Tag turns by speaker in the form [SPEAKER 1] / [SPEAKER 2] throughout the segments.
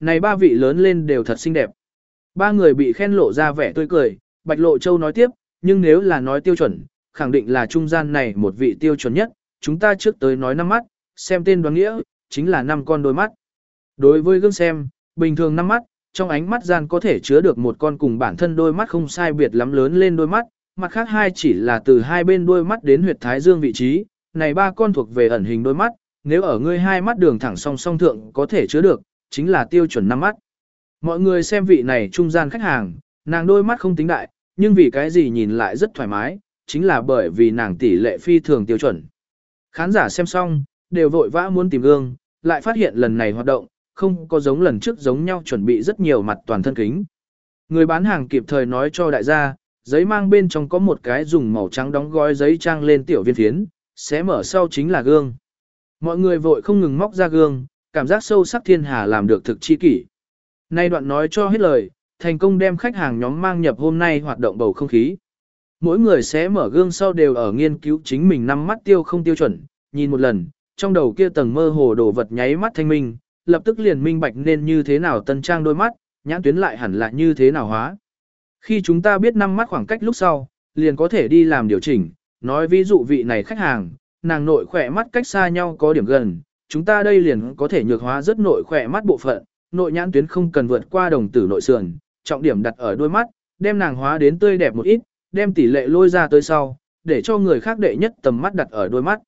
[SPEAKER 1] này ba vị lớn lên đều thật xinh đẹp. Ba người bị khen lộ ra vẻ tươi cười, Bạch Lộ Châu nói tiếp, nhưng nếu là nói tiêu chuẩn, khẳng định là trung gian này một vị tiêu chuẩn nhất, chúng ta trước tới nói năm mắt, xem tên đoán nghĩa, chính là năm con đôi mắt. Đối với gương xem, bình thường năm mắt, trong ánh mắt gian có thể chứa được một con cùng bản thân đôi mắt không sai biệt lắm lớn lên đôi mắt, mặt khác hai chỉ là từ hai bên đôi mắt đến huyệt thái dương vị trí, này ba con thuộc về ẩn hình đôi mắt, nếu ở ngươi hai mắt đường thẳng song song thượng có thể chứa được, chính là tiêu chuẩn năm mắt. Mọi người xem vị này trung gian khách hàng, nàng đôi mắt không tính đại, nhưng vì cái gì nhìn lại rất thoải mái, chính là bởi vì nàng tỷ lệ phi thường tiêu chuẩn. Khán giả xem xong, đều vội vã muốn tìm gương, lại phát hiện lần này hoạt động, không có giống lần trước giống nhau chuẩn bị rất nhiều mặt toàn thân kính. Người bán hàng kịp thời nói cho đại gia, giấy mang bên trong có một cái dùng màu trắng đóng gói giấy trang lên tiểu viên phiến, sẽ mở sau chính là gương. Mọi người vội không ngừng móc ra gương, cảm giác sâu sắc thiên hà làm được thực chi kỷ. Nay đoạn nói cho hết lời, thành công đem khách hàng nhóm mang nhập hôm nay hoạt động bầu không khí. Mỗi người sẽ mở gương sau đều ở nghiên cứu chính mình năm mắt tiêu không tiêu chuẩn, nhìn một lần, trong đầu kia tầng mơ hồ đồ vật nháy mắt thanh minh, lập tức liền minh bạch nên như thế nào tân trang đôi mắt, nhãn tuyến lại hẳn là như thế nào hóa. Khi chúng ta biết năm mắt khoảng cách lúc sau, liền có thể đi làm điều chỉnh, nói ví dụ vị này khách hàng, nàng nội khỏe mắt cách xa nhau có điểm gần, chúng ta đây liền có thể nhược hóa rất nội khỏe mắt bộ phận, nội nhãn tuyến không cần vượt qua đồng tử nội sườn, trọng điểm đặt ở đôi mắt, đem nàng hóa đến tươi đẹp một ít, đem tỷ lệ lôi ra tới sau, để cho người khác đệ nhất tầm mắt đặt ở đôi mắt.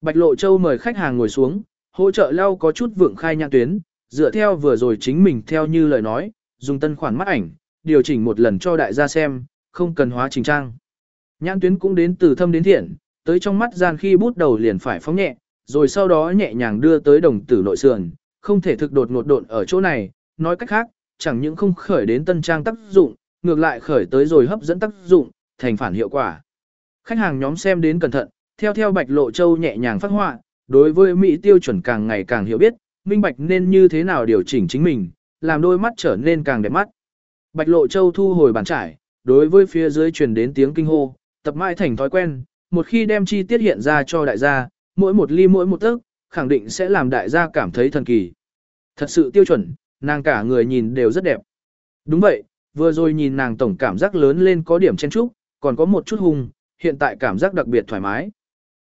[SPEAKER 1] Bạch Lộ Châu mời khách hàng ngồi xuống, hỗ trợ lau có chút vượng khai nhãn tuyến, dựa theo vừa rồi chính mình theo như lời nói, dùng tân khoản mắt ảnh, điều chỉnh một lần cho đại gia xem, không cần hóa trình trang. Nhãn tuyến cũng đến từ thâm đến thiện, tới trong mắt gian khi bút đầu liền phải phóng nhẹ, rồi sau đó nhẹ nhàng đưa tới đồng tử nội sườn, không thể thực đột ngột độn ở chỗ này, nói cách khác, chẳng những không khởi đến tân trang tác dụng, ngược lại khởi tới rồi hấp dẫn tác dụng, thành phản hiệu quả. Khách hàng nhóm xem đến cẩn thận, theo theo Bạch Lộ Châu nhẹ nhàng phát họa, đối với Mỹ tiêu chuẩn càng ngày càng hiểu biết, minh bạch nên như thế nào điều chỉnh chính mình, làm đôi mắt trở nên càng đẹp mắt. Bạch Lộ Châu thu hồi bàn trải, đối với phía dưới truyền đến tiếng kinh hô, tập mãi thành thói quen, một khi đem chi tiết hiện ra cho đại gia, mỗi một ly mỗi một tấc, khẳng định sẽ làm đại gia cảm thấy thần kỳ. Thật sự tiêu chuẩn, nàng cả người nhìn đều rất đẹp. Đúng vậy, vừa rồi nhìn nàng tổng cảm giác lớn lên có điểm chen trúc, còn có một chút hùng, hiện tại cảm giác đặc biệt thoải mái.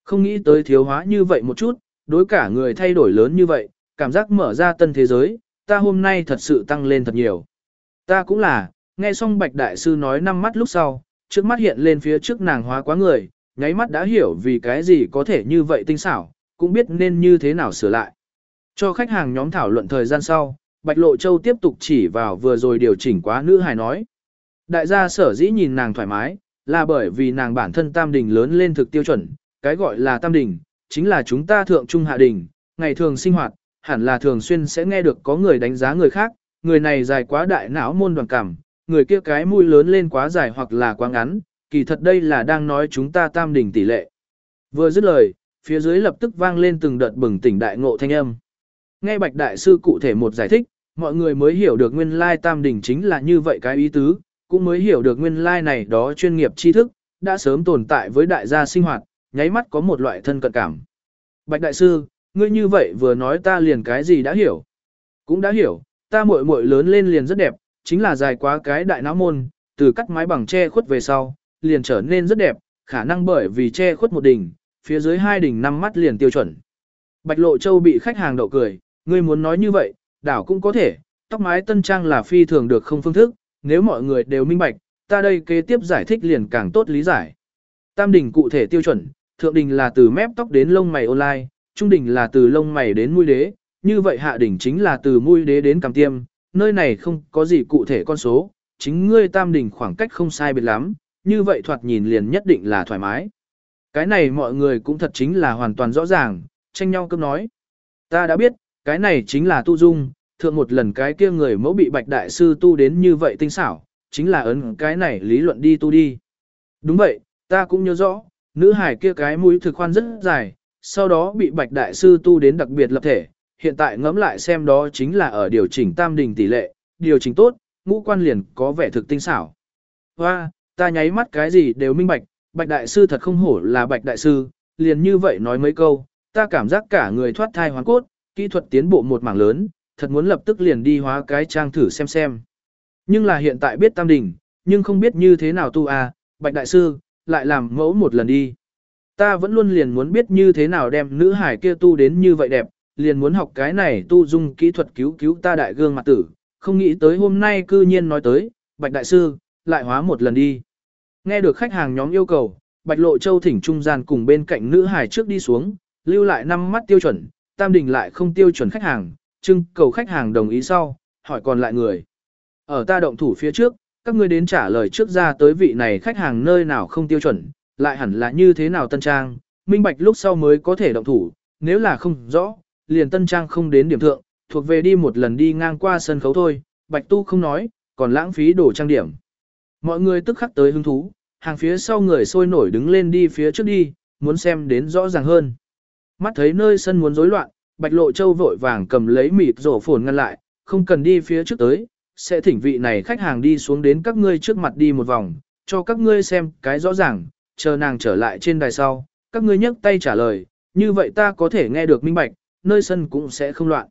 [SPEAKER 1] Không nghĩ tới thiếu hóa như vậy một chút, đối cả người thay đổi lớn như vậy, cảm giác mở ra tân thế giới, ta hôm nay thật sự tăng lên thật nhiều. Ta cũng là, nghe xong Bạch Đại Sư nói năm mắt lúc sau, trước mắt hiện lên phía trước nàng hóa quá người, nháy mắt đã hiểu vì cái gì có thể như vậy tinh xảo, cũng biết nên như thế nào sửa lại. Cho khách hàng nhóm thảo luận thời gian sau, Bạch Lộ Châu tiếp tục chỉ vào vừa rồi điều chỉnh quá nữ hài nói. Đại gia sở dĩ nhìn nàng thoải mái, là bởi vì nàng bản thân tam đình lớn lên thực tiêu chuẩn, cái gọi là tam đình, chính là chúng ta thượng trung hạ đình, ngày thường sinh hoạt, hẳn là thường xuyên sẽ nghe được có người đánh giá người khác, người này dài quá đại não môn đoàn cảm, người kia cái mũi lớn lên quá dài hoặc là quá ngắn, kỳ thật đây là đang nói chúng ta tam đỉnh tỷ lệ. Vừa dứt lời, phía dưới lập tức vang lên từng đợt bừng tỉnh đại ngộ thanh âm. Nghe Bạch Đại Sư cụ thể một giải thích, mọi người mới hiểu được nguyên lai tam đỉnh chính là như vậy cái ý tứ, cũng mới hiểu được nguyên lai này đó chuyên nghiệp tri thức, đã sớm tồn tại với đại gia sinh hoạt, nháy mắt có một loại thân cận cảm. Bạch Đại Sư, ngươi như vậy vừa nói ta liền cái gì đã hiểu. Cũng đã hiểu, ta muội muội lớn lên liền rất đẹp, chính là dài quá cái đại não môn, từ cắt mái bằng che khuất về sau, liền trở nên rất đẹp, khả năng bởi vì che khuất một đỉnh, phía dưới hai đỉnh năm mắt liền tiêu chuẩn. Bạch Lộ Châu bị khách hàng đậu cười, ngươi muốn nói như vậy, đảo cũng có thể, tóc mái tân trang là phi thường được không phương thức, nếu mọi người đều minh bạch, ta đây kế tiếp giải thích liền càng tốt lý giải. Tam đỉnh cụ thể tiêu chuẩn, thượng đỉnh là từ mép tóc đến lông mày online, trung đỉnh là từ lông mày đến mũi đế, như vậy hạ đỉnh chính là từ mũi đế đến cằm tiêm, nơi này không có gì cụ thể con số, chính ngươi tam đỉnh khoảng cách không sai biệt lắm, như vậy thoạt nhìn liền nhất định là thoải mái. Cái này mọi người cũng thật chính là hoàn toàn rõ ràng, tranh nhau cơm nói. Ta đã biết, cái này chính là tu dung, thượng một lần cái kia người mẫu bị bạch đại sư tu đến như vậy tinh xảo, chính là ấn cái này lý luận đi tu đi. Đúng vậy, ta cũng nhớ rõ, nữ hải kia cái mũi thực khoan rất dài, sau đó bị bạch đại sư tu đến đặc biệt lập thể, hiện tại ngẫm lại xem đó chính là ở điều chỉnh tam đình tỷ lệ, điều chỉnh tốt, ngũ quan liền có vẻ thực tinh xảo. Hoa, ta nháy mắt cái gì đều minh bạch, bạch đại sư thật không hổ là bạch đại sư, liền như vậy nói mấy câu, ta cảm giác cả người thoát thai hoàn cốt, kỹ thuật tiến bộ một mảng lớn, thật muốn lập tức liền đi hóa cái trang thử xem xem. Nhưng là hiện tại biết tam đỉnh, nhưng không biết như thế nào tu à, bạch đại sư, lại làm mẫu một lần đi. Ta vẫn luôn liền muốn biết như thế nào đem nữ hải kia tu đến như vậy đẹp, liền muốn học cái này tu dung kỹ thuật cứu cứu ta đại gương mặt tử, không nghĩ tới hôm nay cư nhiên nói tới, bạch đại sư, lại hóa một lần đi. Nghe được khách hàng nhóm yêu cầu, bạch lộ châu thỉnh trung gian cùng bên cạnh nữ hải trước đi xuống, lưu lại năm mắt tiêu chuẩn, tam đình lại không tiêu chuẩn khách hàng, trưng cầu khách hàng đồng ý sau, hỏi còn lại người. Ở ta động thủ phía trước, các ngươi đến trả lời trước ra tới vị này khách hàng nơi nào không tiêu chuẩn, lại hẳn là như thế nào tân trang, minh bạch lúc sau mới có thể động thủ, nếu là không rõ, liền tân trang không đến điểm thượng, thuộc về đi một lần đi ngang qua sân khấu thôi, bạch tu không nói, còn lãng phí đồ trang điểm. Mọi người tức khắc tới hứng thú, hàng phía sau người sôi nổi đứng lên đi phía trước đi, muốn xem đến rõ ràng hơn. Mắt thấy nơi sân muốn rối loạn, Bạch Lộ Châu vội vàng cầm lấy mịt rổ phồn ngăn lại, không cần đi phía trước tới, sẽ thỉnh vị này khách hàng đi xuống đến các ngươi trước mặt đi một vòng, cho các ngươi xem cái rõ ràng, chờ nàng trở lại trên đài sau, các ngươi nhấc tay trả lời, như vậy ta có thể nghe được minh bạch, nơi sân cũng sẽ không loạn.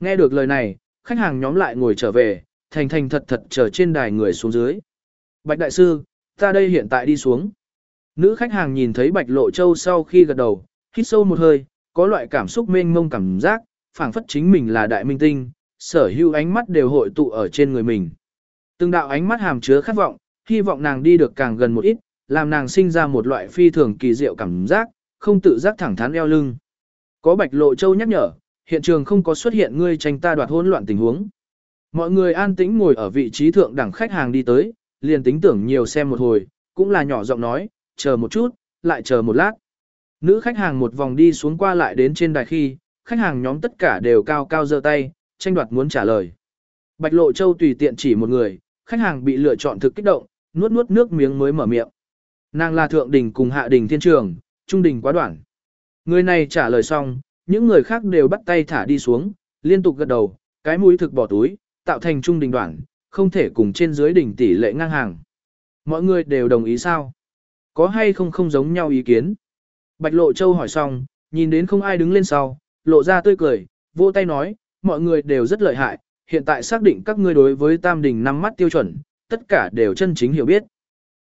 [SPEAKER 1] Nghe được lời này, khách hàng nhóm lại ngồi trở về, thành thành thật thật chờ trên đài người xuống dưới. Bạch Đại Sư, ta đây hiện tại đi xuống. Nữ khách hàng nhìn thấy Bạch Lộ Châu sau khi gật đầu, hít sâu một hơi, có loại cảm xúc mênh mông cảm giác, phảng phất chính mình là đại minh tinh, sở hữu ánh mắt đều hội tụ ở trên người mình. Từng đạo ánh mắt hàm chứa khát vọng, hy vọng nàng đi được càng gần một ít, làm nàng sinh ra một loại phi thường kỳ diệu cảm giác, không tự giác thẳng thắn eo lưng. Có Bạch Lộ Châu nhắc nhở, hiện trường không có xuất hiện ngươi tranh ta đoạt hỗn loạn tình huống. Mọi người an tĩnh ngồi ở vị trí thượng đẳng khách hàng đi tới, liền tính tưởng nhiều xem một hồi, cũng là nhỏ giọng nói, chờ một chút, lại chờ một lát. Nữ khách hàng một vòng đi xuống qua lại đến trên đài khi, khách hàng nhóm tất cả đều cao cao giơ tay, tranh đoạt muốn trả lời. Bạch Lộ Châu tùy tiện chỉ một người, khách hàng bị lựa chọn thực kích động, nuốt nuốt nước miếng mới mở miệng. Nàng là thượng đỉnh cùng hạ đỉnh thiên trường, trung đỉnh quá đoạn. Người này trả lời xong, những người khác đều bắt tay thả đi xuống, liên tục gật đầu, cái mũi thực bỏ túi, tạo thành trung đỉnh đoạn, không thể cùng trên dưới đỉnh tỷ lệ ngang hàng. Mọi người đều đồng ý sao? Có hay không không giống nhau ý kiến? Bạch Lộ Châu hỏi xong, nhìn đến không ai đứng lên sau, lộ ra tươi cười, vỗ tay nói, mọi người đều rất lợi hại, hiện tại xác định các ngươi đối với tam đình năm mắt tiêu chuẩn, tất cả đều chân chính hiểu biết.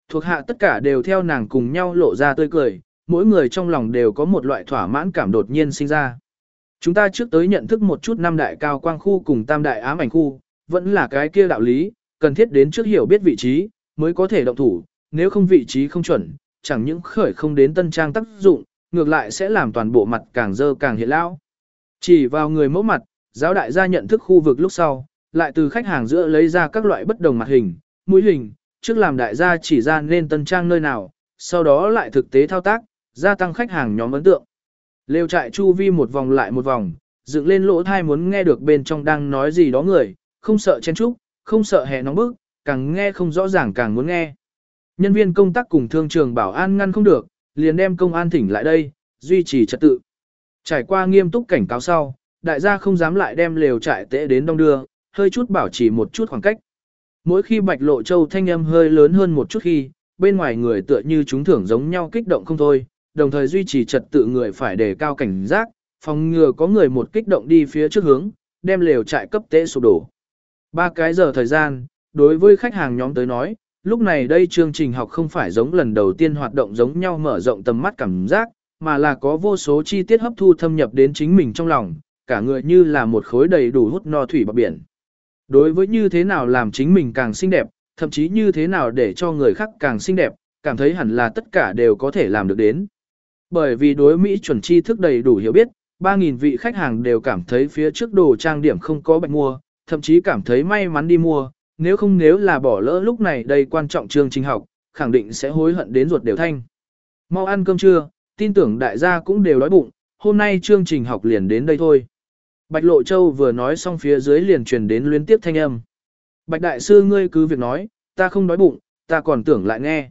[SPEAKER 1] Thuộc hạ tất cả đều theo nàng cùng nhau lộ ra tươi cười, mỗi người trong lòng đều có một loại thỏa mãn cảm đột nhiên sinh ra. Chúng ta trước tới nhận thức một chút năm đại cao quang khu cùng tam đại ám ảnh khu, vẫn là cái kia đạo lý, cần thiết đến trước hiểu biết vị trí, mới có thể động thủ, nếu không vị trí không chuẩn, chẳng những khởi không đến tân trang tác dụng, ngược lại sẽ làm toàn bộ mặt càng dơ càng hiện lão. Chỉ vào người mẫu mặt, giáo đại gia nhận thức khu vực lúc sau, lại từ khách hàng giữa lấy ra các loại bất đồng mặt hình, mũi hình, trước làm đại gia chỉ ra nên tân trang nơi nào, sau đó lại thực tế thao tác, gia tăng khách hàng nhóm ấn tượng. Lêu trại chu vi một vòng lại một vòng, dựng lên lỗ thai muốn nghe được bên trong đang nói gì đó người, không sợ chen trúc, không sợ hè nóng bức, càng nghe không rõ ràng càng muốn nghe. Nhân viên công tác cùng thương trường bảo an ngăn không được, liền đem công an thỉnh lại đây, duy trì trật tự. Trải qua nghiêm túc cảnh cáo sau, đại gia không dám lại đem lều trại tễ đến đông đưa, hơi chút bảo trì một chút khoảng cách. Mỗi khi bạch lộ châu thanh âm hơi lớn hơn một chút khi, bên ngoài người tựa như chúng thưởng giống nhau kích động không thôi, đồng thời duy trì trật tự người phải đề cao cảnh giác, phòng ngừa có người một kích động đi phía trước hướng, đem lều trại cấp tế sụp đổ. Ba cái giờ thời gian, đối với khách hàng nhóm tới nói, lúc này đây chương trình học không phải giống lần đầu tiên hoạt động giống nhau mở rộng tầm mắt cảm giác, mà là có vô số chi tiết hấp thu thâm nhập đến chính mình trong lòng, cả người như là một khối đầy đủ hút no thủy bạc biển. Đối với như thế nào làm chính mình càng xinh đẹp, thậm chí như thế nào để cho người khác càng xinh đẹp, cảm thấy hẳn là tất cả đều có thể làm được đến. Bởi vì đối Mỹ chuẩn tri thức đầy đủ hiểu biết, 3.000 vị khách hàng đều cảm thấy phía trước đồ trang điểm không có bệnh mua, thậm chí cảm thấy may mắn đi mua, nếu không nếu là bỏ lỡ lúc này đây quan trọng chương trình học, khẳng định sẽ hối hận đến ruột đều thanh. Mau ăn cơm trưa, tin tưởng đại gia cũng đều đói bụng, hôm nay chương trình học liền đến đây thôi. Bạch Lộ Châu vừa nói xong phía dưới liền truyền đến liên tiếp thanh âm. Bạch Đại Sư ngươi cứ việc nói, ta không đói bụng, ta còn tưởng lại nghe.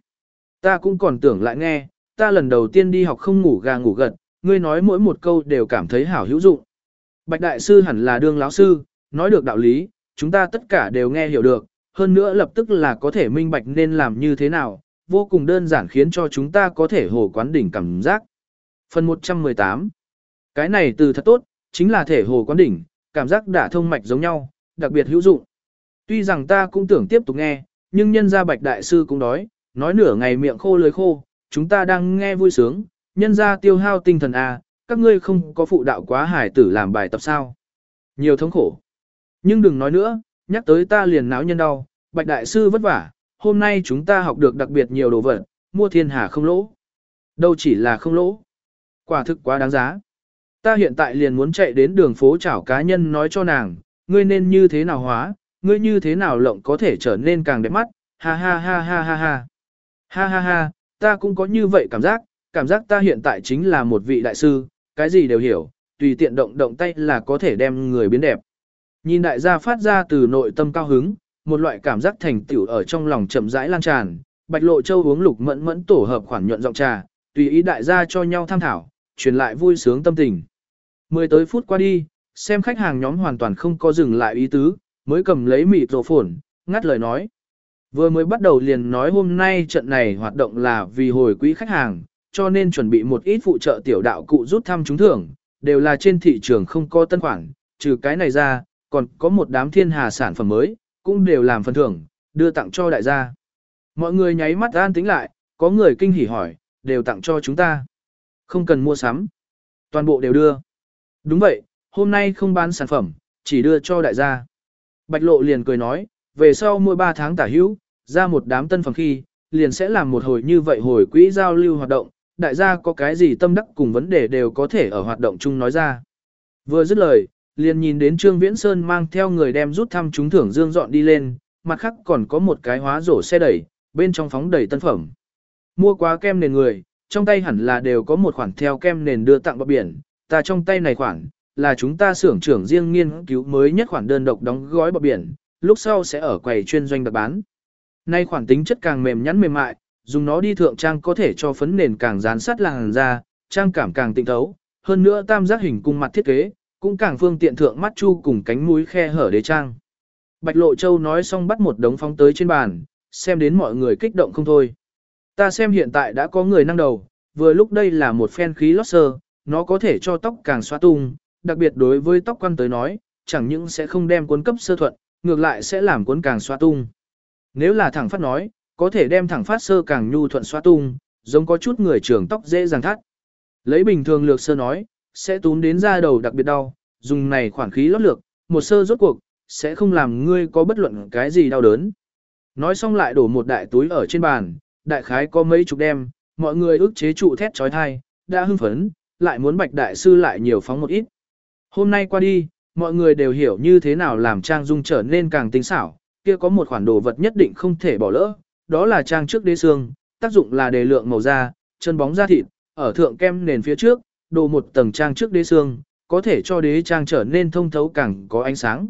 [SPEAKER 1] Ta cũng còn tưởng lại nghe, ta lần đầu tiên đi học không ngủ gà ngủ gật, ngươi nói mỗi một câu đều cảm thấy hảo hữu dụng. Bạch Đại Sư hẳn là đương láo sư, nói được đạo lý, chúng ta tất cả đều nghe hiểu được, hơn nữa lập tức là có thể minh bạch nên làm như thế nào, vô cùng đơn giản khiến cho chúng ta có thể hồ quán đỉnh cảm giác. Phần 118 Cái này từ thật tốt, chính là thể hồ quán đỉnh, cảm giác đã thông mạch giống nhau, đặc biệt hữu dụng. Tuy rằng ta cũng tưởng tiếp tục nghe, nhưng nhân gia bạch đại sư cũng đói, nói nửa ngày miệng khô lưới khô, chúng ta đang nghe vui sướng, nhân gia tiêu hao tinh thần à, các ngươi không có phụ đạo quá hải tử làm bài tập sao. Nhiều thống khổ. Nhưng đừng nói nữa, nhắc tới ta liền náo nhân đau, bạch đại sư vất vả, hôm nay chúng ta học được đặc biệt nhiều đồ vật, mua thiên hà không lỗ. Đâu chỉ là không lỗ. Quả thực quá đáng giá. Ta hiện tại liền muốn chạy đến đường phố chảo cá nhân nói cho nàng, ngươi nên như thế nào hóa, ngươi như thế nào lộng có thể trở nên càng đẹp mắt, ha ha ha ha ha ha. Ha ha ha, ta cũng có như vậy cảm giác, cảm giác ta hiện tại chính là một vị đại sư, cái gì đều hiểu, tùy tiện động động tay là có thể đem người biến đẹp. Nhìn đại gia phát ra từ nội tâm cao hứng, một loại cảm giác thành tựu ở trong lòng chậm rãi lan tràn, Bạch Lộ Châu uống lục mẫn mẫn tổ hợp khoản nhuận giọng trà, tùy ý đại gia cho nhau tham thảo, truyền lại vui sướng tâm tình. Mười tới phút qua đi, xem khách hàng nhóm hoàn toàn không có dừng lại ý tứ, mới cầm lấy mịt rổ phổn, ngắt lời nói. Vừa mới bắt đầu liền nói hôm nay trận này hoạt động là vì hồi quỹ khách hàng, cho nên chuẩn bị một ít phụ trợ tiểu đạo cụ rút thăm trúng thưởng, đều là trên thị trường không có tân khoản, trừ cái này ra, còn có một đám thiên hà sản phẩm mới, cũng đều làm phần thưởng, đưa tặng cho đại gia. Mọi người nháy mắt an tính lại, có người kinh hỉ hỏi, đều tặng cho chúng ta. Không cần mua sắm. Toàn bộ đều đưa. Đúng vậy, hôm nay không bán sản phẩm, chỉ đưa cho đại gia. Bạch lộ liền cười nói, về sau mỗi 3 tháng tả hữu, ra một đám tân phẩm khi, liền sẽ làm một hồi như vậy hồi quỹ giao lưu hoạt động, đại gia có cái gì tâm đắc cùng vấn đề đều có thể ở hoạt động chung nói ra. Vừa dứt lời, liền nhìn đến Trương Viễn Sơn mang theo người đem rút thăm trúng thưởng dương dọn đi lên, mặt khác còn có một cái hóa rổ xe đẩy, bên trong phóng đầy tân phẩm. Mua quá kem nền người, trong tay hẳn là đều có một khoản theo kem nền đưa tặng bọc biển, ta trong tay này khoản, là chúng ta xưởng trưởng riêng nghiên cứu mới nhất khoản đơn độc đóng gói bọc biển, lúc sau sẽ ở quầy chuyên doanh đặt bán. Nay khoản tính chất càng mềm nhắn mềm mại, dùng nó đi thượng trang có thể cho phấn nền càng dán sát làn da, trang cảm càng tịnh thấu, hơn nữa tam giác hình cung mặt thiết kế, cũng càng phương tiện thượng mắt chu cùng cánh mũi khe hở đế trang. Bạch Lộ Châu nói xong bắt một đống phóng tới trên bàn, xem đến mọi người kích động không thôi. Ta xem hiện tại đã có người năng đầu, vừa lúc đây là một phen khí lót sơ, nó có thể cho tóc càng xóa tung, đặc biệt đối với tóc quan tới nói, chẳng những sẽ không đem cuốn cấp sơ thuận, ngược lại sẽ làm cuốn càng xóa tung. Nếu là thẳng phát nói, có thể đem thẳng phát sơ càng nhu thuận xóa tung, giống có chút người trưởng tóc dễ dàng thắt. Lấy bình thường lược sơ nói, sẽ tún đến da đầu đặc biệt đau, dùng này khoản khí lót lược, một sơ rốt cuộc, sẽ không làm ngươi có bất luận cái gì đau đớn. Nói xong lại đổ một đại túi ở trên bàn, đại khái có mấy chục đem, mọi người ức chế trụ thét trói thai, đã hưng phấn, lại muốn bạch đại sư lại nhiều phóng một ít. Hôm nay qua đi, mọi người đều hiểu như thế nào làm trang dung trở nên càng tinh xảo, kia có một khoản đồ vật nhất định không thể bỏ lỡ, đó là trang trước đế xương, tác dụng là đề lượng màu da, chân bóng da thịt, ở thượng kem nền phía trước, đồ một tầng trang trước đế xương, có thể cho đế trang trở nên thông thấu càng có ánh sáng.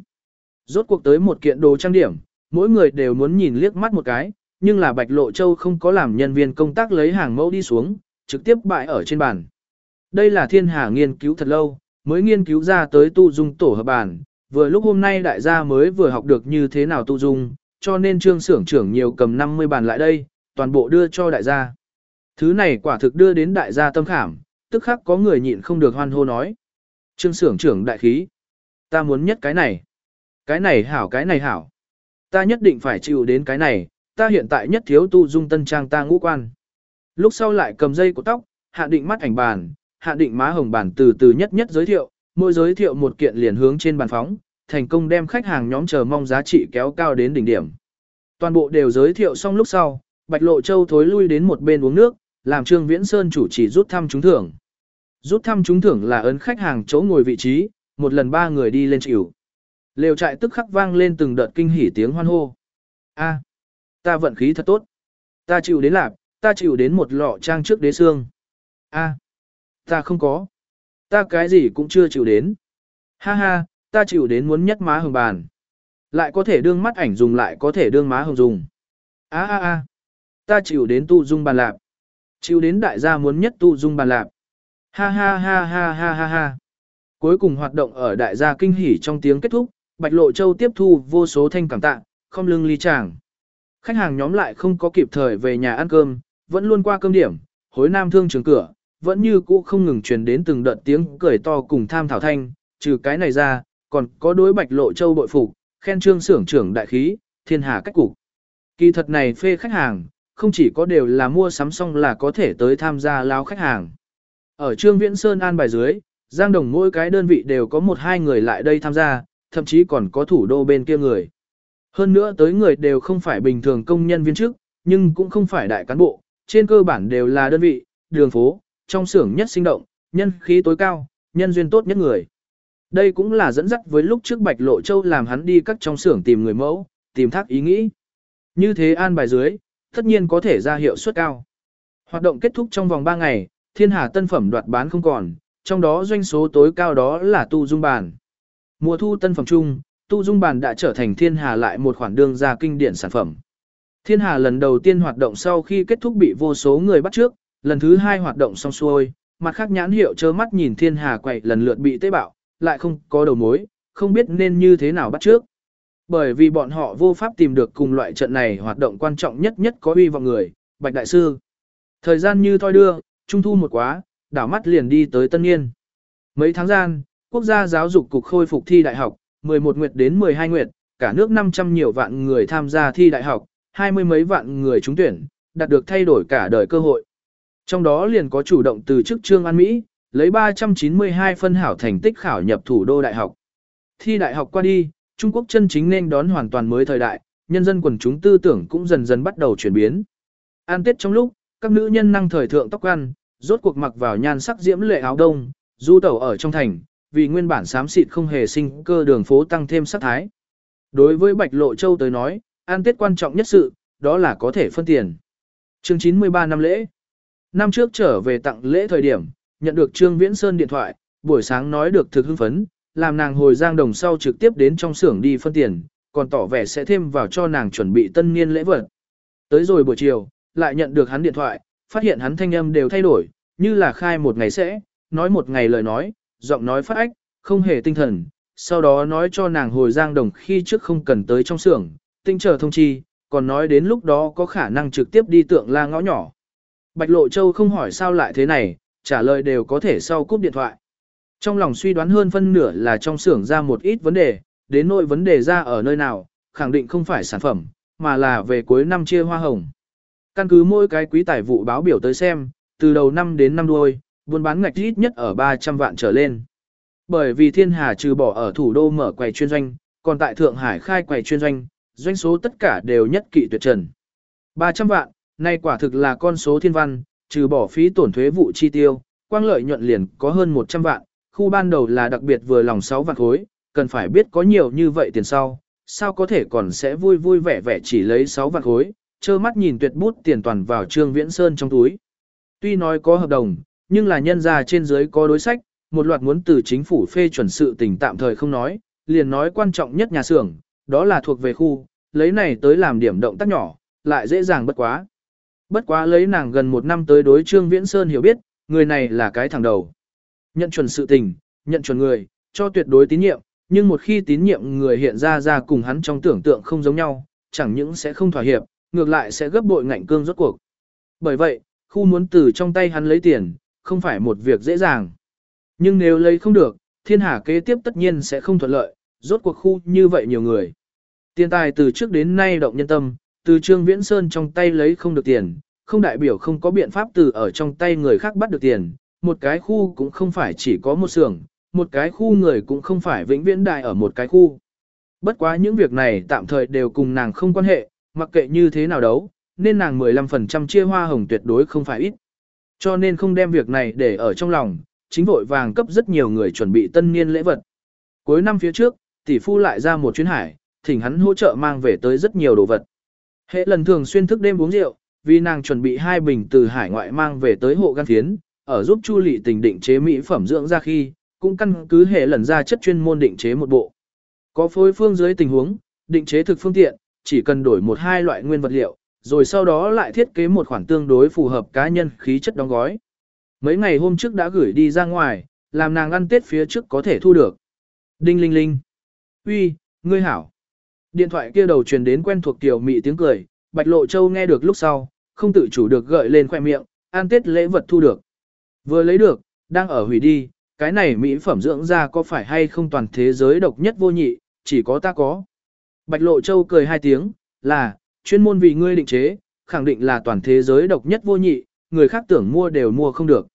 [SPEAKER 1] Rốt cuộc tới một kiện đồ trang điểm, mỗi người đều muốn nhìn liếc mắt một cái, nhưng là Bạch Lộ Châu không có làm nhân viên công tác lấy hàng mẫu đi xuống, trực tiếp bại ở trên bàn. Đây là thiên hà nghiên cứu thật lâu, mới nghiên cứu ra tới tu dung tổ hợp bản, vừa lúc hôm nay đại gia mới vừa học được như thế nào tu dung, cho nên trương xưởng trưởng nhiều cầm 50 bàn lại đây, toàn bộ đưa cho đại gia. Thứ này quả thực đưa đến đại gia tâm khảm, tức khắc có người nhịn không được hoan hô nói. Trương xưởng trưởng đại khí. Ta muốn nhất cái này. Cái này hảo cái này hảo. Ta nhất định phải chịu đến cái này, ta hiện tại nhất thiếu tu dung tân trang ta ngũ quan. Lúc sau lại cầm dây của tóc, hạ định mắt ảnh bàn, hạ định má hồng bàn từ từ nhất nhất giới thiệu, mỗi giới thiệu một kiện liền hướng trên bàn phóng, thành công đem khách hàng nhóm chờ mong giá trị kéo cao đến đỉnh điểm. Toàn bộ đều giới thiệu xong lúc sau, Bạch Lộ Châu thối lui đến một bên uống nước, làm Trương Viễn Sơn chủ chỉ rút thăm trúng thưởng. Rút thăm trúng thưởng là ấn khách hàng chỗ ngồi vị trí, một lần ba người đi lên chịu. Lều trại tức khắc vang lên từng đợt kinh hỉ tiếng hoan hô. A, ta vận khí thật tốt. Ta chịu đến lạp, ta chịu đến một lọ trang trước đế xương. A, ta không có. Ta cái gì cũng chưa chịu đến. Ha ha, ta chịu đến muốn nhất má hồng bàn. Lại có thể đương mắt ảnh dùng lại có thể đương má hồng dùng. A a a, ta chịu đến tu dung bàn lạp. Chịu đến đại gia muốn nhất tu dung bàn lạp. Ha ha ha ha ha ha ha. Cuối cùng hoạt động ở đại gia kinh hỉ trong tiếng kết thúc, Bạch Lộ Châu tiếp thu vô số thanh cảm tạ, không lưng ly chàng. Khách hàng nhóm lại không có kịp thời về nhà ăn cơm, vẫn luôn qua cơm điểm, hối nam thương trường cửa, vẫn như cũ không ngừng truyền đến từng đợt tiếng cười to cùng tham thảo thanh, trừ cái này ra, Còn có đối Bạch Lộ Châu bội phục, khen trương xưởng trưởng đại khí, thiên hà cách cục. Kỳ thật này phê khách hàng, không chỉ có đều là mua sắm xong là có thể tới tham gia lao khách hàng. Ở Trương Viễn Sơn an bài dưới, Giang Đồng mỗi cái đơn vị đều có một hai người lại đây tham gia, thậm chí còn có thủ đô bên kia người. Hơn nữa tới người đều không phải bình thường công nhân viên chức, nhưng cũng không phải đại cán bộ, trên cơ bản đều là đơn vị, đường phố, trong xưởng nhất sinh động, nhân khí tối cao, nhân duyên tốt nhất người. Đây cũng là dẫn dắt với lúc trước Bạch Lộ Châu làm hắn đi các trong xưởng tìm người mẫu, tìm thác ý nghĩ. Như thế an bài dưới, tất nhiên có thể ra hiệu suất cao. Hoạt động kết thúc trong vòng 3 ngày, thiên hà tân phẩm đoạt bán không còn, trong đó doanh số tối cao đó là tu dung bàn. Mùa thu tân phẩm chung, tu dung bàn đã trở thành thiên hà lại một khoản đương ra kinh điển sản phẩm. Thiên hà lần đầu tiên hoạt động sau khi kết thúc bị vô số người bắt trước, lần thứ hai hoạt động xong xuôi, mặt khác nhãn hiệu trơ mắt nhìn thiên hà quậy lần lượt bị tế bạo, lại không có đầu mối, không biết nên như thế nào bắt trước. Bởi vì bọn họ vô pháp tìm được cùng loại trận này hoạt động quan trọng nhất nhất có uy vọng người, Bạch Đại Sư. Thời gian như thoi đưa, trung thu một quá, đảo mắt liền đi tới tân niên. Mấy tháng gian, quốc gia giáo dục cục khôi phục thi đại học, 11 nguyệt đến 12 nguyệt, cả nước 500 nhiều vạn người tham gia thi đại học, hai mươi mấy vạn người trúng tuyển, đạt được thay đổi cả đời cơ hội. Trong đó liền có chủ động từ chức Trương An Mỹ, lấy 392 phân hảo thành tích khảo nhập thủ đô đại học. Thi đại học qua đi, Trung Quốc chân chính nên đón hoàn toàn mới thời đại, nhân dân quần chúng tư tưởng cũng dần dần bắt đầu chuyển biến. An Tết trong lúc, các nữ nhân năng thời thượng tóc ăn, rốt cuộc mặc vào nhan sắc diễm lệ áo đông, du tẩu ở trong thành, vì nguyên bản xám xịt không hề sinh cơ đường phố tăng thêm sắc thái. Đối với Bạch Lộ Châu tới nói, An Tết quan trọng nhất sự, đó là có thể phân tiền. Chương 93 năm lễ. Năm trước trở về tặng lễ thời điểm, nhận được Trương Viễn Sơn điện thoại, buổi sáng nói được thực hưng phấn, làm nàng hồi giang đồng sau trực tiếp đến trong xưởng đi phân tiền, còn tỏ vẻ sẽ thêm vào cho nàng chuẩn bị tân niên lễ vật. Tới rồi buổi chiều, lại nhận được hắn điện thoại, phát hiện hắn thanh âm đều thay đổi, như là khai một ngày sẽ, nói một ngày lời nói, giọng nói phát ách, không hề tinh thần, sau đó nói cho nàng hồi giang đồng khi trước không cần tới trong xưởng, tinh chờ thông chi, còn nói đến lúc đó có khả năng trực tiếp đi tượng la ngõ nhỏ. Bạch Lộ Châu không hỏi sao lại thế này, trả lời đều có thể sau cúp điện thoại. Trong lòng suy đoán hơn phân nửa là trong xưởng ra một ít vấn đề, đến nội vấn đề ra ở nơi nào, khẳng định không phải sản phẩm, mà là về cuối năm chia hoa hồng. Căn cứ mỗi cái quý tài vụ báo biểu tới xem, từ đầu năm đến năm đuôi, buôn bán ngạch ít nhất ở 300 vạn trở lên. Bởi vì thiên hà trừ bỏ ở thủ đô mở quầy chuyên doanh, còn tại Thượng Hải khai quầy chuyên doanh, doanh số tất cả đều nhất kỵ tuyệt trần. 300 vạn, nay quả thực là con số thiên văn, trừ bỏ phí tổn thuế vụ chi tiêu, quang lợi nhuận liền có hơn 100 vạn, khu ban đầu là đặc biệt vừa lòng 6 vạn khối, cần phải biết có nhiều như vậy tiền sau, sao có thể còn sẽ vui vui vẻ vẻ chỉ lấy 6 vạn khối, trơ mắt nhìn tuyệt bút tiền toàn vào Trương Viễn Sơn trong túi. Tuy nói có hợp đồng, nhưng là nhân ra trên dưới có đối sách, một loạt muốn từ chính phủ phê chuẩn sự tình tạm thời không nói, liền nói quan trọng nhất nhà xưởng, đó là thuộc về khu, lấy này tới làm điểm động tác nhỏ, lại dễ dàng bất quá. Bất quá lấy nàng gần một năm tới đối Trương Viễn Sơn hiểu biết, người này là cái thằng đầu. Nhận chuẩn sự tình, nhận chuẩn người, cho tuyệt đối tín nhiệm, nhưng một khi tín nhiệm người hiện ra ra cùng hắn trong tưởng tượng không giống nhau, chẳng những sẽ không thỏa hiệp, ngược lại sẽ gấp bội ngạnh cương rốt cuộc. Bởi vậy, khu muốn từ trong tay hắn lấy tiền, không phải một việc dễ dàng. Nhưng nếu lấy không được, thiên hà kế tiếp tất nhiên sẽ không thuận lợi, rốt cuộc khu như vậy nhiều người. Tiền tài từ trước đến nay động nhân tâm, từ Trương Viễn Sơn trong tay lấy không được tiền, không đại biểu không có biện pháp từ ở trong tay người khác bắt được tiền, một cái khu cũng không phải chỉ có một xưởng, một cái khu người cũng không phải vĩnh viễn đại ở một cái khu. Bất quá những việc này tạm thời đều cùng nàng không quan hệ, mặc kệ như thế nào đấu, nên nàng 15% chia hoa hồng tuyệt đối không phải ít. Cho nên không đem việc này để ở trong lòng, chính vội vàng cấp rất nhiều người chuẩn bị tân niên lễ vật. Cuối năm phía trước, tỷ phu lại ra một chuyến hải, thỉnh hắn hỗ trợ mang về tới rất nhiều đồ vật. Hệ lần thường xuyên thức đêm uống rượu, vì nàng chuẩn bị hai bình từ hải ngoại mang về tới hộ gan thiến ở giúp Chu lị tình định chế mỹ phẩm dưỡng ra khi, cũng căn cứ hệ lần ra chất chuyên môn định chế một bộ. Có phối phương dưới tình huống, định chế thực phương tiện, chỉ cần đổi một hai loại nguyên vật liệu, rồi sau đó lại thiết kế một khoản tương đối phù hợp cá nhân khí chất đóng gói. Mấy ngày hôm trước đã gửi đi ra ngoài, làm nàng ăn tết phía trước có thể thu được. Đinh linh linh. Uy, ngươi hảo. Điện thoại kia đầu truyền đến quen thuộc tiểu mị tiếng cười, Bạch Lộ Châu nghe được lúc sau, không tự chủ được gợi lên khoe miệng, ăn tết lễ vật thu được. Vừa lấy được, đang ở hủy đi, cái này mỹ phẩm dưỡng da có phải hay không toàn thế giới độc nhất vô nhị, chỉ có ta có. Bạch Lộ Châu cười hai tiếng, là, chuyên môn vì ngươi định chế, khẳng định là toàn thế giới độc nhất vô nhị, người khác tưởng mua đều mua không được.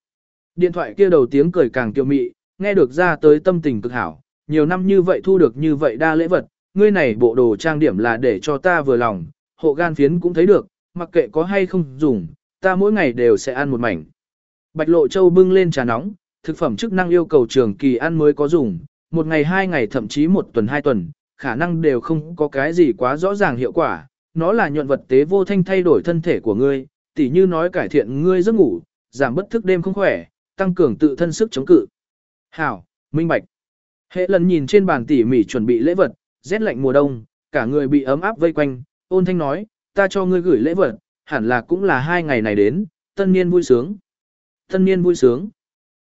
[SPEAKER 1] Điện thoại kia đầu tiếng cười càng kiêu mị, nghe được ra tới tâm tình cực hảo, nhiều năm như vậy thu được như vậy đa lễ vật, ngươi này bộ đồ trang điểm là để cho ta vừa lòng, hộ gan phiến cũng thấy được, mặc kệ có hay không dùng, ta mỗi ngày đều sẽ ăn một mảnh. Bạch Lộ Châu bưng lên trà nóng, thực phẩm chức năng yêu cầu trường kỳ ăn mới có dùng, một ngày hai ngày thậm chí một tuần hai tuần, khả năng đều không có cái gì quá rõ ràng hiệu quả, nó là nhuận vật tế vô thanh thay đổi thân thể của ngươi, tỉ như nói cải thiện ngươi giấc ngủ, giảm bất thức đêm không khỏe, tăng cường tự thân sức chống cự. Hảo, minh bạch. Hệ lần nhìn trên bàn tỉ mỉ chuẩn bị lễ vật, rét lạnh mùa đông, cả người bị ấm áp vây quanh, ôn thanh nói, ta cho ngươi gửi lễ vật, hẳn là cũng là hai ngày này đến, tân niên vui sướng. Tân niên vui sướng.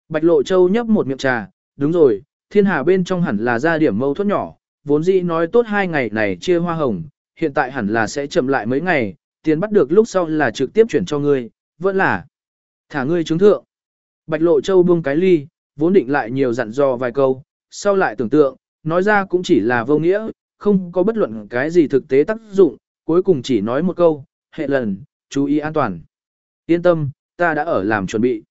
[SPEAKER 1] Bạch Lộ Châu nhấp một miệng trà, đúng rồi, thiên hà bên trong hẳn là ra điểm mâu thuẫn nhỏ, vốn dĩ nói tốt hai ngày này chia hoa hồng, hiện tại hẳn là sẽ chậm lại mấy ngày, tiền bắt được lúc sau là trực tiếp chuyển cho ngươi, vẫn là thả ngươi chứng thượng. Bạch Lộ Châu buông cái ly, vốn định lại nhiều dặn dò vài câu, sau lại tưởng tượng, nói ra cũng chỉ là vô nghĩa, không có bất luận cái gì thực tế tác dụng, cuối cùng chỉ nói một câu, hệ lần, chú ý an toàn. Yên tâm, ta đã ở làm chuẩn bị.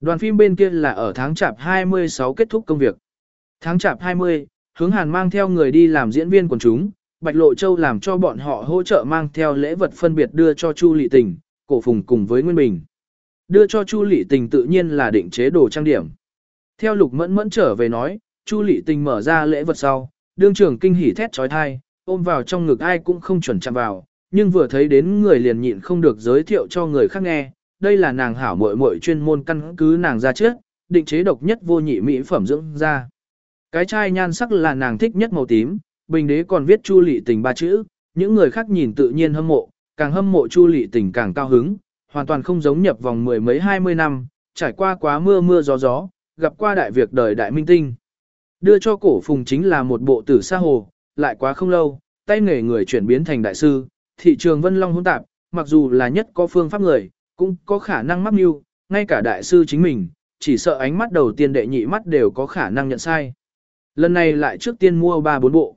[SPEAKER 1] Đoàn phim bên kia là ở tháng chạp 26 kết thúc công việc. Tháng chạp 20, hướng hàn mang theo người đi làm diễn viên quần chúng, Bạch Lộ Châu làm cho bọn họ hỗ trợ mang theo lễ vật phân biệt đưa cho Chu Lị Tình, cổ phùng cùng với Nguyên Bình. Đưa cho Chu Lị Tình tự nhiên là định chế đồ trang điểm. Theo Lục Mẫn Mẫn trở về nói, Chu Lị Tình mở ra lễ vật sau, đương trưởng kinh hỉ thét trói thai, ôm vào trong ngực ai cũng không chuẩn chạm vào, nhưng vừa thấy đến người liền nhịn không được giới thiệu cho người khác nghe, đây là nàng hảo muội muội chuyên môn căn cứ nàng ra trước, định chế độc nhất vô nhị mỹ phẩm dưỡng da. Cái chai nhan sắc là nàng thích nhất màu tím, bình đế còn viết chu lị tình ba chữ, những người khác nhìn tự nhiên hâm mộ, càng hâm mộ chu lị tình càng cao hứng, hoàn toàn không giống nhập vòng mười mấy hai mươi năm, trải qua quá mưa mưa gió gió, gặp qua đại việc đời đại minh tinh. Đưa cho cổ phùng chính là một bộ tử sa hồ, lại quá không lâu, tay nghề người chuyển biến thành đại sư, thị trường vân long hỗn tạp, mặc dù là nhất có phương pháp người, cũng có khả năng mắc mưu, ngay cả đại sư chính mình, chỉ sợ ánh mắt đầu tiên đệ nhị mắt đều có khả năng nhận sai. Lần này lại trước tiên mua ba bốn bộ.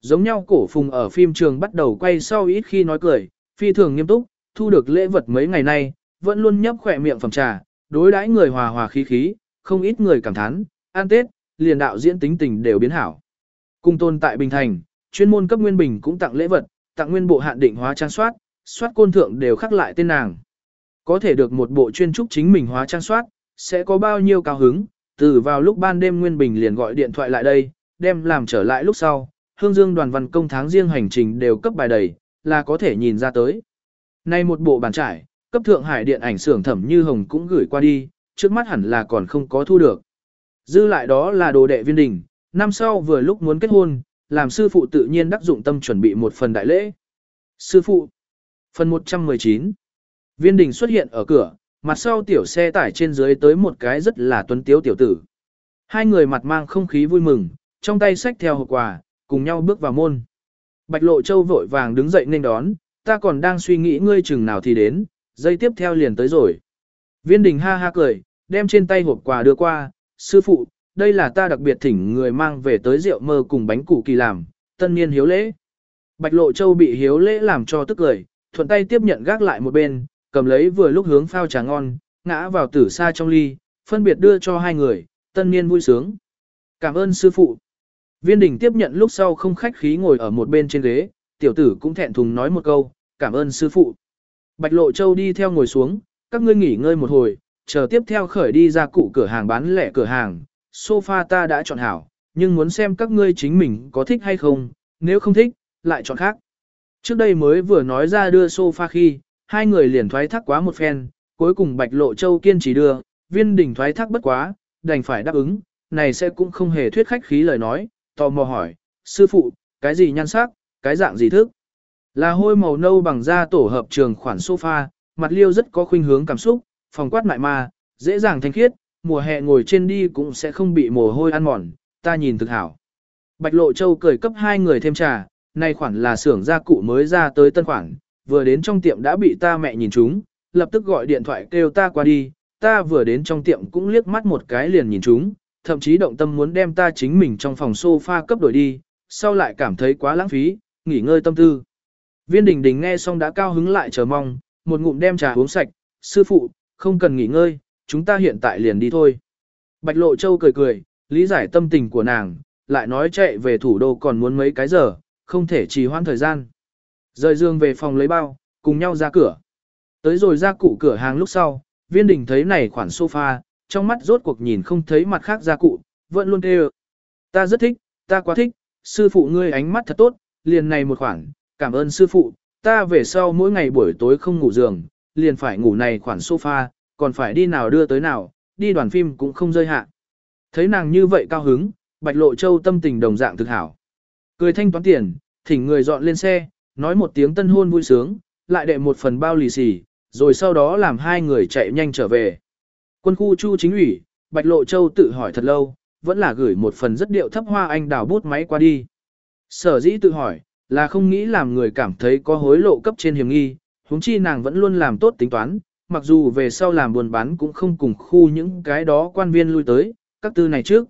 [SPEAKER 1] Giống nhau cổ phùng ở phim trường bắt đầu quay sau ít khi nói cười, phi thường nghiêm túc, thu được lễ vật mấy ngày nay, vẫn luôn nhấp khỏe miệng phẩm trà, đối đãi người hòa hòa khí khí, không ít người cảm thán, an tết, liền đạo diễn tính tình đều biến hảo. Cung tôn tại Bình Thành, chuyên môn cấp Nguyên Bình cũng tặng lễ vật, tặng nguyên bộ hạn định hóa trang soát, soát côn thượng đều khắc lại tên nàng. Có thể được một bộ chuyên trúc chính mình hóa trang soát, sẽ có bao nhiêu cao hứng, từ vào lúc ban đêm Nguyên Bình liền gọi điện thoại lại đây, đem làm trở lại lúc sau, Hương Dương đoàn văn công tháng riêng hành trình đều cấp bài đầy, là có thể nhìn ra tới. Nay một bộ bàn trải, cấp Thượng Hải điện ảnh xưởng thẩm như hồng cũng gửi qua đi, trước mắt hẳn là còn không có thu được. Dư lại đó là đồ đệ viên đình, năm sau vừa lúc muốn kết hôn, làm sư phụ tự nhiên đắc dụng tâm chuẩn bị một phần đại lễ. Sư phụ. Phần 119. Viên đình xuất hiện ở cửa, mặt sau tiểu xe tải trên dưới tới một cái rất là tuấn tiếu tiểu tử. Hai người mặt mang không khí vui mừng, trong tay xách theo hộp quà, cùng nhau bước vào môn. Bạch Lộ Châu vội vàng đứng dậy nên đón, ta còn đang suy nghĩ ngươi chừng nào thì đến, dây tiếp theo liền tới rồi. Viên đình ha ha cười, đem trên tay hộp quà đưa qua, sư phụ, đây là ta đặc biệt thỉnh người mang về tới rượu mơ cùng bánh củ kỳ làm, tân niên hiếu lễ. Bạch Lộ Châu bị hiếu lễ làm cho tức cười, thuận tay tiếp nhận gác lại một bên, cầm lấy vừa lúc hướng phao trà ngon, ngã vào tử xa trong ly, phân biệt đưa cho hai người, tân niên vui sướng. Cảm ơn sư phụ. Viên đình tiếp nhận lúc sau không khách khí ngồi ở một bên trên ghế, tiểu tử cũng thẹn thùng nói một câu, cảm ơn sư phụ. Bạch Lộ Châu đi theo ngồi xuống, các ngươi nghỉ ngơi một hồi, chờ tiếp theo khởi đi ra cụ cửa hàng bán lẻ cửa hàng, sofa ta đã chọn hảo, nhưng muốn xem các ngươi chính mình có thích hay không, nếu không thích, lại chọn khác. Trước đây mới vừa nói ra đưa sofa khi, hai người liền thoái thác quá một phen, cuối cùng Bạch Lộ Châu kiên trì đưa, viên đỉnh thoái thác bất quá, đành phải đáp ứng, này sẽ cũng không hề thuyết khách khí lời nói, tò mò hỏi, sư phụ, cái gì nhan sắc, cái dạng gì thức? Là hôi màu nâu bằng da tổ hợp trường khoản sofa, mặt liêu rất có khuynh hướng cảm xúc, phòng quát mại ma, dễ dàng thanh khiết, mùa hè ngồi trên đi cũng sẽ không bị mồ hôi ăn mòn, ta nhìn thực hảo. Bạch Lộ Châu cười cấp hai người thêm trà, nay khoản là xưởng gia cụ mới ra tới tân khoản, vừa đến trong tiệm đã bị ta mẹ nhìn chúng, lập tức gọi điện thoại kêu ta qua đi, ta vừa đến trong tiệm cũng liếc mắt một cái liền nhìn chúng, thậm chí động tâm muốn đem ta chính mình trong phòng sofa cấp đổi đi, sau lại cảm thấy quá lãng phí, nghỉ ngơi tâm tư. Viên đình đình nghe xong đã cao hứng lại chờ mong, một ngụm đem trà uống sạch, sư phụ, không cần nghỉ ngơi, chúng ta hiện tại liền đi thôi. Bạch Lộ Châu cười cười, lý giải tâm tình của nàng, lại nói chạy về thủ đô còn muốn mấy cái giờ, không thể trì hoãn thời gian. Rời giường về phòng lấy bao, cùng nhau ra cửa. Tới rồi ra cụ cửa hàng lúc sau, viên đình thấy này khoản sofa, trong mắt rốt cuộc nhìn không thấy mặt khác gia cụ, vẫn luôn kêu. Ta rất thích, ta quá thích, sư phụ ngươi ánh mắt thật tốt, liền này một khoản, cảm ơn sư phụ, ta về sau mỗi ngày buổi tối không ngủ giường, liền phải ngủ này khoản sofa, còn phải đi nào đưa tới nào, đi đoàn phim cũng không rơi hạ. Thấy nàng như vậy cao hứng, Bạch Lộ Châu tâm tình đồng dạng thực hảo. Cười thanh toán tiền, thỉnh người dọn lên xe, nói một tiếng tân hôn vui sướng, lại đệ một phần bao lì xì, rồi sau đó làm hai người chạy nhanh trở về. Quân khu Chu chính ủy, Bạch Lộ Châu tự hỏi thật lâu, vẫn là gửi một phần rất điệu thấp hoa anh đào bút máy qua đi. Sở dĩ tự hỏi, là không nghĩ làm người cảm thấy có hối lộ cấp trên hiểm nghi, huống chi nàng vẫn luôn làm tốt tính toán, mặc dù về sau làm buôn bán cũng không cùng khu những cái đó quan viên lui tới, các tư này trước.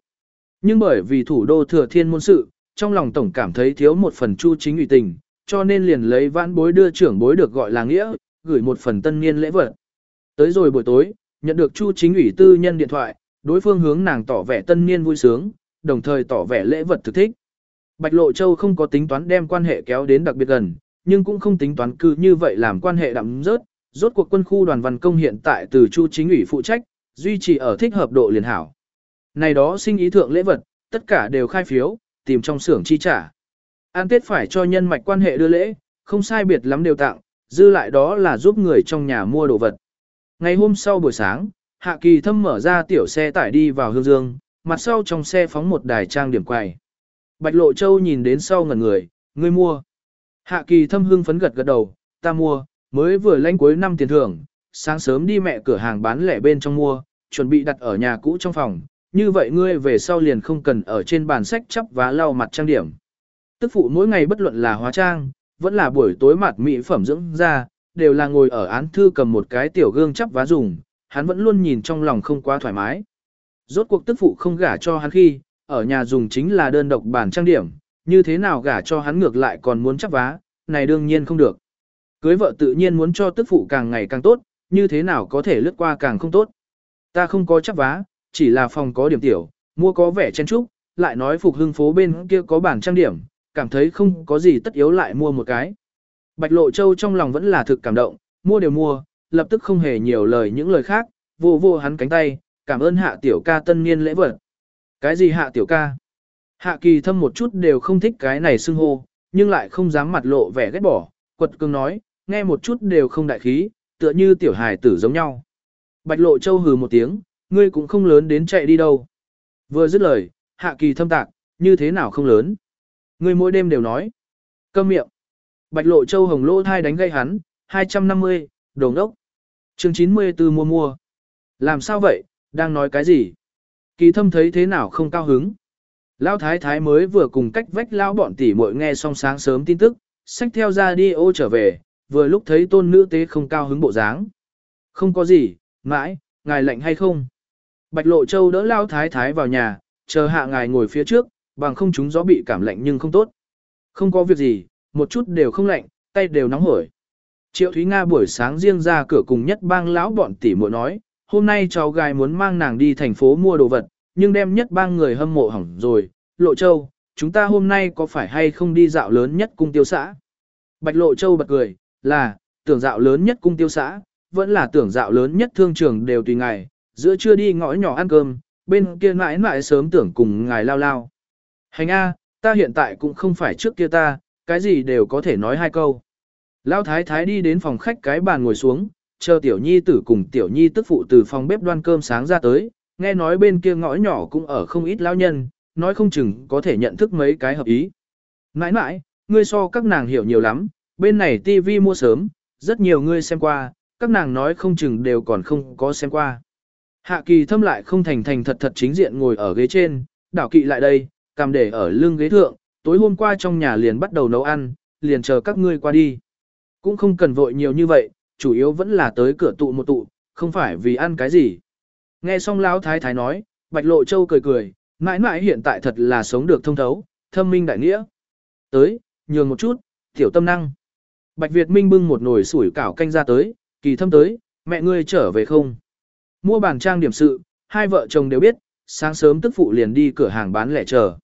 [SPEAKER 1] Nhưng bởi vì thủ đô thừa thiên môn sự, trong lòng tổng cảm thấy thiếu một phần chu chính ủy tình, cho nên liền lấy vãn bối đưa trưởng bối được gọi là nghĩa, gửi một phần tân niên lễ vật. Tới rồi buổi tối, nhận được chu chính ủy tư nhân điện thoại, đối phương hướng nàng tỏ vẻ tân niên vui sướng, đồng thời tỏ vẻ lễ vật thực thích. Bạch Lộ Châu không có tính toán đem quan hệ kéo đến đặc biệt gần, nhưng cũng không tính toán cứ như vậy làm quan hệ đậm rớt, rốt cuộc quân khu đoàn văn công hiện tại từ Chu chính ủy phụ trách, duy trì ở thích hợp độ liền hảo. Này đó sinh ý thượng lễ vật, tất cả đều khai phiếu, tìm trong xưởng chi trả. An Tết phải cho nhân mạch quan hệ đưa lễ, không sai biệt lắm đều tặng, dư lại đó là giúp người trong nhà mua đồ vật. Ngày hôm sau buổi sáng, Hạ Kỳ Thâm mở ra tiểu xe tải đi vào Hương Dương, mặt sau trong xe phóng một đài trang điểm quầy. Bạch Lộ Châu nhìn đến sau ngẩn người, ngươi mua. Hạ Kỳ Thâm hưng phấn gật gật đầu, ta mua, mới vừa lãnh cuối năm tiền thưởng, sáng sớm đi mẹ cửa hàng bán lẻ bên trong mua, chuẩn bị đặt ở nhà cũ trong phòng, như vậy ngươi về sau liền không cần ở trên bàn sách chắp vá lau mặt trang điểm. Tức phụ mỗi ngày bất luận là hóa trang, vẫn là buổi tối mặt mỹ phẩm dưỡng da, đều là ngồi ở án thư cầm một cái tiểu gương chắp vá dùng, hắn vẫn luôn nhìn trong lòng không quá thoải mái. Rốt cuộc tức phụ không gả cho hắn khi, ở nhà dùng chính là đơn độc bản trang điểm, như thế nào gả cho hắn ngược lại còn muốn chắp vá, này đương nhiên không được. Cưới vợ tự nhiên muốn cho tức phụ càng ngày càng tốt, như thế nào có thể lướt qua càng không tốt. Ta không có chắp vá, chỉ là phòng có điểm tiểu, mua có vẻ chen trúc, lại nói phục hưng phố bên kia có bản trang điểm, cảm thấy không có gì tất yếu lại mua một cái. Bạch Lộ Châu trong lòng vẫn là thực cảm động, mua đều mua, lập tức không hề nhiều lời những lời khác, vô vô hắn cánh tay, cảm ơn hạ tiểu ca tân niên lễ vật. Cái gì hạ tiểu ca? Hạ kỳ thâm một chút đều không thích cái này xưng hô, nhưng lại không dám mặt lộ vẻ ghét bỏ, quật cường nói, nghe một chút đều không đại khí, tựa như tiểu hài tử giống nhau. Bạch lộ châu hừ một tiếng, ngươi cũng không lớn đến chạy đi đâu. Vừa dứt lời, hạ kỳ thâm tạc, như thế nào không lớn. Ngươi mỗi đêm đều nói. Câm miệng. Bạch lộ châu hồng lỗ thai đánh gây hắn, 250, đồng đốc. chương 94 mua mua. Làm sao vậy, đang nói cái gì? Kỳ thâm thấy thế nào không cao hứng. Lão thái thái mới vừa cùng cách vách lão bọn tỷ muội nghe xong sáng sớm tin tức, sách theo ra đi ô trở về, vừa lúc thấy tôn nữ tế không cao hứng bộ dáng. Không có gì, mãi, ngài lạnh hay không? Bạch Lộ Châu đỡ Lão thái thái vào nhà, chờ hạ ngài ngồi phía trước, bằng không chúng gió bị cảm lạnh nhưng không tốt. Không có việc gì, một chút đều không lạnh, tay đều nóng hổi. Triệu Thúy Nga buổi sáng riêng ra cửa cùng nhất bang lão bọn tỷ muội nói, hôm nay cháu gái muốn mang nàng đi thành phố mua đồ vật, nhưng đem nhất bang người hâm mộ hỏng rồi, Lộ Châu, chúng ta hôm nay có phải hay không đi dạo lớn nhất cung tiêu xã? Bạch Lộ Châu bật cười, là, tưởng dạo lớn nhất cung tiêu xã, vẫn là tưởng dạo lớn nhất thương trường đều tùy ngài, giữa trưa đi ngõ nhỏ ăn cơm, bên kia mãi mãi sớm tưởng cùng ngài lao lao. Hành A, ta hiện tại cũng không phải trước kia ta, cái gì đều có thể nói hai câu. Lão thái thái đi đến phòng khách cái bàn ngồi xuống, chờ tiểu nhi tử cùng tiểu nhi tức phụ từ phòng bếp đoan cơm sáng ra tới, nghe nói bên kia ngõ nhỏ cũng ở không ít lão nhân, nói không chừng có thể nhận thức mấy cái hợp ý. Mãi mãi, ngươi so các nàng hiểu nhiều lắm, bên này tivi mua sớm, rất nhiều ngươi xem qua, các nàng nói không chừng đều còn không có xem qua. Hạ kỳ thâm lại không thành thành thật thật chính diện ngồi ở ghế trên, đảo kỵ lại đây, cầm để ở lưng ghế thượng, tối hôm qua trong nhà liền bắt đầu nấu ăn, liền chờ các ngươi qua đi. Cũng không cần vội nhiều như vậy, chủ yếu vẫn là tới cửa tụ một tụ, không phải vì ăn cái gì. Nghe xong lão thái thái nói, Bạch Lộ Châu cười cười, mãi mãi hiện tại thật là sống được thông thấu, thâm minh đại nghĩa. Tới, nhường một chút, tiểu tâm năng. Bạch Việt Minh bưng một nồi sủi cảo canh ra tới, kỳ thâm tới, mẹ ngươi trở về không? Mua bàn trang điểm sự, hai vợ chồng đều biết, sáng sớm tức phụ liền đi cửa hàng bán lẻ chờ.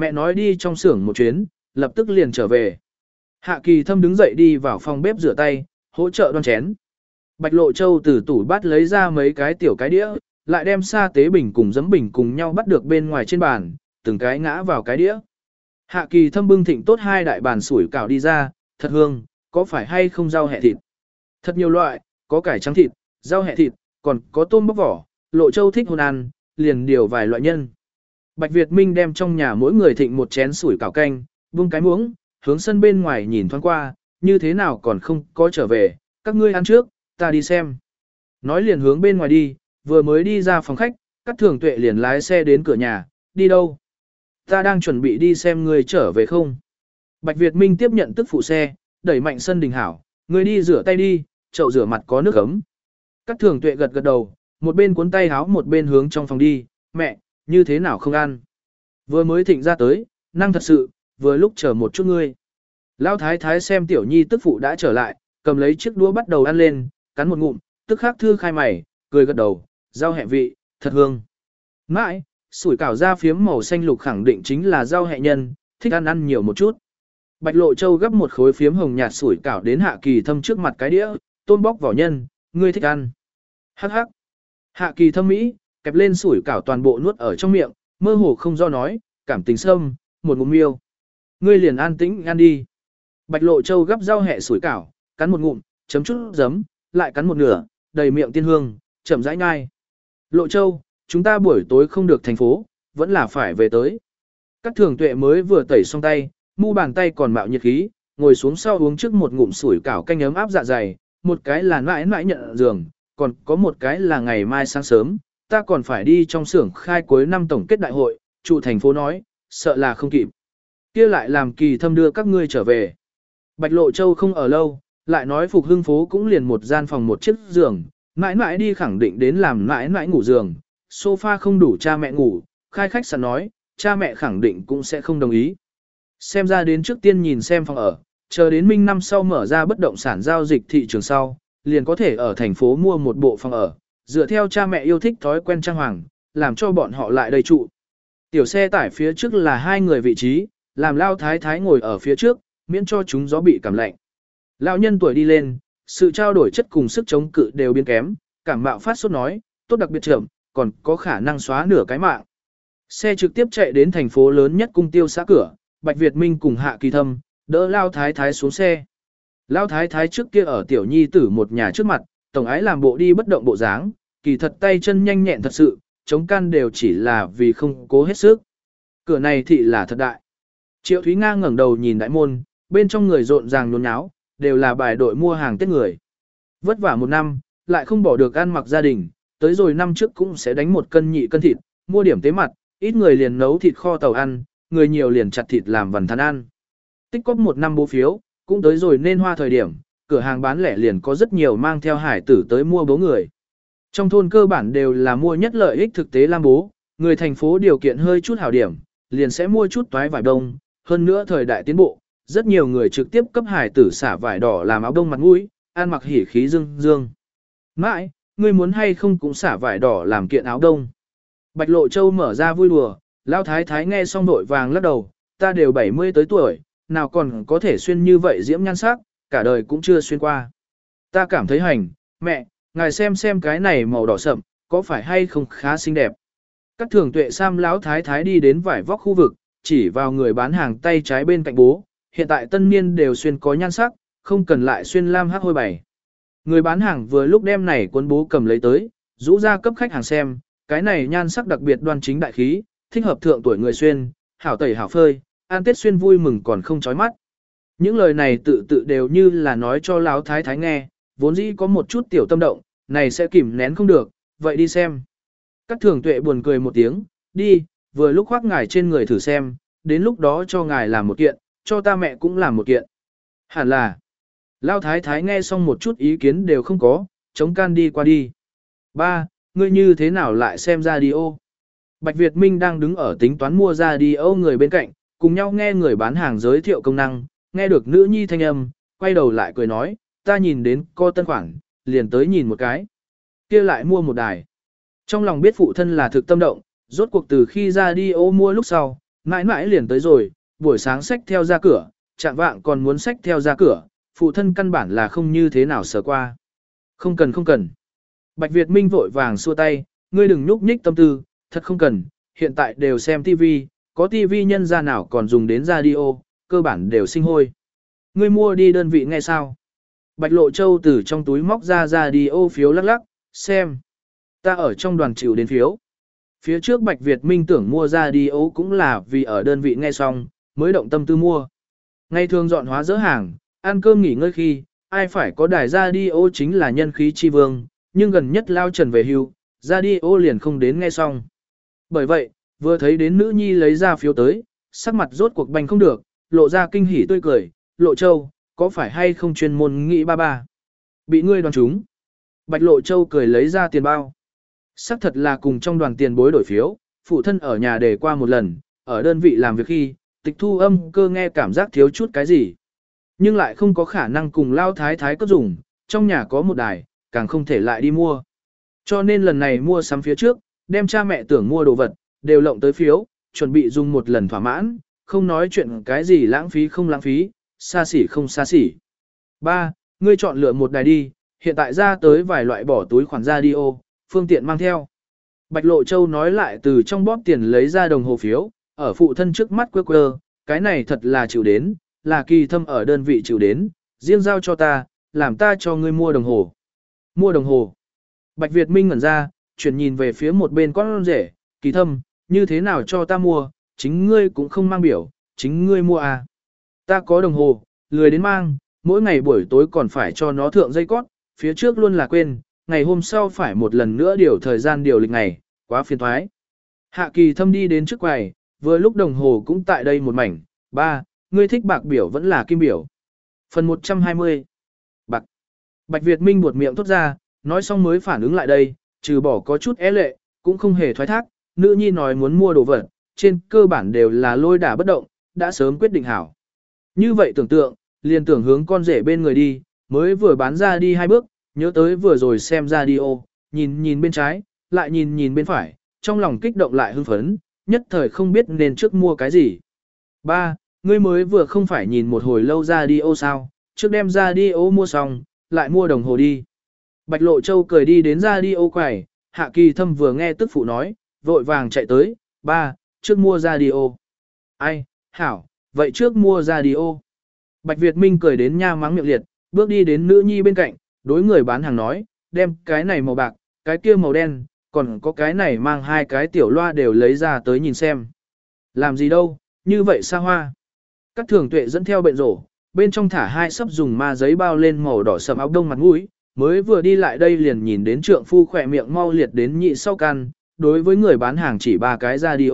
[SPEAKER 1] Mẹ nói đi trong xưởng một chuyến, lập tức liền trở về. Hạ kỳ thâm đứng dậy đi vào phòng bếp rửa tay, hỗ trợ đoan chén. Bạch Lộ Châu từ tủ bát lấy ra mấy cái tiểu cái đĩa, lại đem sa tế bình cùng giấm bình cùng nhau bắt được bên ngoài trên bàn, từng cái ngã vào cái đĩa. Hạ kỳ thâm bưng thịnh tốt hai đại bàn sủi cảo đi ra, thật hương, có phải hay không rau hẹ thịt? Thật nhiều loại, có cải trắng thịt, rau hẹ thịt, còn có tôm bóc vỏ, lộ châu thích hôn ăn, liền điều vài loại nhân. Bạch Việt Minh đem trong nhà mỗi người thịnh một chén sủi cảo canh, buông cái muỗng, hướng sân bên ngoài nhìn thoáng qua, như thế nào còn không có trở về, các ngươi ăn trước, ta đi xem. Nói liền hướng bên ngoài đi, vừa mới đi ra phòng khách, các thường tuệ liền lái xe đến cửa nhà, đi đâu? Ta đang chuẩn bị đi xem ngươi trở về không? Bạch Việt Minh tiếp nhận tức phụ xe, đẩy mạnh sân đình hảo, ngươi đi rửa tay đi, chậu rửa mặt có nước ấm. Các thường tuệ gật gật đầu, một bên cuốn tay háo một bên hướng trong phòng đi, mẹ, như thế nào không ăn? Vừa mới thịnh ra tới, năng thật sự, vừa lúc chờ một chút ngươi. Lão thái thái xem tiểu nhi tức phụ đã trở lại, cầm lấy chiếc đũa bắt đầu ăn lên, cắn một ngụm, tức khắc thư khai mày, cười gật đầu, rau hẹ vị, thật hương. Mãi, sủi cảo ra phiếm màu xanh lục khẳng định chính là rau hẹ nhân, thích ăn ăn nhiều một chút. Bạch Lộ Châu gấp một khối phiếm hồng nhạt sủi cảo đến Hạ Kỳ Thâm trước mặt cái đĩa, tôn bóc vỏ nhân, ngươi thích ăn. Hắc hắc. Hạ Kỳ Thâm Mỹ, kẹp lên sủi cảo toàn bộ nuốt ở trong miệng, mơ hồ không do nói, cảm tình sâm, một ngụm miêu. Ngươi liền an tĩnh ăn đi. Bạch Lộ Châu gấp rau hẹ sủi cảo, cắn một ngụm, chấm chút giấm, lại cắn một nửa, đầy miệng tiên hương, chậm rãi nhai. Lộ Châu, chúng ta buổi tối không được thành phố, vẫn là phải về tới. Các thường tuệ mới vừa tẩy xong tay, mu bàn tay còn mạo nhiệt khí, ngồi xuống sau uống trước một ngụm sủi cảo canh ấm áp dạ dày, một cái là mãi mãi nhận giường, còn có một cái là ngày mai sáng sớm, ta còn phải đi trong xưởng khai cuối năm tổng kết đại hội, trụ thành phố nói, sợ là không kịp. kia lại làm kỳ thâm đưa các ngươi trở về. Bạch Lộ Châu không ở lâu, lại nói Phục Hưng phố cũng liền một gian phòng một chiếc giường, mãi mãi đi khẳng định đến làm mãi mãi ngủ giường, sofa không đủ cha mẹ ngủ, khai khách sẵn nói, cha mẹ khẳng định cũng sẽ không đồng ý. Xem ra đến trước tiên nhìn xem phòng ở, chờ đến minh năm sau mở ra bất động sản giao dịch thị trường sau, liền có thể ở thành phố mua một bộ phòng ở, dựa theo cha mẹ yêu thích thói quen trang hoàng, làm cho bọn họ lại đầy trụ. Tiểu xe tải phía trước là hai người vị trí, làm lao thái thái ngồi ở phía trước, miễn cho chúng gió bị cảm lạnh. Lão nhân tuổi đi lên, sự trao đổi chất cùng sức chống cự đều biến kém, cảm mạo phát sốt nói, tốt đặc biệt chậm, còn có khả năng xóa nửa cái mạng. Xe trực tiếp chạy đến thành phố lớn nhất cung tiêu xã cửa, Bạch Việt Minh cùng Hạ Kỳ Thâm, đỡ Lao Thái Thái xuống xe. Lao Thái Thái trước kia ở tiểu nhi tử một nhà trước mặt, tổng ái làm bộ đi bất động bộ dáng, kỳ thật tay chân nhanh nhẹn thật sự, chống can đều chỉ là vì không cố hết sức. Cửa này thị là thật đại. Triệu Thúy Nga ngẩng đầu nhìn đại môn, bên trong người rộn ràng nhốn nháo, đều là bài đội mua hàng Tết người. Vất vả một năm, lại không bỏ được ăn mặc gia đình, tới rồi năm trước cũng sẽ đánh một cân nhị cân thịt, mua điểm tế mặt, ít người liền nấu thịt kho tàu ăn, người nhiều liền chặt thịt làm vần than ăn. Tích cóp một năm bố phiếu, cũng tới rồi nên hoa thời điểm, cửa hàng bán lẻ liền có rất nhiều mang theo hải tử tới mua bố người. Trong thôn cơ bản đều là mua nhất lợi ích thực tế lam bố, người thành phố điều kiện hơi chút hảo điểm, liền sẽ mua chút toái vải đông, hơn nữa thời đại tiến bộ, rất nhiều người trực tiếp cấp hải tử xả vải đỏ làm áo đông mặt mũi, ăn mặc hỉ khí dương dương. Mãi, ngươi muốn hay không cũng xả vải đỏ làm kiện áo đông. Bạch Lộ Châu mở ra vui đùa, Lão Thái Thái nghe xong đội vàng lắc đầu, ta đều 70 tới tuổi, nào còn có thể xuyên như vậy diễm nhan sắc, cả đời cũng chưa xuyên qua. Ta cảm thấy hành, mẹ, ngài xem xem cái này màu đỏ sậm, có phải hay không khá xinh đẹp. Các thường tuệ Sam Lão Thái Thái đi đến vải vóc khu vực, chỉ vào người bán hàng tay trái bên cạnh bố, hiện tại tân niên đều xuyên có nhan sắc, không cần lại xuyên lam hắc hôi bảy. Người bán hàng vừa lúc đem này cuốn bố cầm lấy tới, rũ ra cấp khách hàng xem, cái này nhan sắc đặc biệt đoan chính đại khí, thích hợp thượng tuổi người xuyên, hảo tẩy hảo phơi, an tết xuyên vui mừng còn không chói mắt. Những lời này tự tự đều như là nói cho lão thái thái nghe, vốn dĩ có một chút tiểu tâm động, này sẽ kìm nén không được, vậy đi xem. Các thường tuệ buồn cười một tiếng, đi, vừa lúc khoác ngài trên người thử xem, đến lúc đó cho ngài làm một kiện, cho ta mẹ cũng làm một kiện. Hẳn là, Lao thái thái nghe xong một chút ý kiến đều không có, chống can đi qua đi. Ba, ngươi như thế nào lại xem ra đi ô? Bạch Việt Minh đang đứng ở tính toán mua ra đi ô người bên cạnh, cùng nhau nghe người bán hàng giới thiệu công năng, nghe được nữ nhi thanh âm, quay đầu lại cười nói, ta nhìn đến co tân khoản, liền tới nhìn một cái. kia lại mua một đài. Trong lòng biết phụ thân là thực tâm động, rốt cuộc từ khi ra đi ô mua lúc sau, mãi mãi liền tới rồi, buổi sáng xách theo ra cửa, chạm vạng còn muốn xách theo ra cửa, phụ thân căn bản là không như thế nào sở qua. Không cần không cần. Bạch Việt Minh vội vàng xua tay, ngươi đừng nhúc nhích tâm tư, thật không cần, hiện tại đều xem TV, có TV nhân ra nào còn dùng đến radio, cơ bản đều sinh hôi. Ngươi mua đi đơn vị nghe sao? Bạch Lộ Châu từ trong túi móc ra ra đi ô phiếu lắc lắc, xem. Ta ở trong đoàn chịu đến phiếu. Phía trước Bạch Việt Minh tưởng mua ra đi ô cũng là vì ở đơn vị nghe xong, mới động tâm tư mua. Ngày thường dọn hóa dỡ hàng, ăn cơm nghỉ ngơi khi, ai phải có đài ra đi ô chính là nhân khí chi vương, nhưng gần nhất lao trần về hưu, ra đi ô liền không đến nghe xong. Bởi vậy, vừa thấy đến nữ nhi lấy ra phiếu tới, sắc mặt rốt cuộc bành không được, lộ ra kinh hỉ tươi cười, lộ châu, có phải hay không chuyên môn nghĩ ba ba? Bị ngươi đoán trúng. Bạch lộ châu cười lấy ra tiền bao. Sắc thật là cùng trong đoàn tiền bối đổi phiếu, phụ thân ở nhà để qua một lần, ở đơn vị làm việc khi, tịch thu âm cơ nghe cảm giác thiếu chút cái gì. Nhưng lại không có khả năng cùng lao thái thái cấp dùng, trong nhà có một đài, càng không thể lại đi mua. Cho nên lần này mua sắm phía trước, đem cha mẹ tưởng mua đồ vật, đều lộng tới phiếu, chuẩn bị dùng một lần thỏa mãn, không nói chuyện cái gì lãng phí không lãng phí, xa xỉ không xa xỉ. 3. Ngươi chọn lựa một đài đi, hiện tại ra tới vài loại bỏ túi khoản radio, phương tiện mang theo. Bạch Lộ Châu nói lại từ trong bóp tiền lấy ra đồng hồ phiếu, ở phụ thân trước mắt quơ quơ, cái này thật là chịu đến, là kỳ thâm ở đơn vị chịu đến, riêng giao cho ta, làm ta cho ngươi mua đồng hồ. Mua đồng hồ. Bạch Việt Minh ngẩn ra, chuyển nhìn về phía một bên con rể, kỳ thâm, như thế nào cho ta mua, chính ngươi cũng không mang biểu, chính ngươi mua à. Ta có đồng hồ, lười đến mang, mỗi ngày buổi tối còn phải cho nó thượng dây cót, phía trước luôn là quên, ngày hôm sau phải một lần nữa điều thời gian điều lịch ngày, quá phiền thoái. Hạ kỳ thâm đi đến trước quầy, vừa lúc đồng hồ cũng tại đây một mảnh, ba, ngươi thích bạc biểu vẫn là kim biểu. Phần 120 Bạc Bạch Việt Minh buột miệng thốt ra, nói xong mới phản ứng lại đây, trừ bỏ có chút é lệ, cũng không hề thoái thác, nữ nhi nói muốn mua đồ vật, trên cơ bản đều là lôi đả bất động, đã sớm quyết định hảo. Như vậy tưởng tượng, liền tưởng hướng con rể bên người đi, mới vừa bán ra đi hai bước, nhớ tới vừa rồi xem ra đi ô, nhìn nhìn bên trái, lại nhìn nhìn bên phải, trong lòng kích động lại hưng phấn, nhất thời không biết nên trước mua cái gì. Ba, ngươi mới vừa không phải nhìn một hồi lâu ra đi ô sao, trước đem ra đi ô mua xong, lại mua đồng hồ đi. Bạch Lộ Châu cười đi đến ra đi ô quầy, Hạ Kỳ Thâm vừa nghe tức phụ nói, vội vàng chạy tới, ba, trước mua ra đi ô. Ai, hảo, vậy trước mua ra đi ô. Bạch Việt Minh cười đến nha mắng miệng liệt, bước đi đến nữ nhi bên cạnh, đối người bán hàng nói, đem cái này màu bạc, cái kia màu đen, còn có cái này mang hai cái tiểu loa đều lấy ra tới nhìn xem. Làm gì đâu, như vậy xa hoa. Các thường tuệ dẫn theo bệnh rổ, bên trong thả hai sấp dùng ma giấy bao lên màu đỏ sầm áo đông mặt mũi, mới vừa đi lại đây liền nhìn đến trượng phu khỏe miệng mau liệt đến nhị sau can, đối với người bán hàng chỉ ba cái radio.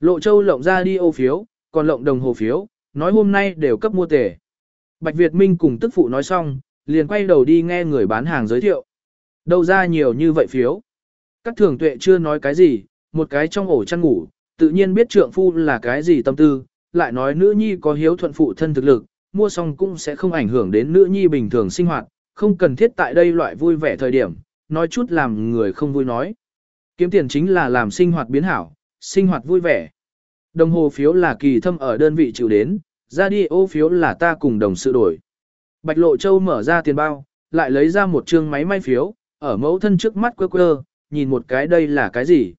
[SPEAKER 1] Lộ châu lộng radio phiếu, còn lộng đồng hồ phiếu, nói hôm nay đều cấp mua tể. Bạch Việt Minh cùng tức phụ nói xong, liền quay đầu đi nghe người bán hàng giới thiệu. Đâu ra nhiều như vậy phiếu. Các thường tuệ chưa nói cái gì, một cái trong ổ chăn ngủ, tự nhiên biết trượng phu là cái gì tâm tư, lại nói nữ nhi có hiếu thuận phụ thân thực lực, mua xong cũng sẽ không ảnh hưởng đến nữ nhi bình thường sinh hoạt, không cần thiết tại đây loại vui vẻ thời điểm, nói chút làm người không vui nói. Kiếm tiền chính là làm sinh hoạt biến hảo, sinh hoạt vui vẻ. Đồng hồ phiếu là kỳ thâm ở đơn vị chịu đến, ra đi ô phiếu là ta cùng đồng sự đổi. Bạch Lộ Châu mở ra tiền bao, lại lấy ra một trương máy may phiếu, ở mẫu thân trước mắt quơ quơ, nhìn một cái đây là cái gì.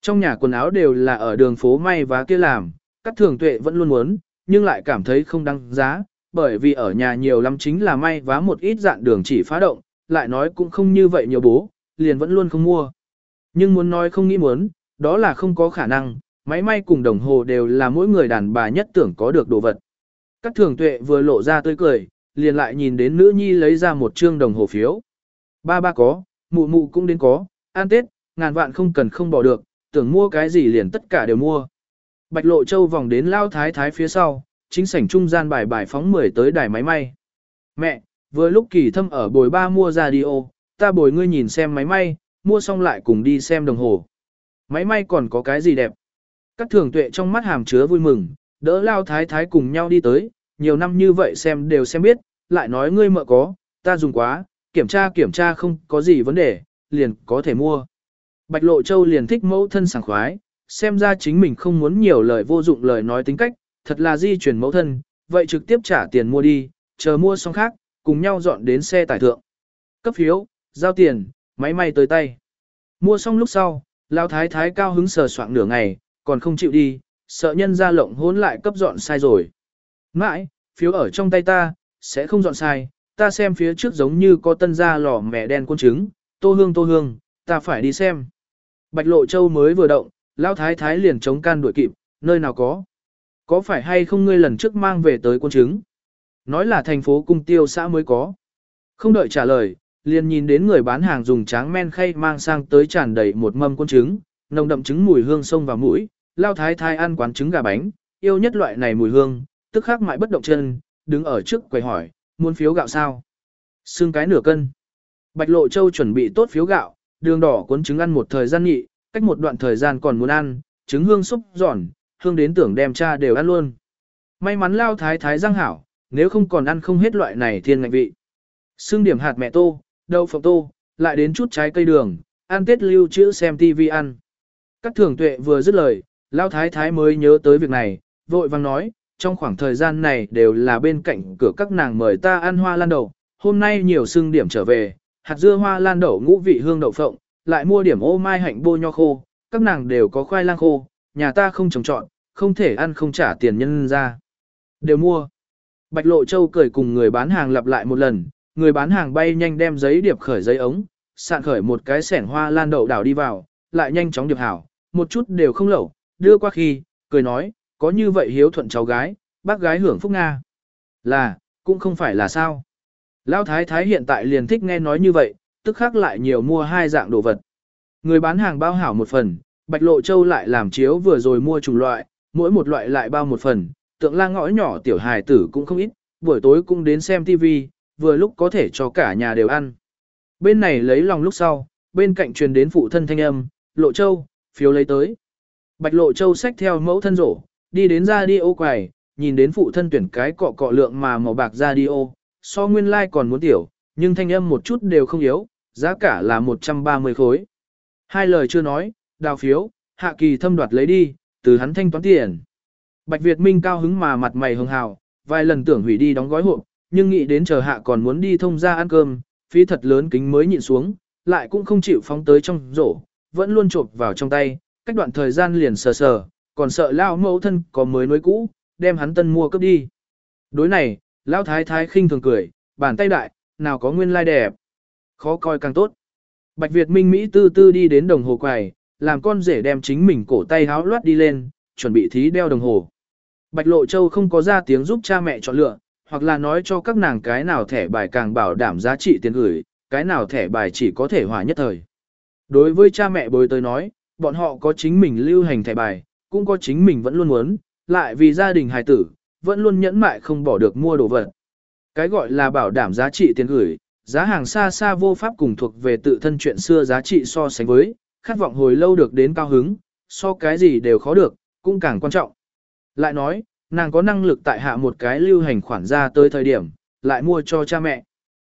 [SPEAKER 1] Trong nhà quần áo đều là ở đường phố may và kia làm, các thường tuệ vẫn luôn muốn, nhưng lại cảm thấy không đăng giá, bởi vì ở nhà nhiều lắm chính là may vá một ít dạng đường chỉ phá động, lại nói cũng không như vậy nhiều bố, liền vẫn luôn không mua. Nhưng muốn nói không nghĩ muốn, đó là không có khả năng, máy may cùng đồng hồ đều là mỗi người đàn bà nhất tưởng có được đồ vật. Các thường tuệ vừa lộ ra tươi cười, liền lại nhìn đến nữ nhi lấy ra một trương đồng hồ phiếu. Ba ba có, mụ mụ cũng đến có, an tết, ngàn vạn không cần không bỏ được, tưởng mua cái gì liền tất cả đều mua. Bạch lộ châu vòng đến lao thái thái phía sau, chính sảnh trung gian bài bài phóng 10 tới đài máy may. Mẹ, vừa lúc kỳ thâm ở bồi ba mua radio, ta bồi ngươi nhìn xem máy may, mua xong lại cùng đi xem đồng hồ. Máy may còn có cái gì đẹp. Các thường tuệ trong mắt hàm chứa vui mừng, đỡ lao thái thái cùng nhau đi tới, nhiều năm như vậy xem đều xem biết, lại nói ngươi mợ có, ta dùng quá, kiểm tra kiểm tra không có gì vấn đề, liền có thể mua. Bạch Lộ Châu liền thích mẫu thân sảng khoái, xem ra chính mình không muốn nhiều lời vô dụng lời nói tính cách, thật là di chuyển mẫu thân, vậy trực tiếp trả tiền mua đi, chờ mua xong khác, cùng nhau dọn đến xe tải thượng. Cấp phiếu, giao tiền, máy may tới tay. Mua xong lúc sau, Lão Thái Thái cao hứng sờ soạng nửa ngày, còn không chịu đi, sợ nhân ra lộng hốn lại cấp dọn sai rồi. Mãi, phiếu ở trong tay ta, sẽ không dọn sai, ta xem phía trước giống như có tân gia lò mẹ đen quân trứng, tô hương tô hương, ta phải đi xem. Bạch Lộ Châu mới vừa động, Lão Thái Thái liền chống can đuổi kịp, nơi nào có. Có phải hay không ngươi lần trước mang về tới quân trứng? Nói là thành phố cung tiêu xã mới có. Không đợi trả lời, liền nhìn đến người bán hàng dùng tráng men khay mang sang tới tràn đầy một mâm quân trứng, nồng đậm trứng mùi hương sông vào mũi, lao thái thái ăn quán trứng gà bánh, yêu nhất loại này mùi hương, tức khắc mãi bất động chân, đứng ở trước quầy hỏi, muốn phiếu gạo sao? Xương cái nửa cân. Bạch Lộ Châu chuẩn bị tốt phiếu gạo, đường đỏ cuốn trứng ăn một thời gian nhị, cách một đoạn thời gian còn muốn ăn, trứng hương xúc giòn, hương đến tưởng đem cha đều ăn luôn. May mắn lao thái thái răng hảo, nếu không còn ăn không hết loại này thiên ngạch vị. Xương điểm hạt mẹ tô, đậu phộng tô, lại đến chút trái cây đường, ăn tết lưu trữ xem tivi ăn. Các thường tuệ vừa dứt lời, Lão thái thái mới nhớ tới việc này, vội vang nói, trong khoảng thời gian này đều là bên cạnh cửa các nàng mời ta ăn hoa lan đậu, hôm nay nhiều xương điểm trở về, hạt dưa hoa lan đậu ngũ vị hương đậu phộng, lại mua điểm ô mai hạnh bô nho khô, các nàng đều có khoai lang khô, nhà ta không trồng trọn, không thể ăn không trả tiền nhân ra. Đều mua. Bạch Lộ Châu cười cùng người bán hàng lặp lại một lần, người bán hàng bay nhanh đem giấy điệp khởi giấy ống, sạn khởi một cái sẻn hoa lan đậu đảo đi vào, lại nhanh chóng điệp hảo, một chút đều không lẩu, đưa qua khi, cười nói, có như vậy hiếu thuận cháu gái, bác gái hưởng phúc Nga. Là, cũng không phải là sao. Lão thái thái hiện tại liền thích nghe nói như vậy, tức khắc lại nhiều mua hai dạng đồ vật. Người bán hàng bao hảo một phần, Bạch Lộ Châu lại làm chiếu vừa rồi mua chủng loại, mỗi một loại lại bao một phần, tượng la ngõ nhỏ tiểu hài tử cũng không ít, buổi tối cũng đến xem TV, vừa lúc có thể cho cả nhà đều ăn. Bên này lấy lòng lúc sau, bên cạnh truyền đến phụ thân thanh âm, Lộ Châu, phiếu lấy tới. Bạch Lộ Châu xách theo mẫu thân rổ, đi đến ra đi ô quầy, nhìn đến phụ thân tuyển cái cọ cọ lượng mà màu bạc ra đi ô, so nguyên lai like còn muốn tiểu, nhưng thanh âm một chút đều không yếu, giá cả là 130 khối. Hai lời chưa nói, đào phiếu, hạ kỳ thâm đoạt lấy đi, từ hắn thanh toán tiền. Bạch Việt Minh cao hứng mà mặt mày hưng hào, vài lần tưởng hủy đi đóng gói hộp, nhưng nghĩ đến chờ hạ còn muốn đi thông ra ăn cơm, phí thật lớn kính mới nhịn xuống, lại cũng không chịu phóng tới trong rổ, vẫn luôn chộp vào trong tay, cách đoạn thời gian liền sờ sờ, còn sợ lao mẫu thân có mới nối cũ, đem hắn tân mua cấp đi. Đối này, lao thái thái khinh thường cười, bàn tay đại, nào có nguyên lai đẹp. Khó coi càng tốt. Bạch Việt Minh Mỹ tư tư đi đến đồng hồ quầy, làm con rể đem chính mình cổ tay háo loát đi lên, chuẩn bị thí đeo đồng hồ. Bạch Lộ Châu không có ra tiếng giúp cha mẹ chọn lựa, hoặc là nói cho các nàng cái nào thẻ bài càng bảo đảm giá trị tiền gửi, cái nào thẻ bài chỉ có thể hòa nhất thời. Đối với cha mẹ bồi tới nói, bọn họ có chính mình lưu hành thẻ bài, cũng có chính mình vẫn luôn muốn, lại vì gia đình hài tử, vẫn luôn nhẫn mại không bỏ được mua đồ vật. Cái gọi là bảo đảm giá trị tiền gửi, giá hàng xa xa vô pháp cùng thuộc về tự thân chuyện xưa giá trị so sánh với, khát vọng hồi lâu được đến cao hứng, so cái gì đều khó được, cũng càng quan trọng. Lại nói, nàng có năng lực tại hạ một cái lưu hành khoản ra tới thời điểm, lại mua cho cha mẹ.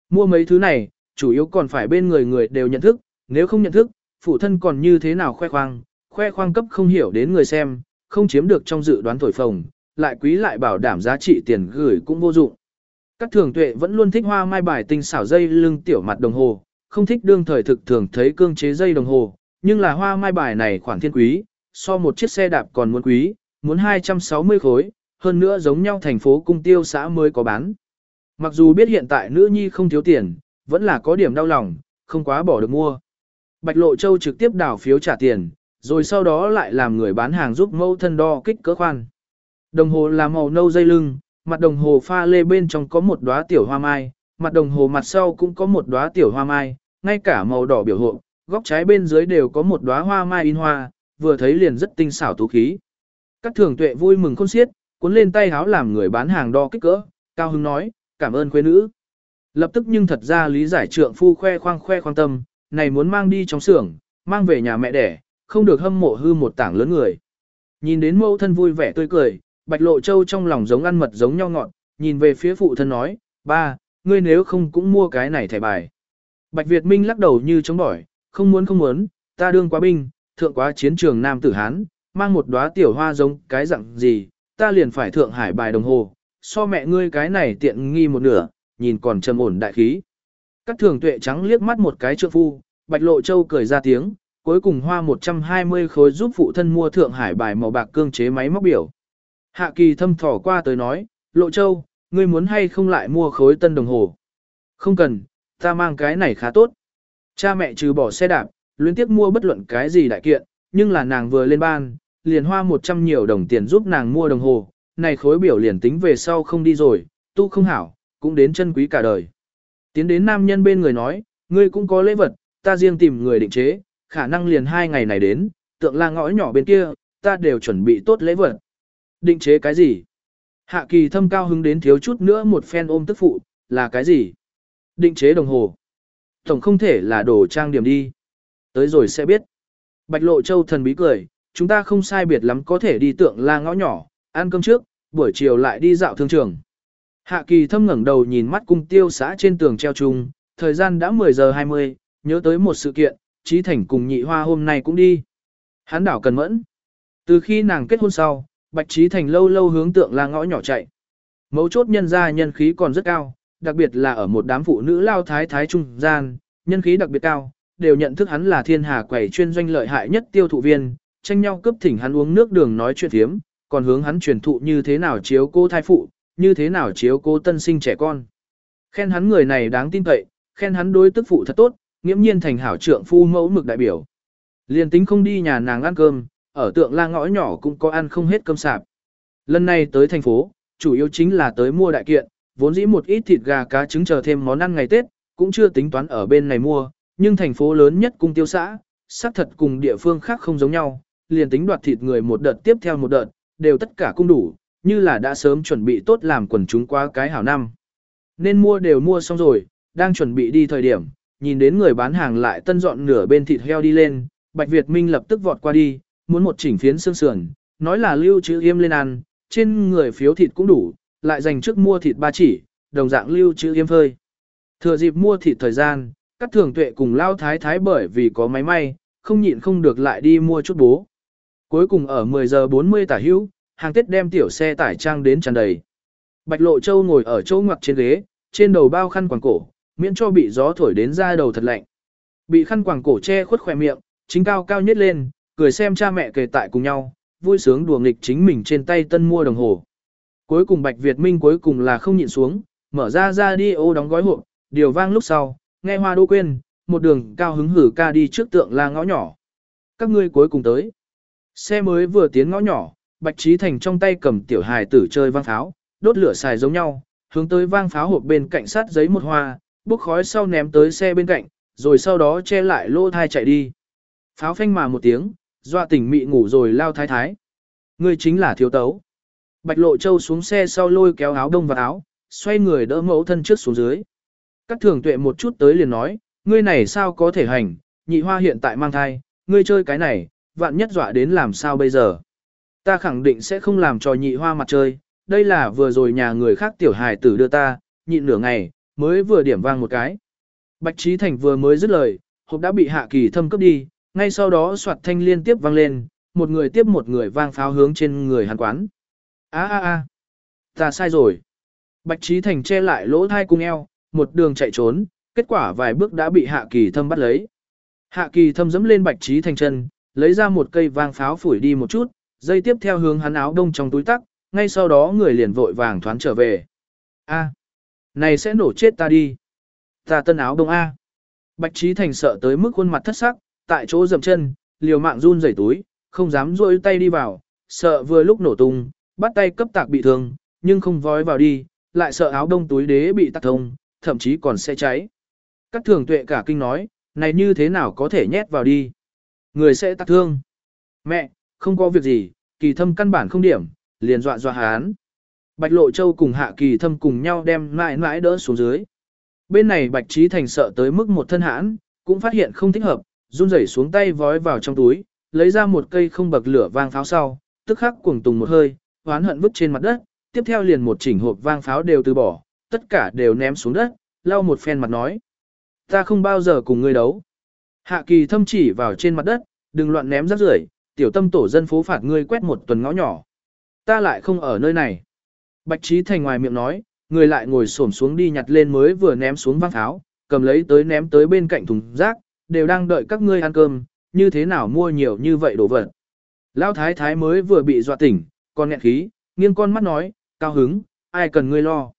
[SPEAKER 1] Mua mấy thứ này, chủ yếu còn phải bên người người đều nhận thức, nếu không nhận thức, phụ thân còn như thế nào khoe khoang, khoe khoang cấp không hiểu đến người xem, không chiếm được trong dự đoán thổi phồng, lại quý lại bảo đảm giá trị tiền gửi cũng vô dụng. Các thường tuệ vẫn luôn thích hoa mai bài tinh xảo dây lưng tiểu mặt đồng hồ, không thích đương thời thực thường thấy cương chế dây đồng hồ, nhưng là hoa mai bài này khoản thiên quý, so một chiếc xe đạp còn muốn quý, muốn 260 khối, hơn nữa giống nhau thành phố cung tiêu xã mới có bán. Mặc dù biết hiện tại nữ nhi không thiếu tiền, vẫn là có điểm đau lòng, không quá bỏ được mua. Bạch Lộ Châu trực tiếp đảo phiếu trả tiền, rồi sau đó lại làm người bán hàng giúp mẫu thân đo kích cỡ khoan. Đồng hồ là màu nâu dây lưng, mặt đồng hồ pha lê bên trong có một đóa tiểu hoa mai, mặt đồng hồ mặt sau cũng có một đóa tiểu hoa mai, ngay cả màu đỏ biểu hộ, góc trái bên dưới đều có một đóa hoa mai in hoa, vừa thấy liền rất tinh xảo tú khí. Các thường tuệ vui mừng khôn xiết, cuốn lên tay háo làm người bán hàng đo kích cỡ, cao hứng nói, cảm ơn quê nữ. Lập tức nhưng thật ra lý giải trượng phu khoe khoang khoe khoang tâm, này muốn mang đi trong xưởng, mang về nhà mẹ đẻ, không được hâm mộ hư một tảng lớn người. Nhìn đến mẫu thân vui vẻ tươi cười, Bạch Lộ Châu trong lòng giống ăn mật giống nhau ngọt, nhìn về phía phụ thân nói, ba, ngươi nếu không cũng mua cái này thẻ bài. Bạch Việt Minh lắc đầu như chống bỏi, không muốn không muốn, ta đương quá binh, thượng quá chiến trường Nam Tử Hán, mang một đóa tiểu hoa giống cái dạng gì, ta liền phải thượng hải bài đồng hồ, so mẹ ngươi cái này tiện nghi một nửa, nhìn còn trầm ổn đại khí. Các thường tuệ trắng liếc mắt một cái trượng phu, Bạch Lộ Châu cười ra tiếng, cuối cùng hoa 120 khối giúp phụ thân mua thượng hải bài màu bạc cương chế máy móc biểu. Hạ kỳ thâm thỏ qua tới nói, Lộ Châu, ngươi muốn hay không lại mua khối tân đồng hồ? Không cần, ta mang cái này khá tốt. Cha mẹ trừ bỏ xe đạp, luyến tiếp mua bất luận cái gì đại kiện, nhưng là nàng vừa lên ban, liền hoa 100 nhiều đồng tiền giúp nàng mua đồng hồ, này khối biểu liền tính về sau không đi rồi, tu không hảo, cũng đến chân quý cả đời. Tiến đến nam nhân bên người nói, ngươi cũng có lễ vật, ta riêng tìm người định chế, khả năng liền hai ngày này đến, tượng la ngõ nhỏ bên kia, ta đều chuẩn bị tốt lễ vật. Định chế cái gì? Hạ kỳ thâm cao hứng đến thiếu chút nữa một phen ôm tức phụ, là cái gì? Định chế đồng hồ. Tổng không thể là đồ trang điểm đi. Tới rồi sẽ biết. Bạch lộ châu thần bí cười, chúng ta không sai biệt lắm có thể đi tượng la ngõ nhỏ, ăn cơm trước, buổi chiều lại đi dạo thương trường. Hạ kỳ thâm ngẩng đầu nhìn mắt cung tiêu xã trên tường treo chung, thời gian đã 10 giờ 20, nhớ tới một sự kiện, Trí Thành cùng nhị hoa hôm nay cũng đi. Hán đảo cần mẫn. Từ khi nàng kết hôn sau, Bạch Trí Thành lâu lâu hướng tượng là ngõ nhỏ chạy. Mấu chốt nhân ra nhân khí còn rất cao, đặc biệt là ở một đám phụ nữ lao thái thái trung gian, nhân khí đặc biệt cao, đều nhận thức hắn là thiên hà quẩy chuyên doanh lợi hại nhất tiêu thụ viên, tranh nhau cướp thỉnh hắn uống nước đường nói chuyện thiếm, còn hướng hắn truyền thụ như thế nào chiếu cô thai phụ, như thế nào chiếu cố tân sinh trẻ con. Khen hắn người này đáng tin cậy, khen hắn đối tức phụ thật tốt, nghiễm nhiên thành hảo trượng phu mẫu mực đại biểu. Liên tính không đi nhà nàng ăn cơm, ở tượng la ngõ nhỏ cũng có ăn không hết cơm sạp. Lần này tới thành phố, chủ yếu chính là tới mua đại kiện, vốn dĩ một ít thịt gà cá trứng chờ thêm món ăn ngày Tết, cũng chưa tính toán ở bên này mua, nhưng thành phố lớn nhất cung tiêu xã, xác thật cùng địa phương khác không giống nhau, liền tính đoạt thịt người một đợt tiếp theo một đợt, đều tất cả cung đủ, như là đã sớm chuẩn bị tốt làm quần chúng qua cái hảo năm. Nên mua đều mua xong rồi, đang chuẩn bị đi thời điểm, nhìn đến người bán hàng lại tân dọn nửa bên thịt heo đi lên, Bạch Việt Minh lập tức vọt qua đi, muốn một chỉnh phiến xương sườn, nói là lưu trữ yêm lên ăn, trên người phiếu thịt cũng đủ, lại dành trước mua thịt ba chỉ, đồng dạng lưu trữ yêm phơi. Thừa dịp mua thịt thời gian, các thường tuệ cùng lao thái thái bởi vì có máy may, không nhịn không được lại đi mua chút bố. Cuối cùng ở 10 giờ 40 tả hữu, hàng Tết đem tiểu xe tải trang đến tràn đầy. Bạch Lộ Châu ngồi ở chỗ ngoặc trên ghế, trên đầu bao khăn quàng cổ, miễn cho bị gió thổi đến da đầu thật lạnh. Bị khăn quàng cổ che khuất khỏe miệng, chính cao cao nhất lên, cười xem cha mẹ kề tại cùng nhau, vui sướng đùa nghịch chính mình trên tay tân mua đồng hồ. Cuối cùng Bạch Việt Minh cuối cùng là không nhịn xuống, mở ra ra đi ô đóng gói hộp, điều vang lúc sau, nghe hoa đô quên, một đường cao hứng hử ca đi trước tượng la ngõ nhỏ. Các ngươi cuối cùng tới. Xe mới vừa tiến ngõ nhỏ, Bạch Trí Thành trong tay cầm tiểu hài tử chơi vang pháo, đốt lửa xài giống nhau, hướng tới vang pháo hộp bên cạnh sát giấy một hoa, bốc khói sau ném tới xe bên cạnh, rồi sau đó che lại lô thai chạy đi. Pháo phanh mà một tiếng, dọa tỉnh mị ngủ rồi lao thái thái. Người chính là thiếu tấu. Bạch lộ châu xuống xe sau lôi kéo áo đông vào áo, xoay người đỡ mẫu thân trước xuống dưới. Các thường tuệ một chút tới liền nói, ngươi này sao có thể hành, nhị hoa hiện tại mang thai, ngươi chơi cái này, vạn nhất dọa đến làm sao bây giờ. Ta khẳng định sẽ không làm trò nhị hoa mặt chơi, đây là vừa rồi nhà người khác tiểu hài tử đưa ta, nhịn nửa ngày, mới vừa điểm vang một cái. Bạch Trí Thành vừa mới dứt lời, hộp đã bị hạ kỳ thâm cấp đi, ngay sau đó soạt thanh liên tiếp vang lên, một người tiếp một người vang pháo hướng trên người hàn quán. a a a ta sai rồi. Bạch Trí Thành che lại lỗ thai cung eo, một đường chạy trốn, kết quả vài bước đã bị hạ kỳ thâm bắt lấy. Hạ kỳ thâm dẫm lên Bạch Trí Thành chân, lấy ra một cây vang pháo phủi đi một chút, dây tiếp theo hướng hắn áo đông trong túi tắc, ngay sau đó người liền vội vàng thoán trở về. A, này sẽ nổ chết ta đi. Ta tân áo đông A. Bạch Trí Thành sợ tới mức khuôn mặt thất sắc, tại chỗ dầm chân, liều mạng run rẩy túi, không dám rôi tay đi vào, sợ vừa lúc nổ tung, bắt tay cấp tạc bị thương, nhưng không vói vào đi, lại sợ áo đông túi đế bị tạc thông, thậm chí còn sẽ cháy. Các thường tuệ cả kinh nói, này như thế nào có thể nhét vào đi. Người sẽ tạc thương. Mẹ, không có việc gì, kỳ thâm căn bản không điểm, liền dọa dọa hán. Bạch Lộ Châu cùng Hạ Kỳ Thâm cùng nhau đem mãi mãi đỡ xuống dưới. Bên này Bạch Trí Thành sợ tới mức một thân hãn, cũng phát hiện không thích hợp, run rẩy xuống tay vói vào trong túi, lấy ra một cây không bậc lửa vang pháo sau, tức khắc cuồng tùng một hơi, hoán hận vứt trên mặt đất, tiếp theo liền một chỉnh hộp vang pháo đều từ bỏ, tất cả đều ném xuống đất, lau một phen mặt nói. Ta không bao giờ cùng ngươi đấu. Hạ kỳ thâm chỉ vào trên mặt đất, đừng loạn ném rác rưởi, tiểu tâm tổ dân phố phạt ngươi quét một tuần ngõ nhỏ. Ta lại không ở nơi này. Bạch Trí Thành ngoài miệng nói, người lại ngồi xổm xuống đi nhặt lên mới vừa ném xuống vang tháo, cầm lấy tới ném tới bên cạnh thùng rác, đều đang đợi các ngươi ăn cơm, như thế nào mua nhiều như vậy đồ vật. Lão thái thái mới vừa bị dọa tỉnh, còn nghẹn khí, nghiêng con mắt nói, cao hứng, ai cần ngươi lo.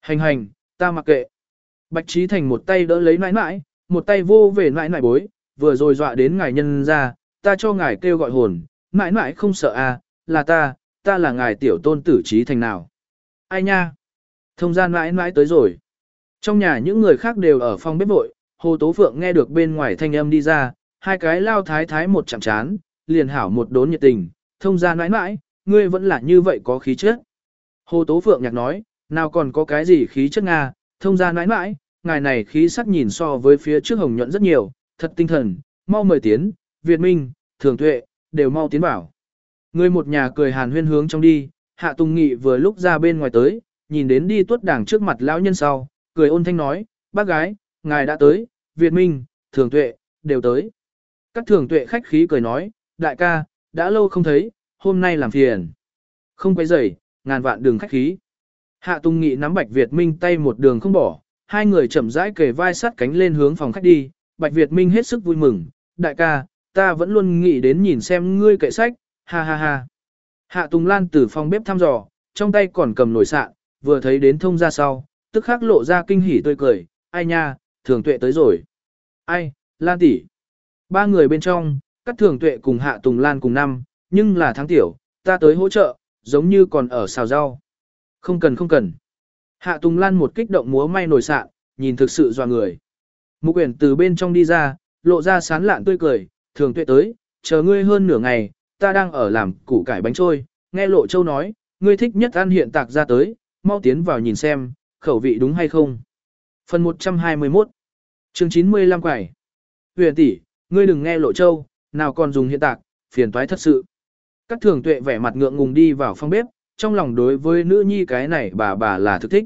[SPEAKER 1] Hành hành, ta mặc kệ. Bạch Trí Thành một tay đỡ lấy nãi nãi, một tay vô về nãi nãi bối, vừa rồi dọa đến ngài nhân ra, ta cho ngài kêu gọi hồn, mãi mãi không sợ à, là ta, ta là ngài tiểu tôn tử Trí Thành nào. Ai nha? Thông gian mãi mãi tới rồi. Trong nhà những người khác đều ở phòng bếp vội, Hồ Tố Phượng nghe được bên ngoài thanh âm đi ra, hai cái lao thái thái một chạm chán, liền hảo một đốn nhiệt tình, thông gian mãi mãi, ngươi vẫn là như vậy có khí chất. Hồ Tố Phượng nhạc nói, nào còn có cái gì khí chất Nga, thông gian mãi mãi, ngài này khí sắc nhìn so với phía trước hồng nhuận rất nhiều, thật tinh thần, mau mời tiến, Việt Minh, Thường Tuệ, đều mau tiến vào. Người một nhà cười hàn huyên hướng trong đi, Hạ Tùng Nghị vừa lúc ra bên ngoài tới, nhìn đến đi Tuất đảng trước mặt lão nhân sau, cười ôn thanh nói, bác gái, ngài đã tới, Việt Minh, Thường Tuệ, đều tới. Các Thường Tuệ khách khí cười nói, đại ca, đã lâu không thấy, hôm nay làm phiền. Không quay rầy, ngàn vạn đường khách khí. Hạ Tùng Nghị nắm Bạch Việt Minh tay một đường không bỏ, hai người chậm rãi kề vai sát cánh lên hướng phòng khách đi, Bạch Việt Minh hết sức vui mừng, đại ca, ta vẫn luôn nghĩ đến nhìn xem ngươi kệ sách, ha ha ha. Hạ Tùng Lan từ phòng bếp thăm dò, trong tay còn cầm nồi sạn, vừa thấy đến thông ra sau, tức khắc lộ ra kinh hỉ tươi cười, ai nha, thường tuệ tới rồi. Ai, Lan tỷ. Ba người bên trong, các thường tuệ cùng Hạ Tùng Lan cùng năm, nhưng là tháng tiểu, ta tới hỗ trợ, giống như còn ở xào rau. Không cần không cần. Hạ Tùng Lan một kích động múa may nổi sạn, nhìn thực sự doa người. Mục quyển từ bên trong đi ra, lộ ra sán lạn tươi cười, thường tuệ tới, chờ ngươi hơn nửa ngày, ta đang ở làm củ cải bánh trôi, nghe lộ châu nói, ngươi thích nhất ăn hiện tạc ra tới, mau tiến vào nhìn xem, khẩu vị đúng hay không. Phần 121 chương 95 quải Huyền tỷ, ngươi đừng nghe lộ châu, nào còn dùng hiện tạc, phiền toái thật sự. Các thường tuệ vẻ mặt ngượng ngùng đi vào phòng bếp, trong lòng đối với nữ nhi cái này bà bà là thực thích.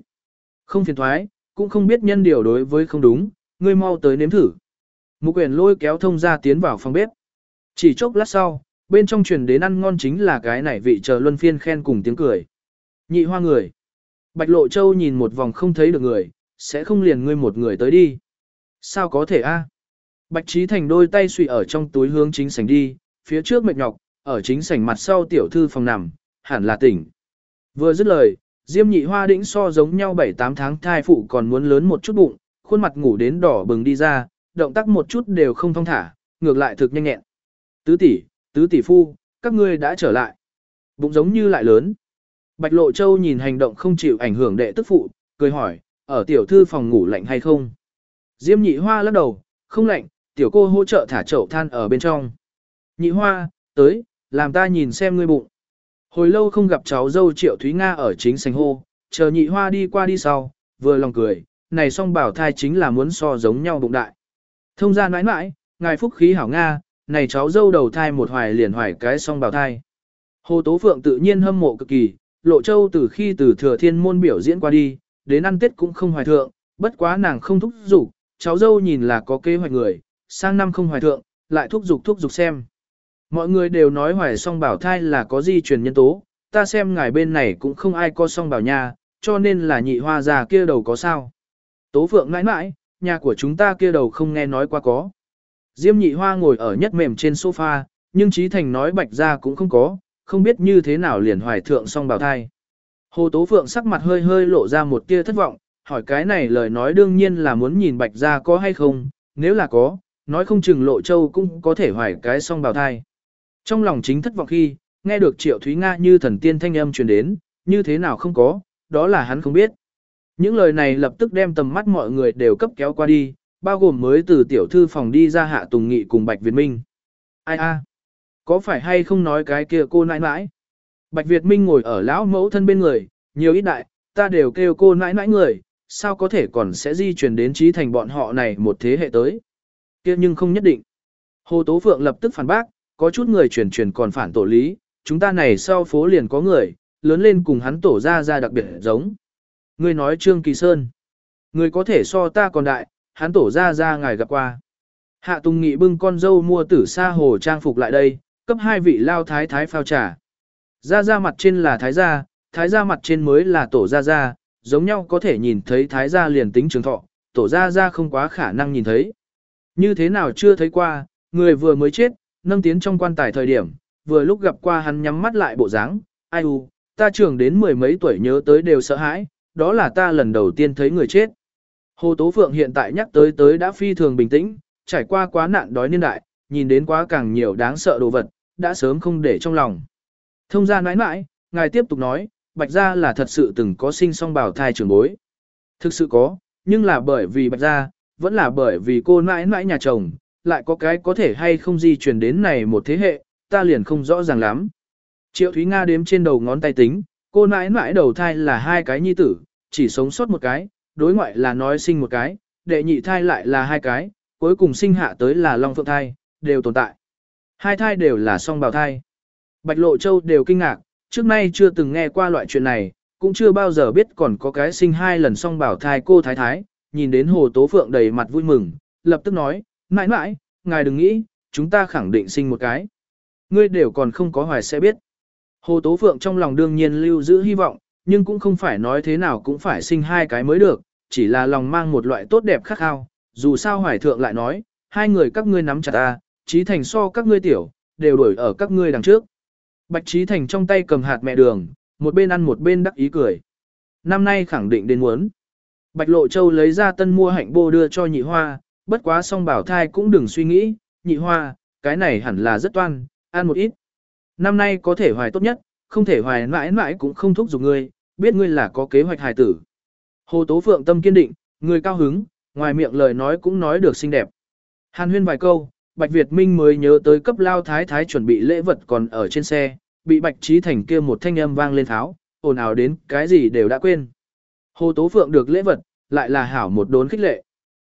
[SPEAKER 1] Không phiền thoái, cũng không biết nhân điều đối với không đúng, ngươi mau tới nếm thử. Mục quyền lôi kéo thông ra tiến vào phòng bếp. Chỉ chốc lát sau, bên trong truyền đến ăn ngon chính là cái này vị chờ luân phiên khen cùng tiếng cười. Nhị hoa người. Bạch Lộ Châu nhìn một vòng không thấy được người, sẽ không liền ngươi một người tới đi. Sao có thể a? Bạch Trí Thành đôi tay suy ở trong túi hướng chính sảnh đi, phía trước mệt nhọc, ở chính sảnh mặt sau tiểu thư phòng nằm, hẳn là tỉnh. Vừa dứt lời, Diêm nhị hoa đĩnh so giống nhau 7-8 tháng thai phụ còn muốn lớn một chút bụng, khuôn mặt ngủ đến đỏ bừng đi ra, động tác một chút đều không thong thả, ngược lại thực nhanh nhẹn. Tứ tỷ, tứ tỷ phu, các ngươi đã trở lại. Bụng giống như lại lớn. Bạch Lộ Châu nhìn hành động không chịu ảnh hưởng đệ tức phụ, cười hỏi, ở tiểu thư phòng ngủ lạnh hay không? Diêm nhị hoa lắc đầu, không lạnh, tiểu cô hỗ trợ thả chậu than ở bên trong. Nhị hoa, tới, làm ta nhìn xem ngươi bụng. Hồi lâu không gặp cháu dâu Triệu Thúy Nga ở chính sành hô, chờ nhị hoa đi qua đi sau, vừa lòng cười, này song bảo thai chính là muốn so giống nhau bụng đại. Thông gia nãi nãi, ngài phúc khí hảo Nga, này cháu dâu đầu thai một hoài liền hoài cái song bảo thai. Hồ Tố Phượng tự nhiên hâm mộ cực kỳ, Lộ Châu từ khi từ thừa thiên môn biểu diễn qua đi, đến ăn tết cũng không hoài thượng, bất quá nàng không thúc giục, cháu dâu nhìn là có kế hoạch người, sang năm không hoài thượng, lại thúc giục thúc giục xem. Mọi người đều nói hoài song bảo thai là có di truyền nhân tố, ta xem ngài bên này cũng không ai có song bảo nha, cho nên là nhị hoa già kia đầu có sao. Tố phượng nãi nãi nhà của chúng ta kia đầu không nghe nói qua có. Diêm nhị hoa ngồi ở nhất mềm trên sofa, nhưng Trí Thành nói bạch ra cũng không có, không biết như thế nào liền hoài thượng song bảo thai. Hồ Tố Phượng sắc mặt hơi hơi lộ ra một tia thất vọng, hỏi cái này lời nói đương nhiên là muốn nhìn bạch ra có hay không, nếu là có, nói không chừng lộ châu cũng có thể hoài cái song bào thai. Trong lòng chính thất vọng khi, nghe được Triệu Thúy Nga như thần tiên thanh âm truyền đến, như thế nào không có, đó là hắn không biết. Những lời này lập tức đem tầm mắt mọi người đều cấp kéo qua đi, bao gồm mới từ tiểu thư phòng đi ra hạ tùng nghị cùng Bạch Việt Minh. Ai a? Có phải hay không nói cái kia cô nãi nãi? Bạch Việt Minh ngồi ở lão mẫu thân bên người, nhiều ít đại, ta đều kêu cô nãi nãi người, sao có thể còn sẽ di truyền đến trí thành bọn họ này một thế hệ tới. kia nhưng không nhất định. Hồ Tố Phượng lập tức phản bác, có chút người truyền truyền còn phản tổ lý, chúng ta này sau phố liền có người, lớn lên cùng hắn tổ ra ra đặc biệt giống. Ngươi nói Trương Kỳ Sơn, người có thể so ta còn đại, hắn tổ ra ra ngài gặp qua. Hạ Tùng Nghị bưng con dâu mua tử sa hồ trang phục lại đây, cấp hai vị lao thái thái phao trà. Ra ra mặt trên là thái gia, thái gia mặt trên mới là tổ gia gia, giống nhau có thể nhìn thấy thái gia liền tính trường thọ, tổ gia gia không quá khả năng nhìn thấy. Như thế nào chưa thấy qua, người vừa mới chết, nâng tiến trong quan tài thời điểm, vừa lúc gặp qua hắn nhắm mắt lại bộ dáng, ai u, ta trưởng đến mười mấy tuổi nhớ tới đều sợ hãi, đó là ta lần đầu tiên thấy người chết. Hồ Tố Phượng hiện tại nhắc tới tới đã phi thường bình tĩnh, trải qua quá nạn đói niên đại, nhìn đến quá càng nhiều đáng sợ đồ vật, đã sớm không để trong lòng. Thông gia nãi nãi, ngài tiếp tục nói, Bạch Gia là thật sự từng có sinh song bào thai trưởng bối. Thực sự có, nhưng là bởi vì Bạch Gia, vẫn là bởi vì cô nãi nãi nhà chồng, lại có cái có thể hay không di truyền đến này một thế hệ, ta liền không rõ ràng lắm. Triệu Thúy Nga đếm trên đầu ngón tay tính, cô nãi nãi đầu thai là hai cái nhi tử, chỉ sống sót một cái, đối ngoại là nói sinh một cái, đệ nhị thai lại là hai cái, cuối cùng sinh hạ tới là long phượng thai, đều tồn tại. Hai thai đều là song bào thai. Bạch Lộ Châu đều kinh ngạc, trước nay chưa từng nghe qua loại chuyện này, cũng chưa bao giờ biết còn có cái sinh hai lần song bảo thai cô thái thái, nhìn đến Hồ Tố Phượng đầy mặt vui mừng, lập tức nói, mãi mãi, ngài đừng nghĩ, chúng ta khẳng định sinh một cái. Ngươi đều còn không có hoài sẽ biết. Hồ Tố Phượng trong lòng đương nhiên lưu giữ hy vọng, nhưng cũng không phải nói thế nào cũng phải sinh hai cái mới được, chỉ là lòng mang một loại tốt đẹp khắc khao, dù sao hoài thượng lại nói, hai người các ngươi nắm chặt ta, trí thành so các ngươi tiểu, đều đuổi ở các ngươi đằng trước. Bạch Trí Thành trong tay cầm hạt mẹ đường, một bên ăn một bên đắc ý cười. Năm nay khẳng định đến muốn. Bạch Lộ Châu lấy ra tân mua hạnh bô đưa cho nhị hoa, bất quá song bảo thai cũng đừng suy nghĩ, nhị hoa, cái này hẳn là rất toan, ăn một ít. Năm nay có thể hoài tốt nhất, không thể hoài mãi mãi cũng không thúc giục ngươi, biết ngươi là có kế hoạch hài tử. Hồ Tố Phượng tâm kiên định, người cao hứng, ngoài miệng lời nói cũng nói được xinh đẹp. Hàn huyên vài câu, Bạch Việt Minh mới nhớ tới cấp lao thái thái chuẩn bị lễ vật còn ở trên xe, bị Bạch Trí Thành kia một thanh âm vang lên tháo, ồn ào đến cái gì đều đã quên. Hồ Tố Phượng được lễ vật, lại là hảo một đốn khích lệ.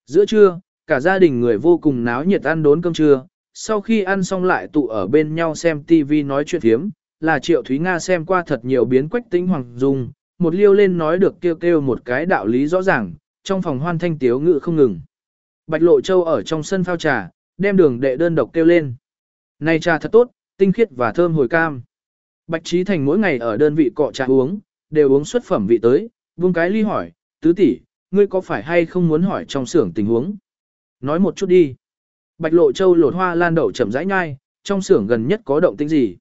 [SPEAKER 1] Giữa trưa, cả gia đình người vô cùng náo nhiệt ăn đốn cơm trưa, sau khi ăn xong lại tụ ở bên nhau xem TV nói chuyện thiếm, là Triệu Thúy Nga xem qua thật nhiều biến quách tính hoàng dung, một liêu lên nói được kêu kêu một cái đạo lý rõ ràng, trong phòng hoan thanh tiếu ngự không ngừng. Bạch Lộ Châu ở trong sân phao trà, đem đường đệ đơn độc kêu lên. Này trà thật tốt, tinh khiết và thơm hồi cam. Bạch Trí Thành mỗi ngày ở đơn vị cọ trà uống, đều uống xuất phẩm vị tới, vương cái ly hỏi, tứ tỷ, ngươi có phải hay không muốn hỏi trong xưởng tình huống? Nói một chút đi. Bạch Lộ Châu lột hoa lan đậu chậm rãi nhai, trong xưởng gần nhất có động tĩnh gì?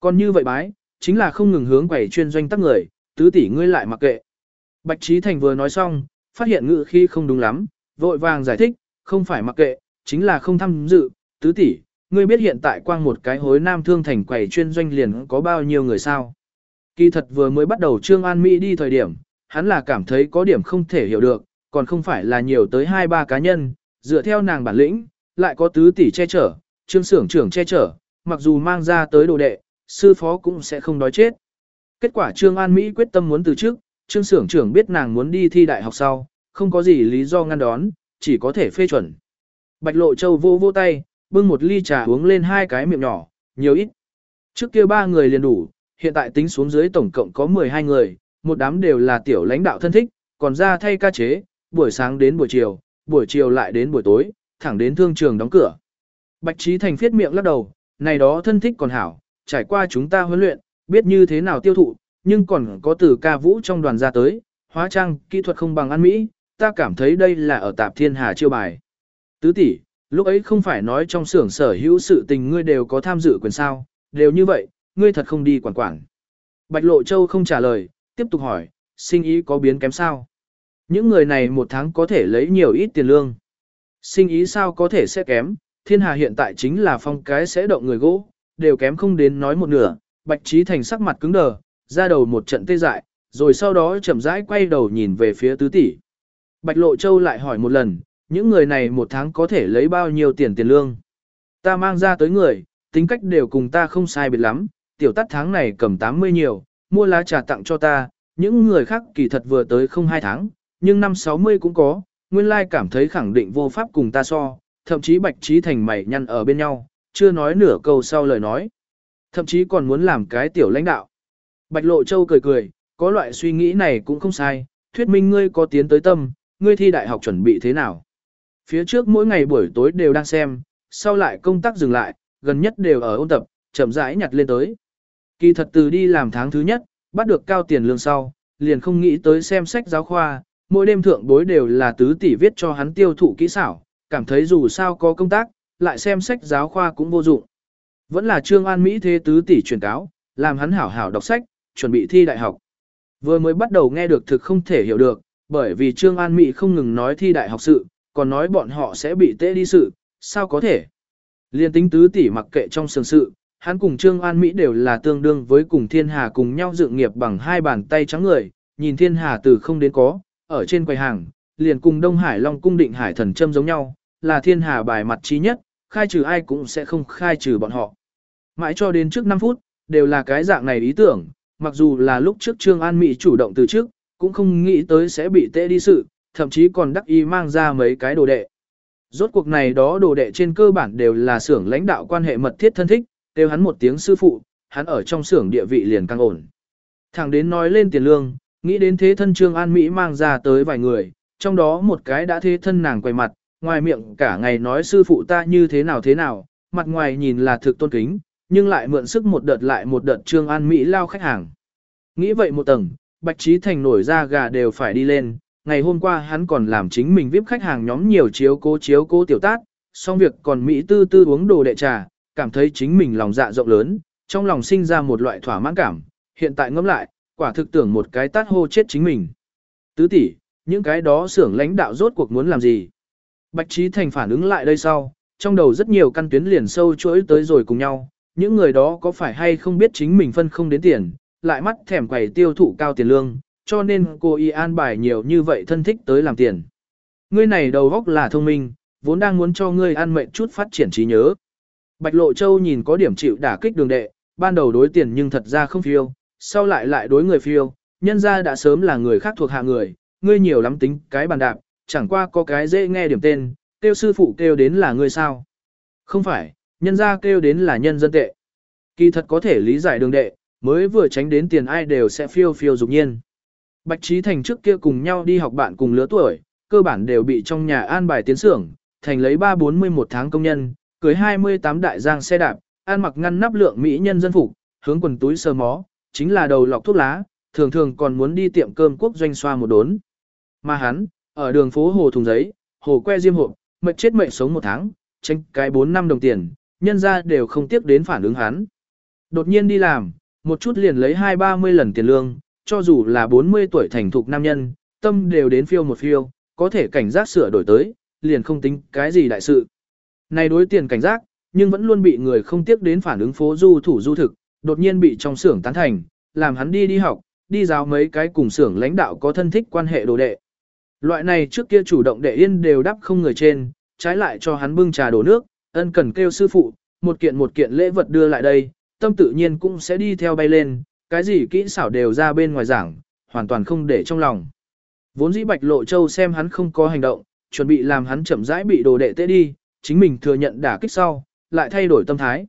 [SPEAKER 1] Còn như vậy bái, chính là không ngừng hướng quầy chuyên doanh tắc người, tứ tỷ ngươi lại mặc kệ. Bạch Trí Thành vừa nói xong, phát hiện ngự khi không đúng lắm, vội vàng giải thích, không phải mặc kệ, chính là không tham dự, tứ tỷ, ngươi biết hiện tại quang một cái hối nam thương thành quầy chuyên doanh liền có bao nhiêu người sao. Kỳ thật vừa mới bắt đầu Trương An Mỹ đi thời điểm, hắn là cảm thấy có điểm không thể hiểu được, còn không phải là nhiều tới hai ba cá nhân, dựa theo nàng bản lĩnh, lại có tứ tỷ che chở, trương xưởng trưởng che chở, mặc dù mang ra tới đồ đệ, sư phó cũng sẽ không đói chết. Kết quả Trương An Mỹ quyết tâm muốn từ trước, trương xưởng trưởng biết nàng muốn đi thi đại học sau, không có gì lý do ngăn đón, chỉ có thể phê chuẩn. Bạch Lộ Châu vô vô tay, bưng một ly trà uống lên hai cái miệng nhỏ, nhiều ít. Trước kia ba người liền đủ, hiện tại tính xuống dưới tổng cộng có 12 người, một đám đều là tiểu lãnh đạo thân thích, còn ra thay ca chế, buổi sáng đến buổi chiều, buổi chiều lại đến buổi tối, thẳng đến thương trường đóng cửa. Bạch Trí Thành phiết miệng lắc đầu, này đó thân thích còn hảo, trải qua chúng ta huấn luyện, biết như thế nào tiêu thụ, nhưng còn có từ ca vũ trong đoàn ra tới, hóa trang, kỹ thuật không bằng ăn Mỹ, ta cảm thấy đây là ở tạp thiên hà chiêu bài. Tứ tỷ, lúc ấy không phải nói trong xưởng sở hữu sự tình ngươi đều có tham dự quyền sao, đều như vậy, ngươi thật không đi quản quản. Bạch Lộ Châu không trả lời, tiếp tục hỏi, sinh ý có biến kém sao? Những người này một tháng có thể lấy nhiều ít tiền lương. Sinh ý sao có thể sẽ kém, thiên hà hiện tại chính là phong cái sẽ động người gỗ, đều kém không đến nói một nửa, Bạch Trí Thành sắc mặt cứng đờ, ra đầu một trận tê dại, rồi sau đó chậm rãi quay đầu nhìn về phía tứ tỷ. Bạch Lộ Châu lại hỏi một lần, những người này một tháng có thể lấy bao nhiêu tiền tiền lương. Ta mang ra tới người, tính cách đều cùng ta không sai biệt lắm, tiểu tắt tháng này cầm 80 nhiều, mua lá trà tặng cho ta, những người khác kỳ thật vừa tới không hai tháng, nhưng năm 60 cũng có, nguyên lai cảm thấy khẳng định vô pháp cùng ta so, thậm chí bạch trí thành mày nhăn ở bên nhau, chưa nói nửa câu sau lời nói. Thậm chí còn muốn làm cái tiểu lãnh đạo. Bạch Lộ Châu cười cười, có loại suy nghĩ này cũng không sai, thuyết minh ngươi có tiến tới tâm, ngươi thi đại học chuẩn bị thế nào. Phía trước mỗi ngày buổi tối đều đang xem, sau lại công tác dừng lại, gần nhất đều ở ôn tập, chậm rãi nhặt lên tới. Kỳ thật từ đi làm tháng thứ nhất, bắt được cao tiền lương sau, liền không nghĩ tới xem sách giáo khoa, mỗi đêm thượng bối đều là tứ tỷ viết cho hắn tiêu thụ kỹ xảo, cảm thấy dù sao có công tác, lại xem sách giáo khoa cũng vô dụng. Vẫn là Trương An Mỹ thế tứ tỷ truyền cáo, làm hắn hảo hảo đọc sách, chuẩn bị thi đại học. Vừa mới bắt đầu nghe được thực không thể hiểu được, bởi vì Trương An Mỹ không ngừng nói thi đại học sự, còn nói bọn họ sẽ bị tê đi sự, sao có thể. Liên tính tứ tỷ mặc kệ trong sương sự, hắn cùng Trương An Mỹ đều là tương đương với cùng Thiên Hà cùng nhau dựng nghiệp bằng hai bàn tay trắng người, nhìn Thiên Hà từ không đến có, ở trên quầy hàng, liền cùng Đông Hải Long cung định hải thần châm giống nhau, là Thiên Hà bài mặt trí nhất, khai trừ ai cũng sẽ không khai trừ bọn họ. Mãi cho đến trước 5 phút, đều là cái dạng này ý tưởng, mặc dù là lúc trước Trương An Mỹ chủ động từ trước, cũng không nghĩ tới sẽ bị tệ đi sự, thậm chí còn đắc ý mang ra mấy cái đồ đệ. Rốt cuộc này đó đồ đệ trên cơ bản đều là xưởng lãnh đạo quan hệ mật thiết thân thích, kêu hắn một tiếng sư phụ, hắn ở trong xưởng địa vị liền căng ổn. Thẳng đến nói lên tiền lương, nghĩ đến thế thân Trương An Mỹ mang ra tới vài người, trong đó một cái đã thế thân nàng quay mặt, ngoài miệng cả ngày nói sư phụ ta như thế nào thế nào, mặt ngoài nhìn là thực tôn kính, nhưng lại mượn sức một đợt lại một đợt Trương An Mỹ lao khách hàng. Nghĩ vậy một tầng, Bạch Trí Thành nổi ra gà đều phải đi lên, ngày hôm qua hắn còn làm chính mình VIP khách hàng nhóm nhiều chiếu cố chiếu cố tiểu tát, xong việc còn Mỹ tư tư uống đồ đệ trà, cảm thấy chính mình lòng dạ rộng lớn, trong lòng sinh ra một loại thỏa mãn cảm, hiện tại ngẫm lại, quả thực tưởng một cái tát hô chết chính mình. Tứ tỷ, những cái đó xưởng lãnh đạo rốt cuộc muốn làm gì? Bạch Trí Thành phản ứng lại đây sau, trong đầu rất nhiều căn tuyến liền sâu chuỗi tới rồi cùng nhau, những người đó có phải hay không biết chính mình phân không đến tiền, lại mắt thèm quầy tiêu thụ cao tiền lương, cho nên cô y an bài nhiều như vậy thân thích tới làm tiền. Ngươi này đầu góc là thông minh, vốn đang muốn cho ngươi ăn mệnh chút phát triển trí nhớ. Bạch Lộ Châu nhìn có điểm chịu đả kích đường đệ, ban đầu đối tiền nhưng thật ra không phiêu, sau lại lại đối người phiêu, nhân ra đã sớm là người khác thuộc hạ người, ngươi nhiều lắm tính cái bàn đạp, chẳng qua có cái dễ nghe điểm tên, kêu sư phụ kêu đến là ngươi sao. Không phải, nhân ra kêu đến là nhân dân tệ. Kỳ thật có thể lý giải đường đệ, mới vừa tránh đến tiền ai đều sẽ phiêu phiêu dục nhiên. Bạch Trí Thành trước kia cùng nhau đi học bạn cùng lứa tuổi, cơ bản đều bị trong nhà an bài tiến xưởng, thành lấy 3-41 tháng công nhân, cưới 28 đại giang xe đạp, an mặc ngăn nắp lượng mỹ nhân dân phục, hướng quần túi sờ mó, chính là đầu lọc thuốc lá, thường thường còn muốn đi tiệm cơm quốc doanh xoa một đốn. Mà hắn, ở đường phố Hồ Thùng Giấy, Hồ Que Diêm Hộp, mệt chết mệt sống một tháng, tranh cái 4 năm đồng tiền, nhân ra đều không tiếc đến phản ứng hắn. Đột nhiên đi làm, một chút liền lấy hai ba mươi lần tiền lương, cho dù là 40 tuổi thành thục nam nhân, tâm đều đến phiêu một phiêu, có thể cảnh giác sửa đổi tới, liền không tính cái gì đại sự. Này đối tiền cảnh giác, nhưng vẫn luôn bị người không tiếc đến phản ứng phố du thủ du thực, đột nhiên bị trong xưởng tán thành, làm hắn đi đi học, đi giáo mấy cái cùng xưởng lãnh đạo có thân thích quan hệ đồ đệ. Loại này trước kia chủ động đệ yên đều đắp không người trên, trái lại cho hắn bưng trà đổ nước, ân cần kêu sư phụ, một kiện một kiện lễ vật đưa lại đây, tâm tự nhiên cũng sẽ đi theo bay lên, cái gì kỹ xảo đều ra bên ngoài giảng, hoàn toàn không để trong lòng. Vốn dĩ Bạch Lộ Châu xem hắn không có hành động, chuẩn bị làm hắn chậm rãi bị đồ đệ tế đi, chính mình thừa nhận đả kích sau, lại thay đổi tâm thái.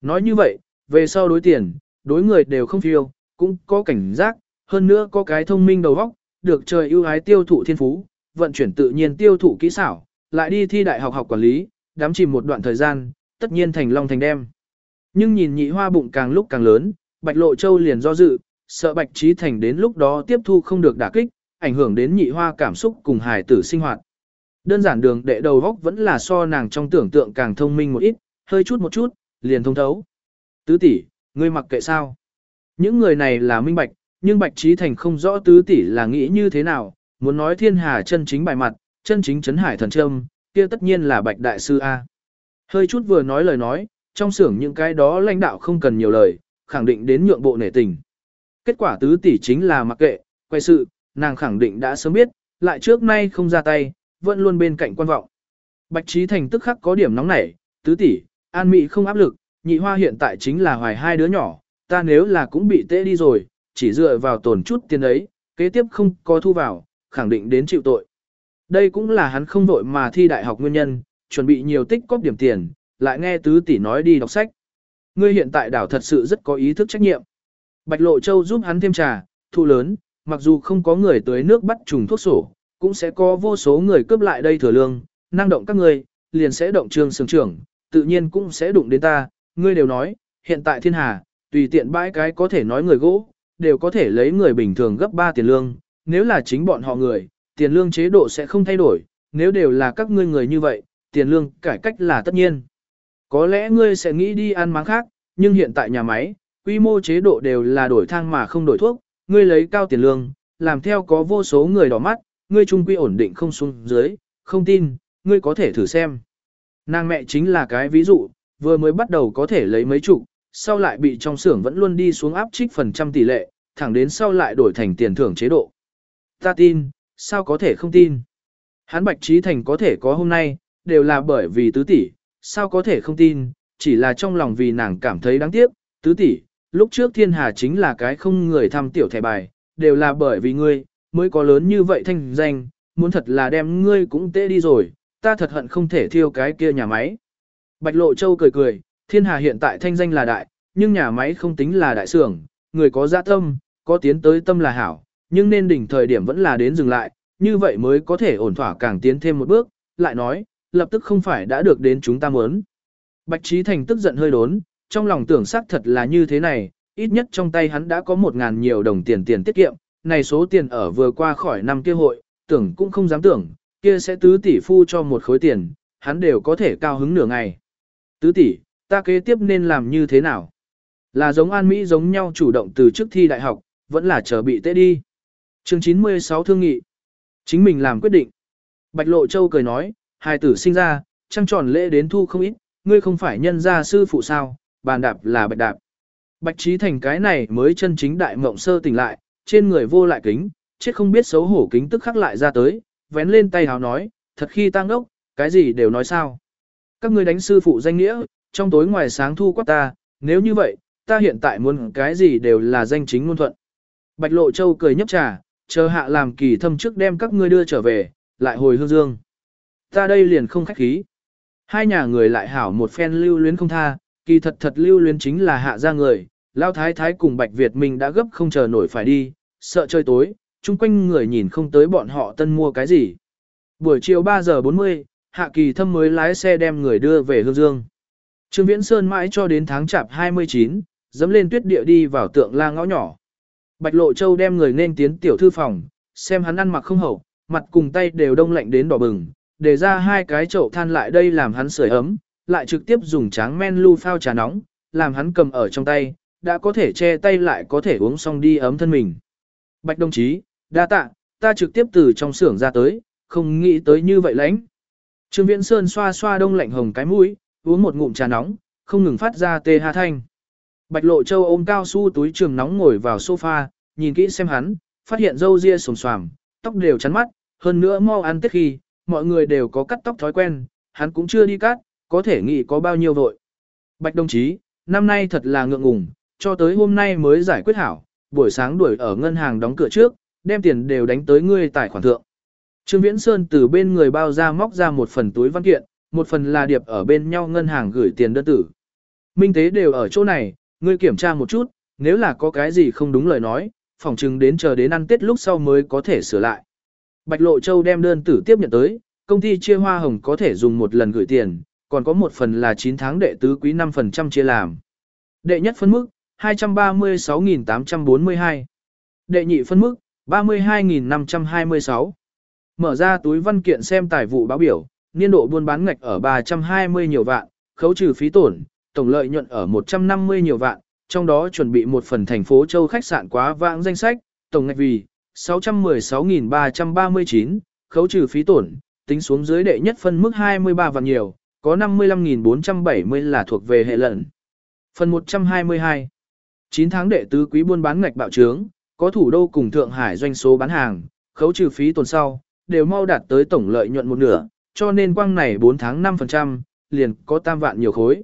[SPEAKER 1] Nói như vậy, về sau đối tiền, đối người đều không phiêu, cũng có cảnh giác, hơn nữa có cái thông minh đầu óc, được trời ưu ái tiêu thụ thiên phú, vận chuyển tự nhiên tiêu thụ kỹ xảo, lại đi thi đại học học quản lý, đám chìm một đoạn thời gian, tất nhiên thành long thành đem. Nhưng nhìn nhị hoa bụng càng lúc càng lớn, Bạch Lộ Châu liền do dự, sợ Bạch Trí Thành đến lúc đó tiếp thu không được đả kích, ảnh hưởng đến nhị hoa cảm xúc cùng hài tử sinh hoạt. Đơn giản đường đệ đầu góc vẫn là so nàng trong tưởng tượng càng thông minh một ít, hơi chút một chút, liền thông thấu. Tứ tỷ, ngươi mặc kệ sao? Những người này là minh bạch, nhưng Bạch Trí Thành không rõ tứ tỷ là nghĩ như thế nào, muốn nói thiên hà chân chính bài mặt, chân chính chấn hải thần trâm, kia tất nhiên là Bạch Đại Sư A. Hơi chút vừa nói lời nói, trong xưởng những cái đó lãnh đạo không cần nhiều lời, khẳng định đến nhượng bộ nể tình. Kết quả tứ tỷ chính là mặc kệ, quay sự, nàng khẳng định đã sớm biết, lại trước nay không ra tay, vẫn luôn bên cạnh quan vọng. Bạch Trí Thành tức khắc có điểm nóng nảy, tứ tỷ, an mị không áp lực, nhị hoa hiện tại chính là hoài hai đứa nhỏ, ta nếu là cũng bị tê đi rồi, chỉ dựa vào tổn chút tiền ấy, kế tiếp không có thu vào, khẳng định đến chịu tội. Đây cũng là hắn không vội mà thi đại học nguyên nhân, chuẩn bị nhiều tích cóp điểm tiền, lại nghe tứ tỷ nói đi đọc sách. Ngươi hiện tại đảo thật sự rất có ý thức trách nhiệm. Bạch Lộ Châu giúp hắn thêm trà, thu lớn, mặc dù không có người tới nước bắt trùng thuốc sổ, cũng sẽ có vô số người cướp lại đây thừa lương, năng động các ngươi, liền sẽ động trường sướng trưởng, tự nhiên cũng sẽ đụng đến ta, ngươi đều nói, hiện tại thiên hà, tùy tiện bãi cái có thể nói người gỗ, đều có thể lấy người bình thường gấp 3 tiền lương, nếu là chính bọn họ người, tiền lương chế độ sẽ không thay đổi, nếu đều là các ngươi người như vậy, tiền lương cải cách là tất nhiên. Có lẽ ngươi sẽ nghĩ đi ăn máng khác, nhưng hiện tại nhà máy, quy mô chế độ đều là đổi thang mà không đổi thuốc, ngươi lấy cao tiền lương, làm theo có vô số người đỏ mắt, ngươi trung quy ổn định không xuống dưới, không tin, ngươi có thể thử xem. Nàng mẹ chính là cái ví dụ, vừa mới bắt đầu có thể lấy mấy chục, sau lại bị trong xưởng vẫn luôn đi xuống áp trích phần trăm tỷ lệ, thẳng đến sau lại đổi thành tiền thưởng chế độ. Ta tin, sao có thể không tin? Hắn Bạch Trí Thành có thể có hôm nay, đều là bởi vì tứ tỷ, sao có thể không tin, chỉ là trong lòng vì nàng cảm thấy đáng tiếc, tứ tỷ, lúc trước thiên hà chính là cái không người thăm tiểu thẻ bài, đều là bởi vì ngươi, mới có lớn như vậy thanh danh, muốn thật là đem ngươi cũng tê đi rồi, ta thật hận không thể thiêu cái kia nhà máy. Bạch Lộ Châu cười cười, thiên hà hiện tại thanh danh là đại, nhưng nhà máy không tính là đại xưởng, người có dạ tâm, có tiến tới tâm là hảo, nhưng nên đỉnh thời điểm vẫn là đến dừng lại, như vậy mới có thể ổn thỏa càng tiến thêm một bước, lại nói, lập tức không phải đã được đến chúng ta muốn. Bạch Trí Thành tức giận hơi đốn, trong lòng tưởng xác thật là như thế này, ít nhất trong tay hắn đã có một ngàn nhiều đồng tiền tiền tiết kiệm, này số tiền ở vừa qua khỏi năm kia hội, tưởng cũng không dám tưởng, kia sẽ tứ tỷ phu cho một khối tiền, hắn đều có thể cao hứng nửa ngày. Tứ tỷ, ta kế tiếp nên làm như thế nào? Là giống An Mỹ giống nhau chủ động từ trước thi đại học, vẫn là chờ bị tệ đi. Chương 96 thương nghị. Chính mình làm quyết định. Bạch Lộ Châu cười nói, hai tử sinh ra, trăng tròn lễ đến thu không ít, ngươi không phải nhân gia sư phụ sao, bàn đạp là bạch đạp. Bạch trí thành cái này mới chân chính đại mộng sơ tỉnh lại, trên người vô lại kính, chết không biết xấu hổ kính tức khắc lại ra tới, vén lên tay hào nói, thật khi tăng ốc, cái gì đều nói sao. Các ngươi đánh sư phụ danh nghĩa, trong tối ngoài sáng thu quát ta, nếu như vậy, ta hiện tại muốn cái gì đều là danh chính ngôn thuận. Bạch Lộ Châu cười nhấp trà, chờ hạ làm kỳ thâm trước đem các ngươi đưa trở về, lại hồi hương dương. Ta đây liền không khách khí. Hai nhà người lại hảo một phen lưu luyến không tha, kỳ thật thật lưu luyến chính là hạ ra người, Lao Thái Thái cùng Bạch Việt mình đã gấp không chờ nổi phải đi, sợ chơi tối, chung quanh người nhìn không tới bọn họ tân mua cái gì. Buổi chiều 3 giờ 40, Hạ Kỳ Thâm mới lái xe đem người đưa về Hương Dương. Trương Viễn Sơn mãi cho đến tháng chạp 29, dẫm lên tuyết địa đi vào tượng la ngõ nhỏ. Bạch Lộ Châu đem người nên tiến tiểu thư phòng, xem hắn ăn mặc không hậu, mặt cùng tay đều đông lạnh đến đỏ bừng, để ra hai cái chậu than lại đây làm hắn sưởi ấm, lại trực tiếp dùng tráng men lu phao trà nóng, làm hắn cầm ở trong tay, đã có thể che tay lại có thể uống xong đi ấm thân mình. Bạch đồng chí, đa tạ, ta trực tiếp từ trong xưởng ra tới, không nghĩ tới như vậy lãnh. Trương Viễn Sơn xoa xoa đông lạnh hồng cái mũi, uống một ngụm trà nóng, không ngừng phát ra tê ha thanh. Bạch Lộ Châu ôm cao su túi trường nóng ngồi vào sofa, nhìn kỹ xem hắn, phát hiện râu ria sồm xoàm, tóc đều chắn mắt, hơn nữa mau ăn tết khi, mọi người đều có cắt tóc thói quen, hắn cũng chưa đi cắt, có thể nghĩ có bao nhiêu vội. Bạch đồng chí, năm nay thật là ngượng ngùng, cho tới hôm nay mới giải quyết hảo, buổi sáng đuổi ở ngân hàng đóng cửa trước, đem tiền đều đánh tới ngươi tài khoản thượng. Trương Viễn Sơn từ bên người bao ra móc ra một phần túi văn kiện, một phần là điệp ở bên nhau ngân hàng gửi tiền đơn tử. Minh tế đều ở chỗ này, ngươi kiểm tra một chút, nếu là có cái gì không đúng lời nói, phòng chừng đến chờ đến ăn Tết lúc sau mới có thể sửa lại. Bạch Lộ Châu đem đơn tử tiếp nhận tới, công ty chia hoa hồng có thể dùng một lần gửi tiền, còn có một phần là 9 tháng đệ tứ quý 5% chia làm. Đệ nhất phân mức, 236.842. Đệ nhị phân mức, 32.526. Mở ra túi văn kiện xem tài vụ báo biểu, niên độ buôn bán ngạch ở 320 nhiều vạn, khấu trừ phí tổn, tổng lợi nhuận ở 150 nhiều vạn, trong đó chuẩn bị một phần thành phố châu khách sạn quá vãng danh sách, tổng ngạch vì 616.339, khấu trừ phí tổn, tính xuống dưới đệ nhất phân mức 23 vạn nhiều, có 55.470 là thuộc về hệ lận. Phần 122 9 tháng đệ tứ quý buôn bán ngạch bạo trướng, có thủ đô cùng Thượng Hải doanh số bán hàng, khấu trừ phí tồn sau, đều mau đạt tới tổng lợi nhuận một nửa, cho nên quang này 4 tháng 5%, liền có tam vạn nhiều khối.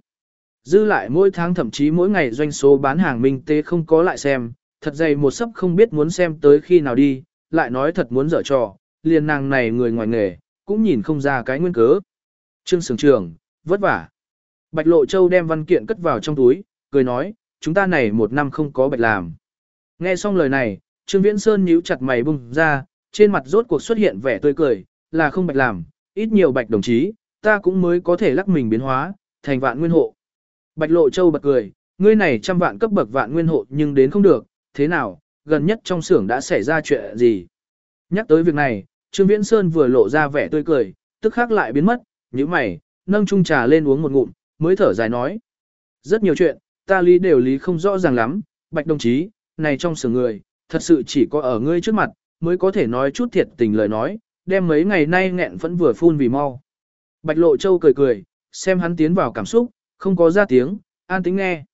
[SPEAKER 1] Dư lại mỗi tháng thậm chí mỗi ngày doanh số bán hàng minh tế không có lại xem, thật dày một sấp không biết muốn xem tới khi nào đi, lại nói thật muốn dở trò, liền nàng này người ngoài nghề, cũng nhìn không ra cái nguyên cớ. Trương Sướng Trường, vất vả. Bạch Lộ Châu đem văn kiện cất vào trong túi, cười nói, chúng ta này một năm không có bạch làm. Nghe xong lời này, Trương Viễn Sơn nhíu chặt mày bung ra, trên mặt rốt cuộc xuất hiện vẻ tươi cười, là không bạch làm, ít nhiều bạch đồng chí, ta cũng mới có thể lắc mình biến hóa, thành vạn nguyên hộ. Bạch Lộ Châu bật cười, ngươi này trăm vạn cấp bậc vạn nguyên hộ nhưng đến không được, thế nào, gần nhất trong xưởng đã xảy ra chuyện gì. Nhắc tới việc này, Trương Viễn Sơn vừa lộ ra vẻ tươi cười, tức khắc lại biến mất, như mày, nâng chung trà lên uống một ngụm, mới thở dài nói. Rất nhiều chuyện, ta lý đều lý không rõ ràng lắm, bạch đồng chí, này trong xưởng người, thật sự chỉ có ở ngươi trước mặt, mới có thể nói chút thiệt tình lời nói, đem mấy ngày nay nghẹn vẫn vừa phun vì mau. Bạch Lộ Châu cười cười, xem hắn tiến vào cảm xúc, không có ra tiếng, an tính nghe.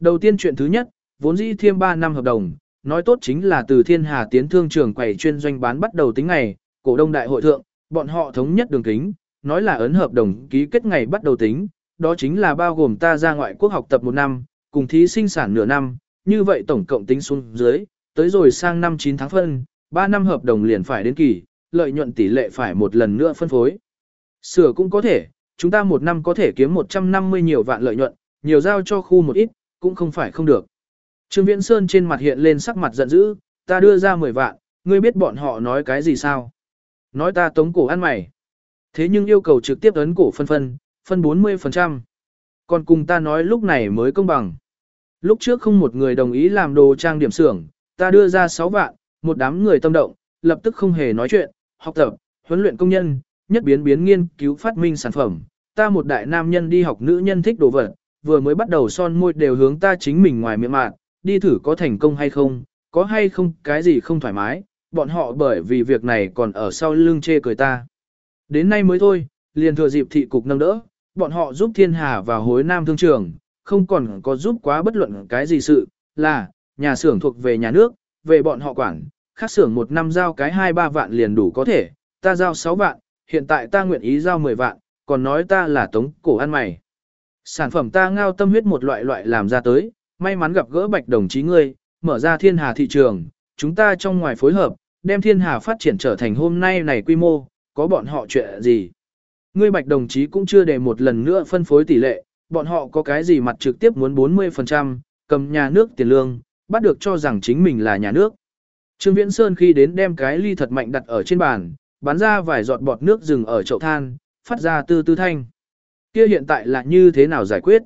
[SPEAKER 1] Đầu tiên chuyện thứ nhất, vốn dĩ thêm 3 năm hợp đồng, nói tốt chính là từ thiên hà tiến thương trường quầy chuyên doanh bán bắt đầu tính ngày, cổ đông đại hội thượng, bọn họ thống nhất đường kính, nói là ấn hợp đồng ký kết ngày bắt đầu tính, đó chính là bao gồm ta ra ngoại quốc học tập một năm, cùng thí sinh sản nửa năm, như vậy tổng cộng tính xuống dưới, tới rồi sang năm 9 tháng phân, 3 năm hợp đồng liền phải đến kỳ, lợi nhuận tỷ lệ phải một lần nữa phân phối. Sửa cũng có thể, chúng ta một năm có thể kiếm 150 nhiều vạn lợi nhuận, nhiều giao cho khu một ít, cũng không phải không được. Trương Viễn Sơn trên mặt hiện lên sắc mặt giận dữ, ta đưa ra 10 vạn, ngươi biết bọn họ nói cái gì sao? Nói ta tống cổ ăn mày. Thế nhưng yêu cầu trực tiếp ấn cổ phân phân, phân 40%. Còn cùng ta nói lúc này mới công bằng. Lúc trước không một người đồng ý làm đồ trang điểm xưởng, ta đưa ra 6 vạn, một đám người tâm động, lập tức không hề nói chuyện, học tập, huấn luyện công nhân, nhất biến biến nghiên cứu phát minh sản phẩm. Ta một đại nam nhân đi học nữ nhân thích đồ vật, vừa mới bắt đầu son môi đều hướng ta chính mình ngoài miệng mạng, đi thử có thành công hay không, có hay không cái gì không thoải mái, bọn họ bởi vì việc này còn ở sau lưng chê cười ta. Đến nay mới thôi, liền thừa dịp thị cục nâng đỡ, bọn họ giúp thiên hà và hối nam thương trường, không còn có giúp quá bất luận cái gì sự, là, nhà xưởng thuộc về nhà nước, về bọn họ quản, khác xưởng một năm giao cái 2-3 vạn liền đủ có thể, ta giao 6 vạn, hiện tại ta nguyện ý giao 10 vạn, còn nói ta là tống cổ ăn mày. Sản phẩm ta ngao tâm huyết một loại loại làm ra tới, may mắn gặp gỡ bạch đồng chí ngươi, mở ra thiên hà thị trường, chúng ta trong ngoài phối hợp, đem thiên hà phát triển trở thành hôm nay này quy mô, có bọn họ chuyện gì. Ngươi bạch đồng chí cũng chưa để một lần nữa phân phối tỷ lệ, bọn họ có cái gì mặt trực tiếp muốn 40%, cầm nhà nước tiền lương, bắt được cho rằng chính mình là nhà nước. Trương Viễn Sơn khi đến đem cái ly thật mạnh đặt ở trên bàn, bắn ra vài giọt bọt nước rừng ở chậu than, phát ra tư tư thanh. Kia hiện tại là như thế nào giải quyết?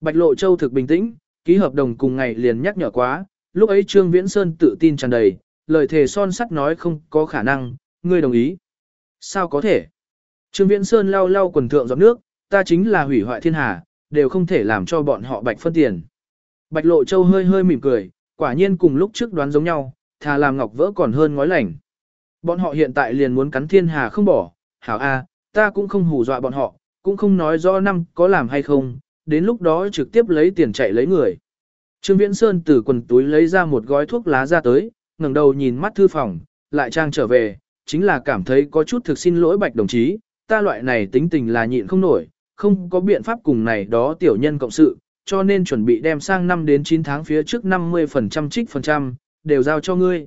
[SPEAKER 1] Bạch Lộ Châu thực bình tĩnh, ký hợp đồng cùng ngày liền nhắc nhở quá, lúc ấy Trương Viễn Sơn tự tin tràn đầy, lời thề son sắt nói không có khả năng, ngươi đồng ý. Sao có thể? Trương Viễn Sơn lau lau quần thượng giọt nước, ta chính là hủy hoại thiên hà, đều không thể làm cho bọn họ bạch phân tiền. Bạch Lộ Châu hơi hơi mỉm cười, quả nhiên cùng lúc trước đoán giống nhau, thà làm ngọc vỡ còn hơn ngói lành. Bọn họ hiện tại liền muốn cắn thiên hà không bỏ, hảo a, ta cũng không hù dọa bọn họ, cũng không nói rõ năm có làm hay không, đến lúc đó trực tiếp lấy tiền chạy lấy người. Trương Viễn Sơn từ quần túi lấy ra một gói thuốc lá ra tới, ngẩng đầu nhìn mắt thư phòng, lại trang trở về, chính là cảm thấy có chút thực xin lỗi bạch đồng chí, ta loại này tính tình là nhịn không nổi, không có biện pháp cùng này đó tiểu nhân cộng sự, cho nên chuẩn bị đem sang năm đến 9 tháng phía trước 50% trích phần trăm, đều giao cho ngươi.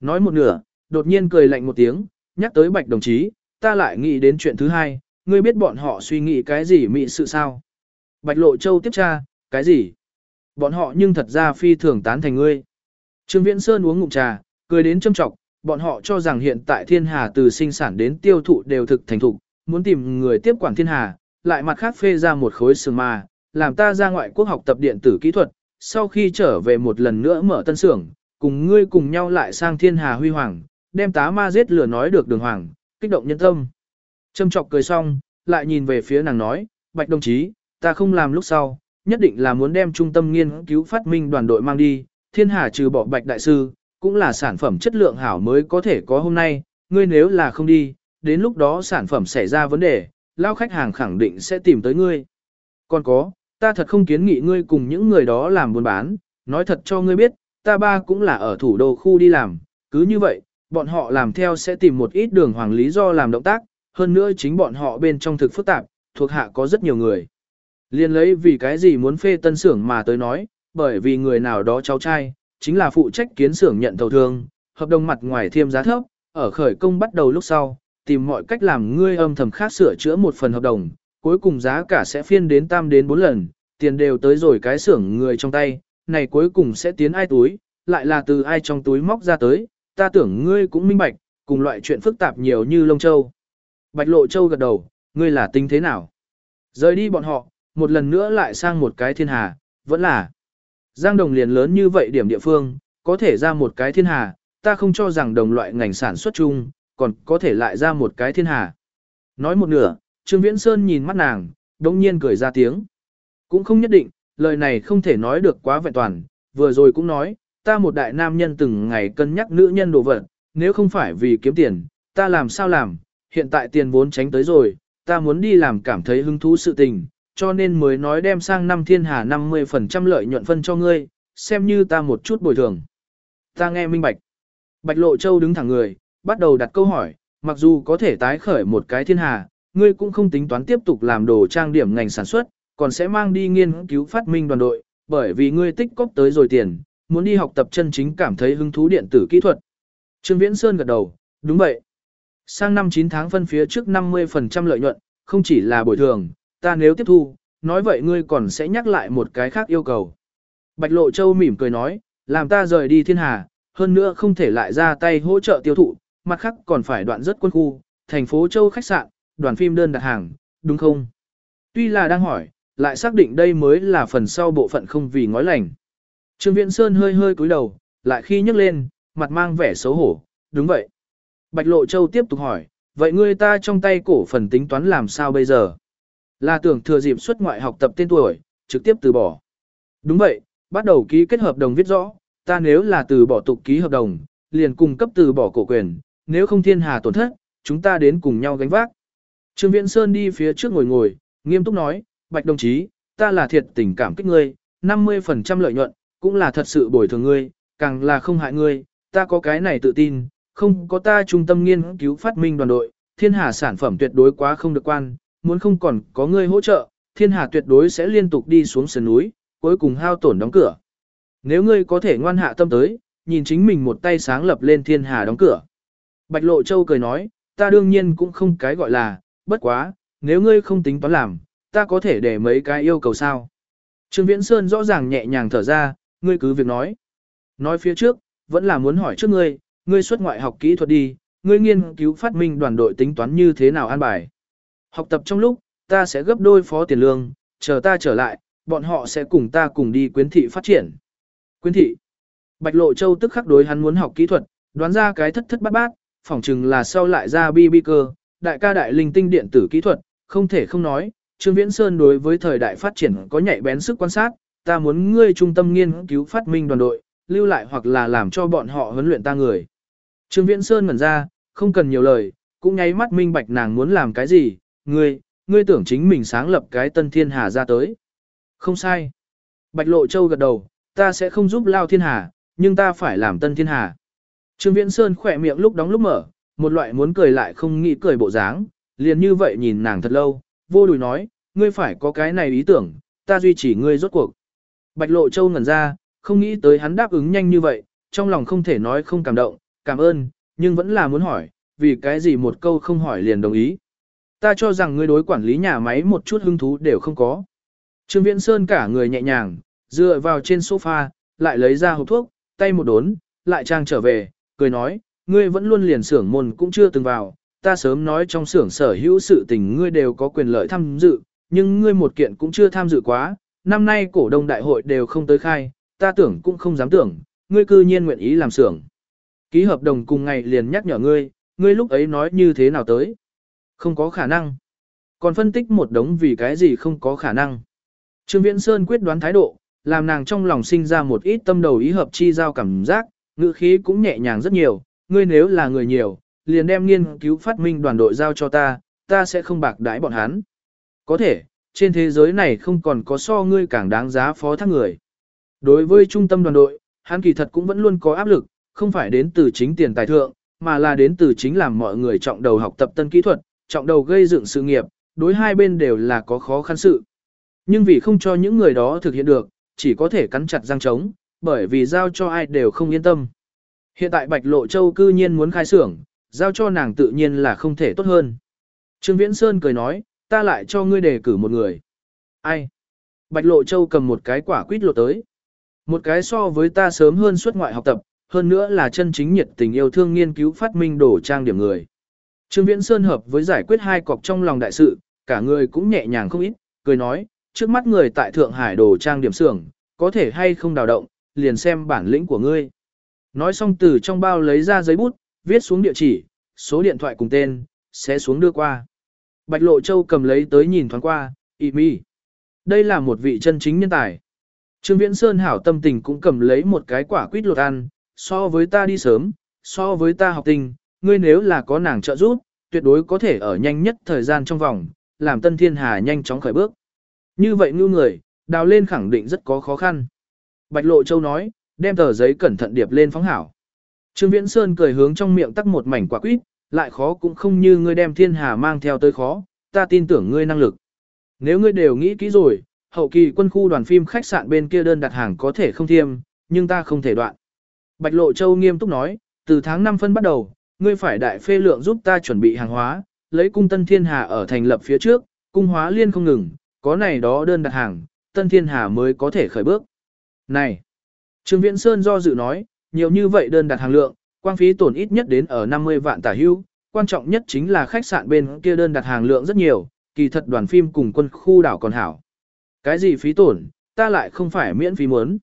[SPEAKER 1] Nói một nửa, đột nhiên cười lạnh một tiếng, nhắc tới bạch đồng chí, ta lại nghĩ đến chuyện thứ hai, ngươi biết bọn họ suy nghĩ cái gì mị sự sao? Bạch Lộ Châu tiếp tra, cái gì? Bọn họ nhưng thật ra phi thường tán thành ngươi. Trương Viễn Sơn uống ngụm trà, cười đến châm trọng, bọn họ cho rằng hiện tại thiên hà từ sinh sản đến tiêu thụ đều thực thành thục, muốn tìm người tiếp quản thiên hà, lại mặt khác phê ra một khối sừng mà, làm ta ra ngoại quốc học tập điện tử kỹ thuật, sau khi trở về một lần nữa mở tân xưởng, cùng ngươi cùng nhau lại sang thiên hà huy hoàng, đem tá ma giết lửa nói được đường hoàng, kích động nhân tâm. Châm chọc cười xong, lại nhìn về phía nàng nói, bạch đồng chí, ta không làm lúc sau, nhất định là muốn đem trung tâm nghiên cứu phát minh đoàn đội mang đi, thiên hà trừ bỏ bạch đại sư, cũng là sản phẩm chất lượng hảo mới có thể có hôm nay, ngươi nếu là không đi, đến lúc đó sản phẩm xảy ra vấn đề, lao khách hàng khẳng định sẽ tìm tới ngươi. Còn có, ta thật không kiến nghị ngươi cùng những người đó làm buôn bán, nói thật cho ngươi biết, ta ba cũng là ở thủ đô khu đi làm, cứ như vậy, bọn họ làm theo sẽ tìm một ít đường hoàng lý do làm động tác, hơn nữa chính bọn họ bên trong thực phức tạp, thuộc hạ có rất nhiều người. Liên lấy vì cái gì muốn phê tân xưởng mà tới nói, bởi vì người nào đó cháu trai, chính là phụ trách kiến xưởng nhận thầu thương, hợp đồng mặt ngoài thiêm giá thấp, ở khởi công bắt đầu lúc sau, tìm mọi cách làm ngươi âm thầm khác sửa chữa một phần hợp đồng, cuối cùng giá cả sẽ phiên đến tam đến bốn lần, tiền đều tới rồi cái xưởng người trong tay, này cuối cùng sẽ tiến ai túi, lại là từ ai trong túi móc ra tới, ta tưởng ngươi cũng minh bạch, cùng loại chuyện phức tạp nhiều như lông châu. Bạch lộ châu gật đầu, ngươi là tính thế nào? Rời đi bọn họ, một lần nữa lại sang một cái thiên hà, vẫn là. Giang đồng liền lớn như vậy điểm địa phương, có thể ra một cái thiên hà, ta không cho rằng đồng loại ngành sản xuất chung, còn có thể lại ra một cái thiên hà. Nói một nửa, Trương Viễn Sơn nhìn mắt nàng, đống nhiên cười ra tiếng. Cũng không nhất định, lời này không thể nói được quá vẹn toàn, vừa rồi cũng nói, ta một đại nam nhân từng ngày cân nhắc nữ nhân đồ vật, nếu không phải vì kiếm tiền, ta làm sao làm, hiện tại tiền vốn tránh tới rồi, ta muốn đi làm cảm thấy hứng thú sự tình, cho nên mới nói đem sang năm thiên hà 50% lợi nhuận phân cho ngươi, xem như ta một chút bồi thường. Ta nghe minh bạch. Bạch Lộ Châu đứng thẳng người, bắt đầu đặt câu hỏi, mặc dù có thể tái khởi một cái thiên hà, ngươi cũng không tính toán tiếp tục làm đồ trang điểm ngành sản xuất, còn sẽ mang đi nghiên cứu phát minh đoàn đội, bởi vì ngươi tích cóp tới rồi tiền, muốn đi học tập chân chính cảm thấy hứng thú điện tử kỹ thuật. Trương Viễn Sơn gật đầu, đúng vậy. Sang năm 9 tháng phân phía trước 50% lợi nhuận, không chỉ là bồi thường, ta nếu tiếp thu, nói vậy ngươi còn sẽ nhắc lại một cái khác yêu cầu. Bạch Lộ Châu mỉm cười nói, làm ta rời đi thiên hà, hơn nữa không thể lại ra tay hỗ trợ tiêu thụ, mặt khác còn phải đoạn rất quân khu, thành phố Châu khách sạn, đoàn phim đơn đặt hàng, đúng không? Tuy là đang hỏi, lại xác định đây mới là phần sau bộ phận không vì ngói lành. Trương Viễn Sơn hơi hơi cúi đầu, lại khi nhấc lên, mặt mang vẻ xấu hổ, đúng vậy. Bạch Lộ Châu tiếp tục hỏi, vậy ngươi ta trong tay cổ phần tính toán làm sao bây giờ? Là tưởng thừa dịp xuất ngoại học tập tên tuổi, trực tiếp từ bỏ. Đúng vậy, bắt đầu ký kết hợp đồng viết rõ, ta nếu là từ bỏ tục ký hợp đồng, liền cung cấp từ bỏ cổ quyền, nếu không thiên hà tổn thất, chúng ta đến cùng nhau gánh vác. Trương Viễn Sơn đi phía trước ngồi ngồi, nghiêm túc nói, Bạch đồng chí, ta là thiệt tình cảm kích ngươi, 50% lợi nhuận, cũng là thật sự bồi thường ngươi, càng là không hại ngươi, ta có cái này tự tin, không có ta trung tâm nghiên cứu phát minh đoàn đội, thiên hà sản phẩm tuyệt đối quá không được quan, muốn không còn có ngươi hỗ trợ, thiên hà tuyệt đối sẽ liên tục đi xuống sườn núi, cuối cùng hao tổn đóng cửa. Nếu ngươi có thể ngoan hạ tâm tới, nhìn chính mình một tay sáng lập lên thiên hà đóng cửa. Bạch Lộ Châu cười nói, ta đương nhiên cũng không cái gọi là, bất quá, nếu ngươi không tính toán làm, ta có thể để mấy cái yêu cầu sao. Trương Viễn Sơn rõ ràng nhẹ nhàng thở ra, ngươi cứ việc nói. Nói phía trước, vẫn là muốn hỏi trước ngươi, ngươi xuất ngoại học kỹ thuật đi, ngươi nghiên cứu phát minh đoàn đội tính toán như thế nào an bài. Học tập trong lúc, ta sẽ gấp đôi phó tiền lương, chờ ta trở lại, bọn họ sẽ cùng ta cùng đi quyến thị phát triển. Quyến thị. Bạch Lộ Châu tức khắc đối hắn muốn học kỹ thuật, đoán ra cái thất thất bát bát, phỏng chừng là sau lại ra bi bi cơ, đại ca đại linh tinh điện tử kỹ thuật, không thể không nói, Trương Viễn Sơn đối với thời đại phát triển có nhạy bén sức quan sát, ta muốn ngươi trung tâm nghiên cứu phát minh đoàn đội, lưu lại hoặc là làm cho bọn họ huấn luyện ta người. Trương Viễn Sơn ngẩn ra, không cần nhiều lời, cũng nháy mắt minh bạch nàng muốn làm cái gì, ngươi, ngươi tưởng chính mình sáng lập cái tân thiên hà ra tới. Không sai. Bạch Lộ Châu gật đầu, ta sẽ không giúp lao thiên hà, nhưng ta phải làm tân thiên hà. Trương Viễn Sơn khỏe miệng lúc đóng lúc mở, một loại muốn cười lại không nghĩ cười bộ dáng, liền như vậy nhìn nàng thật lâu, vô đùi nói, ngươi phải có cái này ý tưởng, ta duy trì ngươi rốt cuộc. Bạch Lộ Châu ngẩn ra, không nghĩ tới hắn đáp ứng nhanh như vậy, trong lòng không thể nói không cảm động, cảm ơn, nhưng vẫn là muốn hỏi, vì cái gì một câu không hỏi liền đồng ý. Ta cho rằng ngươi đối quản lý nhà máy một chút hứng thú đều không có. Trương Viễn Sơn cả người nhẹ nhàng, dựa vào trên sofa, lại lấy ra hộp thuốc, tay một đốn, lại trang trở về, cười nói, ngươi vẫn luôn liền xưởng môn cũng chưa từng vào, ta sớm nói trong xưởng sở hữu sự tình ngươi đều có quyền lợi tham dự, nhưng ngươi một kiện cũng chưa tham dự quá, năm nay cổ đông đại hội đều không tới khai, ta tưởng cũng không dám tưởng, ngươi cư nhiên nguyện ý làm xưởng. Ký hợp đồng cùng ngày liền nhắc nhở ngươi, ngươi lúc ấy nói như thế nào tới. Không có khả năng. Còn phân tích một đống vì cái gì không có khả năng. Trương Viễn Sơn quyết đoán thái độ, làm nàng trong lòng sinh ra một ít tâm đầu ý hợp chi giao cảm giác, ngữ khí cũng nhẹ nhàng rất nhiều, ngươi nếu là người nhiều, liền đem nghiên cứu phát minh đoàn đội giao cho ta, ta sẽ không bạc đãi bọn hắn. Có thể, trên thế giới này không còn có so ngươi càng đáng giá phó thác người. Đối với trung tâm đoàn đội, hắn kỳ thật cũng vẫn luôn có áp lực, không phải đến từ chính tiền tài thượng, mà là đến từ chính làm mọi người trọng đầu học tập tân kỹ thuật, trọng đầu gây dựng sự nghiệp, đối hai bên đều là có khó khăn sự. Nhưng vì không cho những người đó thực hiện được, chỉ có thể cắn chặt răng trống, bởi vì giao cho ai đều không yên tâm. Hiện tại Bạch Lộ Châu cư nhiên muốn khai xưởng, giao cho nàng tự nhiên là không thể tốt hơn. Trương Viễn Sơn cười nói, ta lại cho ngươi đề cử một người. Ai? Bạch Lộ Châu cầm một cái quả quýt lộ tới. Một cái so với ta sớm hơn suốt ngoại học tập, hơn nữa là chân chính nhiệt tình yêu thương nghiên cứu phát minh đồ trang điểm người. Trương Viễn Sơn hợp với giải quyết hai cọc trong lòng đại sự, cả người cũng nhẹ nhàng không ít, cười nói, trước mắt người tại Thượng Hải đồ trang điểm xưởng, có thể hay không đào động, liền xem bản lĩnh của ngươi. Nói xong từ trong bao lấy ra giấy bút, viết xuống địa chỉ, số điện thoại cùng tên, sẽ xuống đưa qua. Bạch Lộ Châu cầm lấy tới nhìn thoáng qua, y mi. Đây là một vị chân chính nhân tài. Trương Viễn Sơn hảo tâm tình cũng cầm lấy một cái quả quýt lột ăn, so với ta đi sớm, so với ta học tình, ngươi nếu là có nàng trợ giúp, tuyệt đối có thể ở nhanh nhất thời gian trong vòng, làm Tân Thiên Hà nhanh chóng khởi bước. Như vậy ngưu người, đào lên khẳng định rất có khó khăn. Bạch Lộ Châu nói, đem tờ giấy cẩn thận điệp lên phóng hảo. Trương Viễn Sơn cười hướng trong miệng tắc một mảnh quả quýt, lại khó cũng không như ngươi đem Thiên Hà mang theo tới khó, ta tin tưởng ngươi năng lực. Nếu ngươi đều nghĩ kỹ rồi, hậu kỳ quân khu đoàn phim khách sạn bên kia đơn đặt hàng có thể không thiêm, nhưng ta không thể đoạn. Bạch Lộ Châu nghiêm túc nói, từ tháng 5 phân bắt đầu, ngươi phải đại phê lượng giúp ta chuẩn bị hàng hóa, lấy cung Tân Thiên Hà ở thành lập phía trước, cung hóa liên không ngừng, có này đó đơn đặt hàng, Tân Thiên Hà mới có thể khởi bước. Này! Trương Viễn Sơn do dự nói, nhiều như vậy đơn đặt hàng lượng, quang phí tổn ít nhất đến ở 50 vạn tả hưu, quan trọng nhất chính là khách sạn bên kia đơn đặt hàng lượng rất nhiều, kỳ thật đoàn phim cùng quân khu đảo còn hảo. Cái gì phí tổn, ta lại không phải miễn phí muốn.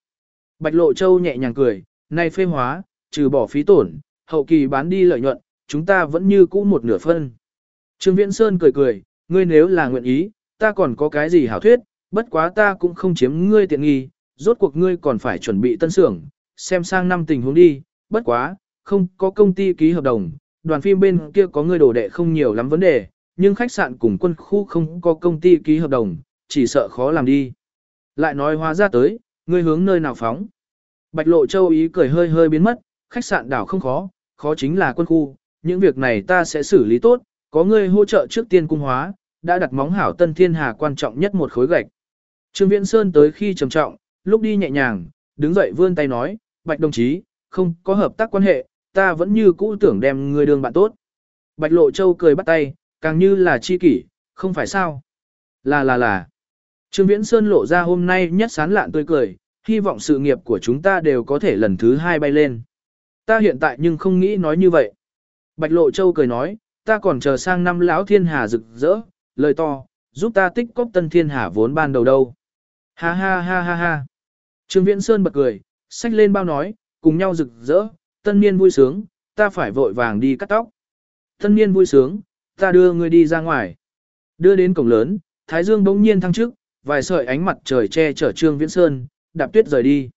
[SPEAKER 1] Bạch Lộ Châu nhẹ nhàng cười, nay phê hóa, trừ bỏ phí tổn, hậu kỳ bán đi lợi nhuận, chúng ta vẫn như cũ một nửa phân. Trương Viễn Sơn cười cười, ngươi nếu là nguyện ý, ta còn có cái gì hảo thuyết, bất quá ta cũng không chiếm ngươi tiện nghi, rốt cuộc ngươi còn phải chuẩn bị tân xưởng, xem sang năm tình huống đi, bất quá, không có công ty ký hợp đồng, đoàn phim bên kia có ngươi đổ đệ không nhiều lắm vấn đề, nhưng khách sạn cùng quân khu không có công ty ký hợp đồng, chỉ sợ khó làm đi. Lại nói hóa ra tới, ngươi hướng nơi nào phóng. Bạch Lộ Châu ý cười hơi hơi biến mất, khách sạn đảo không khó, khó chính là quân khu, những việc này ta sẽ xử lý tốt, có ngươi hỗ trợ trước tiên cung hóa, đã đặt móng hảo tân thiên hà quan trọng nhất một khối gạch. Trương Viễn Sơn tới khi trầm trọng, lúc đi nhẹ nhàng, đứng dậy vươn tay nói, Bạch đồng chí, không có hợp tác quan hệ, ta vẫn như cũ tưởng đem người đường bạn tốt. Bạch Lộ Châu cười bắt tay, càng như là chi kỷ, không phải sao. Là là là. Trương Viễn Sơn lộ ra hôm nay nhất sán lạn tươi cười, hy vọng sự nghiệp của chúng ta đều có thể lần thứ hai bay lên. Ta hiện tại nhưng không nghĩ nói như vậy. Bạch Lộ Châu cười nói, ta còn chờ sang năm lão thiên hà rực rỡ, lời to, giúp ta tích cóp tân thiên hà vốn ban đầu đâu. Ha ha ha ha ha. Trương Viễn Sơn bật cười, xách lên bao nói, cùng nhau rực rỡ, tân niên vui sướng, ta phải vội vàng đi cắt tóc. Tân niên vui sướng, ta đưa ngươi đi ra ngoài. Đưa đến cổng lớn, Thái Dương bỗng nhiên thăng trước, vài sợi ánh mặt trời che chở Trương Viễn Sơn, đạp tuyết rời đi.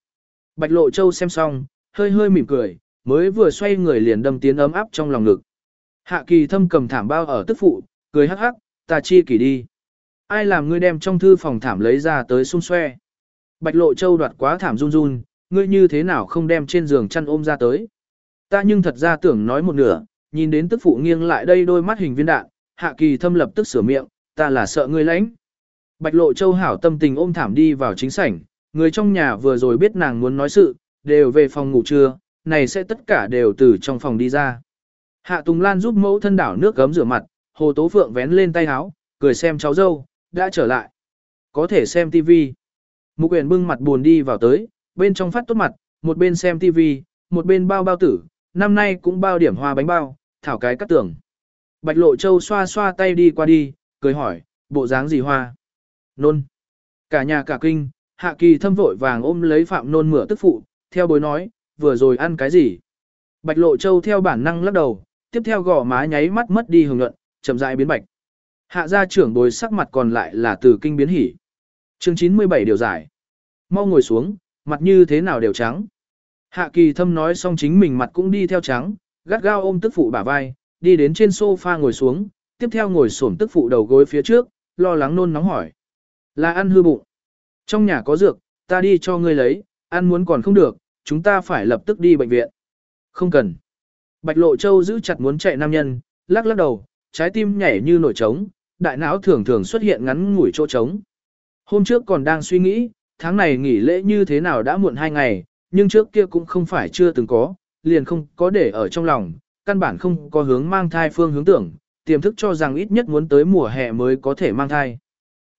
[SPEAKER 1] Bạch Lộ Châu xem xong, hơi hơi mỉm cười, mới vừa xoay người liền đâm tiến ấm áp trong lòng ngực. Hạ kỳ thâm cầm thảm bao ở tức phụ, cười hắc hắc, ta chi kỳ đi. Ai làm ngươi đem trong thư phòng thảm lấy ra tới xung xoe. Bạch Lộ Châu đoạt quá thảm run run, ngươi như thế nào không đem trên giường chăn ôm ra tới. Ta nhưng thật ra tưởng nói một nửa, nhìn đến tức phụ nghiêng lại đây đôi mắt hình viên đạn, hạ kỳ thâm lập tức sửa miệng, ta là sợ ngươi lãnh. Bạch Lộ Châu hảo tâm tình ôm thảm đi vào chính sảnh, người trong nhà vừa rồi biết nàng muốn nói sự, đều về phòng ngủ trưa, này sẽ tất cả đều từ trong phòng đi ra. Hạ Tùng Lan giúp mẫu thân đảo nước gấm rửa mặt, Hồ Tố Phượng vén lên tay áo, cười xem cháu dâu, đã trở lại. Có thể xem tivi. Mục quyền bưng mặt buồn đi vào tới, bên trong phát tốt mặt, một bên xem TV, một bên bao bao tử, năm nay cũng bao điểm hoa bánh bao, thảo cái cắt tưởng. Bạch Lộ Châu xoa xoa tay đi qua đi, cười hỏi, bộ dáng gì hoa? Nôn. Cả nhà cả kinh, Hạ Kỳ thâm vội vàng ôm lấy Phạm Nôn mửa tức phụ, theo bối nói, vừa rồi ăn cái gì? Bạch Lộ Châu theo bản năng lắc đầu, tiếp theo gò má nháy mắt mất đi hưởng luận, chậm rãi biến bạch. Hạ gia trưởng bồi sắc mặt còn lại là từ kinh biến hỉ. Chương 97 điều giải. Mau ngồi xuống, mặt như thế nào đều trắng. Hạ kỳ thâm nói xong chính mình mặt cũng đi theo trắng, gắt gao ôm tức phụ bả vai, đi đến trên sofa ngồi xuống, tiếp theo ngồi xổm tức phụ đầu gối phía trước, lo lắng nôn nóng hỏi. Là ăn hư bụng. Trong nhà có dược, ta đi cho ngươi lấy, ăn muốn còn không được, chúng ta phải lập tức đi bệnh viện. Không cần. Bạch Lộ Châu giữ chặt muốn chạy nam nhân, lắc lắc đầu, trái tim nhảy như nổi trống, đại não thường thường xuất hiện ngắn ngủi chỗ trống. Hôm trước còn đang suy nghĩ, tháng này nghỉ lễ như thế nào đã muộn hai ngày, nhưng trước kia cũng không phải chưa từng có, liền không có để ở trong lòng, căn bản không có hướng mang thai phương hướng tưởng, tiềm thức cho rằng ít nhất muốn tới mùa hè mới có thể mang thai.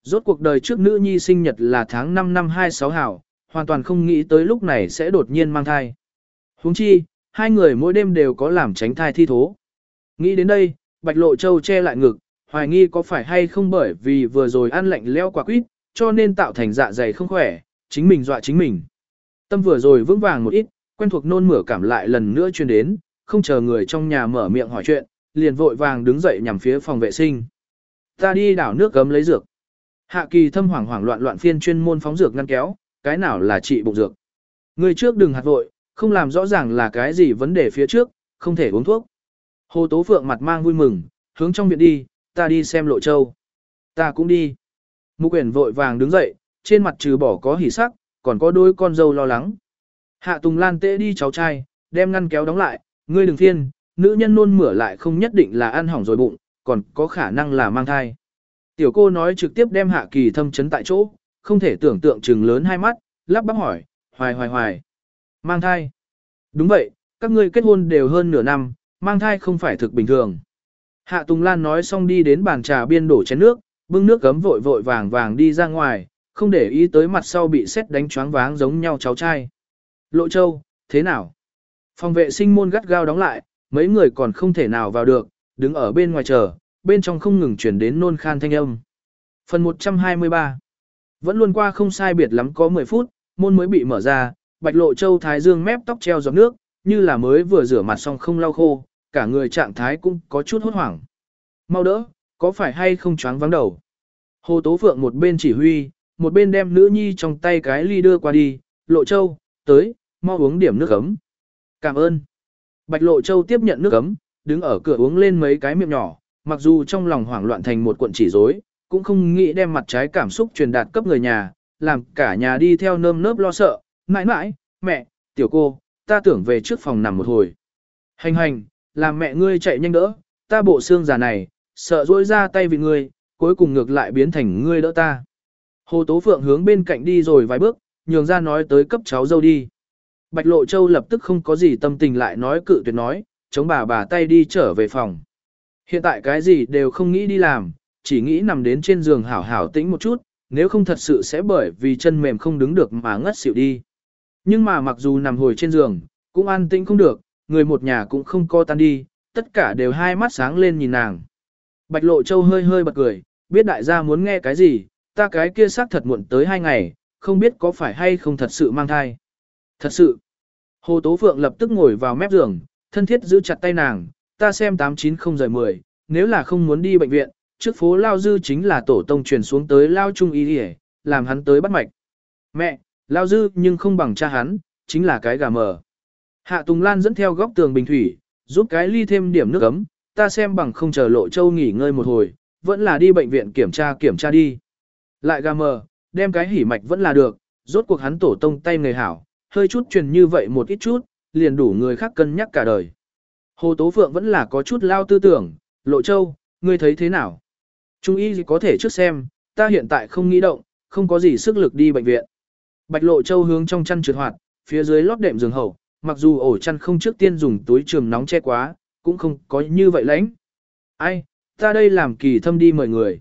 [SPEAKER 1] Rốt cuộc đời trước nữ nhi sinh nhật là tháng 5 năm 26 hảo, hoàn toàn không nghĩ tới lúc này sẽ đột nhiên mang thai. huống chi, hai người mỗi đêm đều có làm tránh thai thi thố. Nghĩ đến đây, Bạch Lộ Châu che lại ngực, hoài nghi có phải hay không bởi vì vừa rồi ăn lạnh leo quả quýt, cho nên tạo thành dạ dày không khỏe, chính mình dọa chính mình. Tâm vừa rồi vững vàng một ít, quen thuộc nôn mửa cảm lại lần nữa truyền đến, không chờ người trong nhà mở miệng hỏi chuyện, liền vội vàng đứng dậy nhằm phía phòng vệ sinh. Ta đi đảo nước gấm lấy dược. Hạ kỳ thâm hoảng hoảng loạn loạn phiên chuyên môn phóng dược ngăn kéo, cái nào là trị bụng dược. Người trước đừng hạt vội, không làm rõ ràng là cái gì vấn đề phía trước, không thể uống thuốc. Hồ Tố Phượng mặt mang vui mừng, hướng trong viện đi, ta đi xem lộ châu. Ta cũng đi. Mục quyển vội vàng đứng dậy, trên mặt trừ bỏ có hỉ sắc, còn có đôi con dâu lo lắng. Hạ Tùng Lan tễ đi cháu trai, đem ngăn kéo đóng lại, ngươi đừng phiên, nữ nhân nôn mửa lại không nhất định là ăn hỏng rồi bụng, còn có khả năng là mang thai. Tiểu cô nói trực tiếp đem hạ kỳ thâm chấn tại chỗ, không thể tưởng tượng trừng lớn hai mắt, lắp bắp hỏi, hoài hoài hoài. Mang thai. Đúng vậy, các ngươi kết hôn đều hơn nửa năm, mang thai không phải thực bình thường. Hạ Tùng Lan nói xong đi đến bàn trà biên đổ chén nước, bưng nước gấm vội vội vàng vàng đi ra ngoài, không để ý tới mặt sau bị xét đánh choáng váng giống nhau cháu trai. Lộ Châu, thế nào? Phòng vệ sinh môn gắt gao đóng lại, mấy người còn không thể nào vào được, đứng ở bên ngoài chờ, bên trong không ngừng chuyển đến nôn khan thanh âm. Phần 123 Vẫn luôn qua không sai biệt lắm có 10 phút, môn mới bị mở ra, bạch lộ châu thái dương mép tóc treo giọt nước, như là mới vừa rửa mặt xong không lau khô, cả người trạng thái cũng có chút hốt hoảng. Mau đỡ, có phải hay không choáng vắng đầu? Hồ Tố Phượng một bên chỉ huy, một bên đem nữ nhi trong tay cái ly đưa qua đi, lộ châu, tới, mau uống điểm nước ấm. Cảm ơn. Bạch lộ châu tiếp nhận nước ấm, đứng ở cửa uống lên mấy cái miệng nhỏ, mặc dù trong lòng hoảng loạn thành một cuộn chỉ rối, cũng không nghĩ đem mặt trái cảm xúc truyền đạt cấp người nhà, làm cả nhà đi theo nơm nớp lo sợ, mãi mãi, mẹ, tiểu cô, ta tưởng về trước phòng nằm một hồi. Hành hành, làm mẹ ngươi chạy nhanh đỡ, ta bộ xương già này, sợ dỗi ra tay vì ngươi, cuối cùng ngược lại biến thành ngươi đỡ ta. Hồ Tố Phượng hướng bên cạnh đi rồi vài bước, nhường ra nói tới cấp cháu dâu đi. Bạch Lộ Châu lập tức không có gì tâm tình lại nói cự tuyệt nói, chống bà bà tay đi trở về phòng. Hiện tại cái gì đều không nghĩ đi làm, chỉ nghĩ nằm đến trên giường hảo hảo tĩnh một chút, nếu không thật sự sẽ bởi vì chân mềm không đứng được mà ngất xỉu đi. Nhưng mà mặc dù nằm hồi trên giường, cũng an tĩnh không được, người một nhà cũng không co tan đi, tất cả đều hai mắt sáng lên nhìn nàng. Bạch Lộ Châu hơi hơi bật cười, biết đại gia muốn nghe cái gì, ta cái kia xác thật muộn tới hai ngày, không biết có phải hay không thật sự mang thai. Thật sự. Hồ Tố Phượng lập tức ngồi vào mép giường, thân thiết giữ chặt tay nàng, ta xem 890 giờ 10, nếu là không muốn đi bệnh viện, trước phố Lao Dư chính là tổ tông truyền xuống tới Lao Trung Y đi làm hắn tới bắt mạch. Mẹ, Lao Dư nhưng không bằng cha hắn, chính là cái gà mờ. Hạ Tùng Lan dẫn theo góc tường bình thủy, giúp cái ly thêm điểm nước ấm, ta xem bằng không chờ lộ châu nghỉ ngơi một hồi, vẫn là đi bệnh viện kiểm tra kiểm tra đi. Lại gà mờ, đem cái hỉ mạch vẫn là được, rốt cuộc hắn tổ tông tay người hảo, hơi chút truyền như vậy một ít chút, liền đủ người khác cân nhắc cả đời. Hồ Tố Phượng vẫn là có chút lao tư tưởng, Lộ Châu, ngươi thấy thế nào? Trung y có thể trước xem, ta hiện tại không nghĩ động, không có gì sức lực đi bệnh viện. Bạch Lộ Châu hướng trong chăn trượt hoạt, phía dưới lót đệm giường hậu, mặc dù ổ chăn không trước tiên dùng túi trường nóng che quá, cũng không có như vậy lãnh. Ai, ta đây làm kỳ thâm đi mời người.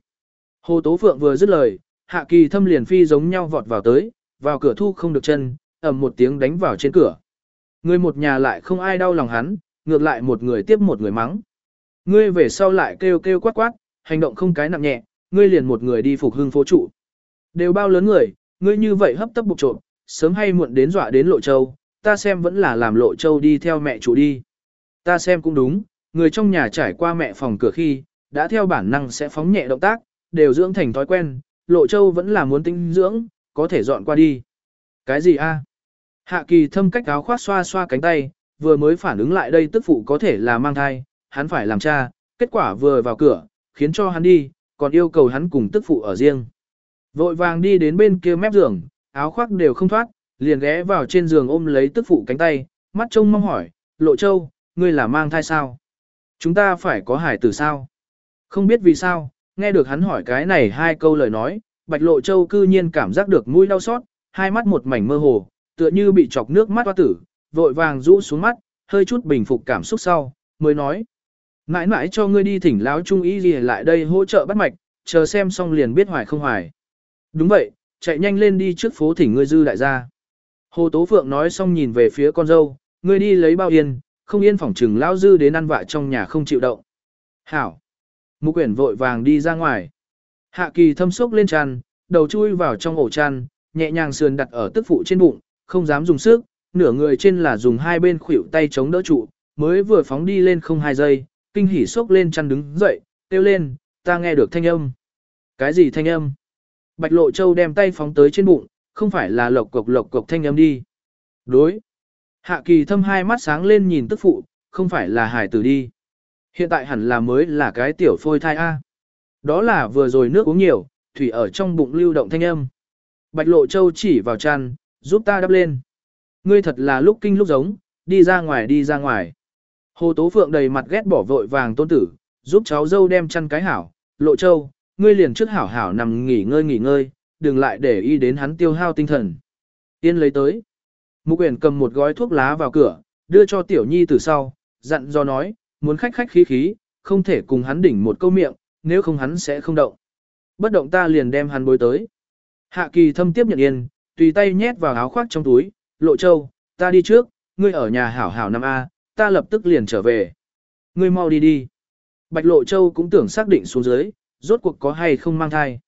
[SPEAKER 1] Hồ Tố Phượng vừa dứt lời, hạ kỳ thâm liền phi giống nhau vọt vào tới, vào cửa thu không được chân, ầm một tiếng đánh vào trên cửa. Người một nhà lại không ai đau lòng hắn, ngược lại một người tiếp một người mắng. Ngươi về sau lại kêu kêu quát quát, hành động không cái nặng nhẹ, ngươi liền một người đi phục hưng phố trụ. Đều bao lớn người, ngươi như vậy hấp tấp bục trộm, sớm hay muộn đến dọa đến lộ châu, ta xem vẫn là làm lộ châu đi theo mẹ chủ đi. Ta xem cũng đúng, người trong nhà trải qua mẹ phòng cửa khi, đã theo bản năng sẽ phóng nhẹ động tác, đều dưỡng thành thói quen, lộ châu vẫn là muốn tinh dưỡng, có thể dọn qua đi. Cái gì a? Hạ kỳ thâm cách áo khoác xoa xoa cánh tay, vừa mới phản ứng lại đây tức phụ có thể là mang thai, hắn phải làm cha, kết quả vừa vào cửa, khiến cho hắn đi, còn yêu cầu hắn cùng tức phụ ở riêng. Vội vàng đi đến bên kia mép giường, áo khoác đều không thoát, liền ghé vào trên giường ôm lấy tức phụ cánh tay, mắt trông mong hỏi, lộ châu, ngươi là mang thai sao? Chúng ta phải có hải tử sao? Không biết vì sao, nghe được hắn hỏi cái này hai câu lời nói, bạch lộ châu cư nhiên cảm giác được mũi đau xót, hai mắt một mảnh mơ hồ, tựa như bị chọc nước mắt hoa tử, vội vàng rũ xuống mắt, hơi chút bình phục cảm xúc sau, mới nói. Mãi mãi cho ngươi đi thỉnh láo trung ý gì lại đây hỗ trợ bắt mạch, chờ xem xong liền biết hoài không hoài. Đúng vậy, chạy nhanh lên đi trước phố thỉnh ngươi dư đại gia. Hồ Tố Phượng nói xong nhìn về phía con dâu, ngươi đi lấy bao yên, không yên phỏng trừng lão dư đến ăn vạ trong nhà không chịu động. Hảo. Mục quyển vội vàng đi ra ngoài. Hạ kỳ thâm sốc lên chăn, đầu chui vào trong ổ chăn, nhẹ nhàng sườn đặt ở tức phụ trên bụng, không dám dùng sức, nửa người trên là dùng hai bên khuỷu tay chống đỡ trụ, mới vừa phóng đi lên không hai giây, kinh hỉ sốc lên chăn đứng dậy, kêu lên, ta nghe được thanh âm. Cái gì thanh âm? Bạch Lộ Châu đem tay phóng tới trên bụng, không phải là lộc cộc lộc cộc thanh âm đi. Đối. Hạ kỳ thâm hai mắt sáng lên nhìn tức phụ, không phải là hải tử đi. Hiện tại hẳn là mới là cái tiểu phôi thai A. Đó là vừa rồi nước uống nhiều, thủy ở trong bụng lưu động thanh âm. Bạch Lộ Châu chỉ vào chăn, giúp ta đắp lên. Ngươi thật là lúc kinh lúc giống, đi ra ngoài đi ra ngoài. Hồ Tố Phượng đầy mặt ghét bỏ vội vàng tôn tử, giúp cháu dâu đem chăn cái hảo. Lộ Châu, ngươi liền trước hảo hảo nằm nghỉ ngơi nghỉ ngơi, đừng lại để ý đến hắn tiêu hao tinh thần. Yên lấy tới. Mục Uyển cầm một gói thuốc lá vào cửa, đưa cho Tiểu Nhi từ sau, dặn do nói, muốn khách khách khí khí, không thể cùng hắn đỉnh một câu miệng, nếu không hắn sẽ không động. Bất động ta liền đem hắn bối tới. Hạ kỳ thâm tiếp nhận yên, tùy tay nhét vào áo khoác trong túi, lộ châu, ta đi trước, ngươi ở nhà hảo hảo năm A, ta lập tức liền trở về. Ngươi mau đi đi. Bạch lộ châu cũng tưởng xác định xuống dưới, rốt cuộc có hay không mang thai.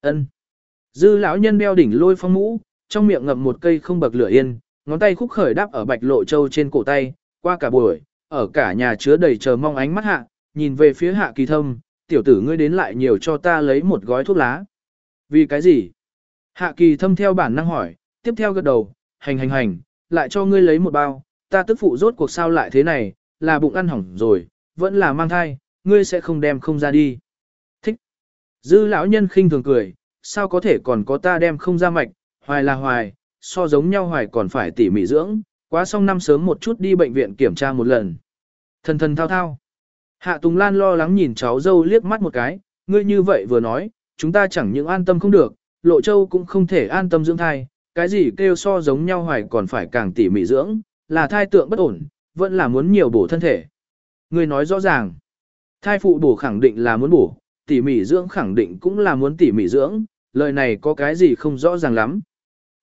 [SPEAKER 1] Ân. Dư lão nhân đeo đỉnh lôi phong mũ, trong miệng ngậm một cây không bậc lửa yên, ngón tay khúc khởi đáp ở bạch lộ châu trên cổ tay, qua cả buổi, ở cả nhà chứa đầy chờ mong ánh mắt hạ, nhìn về phía hạ kỳ thâm, tiểu tử ngươi đến lại nhiều cho ta lấy một gói thuốc lá. Vì cái gì? Hạ kỳ thâm theo bản năng hỏi, tiếp theo gật đầu, hành hành hành, lại cho ngươi lấy một bao, ta tức phụ rốt cuộc sao lại thế này, là bụng ăn hỏng rồi, vẫn là mang thai, ngươi sẽ không đem không ra đi. Thích. Dư lão nhân khinh thường cười, sao có thể còn có ta đem không ra mạch, hoài là hoài, so giống nhau hoài còn phải tỉ mỉ dưỡng, quá xong năm sớm một chút đi bệnh viện kiểm tra một lần. Thần thần thao thao. Hạ Tùng Lan lo lắng nhìn cháu dâu liếc mắt một cái, ngươi như vậy vừa nói, chúng ta chẳng những an tâm không được, Lộ Châu cũng không thể an tâm dưỡng thai, cái gì kêu so giống nhau hoài còn phải càng tỉ mỉ dưỡng, là thai tượng bất ổn, vẫn là muốn nhiều bổ thân thể. Ngươi nói rõ ràng, thai phụ bổ khẳng định là muốn bổ, tỉ mỉ dưỡng khẳng định cũng là muốn tỉ mỉ dưỡng, lời này có cái gì không rõ ràng lắm.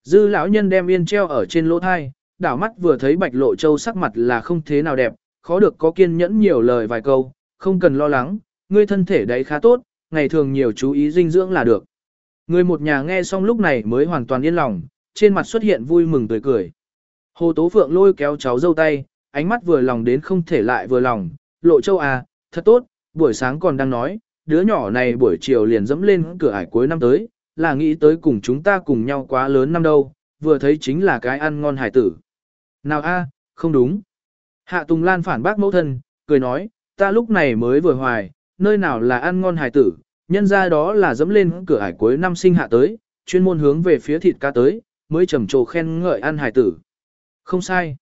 [SPEAKER 1] Dư lão nhân đem yên treo ở trên lỗ thai, đảo mắt vừa thấy bạch lộ châu sắc mặt là không thế nào đẹp, khó được có kiên nhẫn nhiều lời vài câu, không cần lo lắng, ngươi thân thể đấy khá tốt, ngày thường nhiều chú ý dinh dưỡng là được. Người một nhà nghe xong lúc này mới hoàn toàn yên lòng, trên mặt xuất hiện vui mừng tươi cười. Hồ Tố Phượng lôi kéo cháu dâu tay, ánh mắt vừa lòng đến không thể lại vừa lòng, lộ châu à, thật tốt, buổi sáng còn đang nói, đứa nhỏ này buổi chiều liền dẫm lên cửa ải cuối năm tới, là nghĩ tới cùng chúng ta cùng nhau quá lớn năm đâu, vừa thấy chính là cái ăn ngon hải tử. Nào a, không đúng. Hạ Tùng Lan phản bác mẫu thân, cười nói, ta lúc này mới vừa hoài, nơi nào là ăn ngon hải tử, nhân ra đó là dẫm lên cửa ải cuối năm sinh hạ tới, chuyên môn hướng về phía thịt cá tới, mới trầm trồ khen ngợi ăn hải tử. Không sai.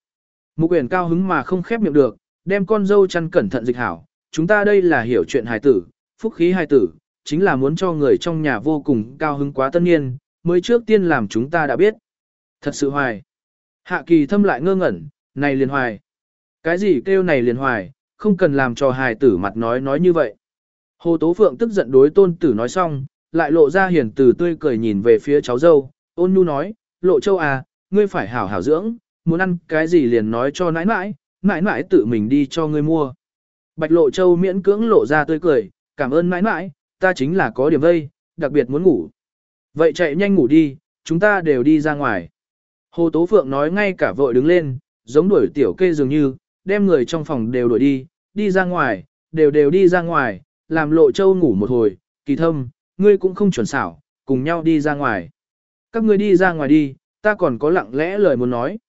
[SPEAKER 1] Mục huyền cao hứng mà không khép miệng được, đem con dâu chăn cẩn thận dịch hảo, chúng ta đây là hiểu chuyện hải tử, phúc khí hải tử, chính là muốn cho người trong nhà vô cùng cao hứng quá tân niên, mới trước tiên làm chúng ta đã biết. Thật sự hoài. Hạ kỳ thâm lại ngơ ngẩn, này liền hoài. Cái gì kêu này liền hoài, không cần làm cho hài tử mặt nói nói như vậy. Hồ Tố Phượng tức giận đối tôn tử nói xong, lại lộ ra hiền từ tươi cười nhìn về phía cháu dâu, ôn nhu nói, lộ châu à, ngươi phải hảo hảo dưỡng, muốn ăn cái gì liền nói cho nãi nãi, nãi nãi tự mình đi cho ngươi mua. Bạch lộ châu miễn cưỡng lộ ra tươi cười, cảm ơn nãi nãi, ta chính là có điểm vây, đặc biệt muốn ngủ. Vậy chạy nhanh ngủ đi, chúng ta đều đi ra ngoài. Hồ Tố Phượng nói ngay cả vội đứng lên, giống đuổi tiểu kê dường như, đem người trong phòng đều đuổi đi, đi ra ngoài, đều đều đi ra ngoài, làm lộ châu ngủ một hồi, kỳ thâm, ngươi cũng không chuẩn xảo, cùng nhau đi ra ngoài. Các ngươi đi ra ngoài đi, ta còn có lặng lẽ lời muốn nói.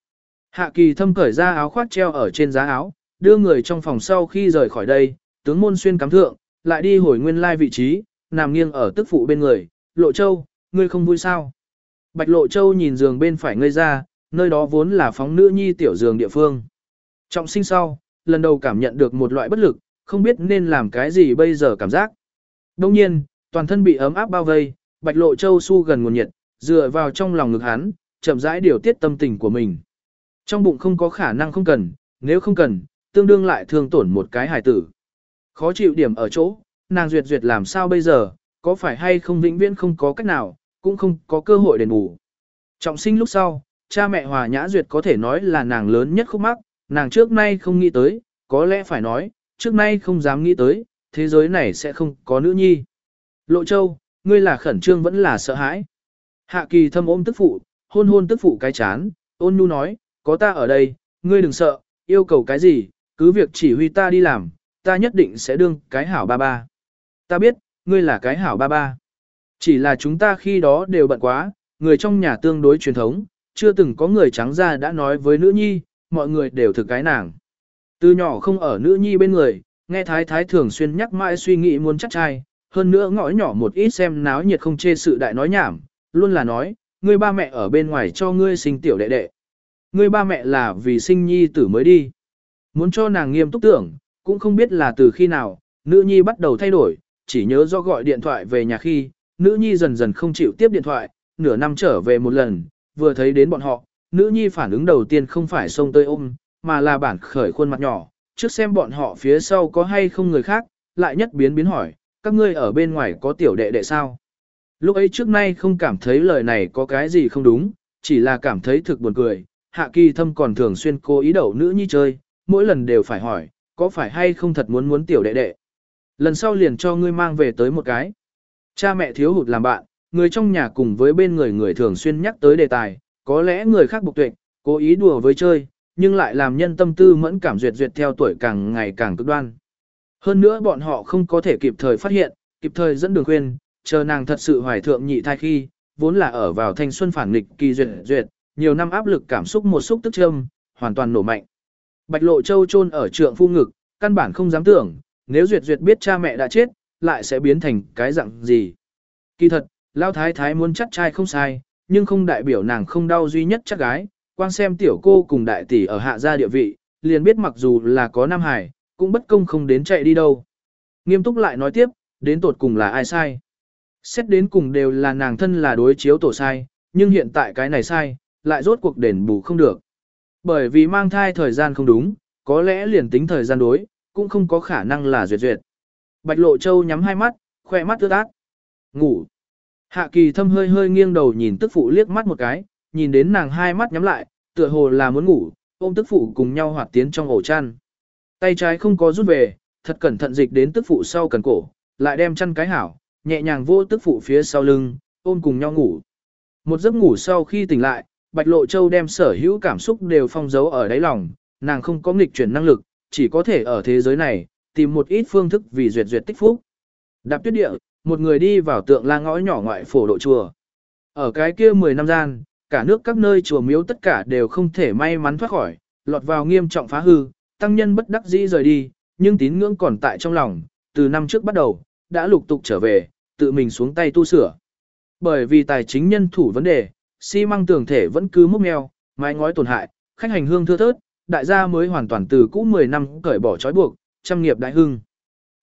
[SPEAKER 1] Hạ kỳ thâm cởi ra áo khoác treo ở trên giá áo, đưa người trong phòng sau khi rời khỏi đây, tướng môn xuyên cắm thượng, lại đi hồi nguyên lai vị trí, nằm nghiêng ở tức phụ bên người, lộ châu, ngươi không vui sao? Bạch lộ châu nhìn giường bên phải ngây ra, nơi đó vốn là phóng nữ nhi tiểu giường địa phương. Trọng sinh sau, lần đầu cảm nhận được một loại bất lực, không biết nên làm cái gì bây giờ cảm giác. Đông nhiên, toàn thân bị ấm áp bao vây, bạch lộ châu su gần nguồn nhiệt, dựa vào trong lòng ngực hắn, chậm rãi điều tiết tâm tình của mình. Trong bụng không có khả năng không cần, nếu không cần, tương đương lại thương tổn một cái hài tử. Khó chịu điểm ở chỗ, nàng duyệt duyệt làm sao bây giờ, có phải hay không vĩnh viễn không có cách nào, cũng không có cơ hội đền bù. Trọng sinh lúc sau, cha mẹ hòa nhã duyệt có thể nói là nàng lớn nhất khúc mắc, nàng trước nay không nghĩ tới, có lẽ phải nói, trước nay không dám nghĩ tới, thế giới này sẽ không có nữ nhi. Lộ châu, ngươi là khẩn trương vẫn là sợ hãi. Hạ kỳ thâm ôm tức phụ, hôn hôn tức phụ cái chán, ôn nhu nói, có ta ở đây, ngươi đừng sợ, yêu cầu cái gì, cứ việc chỉ huy ta đi làm, ta nhất định sẽ đương cái hảo ba ba. Ta biết, ngươi là cái hảo ba ba. Chỉ là chúng ta khi đó đều bận quá, người trong nhà tương đối truyền thống, chưa từng có người trắng ra đã nói với nữ nhi, mọi người đều thực cái nàng. Từ nhỏ không ở nữ nhi bên người, nghe thái thái thường xuyên nhắc mãi suy nghĩ muốn chắc trai, hơn nữa ngõ nhỏ một ít xem náo nhiệt không chê sự đại nói nhảm, luôn là nói, ngươi ba mẹ ở bên ngoài cho ngươi sinh tiểu đệ đệ. Ngươi ba mẹ là vì sinh nhi tử mới đi. Muốn cho nàng nghiêm túc tưởng, cũng không biết là từ khi nào, nữ nhi bắt đầu thay đổi, chỉ nhớ do gọi điện thoại về nhà khi, nữ nhi dần dần không chịu tiếp điện thoại, nửa năm trở về một lần, vừa thấy đến bọn họ, nữ nhi phản ứng đầu tiên không phải xông tới ôm, mà là bản khởi khuôn mặt nhỏ, trước xem bọn họ phía sau có hay không người khác, lại nhất biến biến hỏi, các ngươi ở bên ngoài có tiểu đệ đệ sao? Lúc ấy trước nay không cảm thấy lời này có cái gì không đúng, chỉ là cảm thấy thực buồn cười, hạ kỳ thâm còn thường xuyên cố ý đậu nữ nhi chơi, mỗi lần đều phải hỏi, có phải hay không thật muốn muốn tiểu đệ đệ. Lần sau liền cho ngươi mang về tới một cái. Cha mẹ thiếu hụt làm bạn, người trong nhà cùng với bên người người thường xuyên nhắc tới đề tài, có lẽ người khác bục tuệ, cố ý đùa với chơi, nhưng lại làm nhân tâm tư mẫn cảm duyệt duyệt theo tuổi càng ngày càng cực đoan. Hơn nữa bọn họ không có thể kịp thời phát hiện, kịp thời dẫn đường khuyên, chờ nàng thật sự hoài thượng nhị thai khi, vốn là ở vào thanh xuân phản nghịch kỳ duyệt duyệt, nhiều năm áp lực cảm xúc một xúc tức châm, hoàn toàn nổ mạnh. Bạch lộ châu chôn ở trượng phu ngực, căn bản không dám tưởng, nếu duyệt duyệt biết cha mẹ đã chết, lại sẽ biến thành cái dạng gì. Kỳ thật, lao thái thái muốn chắc trai không sai, nhưng không đại biểu nàng không đau duy nhất chắc gái, quan xem tiểu cô cùng đại tỷ ở hạ gia địa vị, liền biết mặc dù là có Nam Hải, cũng bất công không đến chạy đi đâu. Nghiêm túc lại nói tiếp, đến tột cùng là ai sai. Xét đến cùng đều là nàng thân là đối chiếu tổ sai, nhưng hiện tại cái này sai, lại rốt cuộc đền bù không được. Bởi vì mang thai thời gian không đúng, có lẽ liền tính thời gian đối, cũng không có khả năng là duyệt duyệt. Bạch Lộ Châu nhắm hai mắt, khoe mắt ướt át. Ngủ. Hạ kỳ thâm hơi hơi nghiêng đầu nhìn tức phụ liếc mắt một cái, nhìn đến nàng hai mắt nhắm lại, tựa hồ là muốn ngủ, ôm tức phụ cùng nhau hoạt tiến trong ổ chăn. Tay trái không có rút về, thật cẩn thận dịch đến tức phụ sau cần cổ, lại đem chăn cái hảo, nhẹ nhàng vô tức phụ phía sau lưng, ôm cùng nhau ngủ. Một giấc ngủ sau khi tỉnh lại, Bạch Lộ Châu đem sở hữu cảm xúc đều phong giấu ở đáy lòng, nàng không có nghịch chuyển năng lực, chỉ có thể ở thế giới này, tìm một ít phương thức vì duyệt duyệt tích phúc. Đạp tuyết địa, một người đi vào tượng la ngõ nhỏ ngoại phổ độ chùa. Ở cái kia 10 năm gian, cả nước các nơi chùa miếu tất cả đều không thể may mắn thoát khỏi, lọt vào nghiêm trọng phá hư, tăng nhân bất đắc dĩ rời đi, nhưng tín ngưỡng còn tại trong lòng, từ năm trước bắt đầu, đã lục tục trở về, tự mình xuống tay tu sửa. Bởi vì tài chính nhân thủ vấn đề, xi măng tường thể vẫn cứ mốc meo, mái ngói tổn hại, khách hành hương thưa thớt, đại gia mới hoàn toàn từ cũ 10 năm cởi bỏ trói buộc, trăm nghiệp đại hưng.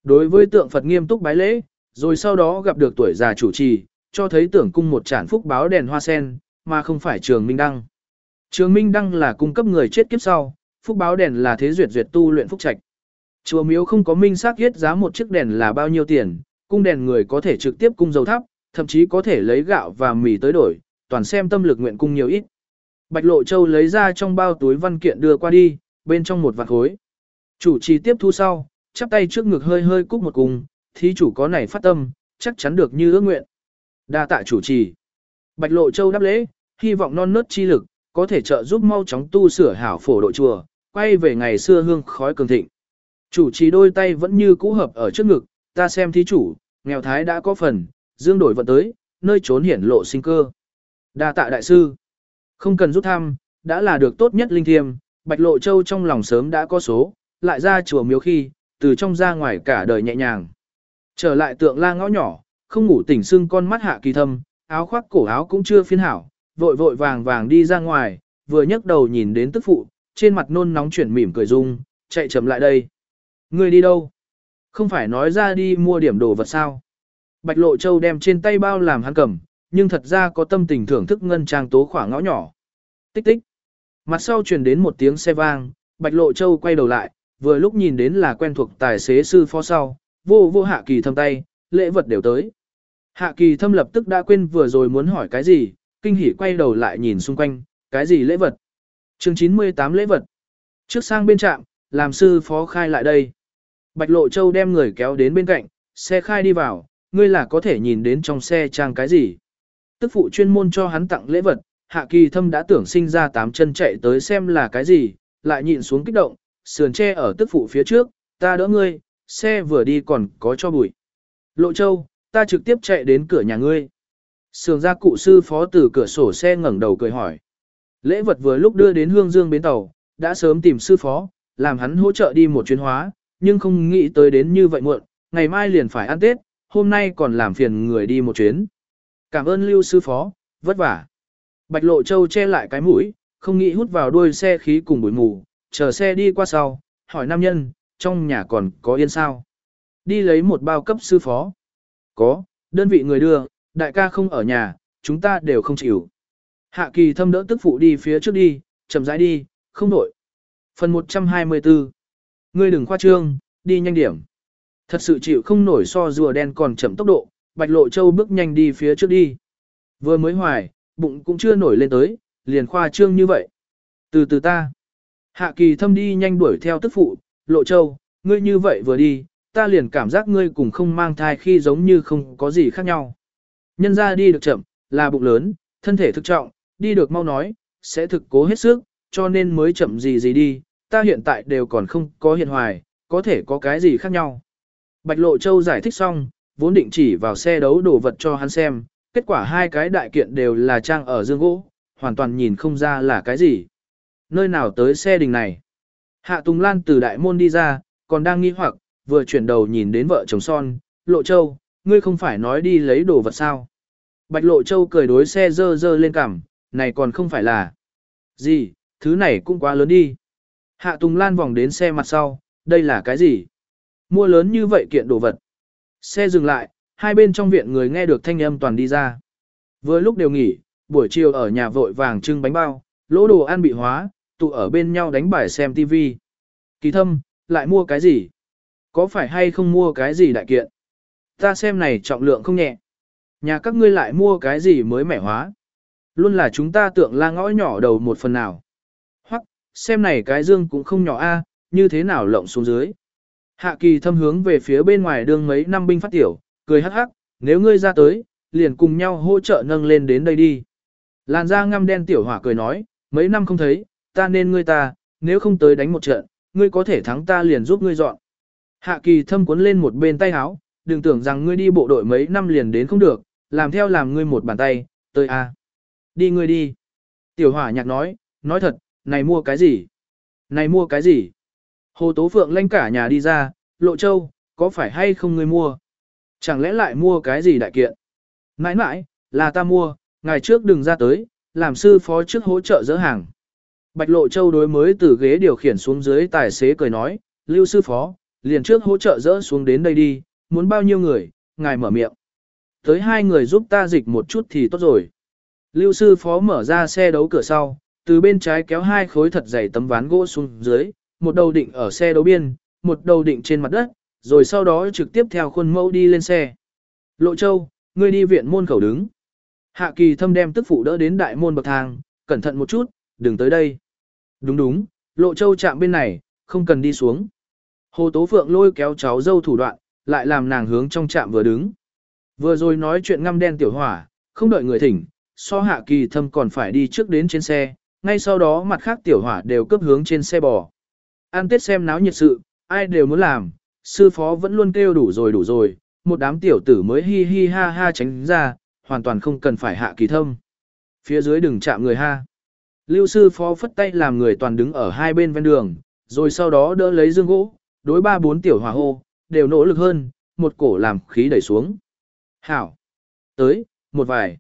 [SPEAKER 1] Đối với tượng Phật nghiêm túc bái lễ, rồi sau đó gặp được tuổi già chủ trì, cho thấy tưởng cung một trản phúc báo đèn hoa sen, mà không phải trường Minh Đăng. Trường Minh Đăng là cung cấp người chết kiếp sau, phúc báo đèn là thế duyệt duyệt tu luyện phúc trạch. Chùa miếu không có minh xác yết giá một chiếc đèn là bao nhiêu tiền, cung đèn người có thể trực tiếp cung dầu thắp, thậm chí có thể lấy gạo và mì tới đổi, toàn xem tâm lực nguyện cung nhiều ít. Bạch Lộ Châu lấy ra trong bao túi văn kiện đưa qua đi, bên trong một vạt khối. Chủ trì tiếp thu sau, chắp tay trước ngực hơi hơi cúc một cung, thí chủ có này phát tâm, chắc chắn được như ước nguyện. Đa tạ chủ trì. Bạch Lộ Châu đáp lễ, hy vọng non nớt chi lực, có thể trợ giúp mau chóng tu sửa hảo phổ độ chùa, quay về ngày xưa hương khói cường thịnh. Chủ trì đôi tay vẫn như cũ hợp ở trước ngực, ta xem thí chủ, nghèo thái đã có phần, dương đổi vận tới, nơi trốn hiển lộ sinh cơ. Đa tạ đại sư. Không cần rút thăm, đã là được tốt nhất linh thiêm, Bạch Lộ Châu trong lòng sớm đã có số, lại ra chùa miếu khi, từ trong ra ngoài cả đời nhẹ nhàng. Trở lại tượng la ngõ nhỏ, không ngủ tỉnh sưng con mắt hạ kỳ thâm, áo khoác cổ áo cũng chưa phiên hảo, vội vội vàng vàng đi ra ngoài, vừa nhấc đầu nhìn đến tức phụ, trên mặt nôn nóng chuyển mỉm cười dung, chạy chậm lại đây. Người đi đâu? Không phải nói ra đi mua điểm đồ vật sao? Bạch Lộ Châu đem trên tay bao làm hắn cầm, nhưng thật ra có tâm tình thưởng thức ngân trang tố khỏa ngõ nhỏ. Tích tích. Mặt sau truyền đến một tiếng xe vang, Bạch Lộ Châu quay đầu lại, vừa lúc nhìn đến là quen thuộc tài xế sư phó sau, vô vô hạ kỳ thâm tay, lễ vật đều tới. Hạ kỳ thâm lập tức đã quên vừa rồi muốn hỏi cái gì, kinh hỉ quay đầu lại nhìn xung quanh, cái gì lễ vật. chương 98 lễ vật. Trước sang bên trạm, làm sư phó khai lại đây. Bạch Lộ Châu đem người kéo đến bên cạnh, xe khai đi vào, ngươi là có thể nhìn đến trong xe trang cái gì. Tức phụ chuyên môn cho hắn tặng lễ vật, Hạ Kỳ Thâm đã tưởng sinh ra tám chân chạy tới xem là cái gì, lại nhịn xuống kích động, sườn tre ở tức phụ phía trước, ta đỡ ngươi, xe vừa đi còn có cho bụi. Lộ Châu, ta trực tiếp chạy đến cửa nhà ngươi. Sườn ra cụ sư phó từ cửa sổ xe ngẩng đầu cười hỏi. Lễ vật vừa lúc đưa đến Hương Dương bến tàu, đã sớm tìm sư phó, làm hắn hỗ trợ đi một chuyến hóa, nhưng không nghĩ tới đến như vậy muộn, ngày mai liền phải ăn Tết, hôm nay còn làm phiền người đi một chuyến. Cảm ơn lưu sư phó, vất vả. Bạch Lộ Châu che lại cái mũi, không nghĩ hút vào đuôi xe khí cùng bụi mù, chờ xe đi qua sau, hỏi nam nhân, trong nhà còn có yên sao? Đi lấy một bao cấp sư phó. Có, đơn vị người đưa, đại ca không ở nhà, chúng ta đều không chịu. Hạ kỳ thâm đỡ tức phụ đi phía trước đi, chậm rãi đi, không nổi. Phần 124 Ngươi đừng khoa trương, đi nhanh điểm. Thật sự chịu không nổi so rùa đen còn chậm tốc độ, Bạch Lộ Châu bước nhanh đi phía trước đi. Vừa mới hoài, bụng cũng chưa nổi lên tới, liền khoa trương như vậy. Từ từ ta. Hạ kỳ thâm đi nhanh đuổi theo tức phụ, Lộ Châu, ngươi như vậy vừa đi, ta liền cảm giác ngươi cùng không mang thai khi giống như không có gì khác nhau. Nhân ra đi được chậm, là bụng lớn, thân thể thực trọng, đi được mau nói, sẽ thực cố hết sức, cho nên mới chậm gì gì đi, ta hiện tại đều còn không có hiện hoài, có thể có cái gì khác nhau. Bạch Lộ Châu giải thích xong, vốn định chỉ vào xe đấu đồ vật cho hắn xem, kết quả hai cái đại kiện đều là trang ở dương gỗ, hoàn toàn nhìn không ra là cái gì. Nơi nào tới xe đình này? Hạ Tùng Lan từ đại môn đi ra, còn đang nghi hoặc, vừa chuyển đầu nhìn đến vợ chồng son, Lộ Châu, ngươi không phải nói đi lấy đồ vật sao? Bạch Lộ Châu cười đối xe dơ dơ lên cằm, này còn không phải là... Gì, thứ này cũng quá lớn đi. Hạ Tùng Lan vòng đến xe mặt sau, đây là cái gì? Mua lớn như vậy kiện đồ vật. Xe dừng lại, hai bên trong viện người nghe được thanh âm toàn đi ra. Vừa lúc đều nghỉ, buổi chiều ở nhà vội vàng trưng bánh bao, lỗ đồ ăn bị hóa, tụ ở bên nhau đánh bài xem TV. Kỳ thâm, lại mua cái gì? Có phải hay không mua cái gì đại kiện? Ta xem này trọng lượng không nhẹ. Nhà các ngươi lại mua cái gì mới mẻ hóa? Luôn là chúng ta tượng la ngõ nhỏ đầu một phần nào. Hoặc, xem này cái dương cũng không nhỏ a, như thế nào lộng xuống dưới. Hạ kỳ thâm hướng về phía bên ngoài đường mấy năm binh phát tiểu, cười hắc hắc, nếu ngươi ra tới, liền cùng nhau hỗ trợ nâng lên đến đây đi. Làn da ngăm đen tiểu hỏa cười nói, mấy năm không thấy, ta nên ngươi ta, nếu không tới đánh một trận, ngươi có thể thắng ta liền giúp ngươi dọn. Hạ kỳ thâm cuốn lên một bên tay háo, đừng tưởng rằng ngươi đi bộ đội mấy năm liền đến không được, làm theo làm ngươi một bàn tay, tới a. Đi ngươi đi. Tiểu hỏa nhạc nói, nói thật, này mua cái gì? Này mua cái gì? Hồ Tố Phượng lanh cả nhà đi ra, Lộ Châu, có phải hay không ngươi mua? Chẳng lẽ lại mua cái gì đại kiện? Nãi nãi, là ta mua, ngày trước đừng ra tới, làm sư phó trước hỗ trợ dỡ hàng. Bạch Lộ Châu đối mới từ ghế điều khiển xuống dưới tài xế cười nói, lưu sư phó, liền trước hỗ trợ dỡ xuống đến đây đi, muốn bao nhiêu người, ngài mở miệng. Tới hai người giúp ta dịch một chút thì tốt rồi. Lưu sư phó mở ra xe đấu cửa sau, từ bên trái kéo hai khối thật dày tấm ván gỗ xuống dưới, một đầu định ở xe đấu biên, một đầu định trên mặt đất, rồi sau đó trực tiếp theo khuôn mẫu đi lên xe. Lộ Châu, ngươi đi viện môn khẩu đứng. Hạ kỳ thâm đem tức phụ đỡ đến đại môn bậc thang, cẩn thận một chút, đừng tới đây. Đúng đúng, Lộ Châu chạm bên này, không cần đi xuống. Hồ Tố Phượng lôi kéo cháu dâu thủ đoạn, lại làm nàng hướng trong trạm vừa đứng. Vừa rồi nói chuyện ngăm đen tiểu hỏa, không đợi người thỉnh, so hạ kỳ thâm còn phải đi trước đến trên xe, ngay sau đó mặt khác tiểu hỏa đều cấp hướng trên xe bò. An tết xem náo nhiệt sự, ai đều muốn làm, sư phó vẫn luôn kêu đủ rồi đủ rồi, một đám tiểu tử mới hi hi ha ha tránh ra, hoàn toàn không cần phải hạ kỳ thâm. Phía dưới đừng chạm người ha. Lưu sư phó phất tay làm người toàn đứng ở hai bên ven đường, rồi sau đó đỡ lấy dương gỗ, đối ba bốn tiểu hòa hô, đều nỗ lực hơn, một cổ làm khí đẩy xuống. Hảo. Tới, một vài.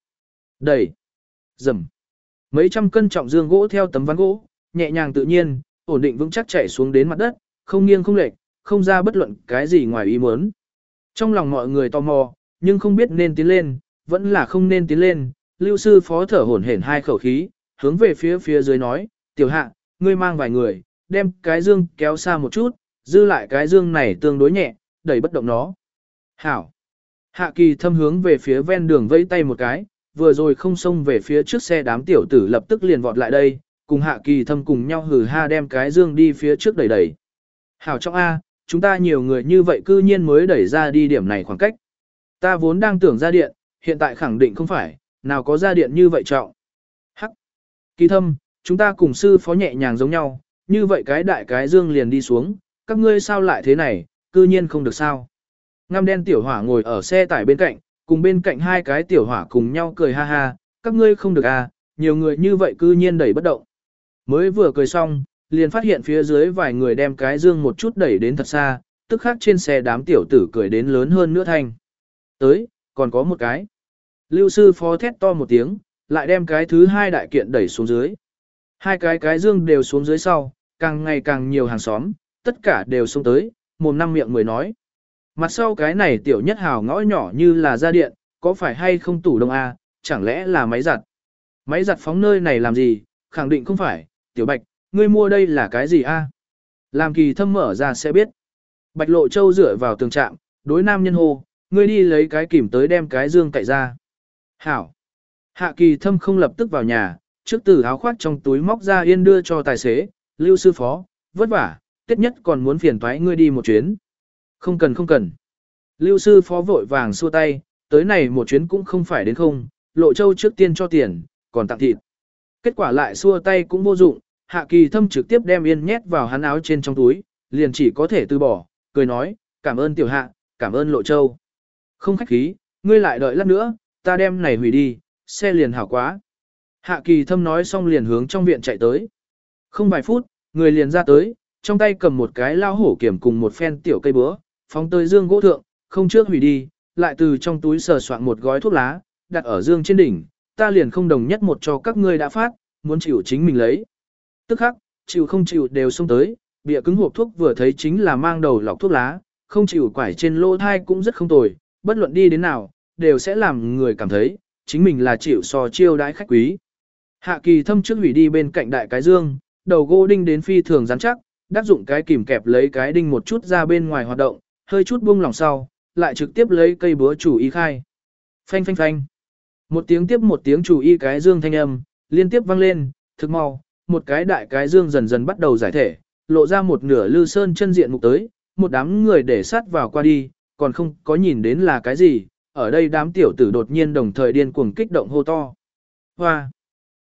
[SPEAKER 1] Đẩy. Dầm. Mấy trăm cân trọng dương gỗ theo tấm ván gỗ, nhẹ nhàng tự nhiên, ổn định vững chắc chảy xuống đến mặt đất, không nghiêng không lệch, không ra bất luận cái gì ngoài ý muốn. Trong lòng mọi người tò mò, nhưng không biết nên tiến lên, vẫn là không nên tiến lên, lưu sư phó thở hổn hển hai khẩu khí, hướng về phía phía dưới nói, tiểu hạ, ngươi mang vài người, đem cái dương kéo xa một chút, Dư lại cái dương này tương đối nhẹ, đẩy bất động nó. Hảo. Hạ kỳ thâm hướng về phía ven đường vẫy tay một cái, vừa rồi không xông về phía trước xe đám tiểu tử lập tức liền vọt lại đây, cùng hạ kỳ thâm cùng nhau hử ha đem cái dương đi phía trước đẩy đẩy. Hảo trong A, chúng ta nhiều người như vậy cư nhiên mới đẩy ra đi điểm này khoảng cách. Ta vốn đang tưởng ra điện, hiện tại khẳng định không phải, nào có ra điện như vậy trọng. Hắc. Kỳ thâm, chúng ta cùng sư phó nhẹ nhàng giống nhau, như vậy cái đại cái dương liền đi xuống, các ngươi sao lại thế này, cư nhiên không được sao. Ngăm đen tiểu hỏa ngồi ở xe tải bên cạnh, cùng bên cạnh hai cái tiểu hỏa cùng nhau cười ha ha, các ngươi không được à, nhiều người như vậy cư nhiên đẩy bất động. Mới vừa cười xong, liền phát hiện phía dưới vài người đem cái dương một chút đẩy đến thật xa, tức khác trên xe đám tiểu tử cười đến lớn hơn nữa thành. Tới, còn có một cái. Lưu sư phó thét to một tiếng, lại đem cái thứ hai đại kiện đẩy xuống dưới. Hai cái cái dương đều xuống dưới sau, càng ngày càng nhiều hàng xóm, tất cả đều xuống tới, mồm năm miệng mới nói. Mặt sau cái này tiểu nhất hào ngõ nhỏ như là ra điện, có phải hay không tủ đông A, chẳng lẽ là máy giặt? Máy giặt phóng nơi này làm gì, khẳng định không phải, tiểu bạch, ngươi mua đây là cái gì A? Làm kỳ thâm mở ra sẽ biết. Bạch lộ châu dựa vào tường trạm, đối nam nhân hô, ngươi đi lấy cái kìm tới đem cái dương cậy ra. Hảo. Hạ kỳ thâm không lập tức vào nhà, trước từ áo khoác trong túi móc ra yên đưa cho tài xế, lưu sư phó, vất vả, tiết nhất còn muốn phiền toái ngươi đi một chuyến. Không cần không cần. Lưu sư phó vội vàng xua tay, tới này một chuyến cũng không phải đến không, lộ châu trước tiên cho tiền, còn tặng thịt. Kết quả lại xua tay cũng vô dụng, hạ kỳ thâm trực tiếp đem yên nhét vào hắn áo trên trong túi, liền chỉ có thể từ bỏ, cười nói, cảm ơn tiểu hạ, cảm ơn lộ châu. Không khách khí, ngươi lại đợi lát nữa, ta đem này hủy đi, xe liền hảo quá. Hạ kỳ thâm nói xong liền hướng trong viện chạy tới. Không vài phút, người liền ra tới, trong tay cầm một cái lao hổ kiểm cùng một phen tiểu cây búa, phóng tới dương gỗ thượng, không trước hủy đi, lại từ trong túi sờ soạn một gói thuốc lá, đặt ở dương trên đỉnh, ta liền không đồng nhất một cho các ngươi đã phát, muốn chịu chính mình lấy. Tức khắc, chịu không chịu đều xông tới, bịa cứng hộp thuốc vừa thấy chính là mang đầu lọc thuốc lá, không chịu quải trên lỗ thai cũng rất không tồi, bất luận đi đến nào, đều sẽ làm người cảm thấy, chính mình là chịu so chiêu đãi khách quý. Hạ kỳ thâm trước hủy đi bên cạnh đại cái dương, đầu gỗ đinh đến phi thường rắn chắc, đáp dụng cái kìm kẹp lấy cái đinh một chút ra bên ngoài hoạt động, hơi chút buông lòng sau, lại trực tiếp lấy cây búa chủ y khai. Phanh phanh phanh. Một tiếng tiếp một tiếng chủ y cái dương thanh âm, liên tiếp vang lên, thực mau, một cái đại cái dương dần dần bắt đầu giải thể, lộ ra một nửa lư sơn chân diện mục tới, một đám người để sát vào qua đi, còn không có nhìn đến là cái gì, ở đây đám tiểu tử đột nhiên đồng thời điên cuồng kích động hô to. Hoa!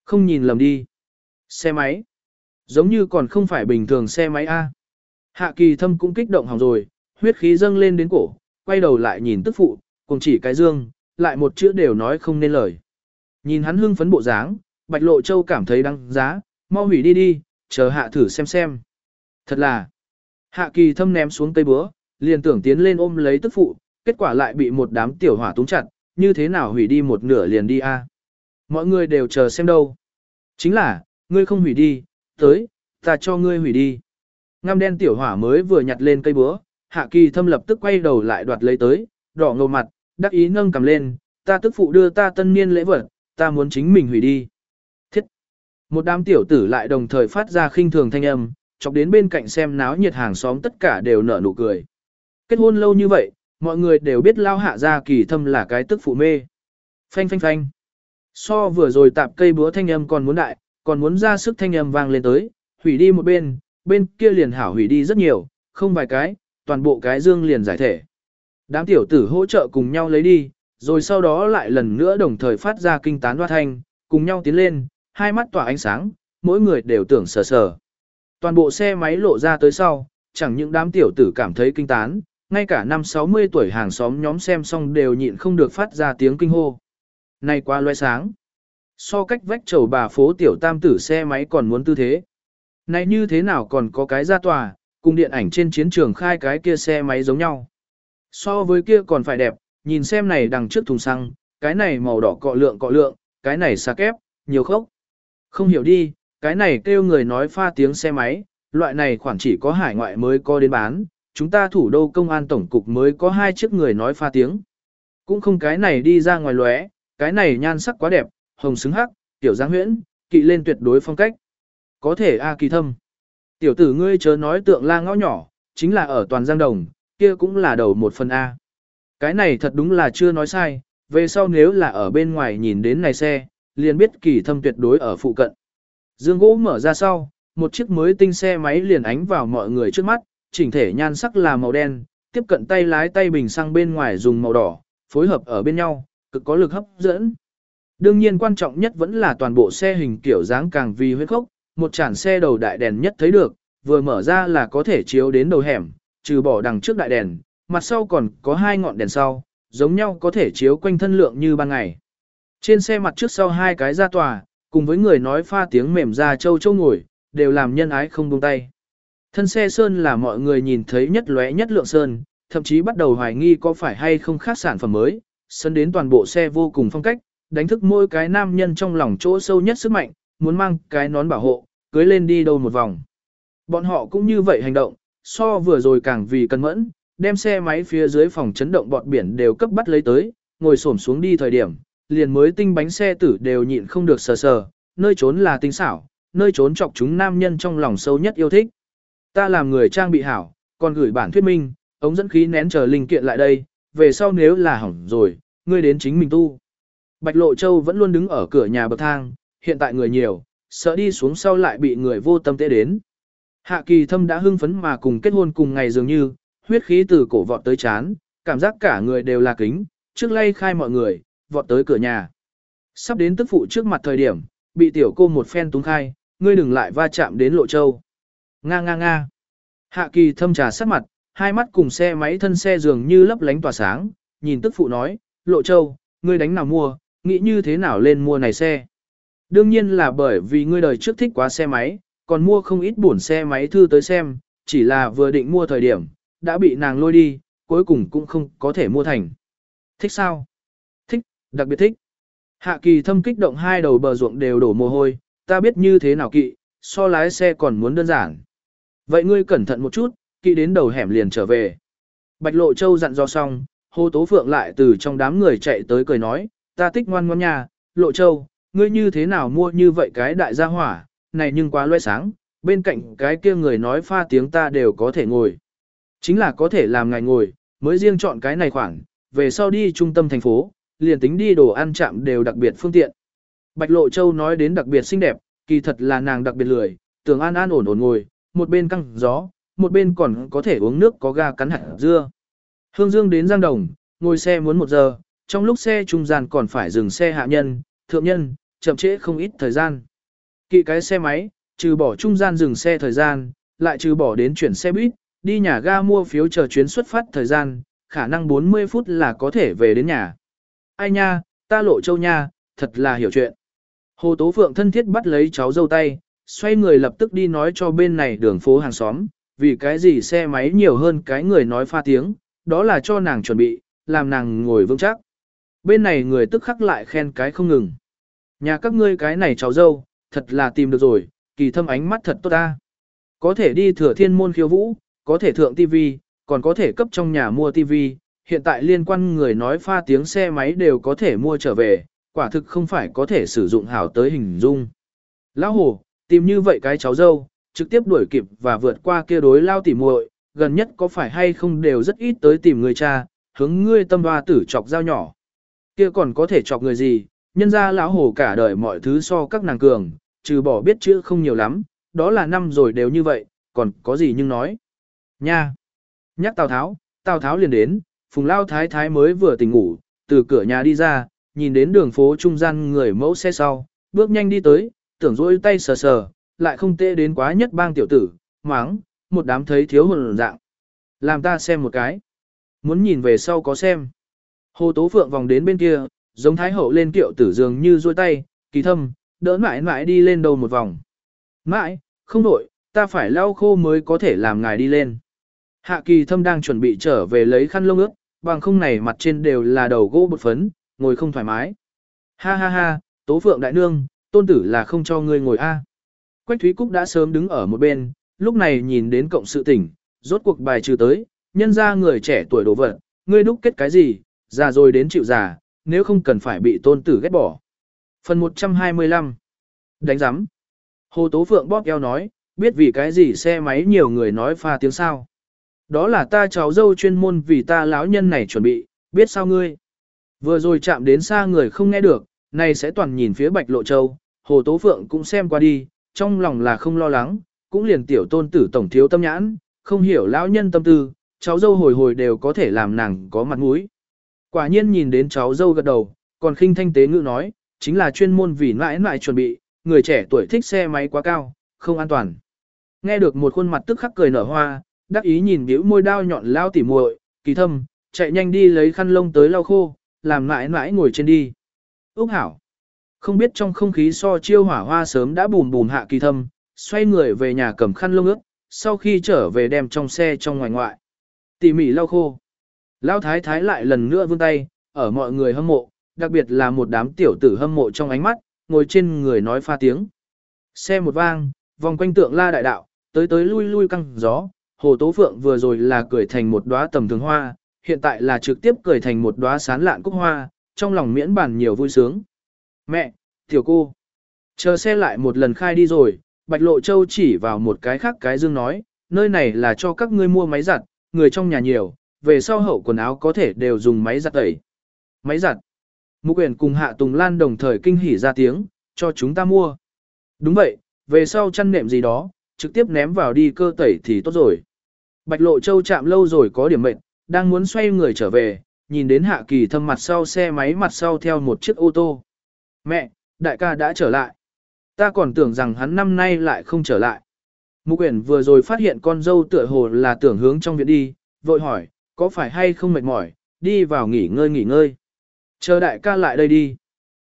[SPEAKER 1] Không nhìn lầm đi. Xe máy. Giống như còn không phải bình thường xe máy A. Hạ kỳ thâm cũng kích động hỏng rồi, huyết khí dâng lên đến cổ, quay đầu lại nhìn tức phụ, cùng chỉ cái dương, lại một chữ đều nói không nên lời. Nhìn hắn hưng phấn bộ dáng, bạch lộ châu cảm thấy đăng giá, mau hủy đi đi, chờ hạ thử xem xem. Thật là, hạ kỳ thâm ném xuống cây búa, liền tưởng tiến lên ôm lấy tức phụ, kết quả lại bị một đám tiểu hỏa túng chặt, như thế nào hủy đi một nửa liền đi a? Mọi người đều chờ xem đâu. Chính là, ngươi không hủy đi, tới, ta cho ngươi hủy đi. Ngăm đen tiểu hỏa mới vừa nhặt lên cây búa, hạ kỳ thâm lập tức quay đầu lại đoạt lấy tới, đỏ ngầu mặt, đắc ý nâng cầm lên, ta tức phụ đưa ta tân niên lễ vật, ta muốn chính mình hủy đi. Một đám tiểu tử lại đồng thời phát ra khinh thường thanh âm, chọc đến bên cạnh xem náo nhiệt hàng xóm tất cả đều nở nụ cười. Kết hôn lâu như vậy, mọi người đều biết lao hạ ra kỳ thâm là cái tức phụ mê. Phanh phanh phanh. So vừa rồi tạp cây búa thanh âm còn muốn đại, còn muốn ra sức thanh âm vang lên tới, hủy đi một bên, bên kia liền hảo hủy đi rất nhiều, không vài cái, toàn bộ cái dương liền giải thể. Đám tiểu tử hỗ trợ cùng nhau lấy đi, rồi sau đó lại lần nữa đồng thời phát ra kinh tán hoa thanh, cùng nhau tiến lên, hai mắt tỏa ánh sáng, mỗi người đều tưởng sờ sờ. Toàn bộ xe máy lộ ra tới sau, chẳng những đám tiểu tử cảm thấy kinh tán, ngay cả năm 60 tuổi hàng xóm nhóm xem xong đều nhịn không được phát ra tiếng kinh hô. Này quá loe sáng. So cách vách chầu bà phố tiểu tam tử xe máy còn muốn tư thế. Này như thế nào còn có cái ra tòa, cùng điện ảnh trên chiến trường khai cái kia xe máy giống nhau. So với kia còn phải đẹp, nhìn xem này đằng trước thùng xăng, cái này màu đỏ cọ lượng cọ lượng, cái này xa kép, nhiều khốc. Không hiểu đi, cái này kêu người nói pha tiếng xe máy, loại này khoảng chỉ có hải ngoại mới có đến bán, chúng ta thủ đô công an tổng cục mới có hai chiếc người nói pha tiếng. Cũng không cái này đi ra ngoài lóe, cái này nhan sắc quá đẹp, hồng xứng hắc, tiểu giang huyễn, kỵ lên tuyệt đối phong cách. Có thể A kỳ thâm. Tiểu tử ngươi chớ nói tượng la ngõ nhỏ, chính là ở toàn Giang Đồng, kia cũng là đầu một phần A. Cái này thật đúng là chưa nói sai, về sau nếu là ở bên ngoài nhìn đến này xe, liền biết kỳ thâm tuyệt đối ở phụ cận. Dương gỗ mở ra sau, một chiếc mới tinh xe máy liền ánh vào mọi người trước mắt, chỉnh thể nhan sắc là màu đen, tiếp cận tay lái tay bình sang bên ngoài dùng màu đỏ, phối hợp ở bên nhau, cực có lực hấp dẫn. Đương nhiên quan trọng nhất vẫn là toàn bộ xe hình kiểu dáng càng vì huyết khốc, một chản xe đầu đại đèn nhất thấy được, vừa mở ra là có thể chiếu đến đầu hẻm, trừ bỏ đằng trước đại đèn, mặt sau còn có hai ngọn đèn sau, giống nhau có thể chiếu quanh thân lượng như ban ngày. Trên xe mặt trước sau hai cái ra tòa, cùng với người nói pha tiếng mềm ra châu châu ngồi, đều làm nhân ái không buông tay. Thân xe sơn là mọi người nhìn thấy nhất lóe nhất lượng sơn, thậm chí bắt đầu hoài nghi có phải hay không khác sản phẩm mới, sân đến toàn bộ xe vô cùng phong cách, đánh thức mỗi cái nam nhân trong lòng chỗ sâu nhất sức mạnh, muốn mang cái nón bảo hộ, cưới lên đi đâu một vòng. Bọn họ cũng như vậy hành động, so vừa rồi càng vì cân mẫn, đem xe máy phía dưới phòng chấn động bọt biển đều cấp bắt lấy tới, ngồi xổm xuống đi thời điểm, liền mới tinh bánh xe tử đều nhịn không được sờ sờ, nơi trốn là tinh xảo, nơi trốn chọc chúng nam nhân trong lòng sâu nhất yêu thích. Ta làm người trang bị hảo, còn gửi bản thuyết minh, ống dẫn khí nén chờ linh kiện lại đây, về sau nếu là hỏng rồi, ngươi đến chính mình tu. Bạch Lộ Châu vẫn luôn đứng ở cửa nhà bậc thang, hiện tại người nhiều, sợ đi xuống sau lại bị người vô tâm tế đến. Hạ kỳ thâm đã hưng phấn mà cùng kết hôn cùng ngày dường như, huyết khí từ cổ vọt tới chán, cảm giác cả người đều là kính, trước lay khai mọi người, vọt tới cửa nhà. Sắp đến tức phụ trước mặt thời điểm, bị tiểu cô một phen túng khai, ngươi đừng lại va chạm đến lộ châu. Nga nga nga. Hạ kỳ thâm trà sát mặt, hai mắt cùng xe máy thân xe dường như lấp lánh tỏa sáng, nhìn tức phụ nói, lộ châu, ngươi đánh nào mua, nghĩ như thế nào lên mua này xe. Đương nhiên là bởi vì ngươi đời trước thích quá xe máy, còn mua không ít buồn xe máy thư tới xem, chỉ là vừa định mua thời điểm, đã bị nàng lôi đi, cuối cùng cũng không có thể mua thành. Thích sao? Đặc biệt thích. Hạ kỳ thâm kích động hai đầu bờ ruộng đều đổ mồ hôi, ta biết như thế nào kỵ, so lái xe còn muốn đơn giản. Vậy ngươi cẩn thận một chút, kỵ đến đầu hẻm liền trở về. Bạch Lộ Châu dặn dò xong, Hồ Tố Phượng lại từ trong đám người chạy tới cười nói, ta thích ngoan ngoan nhà, Lộ Châu, ngươi như thế nào mua như vậy cái đại gia hỏa, này nhưng quá loe sáng, bên cạnh cái kia người nói pha tiếng ta đều có thể ngồi. Chính là có thể làm ngài ngồi, mới riêng chọn cái này khoảng, về sau đi trung tâm thành phố, liền tính đi đồ ăn chạm đều đặc biệt phương tiện. Bạch Lộ Châu nói đến đặc biệt xinh đẹp, kỳ thật là nàng đặc biệt lười, tưởng an an ổn ổn ngồi, một bên căng gió, một bên còn có thể uống nước có ga cắn hạt dưa. Hương Dương đến Giang Đồng, ngồi xe muốn một giờ, trong lúc xe trung gian còn phải dừng xe hạ nhân, thượng nhân, chậm trễ không ít thời gian. Kỵ cái xe máy, trừ bỏ trung gian dừng xe thời gian, lại trừ bỏ đến chuyển xe buýt, đi nhà ga mua phiếu chờ chuyến xuất phát thời gian, khả năng 40 phút là có thể về đến nhà. Ai nha, ta lộ châu nha, thật là hiểu chuyện. Hồ Tố Phượng thân thiết bắt lấy cháu dâu tay, xoay người lập tức đi nói cho bên này đường phố hàng xóm, vì cái gì xe máy nhiều hơn cái người nói pha tiếng, đó là cho nàng chuẩn bị, làm nàng ngồi vững chắc. Bên này người tức khắc lại khen cái không ngừng. Nhà các ngươi cái này cháu dâu, thật là tìm được rồi, kỳ thâm ánh mắt thật tốt ta. Có thể đi thừa thiên môn khiêu vũ, có thể thượng tivi, còn có thể cấp trong nhà mua tivi. Hiện tại liên quan người nói pha tiếng xe máy đều có thể mua trở về, quả thực không phải có thể sử dụng hảo tới hình dung. Lão hồ, tìm như vậy cái cháu dâu, trực tiếp đuổi kịp và vượt qua kia đối lao tỉ muội, gần nhất có phải hay không đều rất ít tới tìm người cha, hướng ngươi tâm hoa tử chọc dao nhỏ. Kia còn có thể chọc người gì, nhân ra lão hồ cả đời mọi thứ so các nàng cường, trừ bỏ biết chữ không nhiều lắm, đó là năm rồi đều như vậy, còn có gì nhưng nói. Nha! Nhắc Tào Tháo, Tào Tháo liền đến, Phùng Lao Thái Thái mới vừa tỉnh ngủ, từ cửa nhà đi ra, nhìn đến đường phố trung gian người mẫu xe sau, bước nhanh đi tới, tưởng rỗi tay sờ sờ, lại không tệ đến quá nhất bang tiểu tử, máng, một đám thấy thiếu hồn dạng. Làm ta xem một cái. Muốn nhìn về sau có xem. Hồ Tố Phượng vòng đến bên kia, giống thái hậu lên kiệu tử dường như duỗi tay, kỳ thâm, đỡ mãi mãi đi lên đầu một vòng. Mãi, không đổi, ta phải lau khô mới có thể làm ngài đi lên. Hạ kỳ thâm đang chuẩn bị trở về lấy khăn lông ướt, bằng không này mặt trên đều là đầu gỗ bột phấn, ngồi không thoải mái. Ha ha ha, tố phượng đại nương, tôn tử là không cho ngươi ngồi a. Quách Thúy Cúc đã sớm đứng ở một bên, lúc này nhìn đến cộng sự tỉnh, rốt cuộc bài trừ tới, nhân ra người trẻ tuổi đổ vật, ngươi đúc kết cái gì, già rồi đến chịu già, nếu không cần phải bị tôn tử ghét bỏ. Phần 125 Đánh giám Hồ Tố Phượng bóp eo nói, biết vì cái gì xe máy nhiều người nói pha tiếng sao. Đó là ta cháu dâu chuyên môn vì ta lão nhân này chuẩn bị, biết sao ngươi. Vừa rồi chạm đến xa người không nghe được, này sẽ toàn nhìn phía Bạch Lộ Châu, Hồ Tố Phượng cũng xem qua đi, trong lòng là không lo lắng, cũng liền tiểu tôn tử tổng thiếu tâm nhãn, không hiểu lão nhân tâm tư, cháu dâu hồi hồi đều có thể làm nàng có mặt mũi. Quả nhiên nhìn đến cháu dâu gật đầu, còn khinh thanh tế ngữ nói, chính là chuyên môn vì mãi mãi chuẩn bị, người trẻ tuổi thích xe máy quá cao, không an toàn. Nghe được một khuôn mặt tức khắc cười nở hoa, đắc ý nhìn biểu môi đao nhọn lao tỉ muội, kỳ thâm, chạy nhanh đi lấy khăn lông tới lau khô, làm mãi mãi ngồi trên đi. Úc hảo. Không biết trong không khí so chiêu hỏa hoa sớm đã bùm bùm hạ kỳ thâm, xoay người về nhà cầm khăn lông ướt, sau khi trở về đem trong xe trong ngoài ngoại. Tỉ mỉ lau khô. Lao thái thái lại lần nữa vươn tay, ở mọi người hâm mộ, đặc biệt là một đám tiểu tử hâm mộ trong ánh mắt, ngồi trên người nói pha tiếng. Xe một vang, vòng quanh tượng la đại đạo, tới tới lui lui căng gió, Hồ Tố Phượng vừa rồi là cười thành một đóa tầm thường hoa, hiện tại là trực tiếp cười thành một đóa sán lạn cúc hoa, trong lòng miễn bản nhiều vui sướng. Mẹ, tiểu cô, chờ xe lại một lần khai đi rồi, Bạch Lộ Châu chỉ vào một cái khác cái dương nói, nơi này là cho các ngươi mua máy giặt, người trong nhà nhiều, về sau hậu quần áo có thể đều dùng máy giặt tẩy. Máy giặt. Mục quyền cùng Hạ Tùng Lan đồng thời kinh hỉ ra tiếng, cho chúng ta mua. Đúng vậy, về sau chăn nệm gì đó, trực tiếp ném vào đi cơ tẩy thì tốt rồi. Bạch Lộ Châu chạm lâu rồi có điểm mệnh, đang muốn xoay người trở về, nhìn đến Hạ Kỳ thâm mặt sau xe máy mặt sau theo một chiếc ô tô. Mẹ, đại ca đã trở lại. Ta còn tưởng rằng hắn năm nay lại không trở lại. Mục quyển vừa rồi phát hiện con dâu tựa hồ là tưởng hướng trong viện đi, vội hỏi, có phải hay không mệt mỏi, đi vào nghỉ ngơi nghỉ ngơi. Chờ đại ca lại đây đi.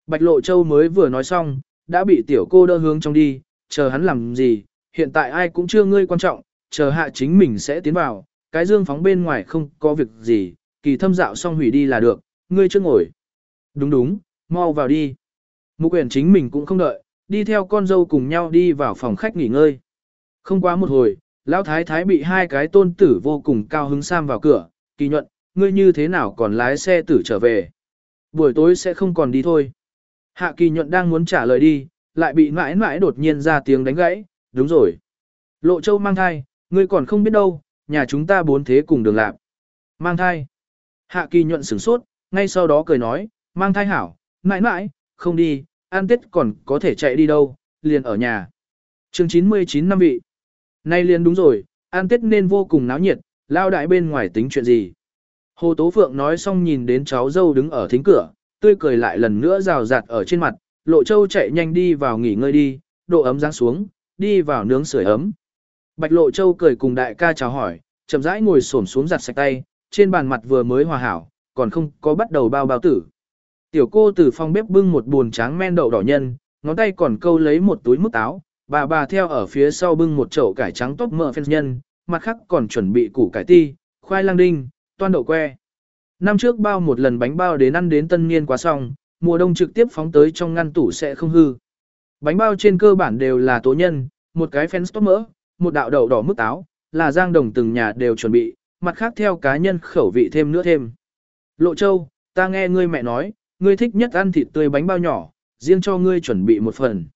[SPEAKER 1] Bạch Lộ Châu mới vừa nói xong, đã bị tiểu cô đỡ hướng trong đi, chờ hắn làm gì, hiện tại ai cũng chưa ngươi quan trọng, chờ hạ chính mình sẽ tiến vào, cái dương phóng bên ngoài không có việc gì, kỳ thâm dạo xong hủy đi là được, ngươi chưa ngồi. Đúng đúng, mau vào đi. Mục quyển chính mình cũng không đợi, đi theo con dâu cùng nhau đi vào phòng khách nghỉ ngơi. Không quá một hồi, lão thái thái bị hai cái tôn tử vô cùng cao hứng sam vào cửa, kỳ nhuận, ngươi như thế nào còn lái xe tử trở về. Buổi tối sẽ không còn đi thôi. Hạ kỳ nhuận đang muốn trả lời đi, lại bị mãi mãi đột nhiên ra tiếng đánh gãy, đúng rồi. Lộ châu mang thai, ngươi còn không biết đâu, nhà chúng ta bốn thế cùng đường lạc. Mang thai. Hạ kỳ nhuận sửng sốt, ngay sau đó cười nói, mang thai hảo, mãi mãi, không đi, ăn tết còn có thể chạy đi đâu, liền ở nhà. chương 99 năm vị. Nay liền đúng rồi, ăn tết nên vô cùng náo nhiệt, lao đại bên ngoài tính chuyện gì. Hồ Tố Phượng nói xong nhìn đến cháu dâu đứng ở thính cửa, tươi cười lại lần nữa rào rạt ở trên mặt, Lộ Châu chạy nhanh đi vào nghỉ ngơi đi, độ ấm giáng xuống, đi vào nướng sưởi ấm. Bạch Lộ Châu cười cùng đại ca chào hỏi, chậm rãi ngồi xổm xuống giặt sạch tay, trên bàn mặt vừa mới hòa hảo, còn không có bắt đầu bao bao tử. Tiểu cô từ phòng bếp bưng một buồn tráng men đậu đỏ nhân, ngón tay còn câu lấy một túi mứt táo, bà bà theo ở phía sau bưng một chậu cải trắng tóc mỡ phen nhân, mặt khác còn chuẩn bị củ cải ti, khoai lang đinh, toan đậu que. Năm trước bao một lần bánh bao đến ăn đến tân niên quá xong, mùa đông trực tiếp phóng tới trong ngăn tủ sẽ không hư. Bánh bao trên cơ bản đều là tố nhân, một cái phen tóc mỡ, một đạo đậu đỏ mức táo, là giang đồng từng nhà đều chuẩn bị, mặt khác theo cá nhân khẩu vị thêm nữa thêm. Lộ Châu, ta nghe ngươi mẹ nói, ngươi thích nhất ăn thịt tươi bánh bao nhỏ, riêng cho ngươi chuẩn bị một phần.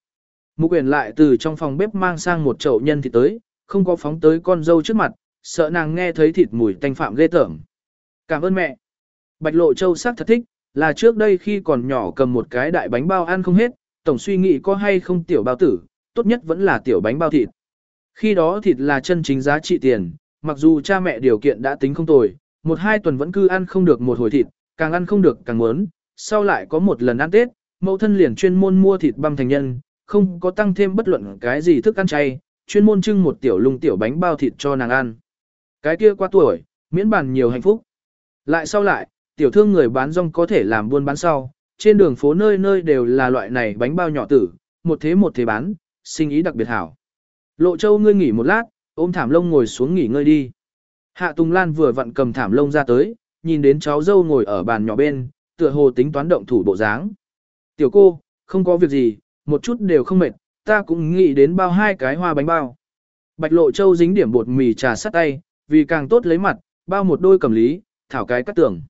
[SPEAKER 1] Mục quyền lại từ trong phòng bếp mang sang một chậu nhân thịt tới, không có phóng tới con dâu trước mặt, sợ nàng nghe thấy thịt mùi tanh phạm ghê tởm. Cảm ơn mẹ. Bạch Lộ Châu sắc thật thích, là trước đây khi còn nhỏ cầm một cái đại bánh bao ăn không hết, tổng suy nghĩ có hay không tiểu bao tử, tốt nhất vẫn là tiểu bánh bao thịt. Khi đó thịt là chân chính giá trị tiền, mặc dù cha mẹ điều kiện đã tính không tồi, một hai tuần vẫn cứ ăn không được một hồi thịt, càng ăn không được càng muốn, sau lại có một lần ăn Tết, mẫu thân liền chuyên môn mua thịt băm thành nhân, không có tăng thêm bất luận cái gì thức ăn chay, chuyên môn trưng một tiểu lung tiểu bánh bao thịt cho nàng ăn. Cái kia qua tuổi, miễn bàn nhiều hạnh phúc. Lại sau lại, tiểu thương người bán rong có thể làm buôn bán sau, trên đường phố nơi nơi đều là loại này bánh bao nhỏ tử, một thế một thế bán, sinh ý đặc biệt hảo. Lộ châu ngươi nghỉ một lát, ôm thảm lông ngồi xuống nghỉ ngơi đi. Hạ Tùng Lan vừa vặn cầm thảm lông ra tới, nhìn đến cháu dâu ngồi ở bàn nhỏ bên, tựa hồ tính toán động thủ bộ dáng. Tiểu cô, không có việc gì, một chút đều không mệt, ta cũng nghĩ đến bao hai cái hoa bánh bao. Bạch Lộ Châu dính điểm bột mì trà sắt tay, vì càng tốt lấy mặt, bao một đôi cầm lý, thảo cái cắt tưởng.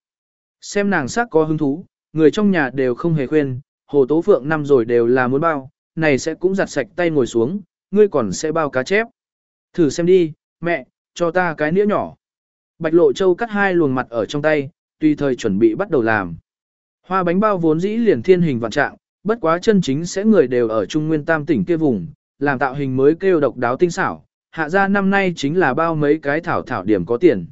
[SPEAKER 1] Xem nàng sắc có hứng thú, người trong nhà đều không hề khuyên, hồ tố phượng năm rồi đều là muốn bao, này sẽ cũng giặt sạch tay ngồi xuống, ngươi còn sẽ bao cá chép. Thử xem đi, mẹ, cho ta cái nĩa nhỏ. Bạch Lộ Châu cắt hai luồng mặt ở trong tay, tùy thời chuẩn bị bắt đầu làm. Hoa bánh bao vốn dĩ liền thiên hình vạn trạng, bất quá chân chính sẽ người đều ở Trung Nguyên Tam tỉnh kia vùng, làm tạo hình mới kêu độc đáo tinh xảo, hạ ra năm nay chính là bao mấy cái thảo thảo điểm có tiền.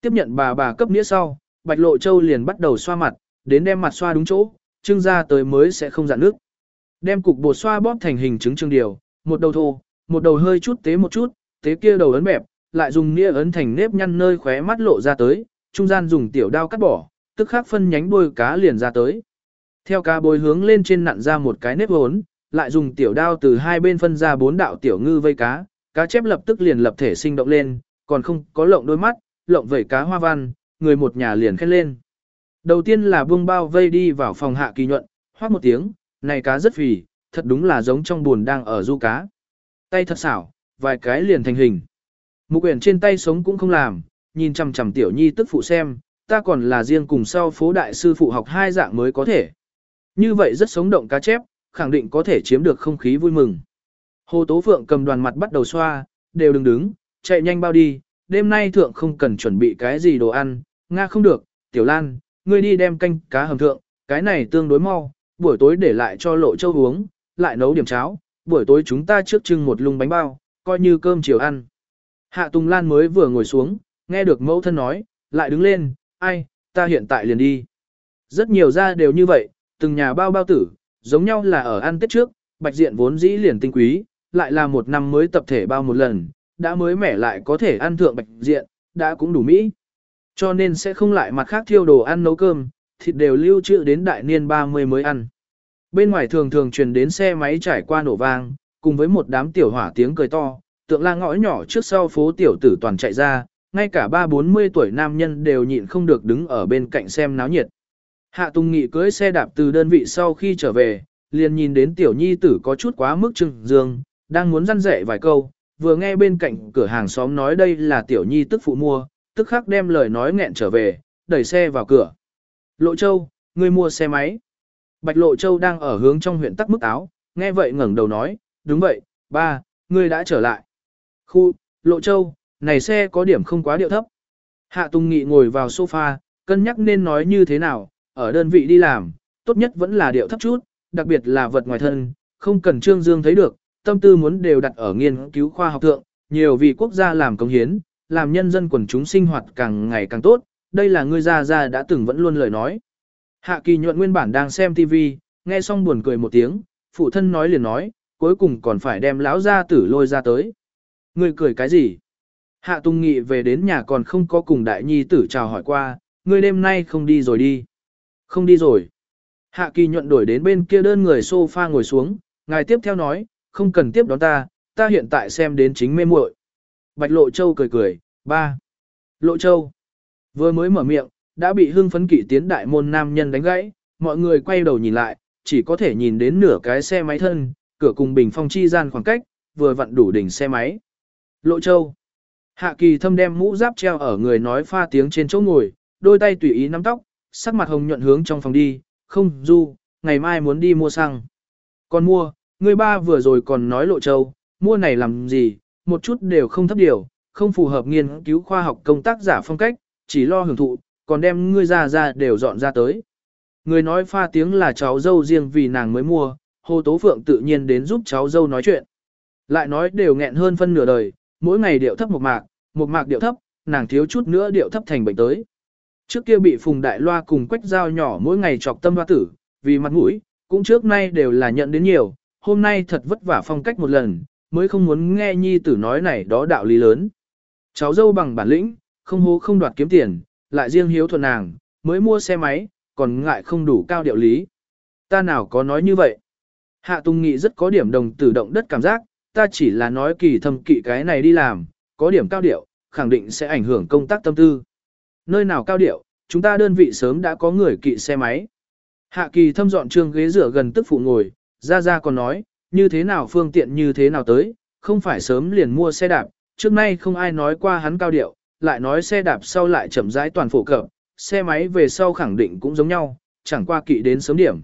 [SPEAKER 1] Tiếp nhận bà bà cấp nĩa sau, Bạch Lộ Châu liền bắt đầu xoa mặt, đến đem mặt xoa đúng chỗ, trưng ra tới mới sẽ không dạn nước. Đem cục bột xoa bóp thành hình trứng trưng điều, một đầu thô, một đầu hơi chút tế một chút, tế kia đầu ấn bẹp, lại dùng nĩa ấn thành nếp nhăn nơi khóe mắt lộ ra tới, trung gian dùng tiểu đao cắt bỏ, tức khắc phân nhánh đuôi cá liền ra tới. Theo cá bồi hướng lên trên nặn ra một cái nếp hốn, lại dùng tiểu đao từ hai bên phân ra bốn đạo tiểu ngư vây cá, cá chép lập tức liền lập thể sinh động lên, còn không có lộng đôi mắt, lộng vẩy cá hoa văn, người một nhà liền khen lên. Đầu tiên là buông bao vây đi vào phòng hạ kỳ nhuận, hoát một tiếng, này cá rất phì, thật đúng là giống trong buồn đang ở du cá. Tay thật xảo, vài cái liền thành hình. Mục quyển trên tay sống cũng không làm, nhìn chằm chằm tiểu nhi tức phụ xem, ta còn là riêng cùng sau phố đại sư phụ học hai dạng mới có thể. Như vậy rất sống động cá chép, khẳng định có thể chiếm được không khí vui mừng. Hồ Tố Phượng cầm đoàn mặt bắt đầu xoa, đều đừng đứng, chạy nhanh bao đi, đêm nay thượng không cần chuẩn bị cái gì đồ ăn, nga không được, tiểu lan, ngươi đi đem canh cá hầm thượng, cái này tương đối mau, buổi tối để lại cho lộ châu uống, lại nấu điểm cháo, buổi tối chúng ta trước trưng một lùng bánh bao, coi như cơm chiều ăn. Hạ Tùng Lan mới vừa ngồi xuống, nghe được mẫu thân nói, lại đứng lên, ai, ta hiện tại liền đi. Rất nhiều gia đều như vậy, từng nhà bao bao tử, giống nhau là ở ăn tết trước, bạch diện vốn dĩ liền tinh quý, lại là một năm mới tập thể bao một lần, đã mới mẻ lại có thể ăn thượng bạch diện, đã cũng đủ mỹ. Cho nên sẽ không lại mặt khác thiêu đồ ăn nấu cơm, thịt đều lưu trữ đến đại niên 30 mới ăn. Bên ngoài thường thường truyền đến xe máy trải qua nổ vang, cùng với một đám tiểu hỏa tiếng cười to, tượng la ngõ nhỏ trước sau phố tiểu tử toàn chạy ra, ngay cả ba bốn mươi tuổi nam nhân đều nhịn không được đứng ở bên cạnh xem náo nhiệt. Hạ Tùng Nghị cưới xe đạp từ đơn vị sau khi trở về, liền nhìn đến tiểu nhi tử có chút quá mức trưng dương, đang muốn răn rẻ vài câu, vừa nghe bên cạnh cửa hàng xóm nói đây là tiểu nhi tức phụ mua, tức khắc đem lời nói nghẹn trở về, đẩy xe vào cửa. Lộ Châu, ngươi mua xe máy. Bạch Lộ Châu đang ở hướng trong huyện tắc mức áo, nghe vậy ngẩng đầu nói, đúng vậy, ba, ngươi đã trở lại. Khu, Lộ Châu, này xe có điểm không quá điệu thấp. Hạ Tùng Nghị ngồi vào sofa, cân nhắc nên nói như thế nào, ở đơn vị đi làm, tốt nhất vẫn là điệu thấp chút, đặc biệt là vật ngoài thân, không cần Trương Dương thấy được, tâm tư muốn đều đặt ở nghiên cứu khoa học thượng, nhiều vì quốc gia làm công hiến, làm nhân dân quần chúng sinh hoạt càng ngày càng tốt, đây là ngươi ra ra đã từng vẫn luôn lời nói. Hạ kỳ nhuận nguyên bản đang xem TV, nghe xong buồn cười một tiếng, phụ thân nói liền nói, cuối cùng còn phải đem lão gia tử lôi ra tới. Ngươi cười cái gì? Hạ Tùng Nghị về đến nhà còn không có cùng đại nhi tử chào hỏi qua, ngươi đêm nay không đi rồi đi. Không đi rồi. Hạ kỳ nhuận đổi đến bên kia đơn người sofa ngồi xuống, ngài tiếp theo nói, không cần tiếp đón ta, ta hiện tại xem đến chính mê muội. Bạch Lộ Châu cười cười, ba. Lộ Châu. Vừa mới mở miệng, đã bị hưng phấn kỵ tiến đại môn nam nhân đánh gãy, mọi người quay đầu nhìn lại, chỉ có thể nhìn đến nửa cái xe máy thân, cửa cùng bình phong chi gian khoảng cách, vừa vặn đủ đỉnh xe máy. Lộ Châu. Hạ kỳ thâm đem mũ giáp treo ở người nói pha tiếng trên chỗ ngồi, đôi tay tùy ý nắm tóc, sắc mặt hồng nhuận hướng trong phòng đi, không, du, ngày mai muốn đi mua xăng. Còn mua, người ba vừa rồi còn nói lộ châu, mua này làm gì, một chút đều không thấp điều, không phù hợp nghiên cứu khoa học công tác giả phong cách, chỉ lo hưởng thụ, còn đem ngươi ra ra đều dọn ra tới. Người nói pha tiếng là cháu dâu riêng vì nàng mới mua, Hồ Tố Phượng tự nhiên đến giúp cháu dâu nói chuyện. Lại nói đều nghẹn hơn phân nửa đời, mỗi ngày điệu thấp một mạc, một mạc điệu thấp, nàng thiếu chút nữa điệu thấp thành bệnh tới. Trước kia bị Phùng Đại Loa cùng quách dao nhỏ mỗi ngày chọc tâm hoa tử, vì mặt mũi, cũng trước nay đều là nhận đến nhiều, hôm nay thật vất vả phong cách một lần, mới không muốn nghe nhi tử nói này đó đạo lý lớn. Cháu dâu bằng bản lĩnh, không hố không đoạt kiếm tiền, lại riêng hiếu thuận nàng, mới mua xe máy, còn ngại không đủ cao điệu lý. Ta nào có nói như vậy? Hạ Tùng Nghị rất có điểm đồng tử động đất cảm giác, ta chỉ là nói kỳ thầm kỵ cái này đi làm, có điểm cao điệu, khẳng định sẽ ảnh hưởng công tác tâm tư. Nơi nào cao điệu, chúng ta đơn vị sớm đã có người kỵ xe máy. Hạ kỳ thâm dọn trương ghế rửa gần tức phụ ngồi, ra ra còn nói, như thế nào phương tiện như thế nào tới, không phải sớm liền mua xe đạp, trước nay không ai nói qua hắn cao điệu, lại nói xe đạp sau lại chậm rãi toàn phổ cập, xe máy về sau khẳng định cũng giống nhau, chẳng qua kỵ đến sớm điểm.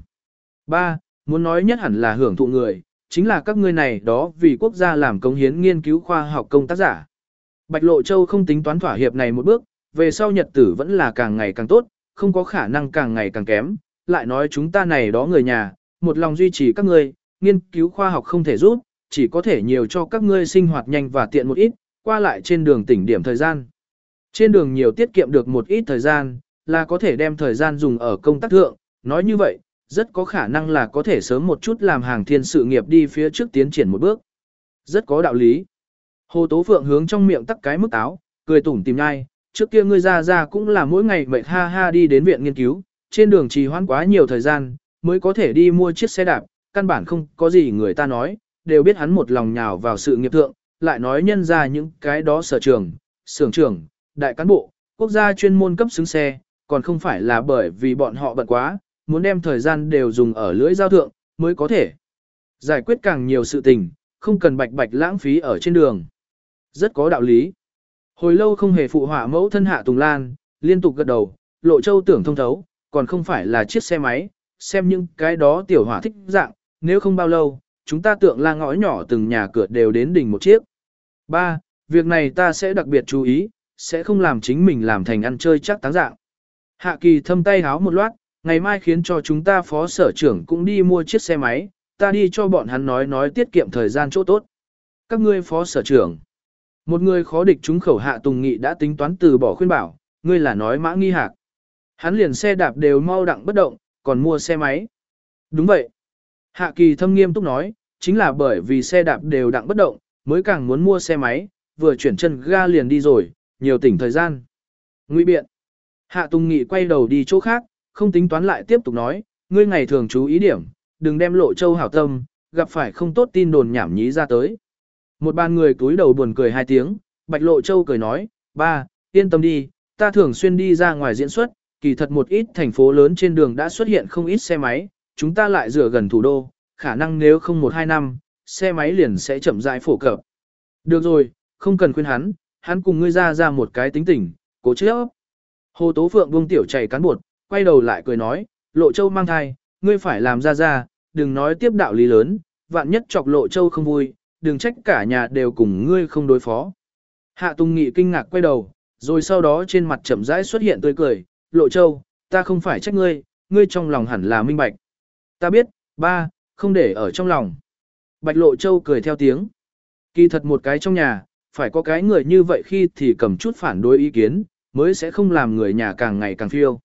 [SPEAKER 1] 3. Muốn nói nhất hẳn là hưởng thụ người, chính là các ngươi này đó vì quốc gia làm công hiến nghiên cứu khoa học công tác giả. Bạch Lộ Châu không tính toán thỏa hiệp này một bước, về sau nhật tử vẫn là càng ngày càng tốt, không có khả năng càng ngày càng kém, lại nói chúng ta này đó người nhà, một lòng duy trì các ngươi, nghiên cứu khoa học không thể rút chỉ có thể nhiều cho các ngươi sinh hoạt nhanh và tiện một ít, qua lại trên đường tỉnh điểm thời gian. Trên đường nhiều tiết kiệm được một ít thời gian, là có thể đem thời gian dùng ở công tác thượng, nói như vậy, rất có khả năng là có thể sớm một chút làm hàng thiên sự nghiệp đi phía trước tiến triển một bước. Rất có đạo lý. Hồ Tố Phượng hướng trong miệng tắc cái mức áo, cười tủm tìm nhai, trước kia ngươi ra ra cũng là mỗi ngày mệt ha ha đi đến viện nghiên cứu, trên đường trì hoãn quá nhiều thời gian, mới có thể đi mua chiếc xe đạp, căn bản không có gì người ta nói, đều biết hắn một lòng nhào vào sự nghiệp thượng, lại nói nhân ra những cái đó sở trường, sưởng trưởng, đại cán bộ, quốc gia chuyên môn cấp xứng xe, còn không phải là bởi vì bọn họ bận quá, muốn đem thời gian đều dùng ở lưỡi giao thượng, mới có thể giải quyết càng nhiều sự tình, không cần bạch bạch lãng phí ở trên đường. Rất có đạo lý. Hồi lâu không hề phụ họa mẫu thân hạ Tùng Lan, liên tục gật đầu, lộ châu tưởng thông thấu, còn không phải là chiếc xe máy, xem những cái đó tiểu hỏa thích dạng, nếu không bao lâu, chúng ta tượng la ngõ nhỏ từng nhà cửa đều đến đỉnh một chiếc. Ba, Việc này ta sẽ đặc biệt chú ý, sẽ không làm chính mình làm thành ăn chơi chắc táng dạng. Hạ kỳ thâm tay háo một loát, ngày mai khiến cho chúng ta phó sở trưởng cũng đi mua chiếc xe máy, ta đi cho bọn hắn nói nói tiết kiệm thời gian chỗ tốt. Các ngươi phó sở trưởng. Một người khó địch chúng khẩu hạ tùng nghị đã tính toán từ bỏ khuyên bảo, ngươi là nói mã nghi hạc. Hắn liền xe đạp đều mau đặng bất động, còn mua xe máy. Đúng vậy. Hạ kỳ thâm nghiêm túc nói, chính là bởi vì xe đạp đều đặng bất động, mới càng muốn mua xe máy, vừa chuyển chân ga liền đi rồi, nhiều tỉnh thời gian. Ngụy biện. Hạ Tùng Nghị quay đầu đi chỗ khác, không tính toán lại tiếp tục nói, ngươi ngày thường chú ý điểm, đừng đem lộ châu hảo tâm, gặp phải không tốt tin đồn nhảm nhí ra tới. Một bàn người túi đầu buồn cười hai tiếng, Bạch Lộ Châu cười nói, ba, yên tâm đi, ta thường xuyên đi ra ngoài diễn xuất, kỳ thật một ít thành phố lớn trên đường đã xuất hiện không ít xe máy, chúng ta lại dựa gần thủ đô, khả năng nếu không một hai năm, xe máy liền sẽ chậm rãi phổ cập. Được rồi, không cần khuyên hắn, hắn cùng ngươi ra ra một cái tính tình, cố chấp. Hồ Tố Phượng buông tiểu chảy cán bột, quay đầu lại cười nói, Lộ Châu mang thai, ngươi phải làm ra ra, đừng nói tiếp đạo lý lớn, vạn nhất chọc Lộ Châu không vui, đừng trách cả nhà đều cùng ngươi không đối phó. Hạ Tùng Nghị kinh ngạc quay đầu, rồi sau đó trên mặt chậm rãi xuất hiện tươi cười, Lộ Châu, ta không phải trách ngươi, ngươi trong lòng hẳn là minh bạch. Ta biết, ba, không để ở trong lòng. Bạch Lộ Châu cười theo tiếng. Kỳ thật một cái trong nhà, phải có cái người như vậy khi thì cầm chút phản đối ý kiến, mới sẽ không làm người nhà càng ngày càng phiêu.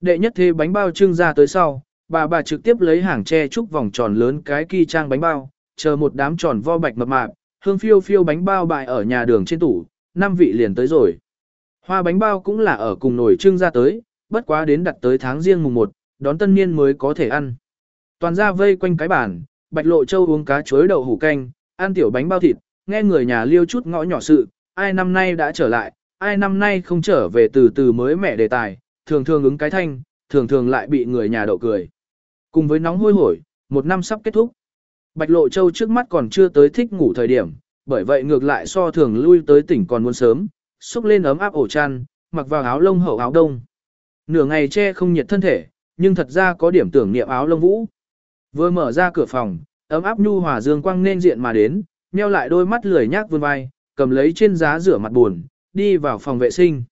[SPEAKER 1] Đệ nhất thế bánh bao trưng ra tới sau, bà bà trực tiếp lấy hàng tre trúc vòng tròn lớn cái kỳ trang bánh bao, chờ một đám tròn vo bạch mập mạp, hương phiêu phiêu bánh bao bại ở nhà đường trên tủ, năm vị liền tới rồi. Hoa bánh bao cũng là ở cùng nồi trưng ra tới, bất quá đến đặt tới tháng riêng mùng 1, đón tân niên mới có thể ăn. Toàn ra vây quanh cái bàn, bạch lộ châu uống cá chuối đậu hủ canh, ăn tiểu bánh bao thịt, nghe người nhà liêu chút ngõ nhỏ sự, ai năm nay đã trở lại, ai năm nay không trở về từ từ mới mẹ đề tài, thường thường ứng cái thanh, thường thường lại bị người nhà đậu cười. Cùng với nóng hôi hổi, một năm sắp kết thúc. Bạch Lộ Châu trước mắt còn chưa tới thích ngủ thời điểm, bởi vậy ngược lại so thường lui tới tỉnh còn muốn sớm, xúc lên ấm áp ổ chăn, mặc vào áo lông hậu áo đông. Nửa ngày che không nhiệt thân thể, nhưng thật ra có điểm tưởng niệm áo lông vũ. Vừa mở ra cửa phòng, ấm áp nhu hòa dương quang nên diện mà đến, nheo lại đôi mắt lười nhác vươn vai, cầm lấy trên giá rửa mặt buồn, đi vào phòng vệ sinh.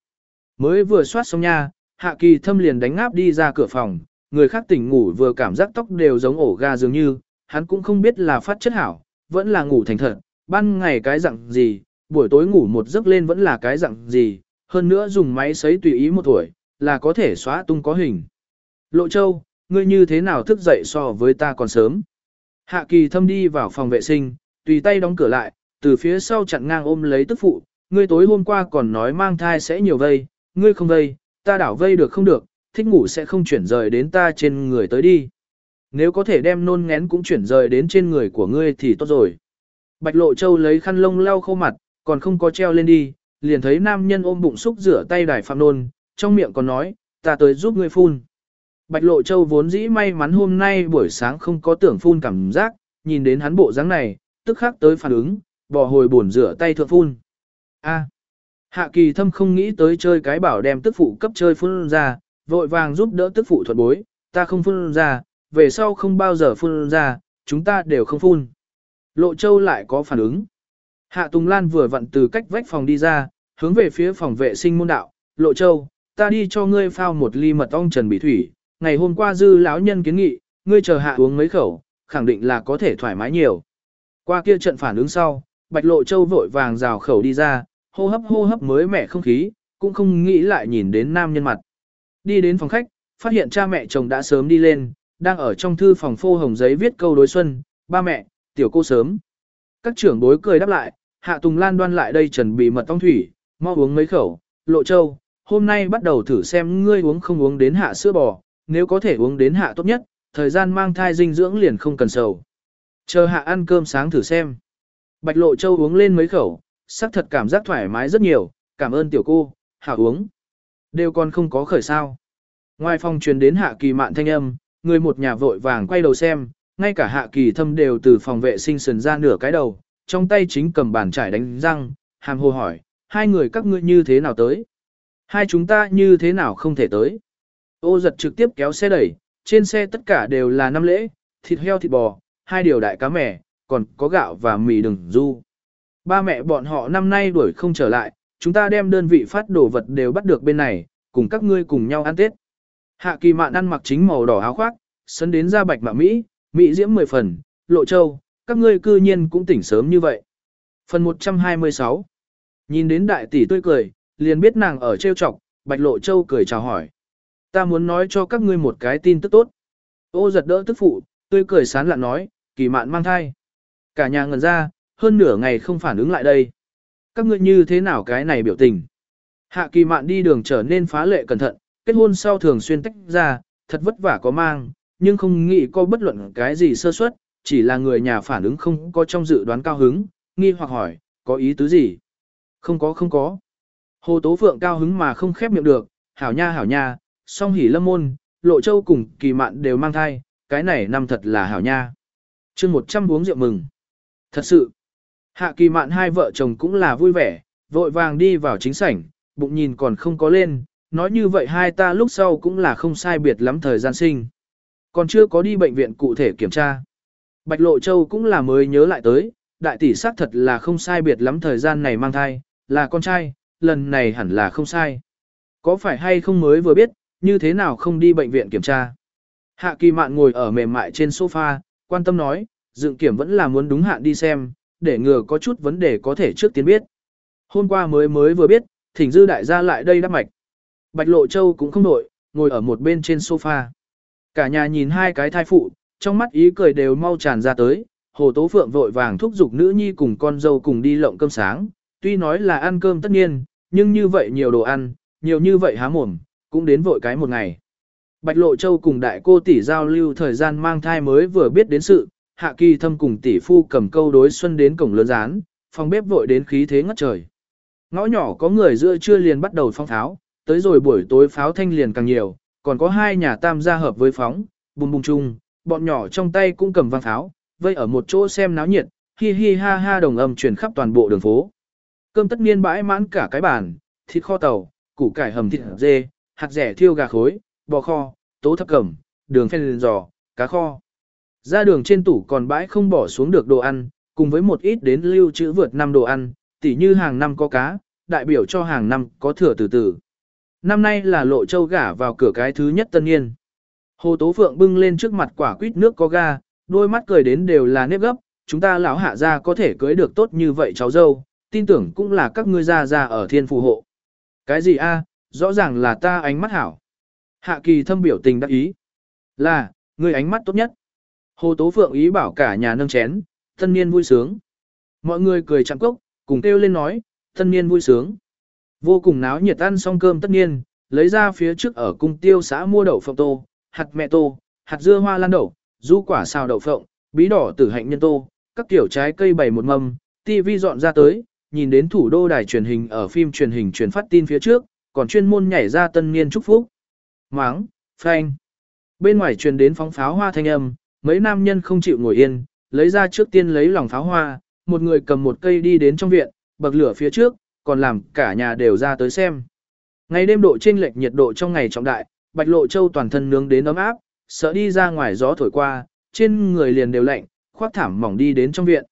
[SPEAKER 1] Mới vừa soát xong nha, Hạ Kỳ Thâm liền đánh ngáp đi ra cửa phòng, người khác tỉnh ngủ vừa cảm giác tóc đều giống ổ ga dường như, hắn cũng không biết là phát chất hảo, vẫn là ngủ thành thật, ban ngày cái dạng gì, buổi tối ngủ một giấc lên vẫn là cái dạng gì, hơn nữa dùng máy sấy tùy ý một tuổi, là có thể xóa tung có hình. Lộ Châu, ngươi như thế nào thức dậy so với ta còn sớm? Hạ Kỳ Thâm đi vào phòng vệ sinh, tùy tay đóng cửa lại, từ phía sau chặn ngang ôm lấy tức phụ, ngươi tối hôm qua còn nói mang thai sẽ nhiều vây, ngươi không vây, ta đảo vây được không được, thích ngủ sẽ không chuyển rời đến ta trên người tới đi. Nếu có thể đem nôn ngén cũng chuyển rời đến trên người của ngươi thì tốt rồi. Bạch Lộ Châu lấy khăn lông lau khô mặt, còn không có treo lên đi, liền thấy nam nhân ôm bụng xúc rửa tay đài phạm nôn, trong miệng còn nói, ta tới giúp ngươi phun. Bạch Lộ Châu vốn dĩ may mắn hôm nay buổi sáng không có tưởng phun cảm giác, nhìn đến hắn bộ dáng này, tức khắc tới phản ứng, bỏ hồi buồn rửa tay thượng phun. A. Hạ kỳ thâm không nghĩ tới chơi cái bảo đem tức phụ cấp chơi phun ra, vội vàng giúp đỡ tức phụ thuật bối, ta không phun ra, về sau không bao giờ phun ra, chúng ta đều không phun. Lộ châu lại có phản ứng. Hạ Tùng Lan vừa vặn từ cách vách phòng đi ra, hướng về phía phòng vệ sinh môn đạo, Lộ Châu, ta đi cho ngươi phao một ly mật ong trần bị thủy, ngày hôm qua dư lão nhân kiến nghị, ngươi chờ hạ uống mấy khẩu, khẳng định là có thể thoải mái nhiều. Qua kia trận phản ứng sau, Bạch Lộ Châu vội vàng rào khẩu đi ra, hô hấp hô hấp mới mẻ không khí, cũng không nghĩ lại nhìn đến nam nhân mặt. Đi đến phòng khách, phát hiện cha mẹ chồng đã sớm đi lên, đang ở trong thư phòng phô hồng giấy viết câu đối xuân, ba mẹ, tiểu cô sớm. Các trưởng bối cười đáp lại, Hạ Tùng Lan đoan lại đây chuẩn bị mật tông thủy, mau uống mấy khẩu, Lộ Châu, hôm nay bắt đầu thử xem ngươi uống không uống đến hạ sữa bò, nếu có thể uống đến hạ tốt nhất, thời gian mang thai dinh dưỡng liền không cần sầu. Chờ hạ ăn cơm sáng thử xem. Bạch Lộ Châu uống lên mấy khẩu, sắc thật cảm giác thoải mái rất nhiều, cảm ơn tiểu cô, hảo uống. Đều còn không có khởi sao. Ngoài phòng truyền đến hạ kỳ mạn thanh âm, người một nhà vội vàng quay đầu xem, ngay cả hạ kỳ thâm đều từ phòng vệ sinh sườn ra nửa cái đầu, trong tay chính cầm bàn trải đánh răng, hàm hồ hỏi, hai người các ngươi như thế nào tới? Hai chúng ta như thế nào không thể tới? Ô giật trực tiếp kéo xe đẩy, trên xe tất cả đều là năm lễ, thịt heo thịt bò, hai điều đại cá mẻ, còn có gạo và mì đừng du. Ba mẹ bọn họ năm nay đuổi không trở lại, chúng ta đem đơn vị phát đồ vật đều bắt được bên này, cùng các ngươi cùng nhau ăn Tết. Hạ kỳ mạn ăn mặc chính màu đỏ áo khoác, sân đến ra bạch mạ Mỹ, Mỹ diễm mười phần, lộ châu, các ngươi cư nhiên cũng tỉnh sớm như vậy. Phần 126 Nhìn đến đại tỷ tươi cười, liền biết nàng ở trêu chọc, bạch lộ châu cười chào hỏi. Ta muốn nói cho các ngươi một cái tin tức tốt. Ô giật đỡ tức phụ, tươi cười sán lạ nói, kỳ mạn mang thai. Cả nhà ngần ra, hơn nửa ngày không phản ứng lại đây. Các ngươi như thế nào cái này biểu tình? Hạ kỳ mạn đi đường trở nên phá lệ cẩn thận, kết hôn sau thường xuyên tách ra, thật vất vả có mang, nhưng không nghĩ có bất luận cái gì sơ suất, chỉ là người nhà phản ứng không có trong dự đoán cao hứng, nghi hoặc hỏi, có ý tứ gì? Không có không có. Hồ Tố Phượng cao hứng mà không khép miệng được, hảo nha hảo nha, song hỉ lâm môn, lộ châu cùng kỳ mạn đều mang thai, cái này năm thật là hảo nha chương 100 uống rượu mừng. Thật sự, hạ kỳ mạn hai vợ chồng cũng là vui vẻ, vội vàng đi vào chính sảnh, bụng nhìn còn không có lên, nói như vậy hai ta lúc sau cũng là không sai biệt lắm thời gian sinh. Còn chưa có đi bệnh viện cụ thể kiểm tra. Bạch Lộ Châu cũng là mới nhớ lại tới, đại tỷ xác thật là không sai biệt lắm thời gian này mang thai, là con trai, lần này hẳn là không sai. Có phải hay không mới vừa biết, như thế nào không đi bệnh viện kiểm tra. Hạ kỳ mạn ngồi ở mềm mại trên sofa, quan tâm nói, dựng kiểm vẫn là muốn đúng hạn đi xem, để ngừa có chút vấn đề có thể trước tiên biết. Hôm qua mới mới vừa biết, thỉnh dư đại gia lại đây đắp mạch. Bạch Lộ Châu cũng không nổi, ngồi ở một bên trên sofa. Cả nhà nhìn hai cái thai phụ, trong mắt ý cười đều mau tràn ra tới, Hồ Tố Phượng vội vàng thúc giục nữ nhi cùng con dâu cùng đi lộng cơm sáng, tuy nói là ăn cơm tất nhiên, nhưng như vậy nhiều đồ ăn, nhiều như vậy há mồm, cũng đến vội cái một ngày. Bạch Lộ Châu cùng đại cô tỷ giao lưu thời gian mang thai mới vừa biết đến sự, Hạ Kỳ Thâm cùng tỷ phu cầm câu đối xuân đến cổng lớn rán, phòng bếp vội đến khí thế ngất trời. Ngõ nhỏ có người giữa trưa liền bắt đầu phong tháo tới rồi buổi tối pháo thanh liền càng nhiều, còn có hai nhà tam gia hợp với phóng, bùm bùm chung, bọn nhỏ trong tay cũng cầm vang pháo, vây ở một chỗ xem náo nhiệt, hi hi ha ha đồng âm truyền khắp toàn bộ đường phố. Cơm tất niên bãi mãn cả cái bàn, thịt kho tàu, củ cải hầm thịt dê, hạt rẻ thiêu gà khối, bò kho, tố thập cẩm, đường phèn giò, cá kho. Ra đường trên tủ còn bãi không bỏ xuống được đồ ăn, cùng với một ít đến lưu trữ vượt năm đồ ăn, tỉ như hàng năm có cá, đại biểu cho hàng năm có thừa từ từ. Năm nay là lộ châu gả vào cửa cái thứ nhất tân niên. Hồ Tố Phượng bưng lên trước mặt quả quýt nước có ga, đôi mắt cười đến đều là nếp gấp, chúng ta lão hạ gia có thể cưới được tốt như vậy cháu dâu, tin tưởng cũng là các ngươi gia gia ở thiên phù hộ. Cái gì a? rõ ràng là ta ánh mắt hảo. Hạ kỳ thâm biểu tình đắc ý. Là, người ánh mắt tốt nhất. Hồ Tố Phượng ý bảo cả nhà nâng chén, tân niên vui sướng. Mọi người cười chạm cốc, cùng kêu lên nói, tân niên vui sướng. Vô cùng náo nhiệt ăn xong cơm tất niên, lấy ra phía trước ở cung tiêu xã mua đậu phộng tô, hạt mẹ tô, hạt dưa hoa lan đậu, du quả xào đậu phộng, bí đỏ tử hạnh nhân tô, các kiểu trái cây bày một mâm, tivi dọn ra tới, nhìn đến thủ đô đài truyền hình ở phim truyền hình truyền phát tin phía trước, còn chuyên môn nhảy ra tân niên chúc phúc. Máng, phanh. Bên ngoài truyền đến phóng pháo hoa thanh âm, mấy nam nhân không chịu ngồi yên, lấy ra trước tiên lấy lòng pháo hoa, một người cầm một cây đi đến trong viện, bậc lửa phía trước, còn làm cả nhà đều ra tới xem. Ngày đêm độ chênh lệch nhiệt độ trong ngày trọng đại, Bạch Lộ Châu toàn thân nướng đến ấm áp, sợ đi ra ngoài gió thổi qua, trên người liền đều lạnh, khoác thảm mỏng đi đến trong viện.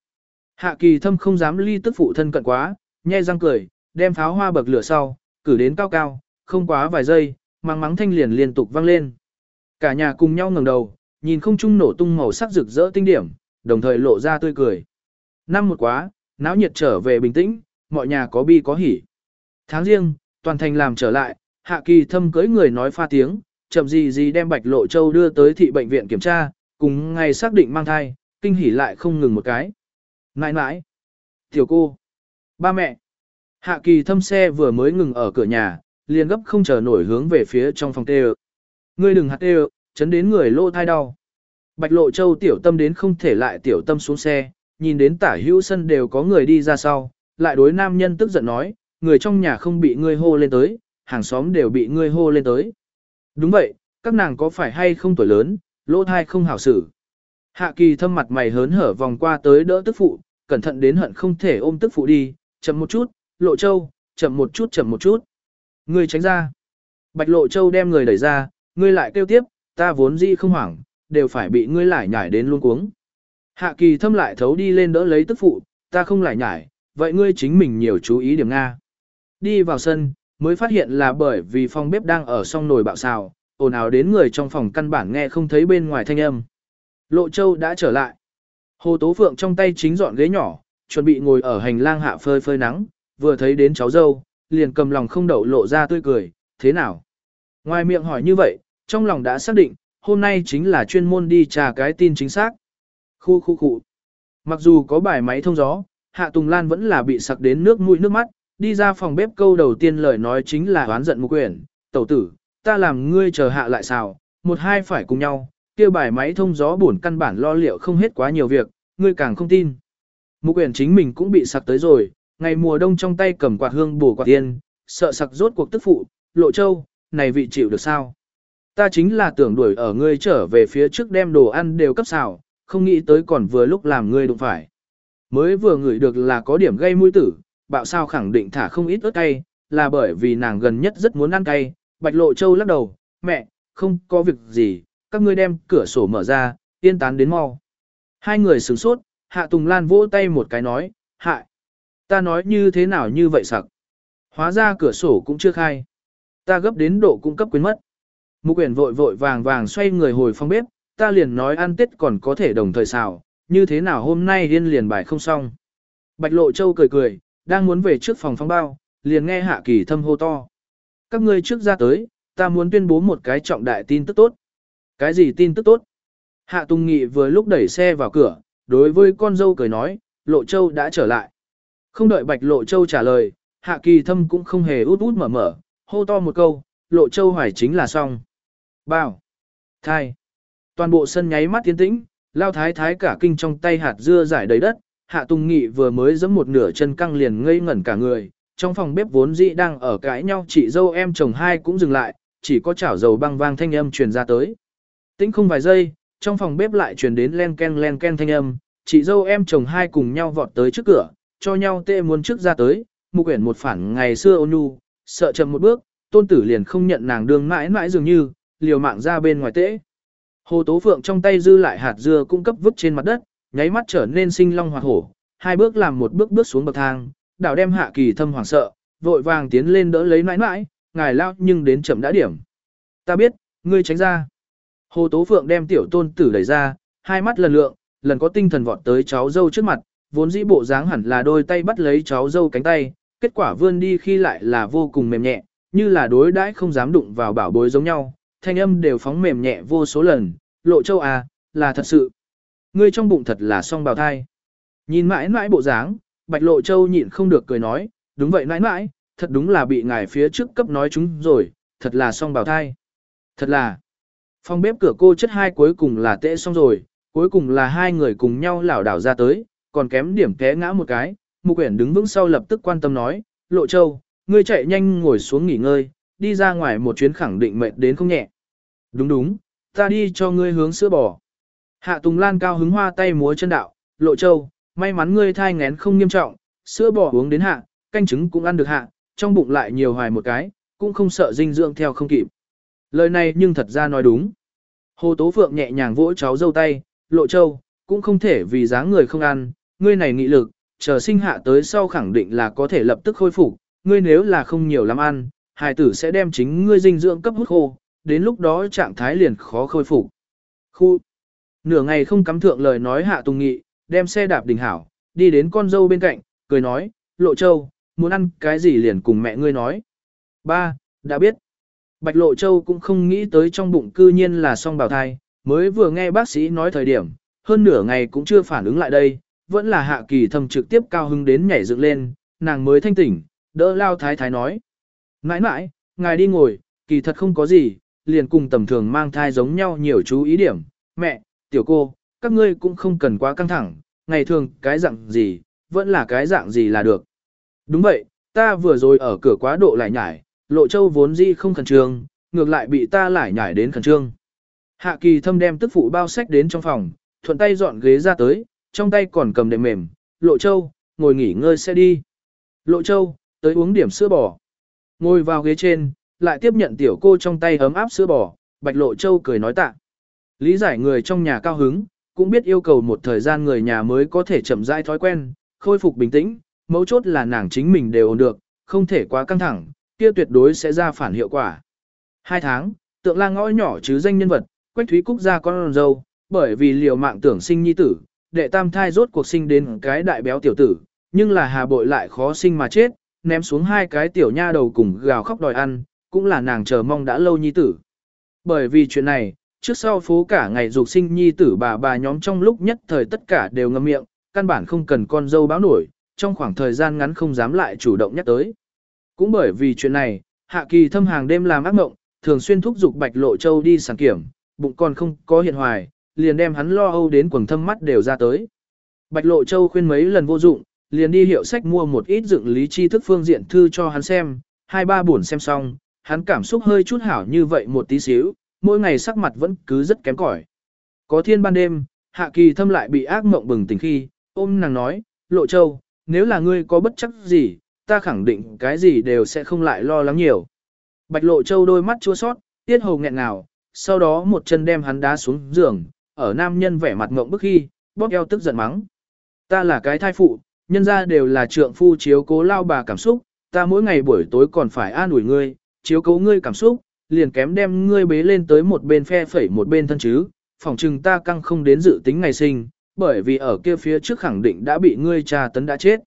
[SPEAKER 1] Hạ Kỳ Thâm không dám ly tức phụ thân cận quá, nhe răng cười, đem pháo hoa bậc lửa sau, cử đến cao cao, không quá vài giây, mắng mắng thanh liền liên tục vang lên. Cả nhà cùng nhau ngẩng đầu, nhìn không trung nổ tung màu sắc rực rỡ tinh điểm, đồng thời lộ ra tươi cười. Năm một quá, náo nhiệt trở về bình tĩnh, mọi nhà có bi có hỉ. Tháng riêng, toàn thành làm trở lại, hạ kỳ thâm cưới người nói pha tiếng, chậm gì gì đem bạch lộ châu đưa tới thị bệnh viện kiểm tra, cùng ngày xác định mang thai, kinh hỉ lại không ngừng một cái. Nãi nãi, tiểu cô, ba mẹ, hạ kỳ thâm xe vừa mới ngừng ở cửa nhà, liền gấp không chờ nổi hướng về phía trong phòng tê Ngươi đừng hạt tê chấn đến người lô thai đau. Bạch lộ châu tiểu tâm đến không thể lại tiểu tâm xuống xe, nhìn đến tả hữu sân đều có người đi ra sau, lại đối nam nhân tức giận nói, người trong nhà không bị ngươi hô lên tới, hàng xóm đều bị ngươi hô lên tới. Đúng vậy, các nàng có phải hay không tuổi lớn, lỗ thai không hảo xử. Hạ kỳ thâm mặt mày hớn hở vòng qua tới đỡ tức phụ, cẩn thận đến hận không thể ôm tức phụ đi, chậm một chút, lộ châu, chậm một chút chậm một chút. Ngươi tránh ra. Bạch lộ châu đem người đẩy ra, ngươi lại kêu tiếp, ta vốn dĩ không hoảng, đều phải bị ngươi lại nhảy đến luôn cuống. Hạ kỳ thâm lại thấu đi lên đỡ lấy tức phụ, ta không lại nhảy, vậy ngươi chính mình nhiều chú ý điểm Nga. Đi vào sân, mới phát hiện là bởi vì phòng bếp đang ở song nồi bạo xào, ồn ào đến người trong phòng căn bản nghe không thấy bên ngoài thanh âm. Lộ Châu đã trở lại. Hồ Tố Phượng trong tay chính dọn ghế nhỏ, chuẩn bị ngồi ở hành lang hạ phơi phơi nắng, vừa thấy đến cháu dâu, liền cầm lòng không đậu lộ ra tươi cười, thế nào? Ngoài miệng hỏi như vậy, trong lòng đã xác định, hôm nay chính là chuyên môn đi trà cái tin chính xác. Khu khu khu. Mặc dù có bài máy thông gió, Hạ Tùng Lan vẫn là bị sặc đến nước mũi nước mắt, đi ra phòng bếp câu đầu tiên lời nói chính là oán giận mục quyển, tẩu tử, ta làm ngươi chờ hạ lại xào, một hai phải cùng nhau, kia bài máy thông gió buồn căn bản lo liệu không hết quá nhiều việc, ngươi càng không tin. Mục quyển chính mình cũng bị sặc tới rồi, ngày mùa đông trong tay cầm quạt hương bổ quạt tiên, sợ sặc rốt cuộc tức phụ, lộ châu, này vị chịu được sao? Ta chính là tưởng đuổi ở ngươi trở về phía trước đem đồ ăn đều cấp xào, không nghĩ tới còn vừa lúc làm ngươi đụng phải. Mới vừa ngửi được là có điểm gây mũi tử, bạo sao khẳng định thả không ít ớt cay, là bởi vì nàng gần nhất rất muốn ăn cay. Bạch Lộ Châu lắc đầu, mẹ, không có việc gì, các ngươi đem cửa sổ mở ra, yên tán đến mau. Hai người sửng sốt, Hạ Tùng Lan vỗ tay một cái nói, hại. Ta nói như thế nào như vậy sặc. Hóa ra cửa sổ cũng chưa khai. Ta gấp đến độ cung cấp quyến mất. Mục quyển vội vội vàng vàng xoay người hồi phòng bếp, ta liền nói ăn tết còn có thể đồng thời xào, như thế nào hôm nay điên liền bài không xong. Bạch Lộ Châu cười cười, đang muốn về trước phòng phong bao, liền nghe Hạ Kỳ thâm hô to. Các ngươi trước ra tới, ta muốn tuyên bố một cái trọng đại tin tức tốt. Cái gì tin tức tốt? Hạ Tùng Nghị vừa lúc đẩy xe vào cửa, đối với con dâu cười nói, Lộ Châu đã trở lại. Không đợi Bạch Lộ Châu trả lời, Hạ Kỳ thâm cũng không hề út út mở mở, hô to một câu, Lộ Châu hoài chính là xong. Bao. Thai. Toàn bộ sân nháy mắt tiến tĩnh, lao thái thái cả kinh trong tay hạt dưa giải đầy đất, Hạ Tùng Nghị vừa mới giẫm một nửa chân căng liền ngây ngẩn cả người, trong phòng bếp vốn dĩ đang ở cãi nhau chị dâu em chồng hai cũng dừng lại, chỉ có chảo dầu băng vang thanh âm truyền ra tới. Tĩnh không vài giây, trong phòng bếp lại truyền đến len ken len ken thanh âm, chị dâu em chồng hai cùng nhau vọt tới trước cửa, cho nhau tê muốn trước ra tới, mục quyển một phản ngày xưa ôn nhu, sợ chậm một bước, tôn tử liền không nhận nàng đương mãi mãi dường như, liều mạng ra bên ngoài tễ. Hồ Tố Phượng trong tay dư lại hạt dưa cung cấp vứt trên mặt đất, nháy mắt trở nên sinh long hoạt hổ, hai bước làm một bước bước xuống bậc thang, đảo đem hạ kỳ thâm hoảng sợ, vội vàng tiến lên đỡ lấy mãi mãi ngài lao nhưng đến chậm đã điểm. Ta biết, ngươi tránh ra. Hồ Tố Phượng đem tiểu tôn tử đẩy ra, hai mắt lần lượng, lần có tinh thần vọt tới cháu dâu trước mặt, vốn dĩ bộ dáng hẳn là đôi tay bắt lấy cháu dâu cánh tay, kết quả vươn đi khi lại là vô cùng mềm nhẹ, như là đối đãi không dám đụng vào bảo bối giống nhau, thanh âm đều phóng mềm nhẹ vô số lần, lộ châu à, là thật sự. Ngươi trong bụng thật là song bào thai. Nhìn mãi mãi bộ dáng, bạch lộ châu nhịn không được cười nói, đúng vậy mãi mãi, thật đúng là bị ngài phía trước cấp nói chúng rồi, thật là song bào thai. Thật là, phòng bếp cửa cô chất hai cuối cùng là tệ xong rồi, cuối cùng là hai người cùng nhau lảo đảo ra tới, còn kém điểm té ngã một cái, mục quyển đứng vững sau lập tức quan tâm nói, lộ châu, ngươi chạy nhanh ngồi xuống nghỉ ngơi, đi ra ngoài một chuyến khẳng định mệt đến không nhẹ. Đúng đúng, ta đi cho ngươi hướng sữa bò. Hạ Tùng Lan cao hứng hoa tay múa chân đạo, lộ châu, may mắn ngươi thai ngén không nghiêm trọng, sữa bò uống đến hạ, canh trứng cũng ăn được hạ, trong bụng lại nhiều hoài một cái, cũng không sợ dinh dưỡng theo không kịp. Lời này nhưng thật ra nói đúng. Hồ Tố Phượng nhẹ nhàng vỗ cháu dâu tay, lộ châu, cũng không thể vì dáng người không ăn, ngươi này nghị lực, chờ sinh hạ tới sau khẳng định là có thể lập tức khôi phục, ngươi nếu là không nhiều lắm ăn, hài tử sẽ đem chính ngươi dinh dưỡng cấp hút khô, đến lúc đó trạng thái liền khó khôi phục. Khu Nửa ngày không cắm thượng lời nói hạ Tùng Nghị, đem xe đạp đình hảo, đi đến con dâu bên cạnh, cười nói, Lộ Châu, muốn ăn cái gì liền cùng mẹ ngươi nói. Ba, đã biết. Bạch Lộ Châu cũng không nghĩ tới trong bụng cư nhiên là song bào thai, mới vừa nghe bác sĩ nói thời điểm, hơn nửa ngày cũng chưa phản ứng lại đây, vẫn là hạ kỳ thâm trực tiếp cao hứng đến nhảy dựng lên, nàng mới thanh tỉnh, đỡ lao thái thái nói. Nãi nãi, ngài đi ngồi, kỳ thật không có gì, liền cùng tầm thường mang thai giống nhau nhiều chú ý điểm, mẹ, tiểu cô, các ngươi cũng không cần quá căng thẳng, ngày thường cái dạng gì, vẫn là cái dạng gì là được. Đúng vậy, ta vừa rồi ở cửa quá độ lại nhải, lộ châu vốn dĩ không khẩn trương, ngược lại bị ta lại nhải đến khẩn trương. Hạ kỳ thâm đem tức phụ bao sách đến trong phòng, thuận tay dọn ghế ra tới, trong tay còn cầm đệm mềm, lộ châu, ngồi nghỉ ngơi sẽ đi. Lộ châu, tới uống điểm sữa bò. Ngồi vào ghế trên, lại tiếp nhận tiểu cô trong tay ấm áp sữa bò, bạch lộ châu cười nói tạ. Lý giải người trong nhà cao hứng, cũng biết yêu cầu một thời gian người nhà mới có thể chậm rãi thói quen, khôi phục bình tĩnh, mấu chốt là nàng chính mình đều ổn được, không thể quá căng thẳng, kia tuyệt đối sẽ ra phản hiệu quả. Hai tháng, tượng la ngõ nhỏ chứ danh nhân vật, Quách Thúy Cúc ra con dâu, bởi vì liều mạng tưởng sinh nhi tử, đệ tam thai rốt cuộc sinh đến cái đại béo tiểu tử, nhưng là hà bội lại khó sinh mà chết, ném xuống hai cái tiểu nha đầu cùng gào khóc đòi ăn, cũng là nàng chờ mong đã lâu nhi tử. Bởi vì chuyện này, trước sau phố cả ngày dục sinh nhi tử bà bà nhóm trong lúc nhất thời tất cả đều ngậm miệng, căn bản không cần con dâu báo nổi, trong khoảng thời gian ngắn không dám lại chủ động nhắc tới. Cũng bởi vì chuyện này, Hạ Kỳ thâm hàng đêm làm ác mộng, thường xuyên thúc giục Bạch Lộ Châu đi sản kiểm, bụng còn không có hiện hoài, liền đem hắn lo âu đến quầng thâm mắt đều ra tới. Bạch Lộ Châu khuyên mấy lần vô dụng, liền đi hiệu sách mua một ít dựng lý tri thức phương diện thư cho hắn xem, hai ba buồn xem xong, hắn cảm xúc hơi chút hảo như vậy một tí xíu, mỗi ngày sắc mặt vẫn cứ rất kém cỏi. Có thiên ban đêm, Hạ Kỳ thâm lại bị ác mộng bừng tỉnh khi, ôm nàng nói, Lộ Châu, nếu là ngươi có bất chắc gì, ta khẳng định cái gì đều sẽ không lại lo lắng nhiều. Bạch Lộ Châu đôi mắt chua sót, tiết hầu nghẹn ngào, sau đó một chân đem hắn đá xuống giường, ở nam nhân vẻ mặt ngộng bức khi, bóp eo tức giận mắng. Ta là cái thai phụ, nhân ra đều là trượng phu chiếu cố lao bà cảm xúc, ta mỗi ngày buổi tối còn phải an ủi ngươi, chiếu cố ngươi cảm xúc, liền kém đem ngươi bế lên tới một bên phe phẩy một bên thân chứ, phòng trừng ta căng không đến dự tính ngày sinh, bởi vì ở kia phía trước khẳng định đã bị ngươi trà tấn đã chết.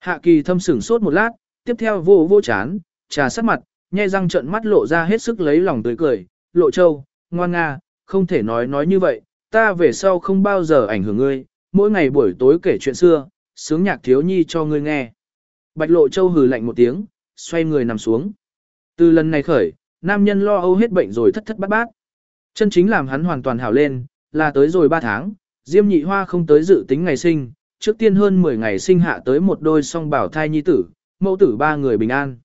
[SPEAKER 1] Hạ kỳ thâm sửng sốt một lát, tiếp theo vô vô chán, trà sát mặt, nhai răng trợn mắt lộ ra hết sức lấy lòng tươi cười, lộ châu, ngoan nga, không thể nói nói như vậy, ta về sau không bao giờ ảnh hưởng ngươi, mỗi ngày buổi tối kể chuyện xưa, sướng nhạc thiếu nhi cho ngươi nghe. Bạch lộ châu hừ lạnh một tiếng, xoay người nằm xuống. Từ lần này khởi, nam nhân lo âu hết bệnh rồi thất thất bát bát. Chân chính làm hắn hoàn toàn hảo lên, là tới rồi 3 tháng, Diêm nhị hoa không tới dự tính ngày sinh, trước tiên hơn 10 ngày sinh hạ tới một đôi song bảo thai nhi tử, mẫu tử ba người bình an.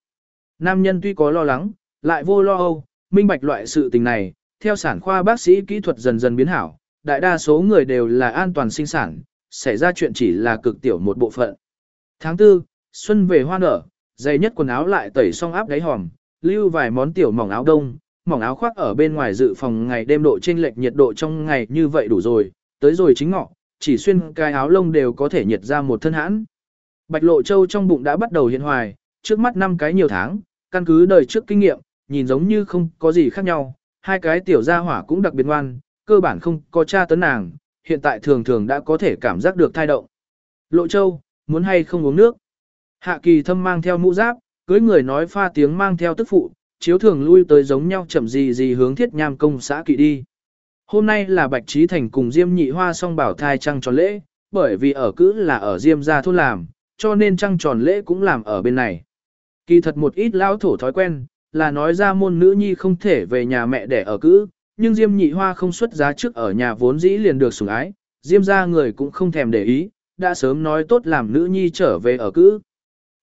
[SPEAKER 1] Nam nhân tuy có lo lắng, lại vô lo âu, minh bạch loại sự tình này, theo sản khoa bác sĩ kỹ thuật dần dần biến hảo, đại đa số người đều là an toàn sinh sản, xảy ra chuyện chỉ là cực tiểu một bộ phận. Tháng 4, xuân về hoa nở, dày nhất quần áo lại tẩy xong áp đáy hòm, lưu vài món tiểu mỏng áo đông, mỏng áo khoác ở bên ngoài dự phòng ngày đêm độ chênh lệch nhiệt độ trong ngày như vậy đủ rồi, tới rồi chính ngọ, chỉ xuyên cái áo lông đều có thể nhiệt ra một thân hãn. Bạch Lộ Châu trong bụng đã bắt đầu hiện hoài, trước mắt năm cái nhiều tháng, căn cứ đời trước kinh nghiệm, nhìn giống như không có gì khác nhau, hai cái tiểu gia hỏa cũng đặc biệt ngoan, cơ bản không có cha tấn nàng, hiện tại thường thường đã có thể cảm giác được thai động. Lộ Châu, muốn hay không uống nước? Hạ Kỳ Thâm mang theo mũ giáp, cưới người nói pha tiếng mang theo tức phụ, chiếu thường lui tới giống nhau chậm gì gì hướng thiết nham công xã kỵ đi. Hôm nay là Bạch Trí Thành cùng Diêm Nhị Hoa song bảo thai trăng tròn lễ, bởi vì ở cữ là ở Diêm gia thôn làm, cho nên trăng tròn lễ cũng làm ở bên này. Kỳ thật một ít lão thổ thói quen, là nói ra môn nữ nhi không thể về nhà mẹ để ở cữ, nhưng Diêm Nhị Hoa không xuất giá trước ở nhà vốn dĩ liền được sủng ái, Diêm gia người cũng không thèm để ý, đã sớm nói tốt làm nữ nhi trở về ở cữ.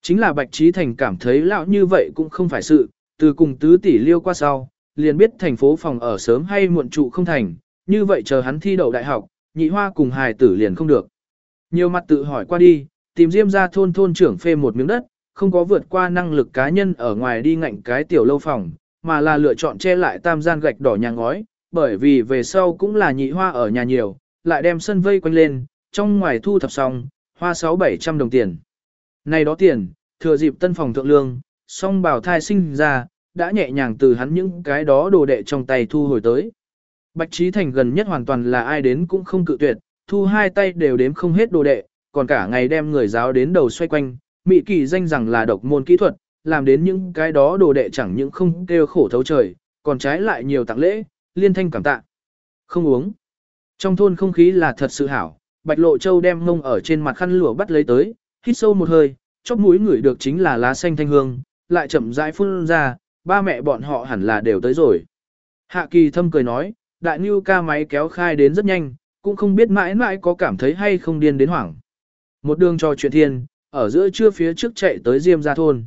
[SPEAKER 1] Chính là Bạch Trí Thành cảm thấy lão như vậy cũng không phải sự, từ cùng tứ tỷ liêu qua sau, liền biết thành phố phòng ở sớm hay muộn trụ không thành, như vậy chờ hắn thi đậu đại học, nhị hoa cùng hài tử liền không được. Nhiều mặt tự hỏi qua đi, tìm Diêm ra thôn thôn trưởng phê một miếng đất, không có vượt qua năng lực cá nhân ở ngoài đi ngạnh cái tiểu lâu phòng, mà là lựa chọn che lại tam gian gạch đỏ nhà ngói, bởi vì về sau cũng là nhị hoa ở nhà nhiều, lại đem sân vây quanh lên, trong ngoài thu thập xong, hoa 6-700 đồng tiền. Này đó tiền, thừa dịp tân phòng thượng lương, song bảo thai sinh ra, đã nhẹ nhàng từ hắn những cái đó đồ đệ trong tay thu hồi tới. Bạch Trí Thành gần nhất hoàn toàn là ai đến cũng không cự tuyệt, thu hai tay đều đếm không hết đồ đệ, còn cả ngày đem người giáo đến đầu xoay quanh, mị kỳ danh rằng là độc môn kỹ thuật, làm đến những cái đó đồ đệ chẳng những không kêu khổ thấu trời, còn trái lại nhiều tặng lễ, liên thanh cảm tạ. Không uống. Trong thôn không khí là thật sự hảo, Bạch Lộ Châu đem ngông ở trên mặt khăn lụa bắt lấy tới, hít sâu một hơi, chóp mũi ngửi được chính là lá xanh thanh hương, lại chậm rãi phun ra, ba mẹ bọn họ hẳn là đều tới rồi. Hạ Kỳ thâm cười nói, đại nưu ca máy kéo khai đến rất nhanh, cũng không biết mãi mãi có cảm thấy hay không điên đến hoảng. Một đường trò chuyện thiên, ở giữa trưa phía trước chạy tới Diêm gia thôn.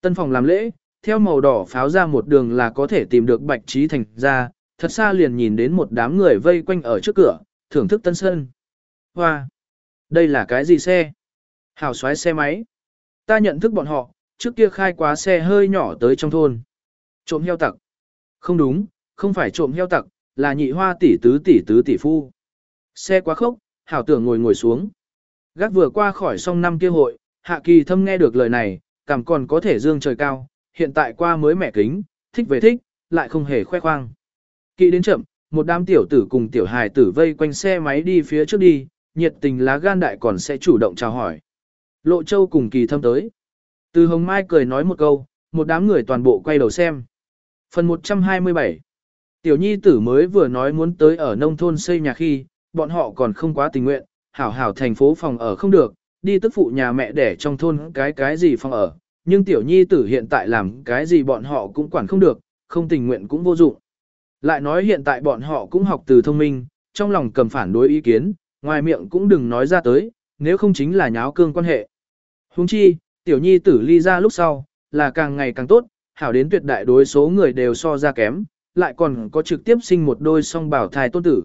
[SPEAKER 1] Tân phòng làm lễ, theo màu đỏ pháo ra một đường là có thể tìm được Bạch Trí Thành ra, thật xa liền nhìn đến một đám người vây quanh ở trước cửa, thưởng thức tân sơn. Hoa! Đây là cái gì xe? Hảo xoái xe máy. Ta nhận thức bọn họ, trước kia khai quá xe hơi nhỏ tới trong thôn. Trộm heo tặc. Không đúng, không phải trộm heo tặc, là nhị hoa tỷ tứ tỷ tứ tỷ phu. Xe quá khốc, hảo tưởng ngồi ngồi xuống. Gác vừa qua khỏi xong năm kia hội, hạ kỳ thâm nghe được lời này, cảm còn có thể dương trời cao, hiện tại qua mới mẻ kính, thích về thích, lại không hề khoe khoang. Kỵ đến chậm, một đám tiểu tử cùng tiểu hài tử vây quanh xe máy đi phía trước đi, nhiệt tình lá gan đại còn sẽ chủ động chào hỏi. Lộ Châu cùng kỳ thâm tới. Từ Hồng Mai cười nói một câu, một đám người toàn bộ quay đầu xem. Phần 127 Tiểu nhi tử mới vừa nói muốn tới ở nông thôn xây nhà khi, bọn họ còn không quá tình nguyện, hảo hảo thành phố phòng ở không được, đi tức phụ nhà mẹ để trong thôn cái cái gì phòng ở, nhưng tiểu nhi tử hiện tại làm cái gì bọn họ cũng quản không được, không tình nguyện cũng vô dụng. Lại nói hiện tại bọn họ cũng học từ thông minh, trong lòng cầm phản đối ý kiến, ngoài miệng cũng đừng nói ra tới, nếu không chính là nháo cương quan hệ. Huống chi, tiểu nhi tử ly ra lúc sau, là càng ngày càng tốt, hảo đến tuyệt đại đối số người đều so ra kém, lại còn có trực tiếp sinh một đôi song bảo thai tôn tử.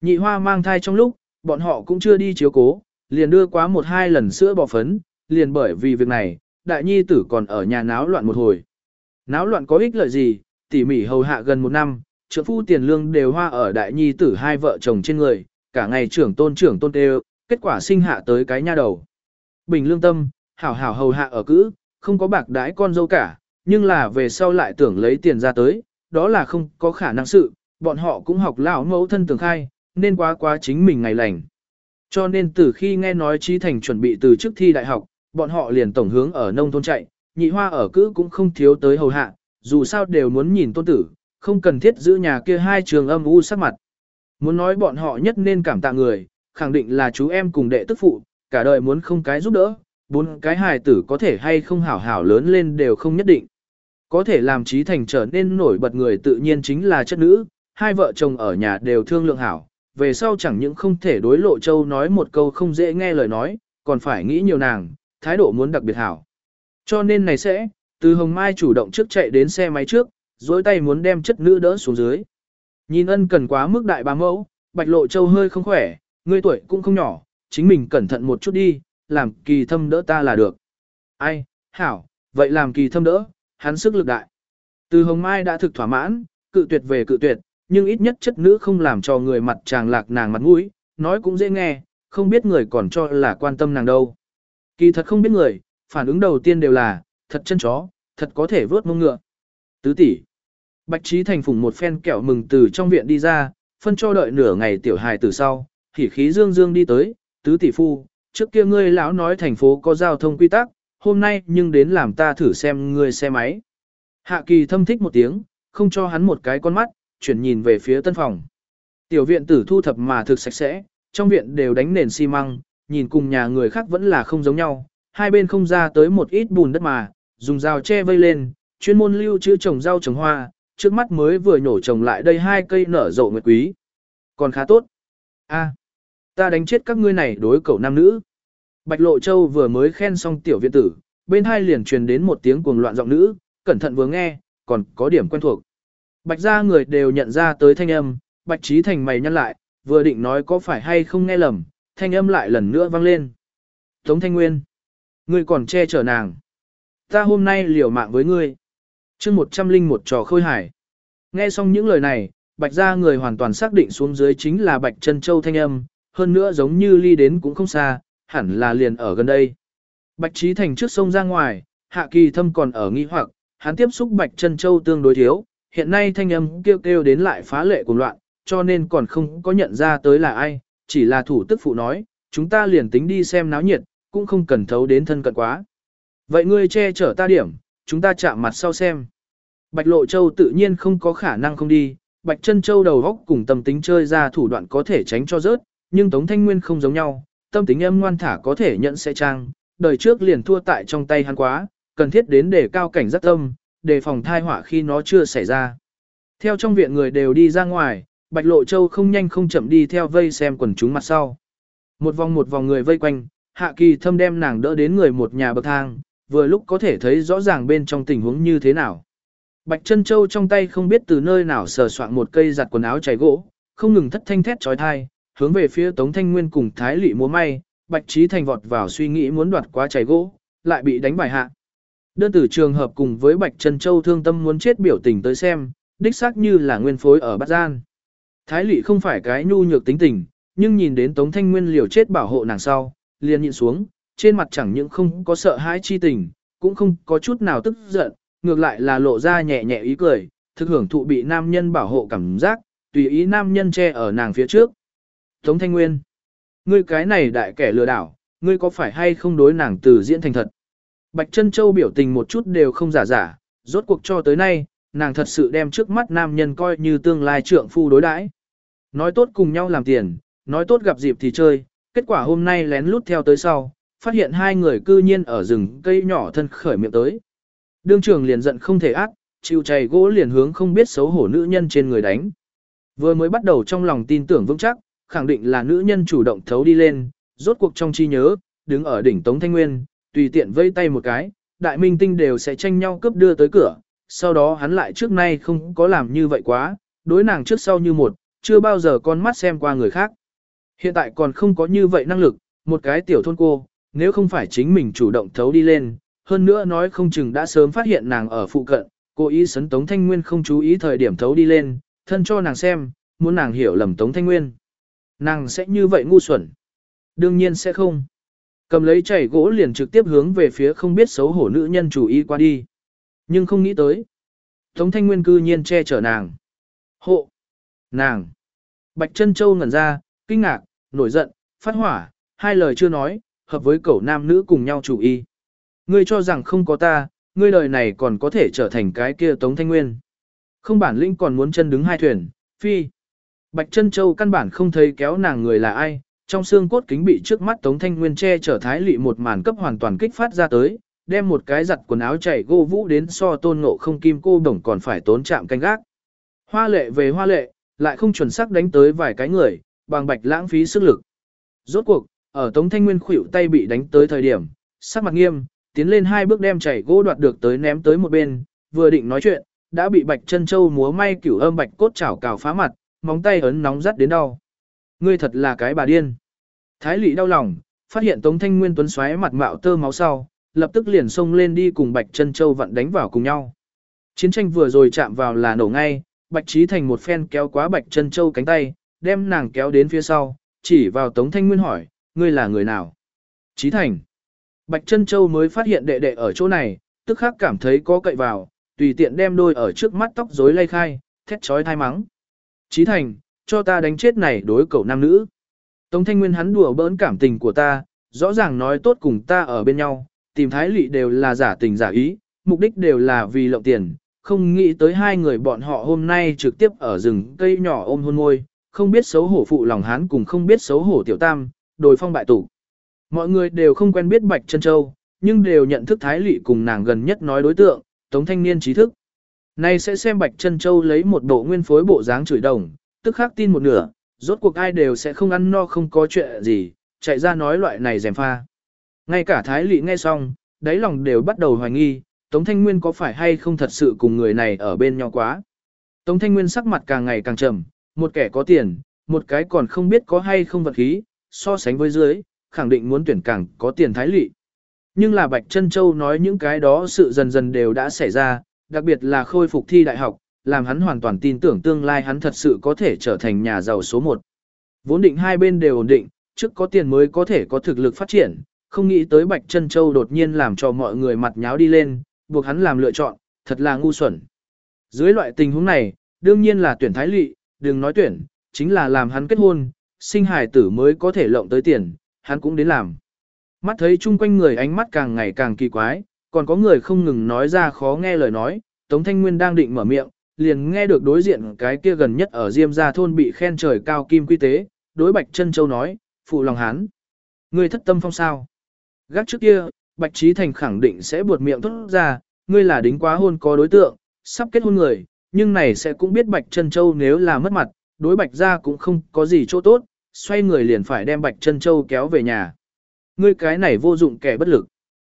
[SPEAKER 1] Nhị hoa mang thai trong lúc, bọn họ cũng chưa đi chiếu cố, liền đưa quá một hai lần sữa bò phấn, liền bởi vì việc này, đại nhi tử còn ở nhà náo loạn một hồi. Náo loạn có ích lợi gì, tỉ mỉ hầu hạ gần một năm, trưởng phu tiền lương đều hoa ở đại nhi tử hai vợ chồng trên người, cả ngày trưởng tôn trưởng tôn tê kết quả sinh hạ tới cái nha đầu. Bình lương tâm, hảo hảo hầu hạ ở cữ, không có bạc đái con dâu cả, nhưng là về sau lại tưởng lấy tiền ra tới, đó là không có khả năng sự, bọn họ cũng học lão mẫu thân tưởng khai, nên quá quá chính mình ngày lành. Cho nên từ khi nghe nói Trí Thành chuẩn bị từ trước thi đại học, bọn họ liền tổng hướng ở nông thôn chạy, nhị hoa ở cữ cũng không thiếu tới hầu hạ, dù sao đều muốn nhìn tôn tử, không cần thiết giữ nhà kia hai trường âm u sắc mặt. Muốn nói bọn họ nhất nên cảm tạ người, khẳng định là chú em cùng đệ tức phụ, cả đời muốn không cái giúp đỡ, bốn cái hài tử có thể hay không hảo hảo lớn lên đều không nhất định. Có thể làm trí thành trở nên nổi bật người tự nhiên chính là chất nữ, hai vợ chồng ở nhà đều thương lượng hảo, về sau chẳng những không thể đối lộ châu nói một câu không dễ nghe lời nói, còn phải nghĩ nhiều nàng, thái độ muốn đặc biệt hảo. Cho nên này sẽ, từ hồng mai chủ động trước chạy đến xe máy trước, dối tay muốn đem chất nữ đỡ xuống dưới. Nhìn ân cần quá mức đại bá mẫu, bạch lộ châu hơi không khỏe, người tuổi cũng không nhỏ, chính mình cẩn thận một chút đi, làm kỳ thâm đỡ ta là được. Ai, hảo, vậy làm kỳ thâm đỡ, hắn sức lực đại. Từ hồng mai đã thực thỏa mãn, cự tuyệt về cự tuyệt, nhưng ít nhất chất nữ không làm cho người mặt chàng lạc nàng mặt mũi, nói cũng dễ nghe, không biết người còn cho là quan tâm nàng đâu. Kỳ thật không biết người, phản ứng đầu tiên đều là, thật chân chó, thật có thể vớt mông ngựa. Tứ tỷ. Bạch Trí Thành phủng một phen kẹo mừng từ trong viện đi ra, phân cho đợi nửa ngày tiểu hài từ sau, thì khí dương dương đi tới, tứ tỷ phu, trước kia ngươi lão nói thành phố có giao thông quy tắc, hôm nay nhưng đến làm ta thử xem ngươi xe máy. Hạ kỳ thâm thích một tiếng, không cho hắn một cái con mắt, chuyển nhìn về phía tân phòng. Tiểu viện tử thu thập mà thực sạch sẽ, trong viện đều đánh nền xi măng, nhìn cùng nhà người khác vẫn là không giống nhau, hai bên không ra tới một ít bùn đất mà, dùng rào che vây lên, chuyên môn lưu trữ trồng rau trồng hoa, trước mắt mới vừa nhổ trồng lại đây hai cây nở rộ nguyệt quý. Còn khá tốt. A, ta đánh chết các ngươi này đối cậu nam nữ. Bạch Lộ Châu vừa mới khen xong tiểu viện tử, bên hai liền truyền đến một tiếng cuồng loạn giọng nữ, cẩn thận vừa nghe, còn có điểm quen thuộc. Bạch gia người đều nhận ra tới thanh âm, Bạch Trí Thành mày nhăn lại, vừa định nói có phải hay không nghe lầm, thanh âm lại lần nữa vang lên. Tống Thanh Nguyên, ngươi còn che chở nàng. Ta hôm nay liều mạng với ngươi. chương một trăm linh một trò khôi hải. Nghe xong những lời này, Bạch gia người hoàn toàn xác định xuống dưới chính là Bạch Trân Châu thanh âm, hơn nữa giống như ly đến cũng không xa, hẳn là liền ở gần đây. Bạch Trí Thành trước sông ra ngoài, Hạ Kỳ Thâm còn ở nghi hoặc, hắn tiếp xúc Bạch Chân Châu tương đối thiếu, hiện nay thanh âm kêu kêu đến lại phá lệ cuồng loạn, cho nên còn không có nhận ra tới là ai, chỉ là thủ tức phụ nói, chúng ta liền tính đi xem náo nhiệt, cũng không cần thấu đến thân cận quá. Vậy ngươi che chở ta điểm, chúng ta chạm mặt sau xem. Bạch Lộ Châu tự nhiên không có khả năng không đi, Bạch Chân Châu đầu góc cùng tâm tính chơi ra thủ đoạn có thể tránh cho rớt, nhưng Tống Thanh Nguyên không giống nhau, tâm tính âm ngoan thả có thể nhận sẽ trang, đời trước liền thua tại trong tay hắn quá, cần thiết đến để cao cảnh giác tâm, đề phòng thai họa khi nó chưa xảy ra. Theo trong viện người đều đi ra ngoài, Bạch Lộ Châu không nhanh không chậm đi theo vây xem quần chúng mặt sau. Một vòng một vòng người vây quanh, Hạ Kỳ thâm đem nàng đỡ đến người một nhà bậc thang, vừa lúc có thể thấy rõ ràng bên trong tình huống như thế nào. Bạch Trân Châu trong tay không biết từ nơi nào sờ soạn một cây giặt quần áo cháy gỗ, không ngừng thất thanh thét trói thai, hướng về phía Tống Thanh Nguyên cùng Thái Lị múa may, Bạch Trí Thành vọt vào suy nghĩ muốn đoạt quá cháy gỗ, lại bị đánh bài hạ. Đơn tử trường hợp cùng với Bạch Trân Châu thương tâm muốn chết biểu tình tới xem, đích xác như là nguyên phối ở Bát Gian. Thái Lị không phải cái nhu nhược tính tình, nhưng nhìn đến Tống Thanh Nguyên liều chết bảo hộ nàng sau, liền nhịn xuống, trên mặt chẳng những không có sợ hãi chi tình, cũng không có chút nào tức giận, ngược lại là lộ ra nhẹ nhẹ ý cười, thực hưởng thụ bị nam nhân bảo hộ cảm giác, tùy ý nam nhân che ở nàng phía trước. Tống Thanh Nguyên, ngươi cái này đại kẻ lừa đảo, ngươi có phải hay không đối nàng từ diễn thành thật? Bạch Trân Châu biểu tình một chút đều không giả giả, rốt cuộc cho tới nay, nàng thật sự đem trước mắt nam nhân coi như tương lai trượng phu đối đãi. Nói tốt cùng nhau làm tiền, nói tốt gặp dịp thì chơi, kết quả hôm nay lén lút theo tới sau, phát hiện hai người cư nhiên ở rừng cây nhỏ thân khởi miệng tới. Đương trưởng liền giận không thể ác, chịu chày gỗ liền hướng không biết xấu hổ nữ nhân trên người đánh. Vừa mới bắt đầu trong lòng tin tưởng vững chắc, khẳng định là nữ nhân chủ động thấu đi lên, rốt cuộc trong chi nhớ, đứng ở đỉnh Tống Thanh Nguyên, tùy tiện vây tay một cái, đại minh tinh đều sẽ tranh nhau cướp đưa tới cửa, sau đó hắn lại trước nay không có làm như vậy quá, đối nàng trước sau như một, chưa bao giờ con mắt xem qua người khác. Hiện tại còn không có như vậy năng lực, một cái tiểu thôn cô, nếu không phải chính mình chủ động thấu đi lên, hơn nữa nói không chừng đã sớm phát hiện nàng ở phụ cận, cố ý sấn Tống Thanh Nguyên không chú ý thời điểm thấu đi lên, thân cho nàng xem, muốn nàng hiểu lầm Tống Thanh Nguyên. Nàng sẽ như vậy ngu xuẩn. Đương nhiên sẽ không. Cầm lấy chảy gỗ liền trực tiếp hướng về phía không biết xấu hổ nữ nhân chủ y qua đi. Nhưng không nghĩ tới. Tống Thanh Nguyên cư nhiên che chở nàng. Hộ. Nàng. Bạch chân Châu ngẩn ra, kinh ngạc, nổi giận, phát hỏa, hai lời chưa nói, hợp với cậu nam nữ cùng nhau chủ y. Ngươi cho rằng không có ta, ngươi đời này còn có thể trở thành cái kia Tống Thanh Nguyên. Không bản lĩnh còn muốn chân đứng hai thuyền, phi. Bạch chân Châu căn bản không thấy kéo nàng người là ai, trong xương cốt kính bị trước mắt Tống Thanh Nguyên che trở thái lị một màn cấp hoàn toàn kích phát ra tới, đem một cái giặt quần áo chảy gô vũ đến so tôn ngộ không kim cô đồng còn phải tốn chạm canh gác. Hoa lệ về hoa lệ, lại không chuẩn xác đánh tới vài cái người, bằng bạch lãng phí sức lực. Rốt cuộc, ở Tống Thanh Nguyên khuỷu tay bị đánh tới thời điểm, sắc mặt nghiêm, tiến lên hai bước đem chảy gỗ đoạt được tới ném tới một bên, vừa định nói chuyện, đã bị Bạch Chân Châu múa may cửu âm bạch cốt chảo cào phá mặt, móng tay ấn nóng rát đến đau. Ngươi thật là cái bà điên. Thái Lệ đau lòng, phát hiện Tống Thanh Nguyên tuấn xoáy mặt mạo tơ máu sau, lập tức liền xông lên đi cùng Bạch Chân Châu vận đánh vào cùng nhau. Chiến tranh vừa rồi chạm vào là nổ ngay, Bạch Trí Thành một phen kéo quá Bạch Chân Châu cánh tay, đem nàng kéo đến phía sau, chỉ vào Tống Thanh Nguyên hỏi, ngươi là người nào? Trí Thành. Bạch Chân Châu mới phát hiện đệ đệ ở chỗ này, tức khắc cảm thấy có cậy vào, tùy tiện đem đôi ở trước mắt tóc rối lay khai, thét chói thai mắng. Trí Thành, cho ta đánh chết này đối cậu nam nữ. Tống Thanh Nguyên hắn đùa bỡn cảm tình của ta, rõ ràng nói tốt cùng ta ở bên nhau, tìm thái lị đều là giả tình giả ý, mục đích đều là vì lộng tiền, không nghĩ tới hai người bọn họ hôm nay trực tiếp ở rừng cây nhỏ ôm hôn môi, không biết xấu hổ phụ lòng hán cùng không biết xấu hổ tiểu tam, đồi phong bại tủ. Mọi người đều không quen biết Bạch Chân Châu, nhưng đều nhận thức Thái lị cùng nàng gần nhất nói đối tượng, Tống Thanh Niên trí thức. Nay sẽ xem Bạch Chân Châu lấy một bộ nguyên phối bộ dáng chửi đồng, tức khắc tin một nửa, rốt cuộc ai đều sẽ không ăn no không có chuyện gì, chạy ra nói loại này dèm pha. Ngay cả Thái Lệ nghe xong, đáy lòng đều bắt đầu hoài nghi, Tống Thanh Nguyên có phải hay không thật sự cùng người này ở bên nhau quá. Tống Thanh Nguyên sắc mặt càng ngày càng trầm, một kẻ có tiền, một cái còn không biết có hay không vật khí, so sánh với dưới, khẳng định muốn tuyển càng có tiền thái lị. Nhưng là Bạch Trân Châu nói những cái đó sự dần dần đều đã xảy ra, đặc biệt là khôi phục thi đại học, làm hắn hoàn toàn tin tưởng tương lai hắn thật sự có thể trở thành nhà giàu số một. Vốn định hai bên đều ổn định, trước có tiền mới có thể có thực lực phát triển, không nghĩ tới Bạch Trân Châu đột nhiên làm cho mọi người mặt nháo đi lên, buộc hắn làm lựa chọn, thật là ngu xuẩn. Dưới loại tình huống này, đương nhiên là tuyển thái lị, đừng nói tuyển, chính là làm hắn kết hôn, sinh hài tử mới có thể lộng tới tiền, hắn cũng đến làm. Mắt thấy chung quanh người ánh mắt càng ngày càng kỳ quái, còn có người không ngừng nói ra khó nghe lời nói, Tống Thanh Nguyên đang định mở miệng, liền nghe được đối diện cái kia gần nhất ở Diêm Gia thôn bị khen trời cao kim quy tế, đối Bạch Chân Châu nói, phụ lòng hắn. Ngươi thất tâm phong sao? Gác trước kia, Bạch Trí Thành khẳng định sẽ buột miệng thốt ra, ngươi là đính quá hôn có đối tượng, sắp kết hôn người, nhưng này sẽ cũng biết Bạch Chân Châu nếu là mất mặt, đối Bạch gia cũng không có gì chỗ tốt, xoay người liền phải đem Bạch Chân Châu kéo về nhà. Ngươi cái này vô dụng kẻ bất lực.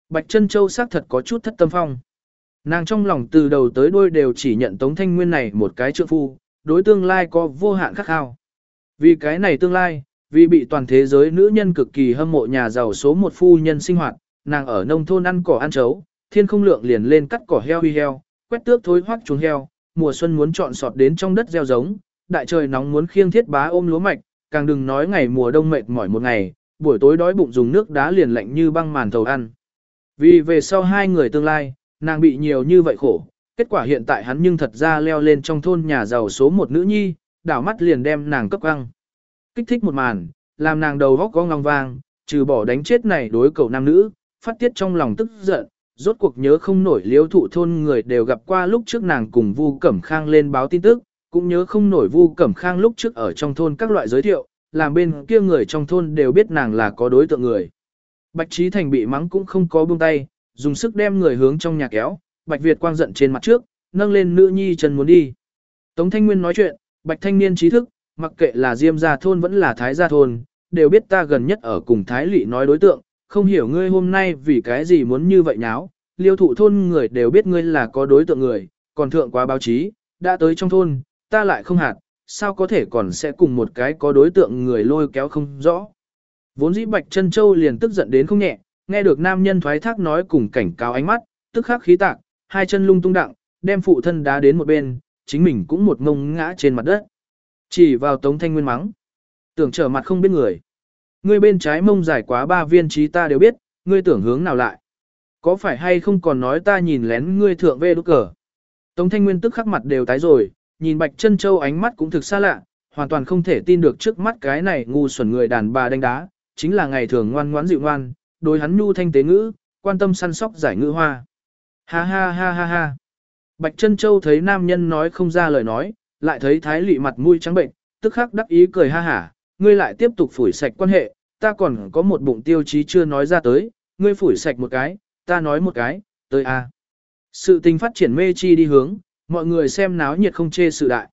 [SPEAKER 1] Bạch Chân Châu xác thật có chút thất tâm phong. Nàng trong lòng từ đầu tới đuôi đều chỉ nhận Tống Thanh Nguyên này một cái trượng phu, đối tương lai có vô hạn khắc khao. Vì cái này tương lai, vì bị toàn thế giới nữ nhân cực kỳ hâm mộ nhà giàu số một phu nhân sinh hoạt, nàng ở nông thôn ăn cỏ ăn chấu, thiên không lượng liền lên cắt cỏ heo huy heo, quét tước thối hoác chuồng heo, mùa xuân muốn chọn sọt đến trong đất gieo giống, đại trời nóng muốn khiêng thiết bá ôm lúa mạch, càng đừng nói ngày mùa đông mệt mỏi một ngày, buổi tối đói bụng dùng nước đá liền lạnh như băng màn thầu ăn. Vì về sau hai người tương lai, nàng bị nhiều như vậy khổ, kết quả hiện tại hắn nhưng thật ra leo lên trong thôn nhà giàu số một nữ nhi, đảo mắt liền đem nàng cấp căng. Kích thích một màn, làm nàng đầu góc có ngong vang, trừ bỏ đánh chết này đối cầu nam nữ, phát tiết trong lòng tức giận, rốt cuộc nhớ không nổi liếu thụ thôn người đều gặp qua lúc trước nàng cùng Vu Cẩm Khang lên báo tin tức, cũng nhớ không nổi Vu Cẩm Khang lúc trước ở trong thôn các loại giới thiệu, làm bên kia người trong thôn đều biết nàng là có đối tượng người. Bạch Trí Thành bị mắng cũng không có buông tay, dùng sức đem người hướng trong nhà kéo, Bạch Việt quang giận trên mặt trước, nâng lên nữ nhi chân muốn đi. Tống Thanh Nguyên nói chuyện, Bạch Thanh Niên trí thức, mặc kệ là Diêm gia thôn vẫn là Thái gia thôn, đều biết ta gần nhất ở cùng Thái Lị nói đối tượng, không hiểu ngươi hôm nay vì cái gì muốn như vậy nháo, liêu thụ thôn người đều biết ngươi là có đối tượng người, còn thượng quá báo chí, đã tới trong thôn, ta lại không hạt, sao có thể còn sẽ cùng một cái có đối tượng người lôi kéo không rõ. Vốn dĩ Bạch Trân Châu liền tức giận đến không nhẹ, nghe được nam nhân thoái thác nói cùng cảnh cáo ánh mắt, tức khắc khí tạc, hai chân lung tung đặng, đem phụ thân đá đến một bên, chính mình cũng một ngông ngã trên mặt đất. Chỉ vào Tống Thanh Nguyên mắng. Tưởng trở mặt không biết người. Ngươi bên trái mông dài quá ba viên trí ta đều biết, ngươi tưởng hướng nào lại. Có phải hay không còn nói ta nhìn lén ngươi thượng về đốt cờ. Tống Thanh Nguyên tức khắc mặt đều tái rồi, nhìn Bạch Chân Châu ánh mắt cũng thực xa lạ, hoàn toàn không thể tin được trước mắt cái này ngu xuẩn người đàn bà đánh đá, chính là ngày thường ngoan ngoãn dịu ngoan, đối hắn nhu thanh tế ngữ, quan tâm săn sóc giải ngữ hoa. Ha ha ha ha ha. Bạch Chân Châu thấy nam nhân nói không ra lời nói, lại thấy thái lị mặt mũi trắng bệnh, tức khắc đắc ý cười ha hả, ngươi lại tiếp tục phủi sạch quan hệ, ta còn có một bụng tiêu chí chưa nói ra tới, ngươi phủi sạch một cái, ta nói một cái, tới a. Sự tình phát triển mê chi đi hướng, mọi người xem náo nhiệt không chê sự đại.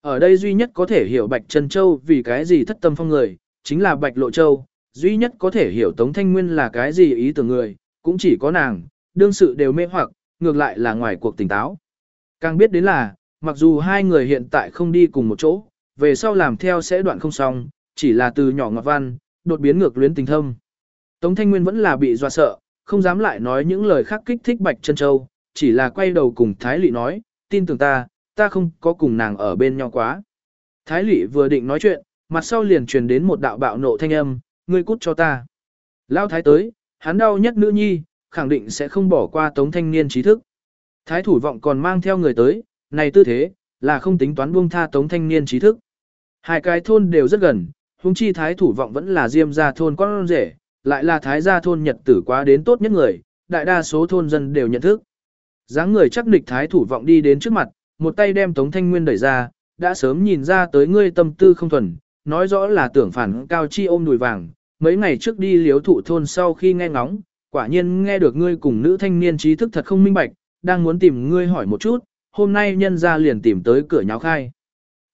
[SPEAKER 1] Ở đây duy nhất có thể hiểu Bạch Trân Châu vì cái gì thất tâm phong người, chính là Bạch Lộ Châu, duy nhất có thể hiểu Tống Thanh Nguyên là cái gì ý tưởng người, cũng chỉ có nàng, đương sự đều mê hoặc, ngược lại là ngoài cuộc tỉnh táo. Càng biết đến là, mặc dù hai người hiện tại không đi cùng một chỗ, về sau làm theo sẽ đoạn không xong, chỉ là từ nhỏ ngọt văn, đột biến ngược luyến tình thâm. Tống Thanh Nguyên vẫn là bị dọa sợ, không dám lại nói những lời khác kích thích Bạch Trân Châu, chỉ là quay đầu cùng Thái Lị nói, tin tưởng ta, ta không có cùng nàng ở bên nhau quá. Thái Lị vừa định nói chuyện, mặt sau liền truyền đến một đạo bạo nộ thanh âm, ngươi cút cho ta. Lao Thái tới, hắn đau nhất nữ nhi, khẳng định sẽ không bỏ qua tống thanh niên trí thức. Thái thủ vọng còn mang theo người tới, này tư thế, là không tính toán buông tha tống thanh niên trí thức. Hai cái thôn đều rất gần, huống chi thái thủ vọng vẫn là diêm gia thôn con rể, lại là thái gia thôn nhật tử quá đến tốt nhất người, đại đa số thôn dân đều nhận thức. dáng người chắc nịch thái thủ vọng đi đến trước mặt, một tay đem Tống Thanh Nguyên đẩy ra, đã sớm nhìn ra tới ngươi tâm tư không thuần, nói rõ là tưởng phản cao chi ôm đùi vàng, mấy ngày trước đi liếu thụ thôn sau khi nghe ngóng, quả nhiên nghe được ngươi cùng nữ thanh niên trí thức thật không minh bạch, đang muốn tìm ngươi hỏi một chút, hôm nay nhân ra liền tìm tới cửa nháo khai.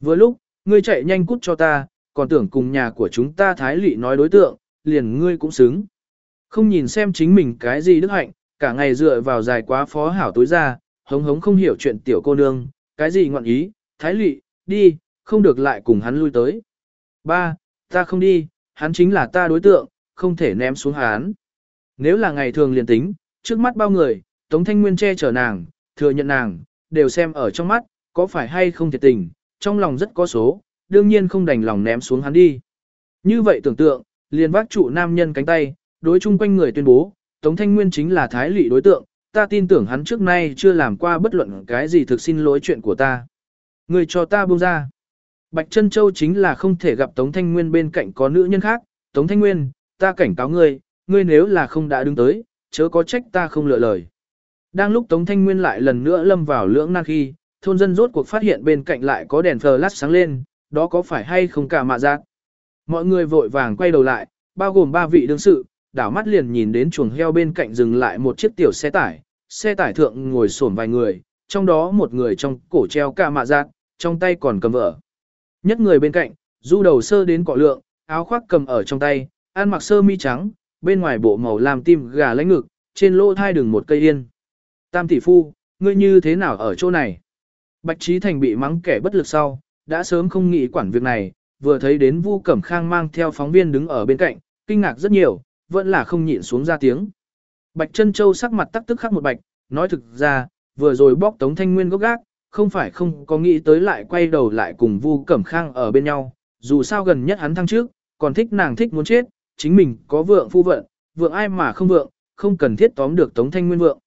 [SPEAKER 1] Vừa lúc, ngươi chạy nhanh cút cho ta, còn tưởng cùng nhà của chúng ta thái lị nói đối tượng, liền ngươi cũng xứng. Không nhìn xem chính mình cái gì đức hạnh, cả ngày dựa vào dài quá phó hảo tối ra, hống hống không hiểu chuyện tiểu cô nương, cái gì ngọn ý, thái lị, đi, không được lại cùng hắn lui tới. Ba, ta không đi, hắn chính là ta đối tượng, không thể ném xuống hắn. Nếu là ngày thường liền tính, trước mắt bao người, Tống Thanh Nguyên che chở nàng, thừa nhận nàng, đều xem ở trong mắt, có phải hay không thiệt tình, trong lòng rất có số, đương nhiên không đành lòng ném xuống hắn đi. Như vậy tưởng tượng, liền vác trụ nam nhân cánh tay, đối chung quanh người tuyên bố, Tống Thanh Nguyên chính là thái lị đối tượng, ta tin tưởng hắn trước nay chưa làm qua bất luận cái gì thực xin lỗi chuyện của ta. người cho ta buông ra. Bạch Trân Châu chính là không thể gặp Tống Thanh Nguyên bên cạnh có nữ nhân khác. Tống Thanh Nguyên, ta cảnh cáo ngươi, ngươi nếu là không đã đứng tới, chớ có trách ta không lựa lời. Đang lúc Tống Thanh Nguyên lại lần nữa lâm vào lưỡng nan khi, thôn dân rốt cuộc phát hiện bên cạnh lại có đèn flash sáng lên, đó có phải hay không cả mạ giác. Mọi người vội vàng quay đầu lại, bao gồm ba vị đương sự, đảo mắt liền nhìn đến chuồng heo bên cạnh dừng lại một chiếc tiểu xe tải, xe tải thượng ngồi xổm vài người, trong đó một người trong cổ treo cả mạ giác, trong tay còn cầm vợ. Nhất người bên cạnh, du đầu sơ đến cọ lượng, áo khoác cầm ở trong tay, ăn mặc sơ mi trắng, bên ngoài bộ màu làm tim gà lãnh ngực, trên lỗ thai đường một cây yên. Tam tỷ phu, ngươi như thế nào ở chỗ này? Bạch Trí Thành bị mắng kẻ bất lực sau, đã sớm không nghĩ quản việc này, vừa thấy đến Vu Cẩm Khang mang theo phóng viên đứng ở bên cạnh, kinh ngạc rất nhiều, vẫn là không nhịn xuống ra tiếng. Bạch Trân Châu sắc mặt tắc tức khắc một bạch, nói thực ra, vừa rồi bóc Tống Thanh Nguyên gốc gác, không phải không có nghĩ tới lại quay đầu lại cùng Vu Cẩm Khang ở bên nhau, dù sao gần nhất hắn thăng trước, còn thích nàng thích muốn chết, chính mình có vượng phu vận, vượng ai mà không vượng, không cần thiết tóm được Tống Thanh Nguyên vượng.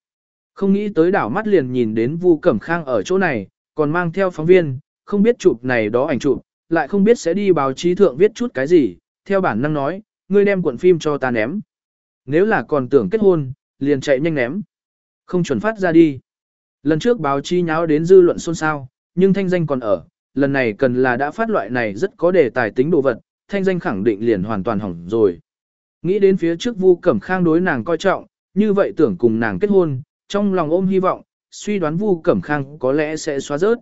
[SPEAKER 1] Không nghĩ tới đảo mắt liền nhìn đến Vu Cẩm Khang ở chỗ này, còn mang theo phóng viên, không biết chụp này đó ảnh chụp, lại không biết sẽ đi báo chí thượng viết chút cái gì, theo bản năng nói, ngươi đem cuộn phim cho ta ném. Nếu là còn tưởng kết hôn, liền chạy nhanh ném. Không chuẩn phát ra đi. Lần trước báo chí nháo đến dư luận xôn xao, nhưng thanh danh còn ở, lần này cần là đã phát loại này rất có đề tài tính đồ vật, thanh danh khẳng định liền hoàn toàn hỏng rồi. Nghĩ đến phía trước Vu Cẩm Khang đối nàng coi trọng, như vậy tưởng cùng nàng kết hôn, trong lòng ôm hy vọng, suy đoán Vu Cẩm Khang có lẽ sẽ xóa rớt.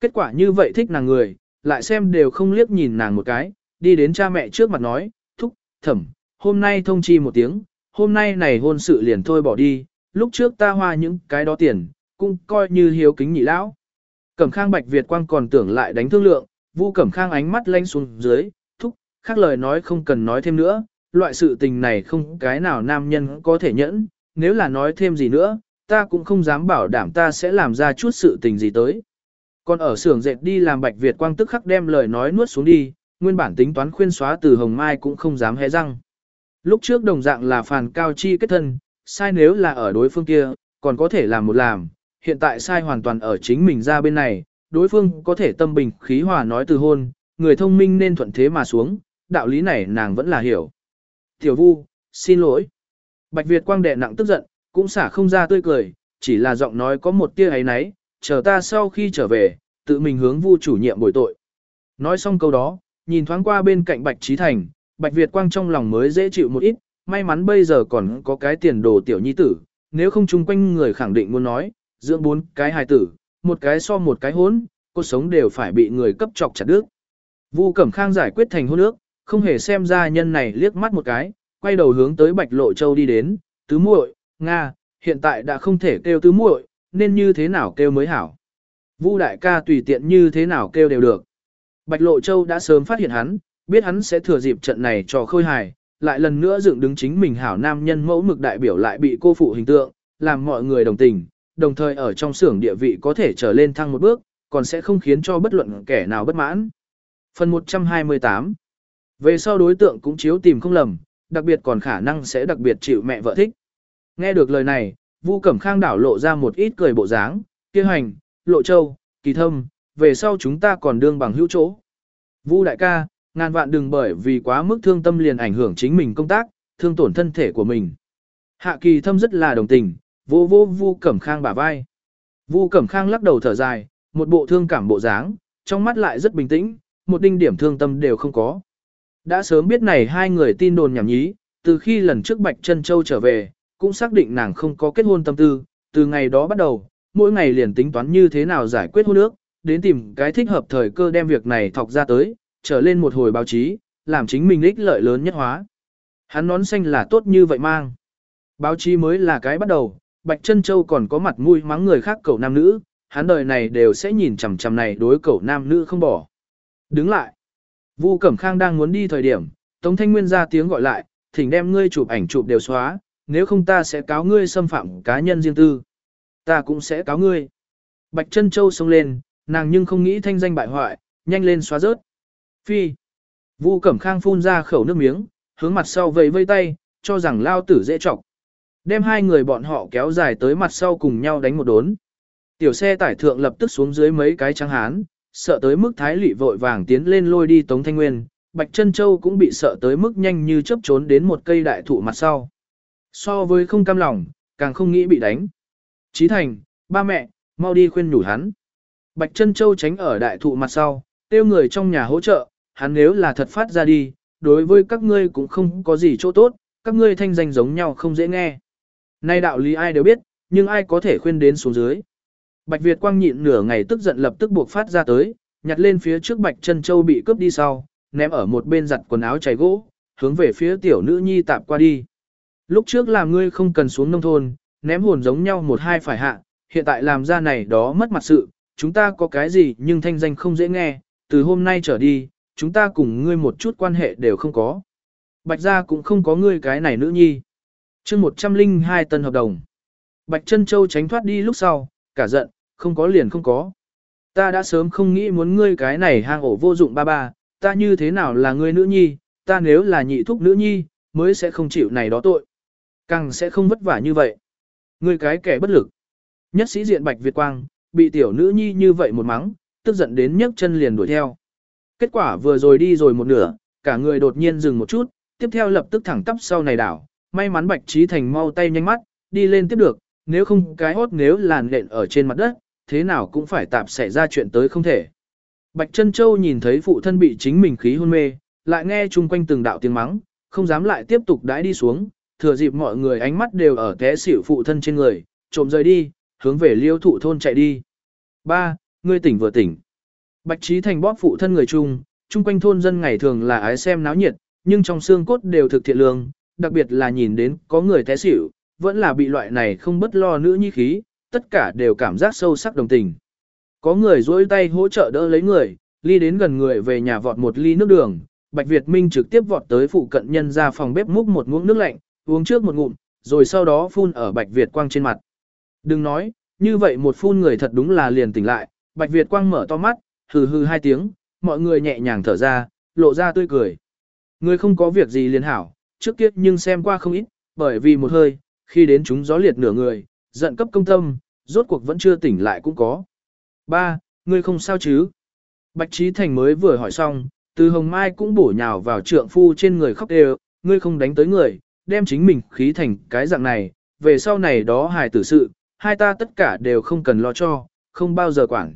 [SPEAKER 1] Kết quả như vậy thích nàng người, lại xem đều không liếc nhìn nàng một cái, đi đến cha mẹ trước mặt nói, thúc, thẩm, hôm nay thông chi một tiếng, hôm nay này hôn sự liền thôi bỏ đi, lúc trước ta hoa những cái đó tiền, cũng coi như hiếu kính nhị lão. Cẩm Khang Bạch Việt Quang còn tưởng lại đánh thương lượng, Vu Cẩm Khang ánh mắt lanh xuống dưới, thúc, khác lời nói không cần nói thêm nữa, loại sự tình này không cái nào nam nhân có thể nhẫn, nếu là nói thêm gì nữa, ta cũng không dám bảo đảm ta sẽ làm ra chút sự tình gì tới. Còn ở xưởng dệt đi làm Bạch Việt Quang tức khắc đem lời nói nuốt xuống đi, nguyên bản tính toán khuyên xóa từ Hồng Mai cũng không dám hé răng. Lúc trước đồng dạng là phàn cao chi kết thân, sai nếu là ở đối phương kia, còn có thể làm một làm, hiện tại sai hoàn toàn ở chính mình ra bên này, đối phương có thể tâm bình khí hòa nói từ hôn, người thông minh nên thuận thế mà xuống, đạo lý này nàng vẫn là hiểu. Tiểu Vu, xin lỗi. Bạch Việt Quang đệ nặng tức giận, cũng xả không ra tươi cười, chỉ là giọng nói có một tia ấy nấy, chờ ta sau khi trở về, tự mình hướng Vu chủ nhiệm bồi tội. Nói xong câu đó, nhìn thoáng qua bên cạnh Bạch Trí Thành, Bạch Việt Quang trong lòng mới dễ chịu một ít, may mắn bây giờ còn có cái tiền đồ tiểu nhi tử, nếu không chung quanh người khẳng định muốn nói, dưỡng bốn cái hài tử, một cái so một cái hốn, cuộc sống đều phải bị người cấp chọc chặt đứt. Vu Cẩm Khang giải quyết thành hôn ước, không hề xem ra nhân này liếc mắt một cái, quay đầu hướng tới Bạch Lộ Châu đi đến, tứ muội, Nga, hiện tại đã không thể kêu tứ muội, nên như thế nào kêu mới hảo. Vu đại ca tùy tiện như thế nào kêu đều được. Bạch Lộ Châu đã sớm phát hiện hắn, biết hắn sẽ thừa dịp trận này cho khôi hài, lại lần nữa dựng đứng chính mình hảo nam nhân mẫu mực đại biểu lại bị cô phụ hình tượng, làm mọi người đồng tình, đồng thời ở trong xưởng địa vị có thể trở lên thăng một bước, còn sẽ không khiến cho bất luận kẻ nào bất mãn. Phần 128 Về sau đối tượng cũng chiếu tìm không lầm, đặc biệt còn khả năng sẽ đặc biệt chịu mẹ vợ thích. Nghe được lời này, Vu Cẩm Khang đảo lộ ra một ít cười bộ dáng, kia hành, lộ châu, kỳ thâm, về sau chúng ta còn đương bằng hữu chỗ. Vu đại ca, ngàn vạn đừng bởi vì quá mức thương tâm liền ảnh hưởng chính mình công tác, thương tổn thân thể của mình. Hạ kỳ thâm rất là đồng tình, vô vô Vu Cẩm Khang bả vai. Vu Cẩm Khang lắc đầu thở dài, một bộ thương cảm bộ dáng, trong mắt lại rất bình tĩnh, một đinh điểm thương tâm đều không có. Đã sớm biết này hai người tin đồn nhảm nhí, từ khi lần trước Bạch Trân Châu trở về, cũng xác định nàng không có kết hôn tâm tư, từ ngày đó bắt đầu, mỗi ngày liền tính toán như thế nào giải quyết hôn ước, đến tìm cái thích hợp thời cơ đem việc này thọc ra tới, trở lên một hồi báo chí, làm chính mình ích lợi lớn nhất hóa. Hắn nón xanh là tốt như vậy mang. Báo chí mới là cái bắt đầu, Bạch Trân Châu còn có mặt mũi mắng người khác cậu nam nữ, hắn đời này đều sẽ nhìn chằm chằm này đối cậu nam nữ không bỏ. Đứng lại. Vu Cẩm Khang đang muốn đi thời điểm, Tống Thanh Nguyên ra tiếng gọi lại, thỉnh đem ngươi chụp ảnh chụp đều xóa, nếu không ta sẽ cáo ngươi xâm phạm cá nhân riêng tư. Ta cũng sẽ cáo ngươi. Bạch Trân Châu xông lên, nàng nhưng không nghĩ thanh danh bại hoại, nhanh lên xóa rớt. Phi. Vu Cẩm Khang phun ra khẩu nước miếng, hướng mặt sau vẫy vây tay, cho rằng lao tử dễ trọng. Đem hai người bọn họ kéo dài tới mặt sau cùng nhau đánh một đốn. Tiểu xe tải thượng lập tức xuống dưới mấy cái trắng hán, sợ tới mức thái lị vội vàng tiến lên lôi đi Tống Thanh Nguyên, Bạch Trân Châu cũng bị sợ tới mức nhanh như chớp trốn đến một cây đại thụ mặt sau. So với không cam lòng, càng không nghĩ bị đánh. Chí Thành, ba mẹ, mau đi khuyên nhủ hắn. Bạch Trân Châu tránh ở đại thụ mặt sau, tiêu người trong nhà hỗ trợ, hắn nếu là thật phát ra đi, đối với các ngươi cũng không có gì chỗ tốt, các ngươi thanh danh giống nhau không dễ nghe. Nay đạo lý ai đều biết, nhưng ai có thể khuyên đến xuống dưới. Bạch Việt Quang nhịn nửa ngày tức giận lập tức buộc phát ra tới, nhặt lên phía trước Bạch Trân Châu bị cướp đi sau, ném ở một bên giặt quần áo chảy gỗ, hướng về phía tiểu nữ nhi tạp qua đi. Lúc trước làm ngươi không cần xuống nông thôn, ném hồn giống nhau một hai phải hạ, hiện tại làm ra này đó mất mặt sự, chúng ta có cái gì nhưng thanh danh không dễ nghe, từ hôm nay trở đi, chúng ta cùng ngươi một chút quan hệ đều không có. Bạch gia cũng không có ngươi cái này nữ nhi chương 102 tân hợp đồng. Bạch Trân Châu tránh thoát đi lúc sau, cả giận, không có liền không có. Ta đã sớm không nghĩ muốn ngươi cái này hang ổ vô dụng ba ba, ta như thế nào là ngươi nữ nhi, ta nếu là nhị thúc nữ nhi, mới sẽ không chịu này đó tội. Càng sẽ không vất vả như vậy. Ngươi cái kẻ bất lực. Nhất sĩ diện Bạch Việt Quang, bị tiểu nữ nhi như vậy một mắng, tức giận đến nhấc chân liền đuổi theo. Kết quả vừa rồi đi rồi một nửa, cả người đột nhiên dừng một chút, tiếp theo lập tức thẳng tắp sau này đảo, may mắn Bạch Trí Thành mau tay nhanh mắt, đi lên tiếp được, nếu không cái hốt nếu làn nện ở trên mặt đất, thế nào cũng phải tạp xảy ra chuyện tới không thể. Bạch Trân Châu nhìn thấy phụ thân bị chính mình khí hôn mê, lại nghe chung quanh từng đạo tiếng mắng, không dám lại tiếp tục đãi đi xuống, thừa dịp mọi người ánh mắt đều ở té xỉu phụ thân trên người, trộm rời đi, hướng về liêu thụ thôn chạy đi. Ba, Ngươi tỉnh vừa tỉnh. Bạch Trí Thành bóp phụ thân người chung, chung quanh thôn dân ngày thường là ái xem náo nhiệt, nhưng trong xương cốt đều thực thiện lương, đặc biệt là nhìn đến có người té xỉu, vẫn là bị loại này không bất lo nữ nhi khí, tất cả đều cảm giác sâu sắc đồng tình. Có người dối tay hỗ trợ đỡ lấy người, ly đến gần người về nhà vọt một ly nước đường, Bạch Việt Minh trực tiếp vọt tới phụ cận nhân ra phòng bếp múc một ngụm nước lạnh, uống trước một ngụm, rồi sau đó phun ở Bạch Việt Quang trên mặt. Đừng nói, như vậy một phun người thật đúng là liền tỉnh lại, Bạch Việt Quang mở to mắt, hừ hừ hai tiếng, mọi người nhẹ nhàng thở ra, lộ ra tươi cười. Người không có việc gì liền hảo, trước kia nhưng xem qua không ít, bởi vì một hơi, khi đến chúng gió liệt nửa người, giận cấp công tâm, rốt cuộc vẫn chưa tỉnh lại cũng có. Ba, ngươi không sao chứ? Bạch Trí Thành mới vừa hỏi xong, từ hồng mai cũng bổ nhào vào trượng phu trên người khóc đều, ngươi không đánh tới người, đem chính mình khí thành cái dạng này, về sau này đó hài tử sự, hai ta tất cả đều không cần lo cho, không bao giờ quản.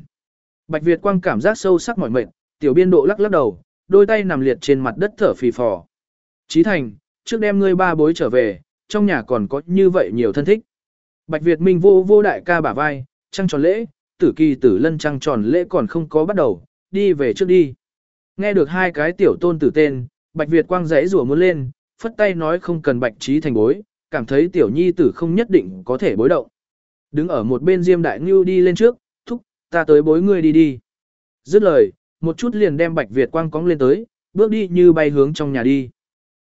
[SPEAKER 1] Bạch Việt Quang cảm giác sâu sắc mỏi mệt, tiểu biên độ lắc lắc đầu, đôi tay nằm liệt trên mặt đất thở phì phò. Trí Thành, trước đem ngươi ba bối trở về, trong nhà còn có như vậy nhiều thân thích. Bạch Việt Minh vô vô đại ca bả vai, trăng tròn lễ, tử kỳ tử lân trăng tròn lễ còn không có bắt đầu, đi về trước đi. Nghe được hai cái tiểu tôn tử tên, Bạch Việt quang rẽ rủa muốn lên, phất tay nói không cần Bạch Trí thành bối, cảm thấy tiểu nhi tử không nhất định có thể bối động. Đứng ở một bên Diêm Đại Ngưu đi lên trước, thúc, ta tới bối ngươi đi đi. Dứt lời, một chút liền đem Bạch Việt quang cóng lên tới, bước đi như bay hướng trong nhà đi.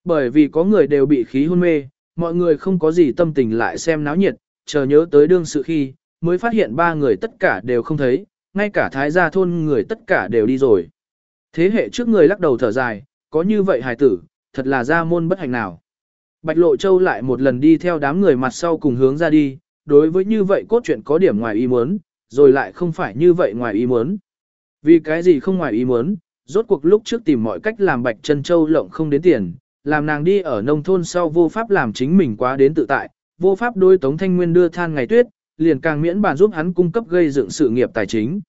[SPEAKER 1] Bởi vì có người đều bị khí hôn mê, mọi người không có gì tâm tình lại xem náo nhiệt, chờ nhớ tới đương sự khi, mới phát hiện ba người tất cả đều không thấy, ngay cả thái gia thôn người tất cả đều đi rồi. Thế hệ trước người lắc đầu thở dài, có như vậy hài tử, thật là gia môn bất hạnh nào. Bạch Lộ Châu lại một lần đi theo đám người mặt sau cùng hướng ra đi, đối với như vậy cốt truyện có điểm ngoài ý muốn, rồi lại không phải như vậy ngoài ý muốn. Vì cái gì không ngoài ý muốn, rốt cuộc lúc trước tìm mọi cách làm Bạch Trân Châu lộng không đến tiền, làm nàng đi ở nông thôn sau vô pháp làm chính mình quá đến tự tại, vô pháp đối Tống Thanh Nguyên đưa than ngày tuyết, liền càng miễn bàn giúp hắn cung cấp gây dựng sự nghiệp tài chính.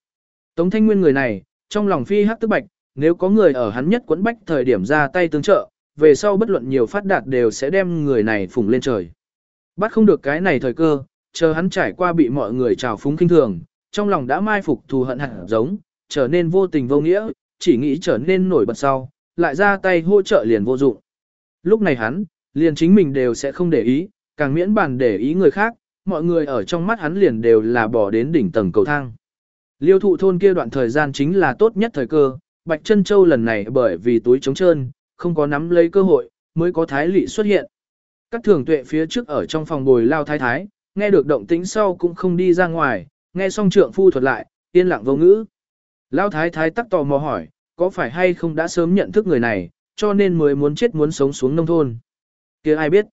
[SPEAKER 1] Tống Thanh Nguyên người này, trong lòng phi hắc tức bạch, nếu có người ở hắn nhất quấn bách thời điểm ra tay tương trợ, về sau bất luận nhiều phát đạt đều sẽ đem người này phủng lên trời. Bắt không được cái này thời cơ, chờ hắn trải qua bị mọi người trào phúng kinh thường, trong lòng đã mai phục thù hận hẳn giống, trở nên vô tình vô nghĩa, chỉ nghĩ trở nên nổi bật sau, lại ra tay hỗ trợ liền vô dụng. Lúc này hắn, liền chính mình đều sẽ không để ý, càng miễn bàn để ý người khác, mọi người ở trong mắt hắn liền đều là bỏ đến đỉnh tầng cầu thang. Liêu thụ thôn kia đoạn thời gian chính là tốt nhất thời cơ, Bạch Trân Châu lần này bởi vì túi trống trơn, không có nắm lấy cơ hội, mới có thái lị xuất hiện. Các thường tuệ phía trước ở trong phòng bồi lao thái thái, nghe được động tĩnh sau cũng không đi ra ngoài, nghe xong trượng phu thuật lại, yên lặng vô ngữ. Lao thái thái tắc tò mò hỏi, có phải hay không đã sớm nhận thức người này, cho nên mới muốn chết muốn sống xuống nông thôn. kia ai biết?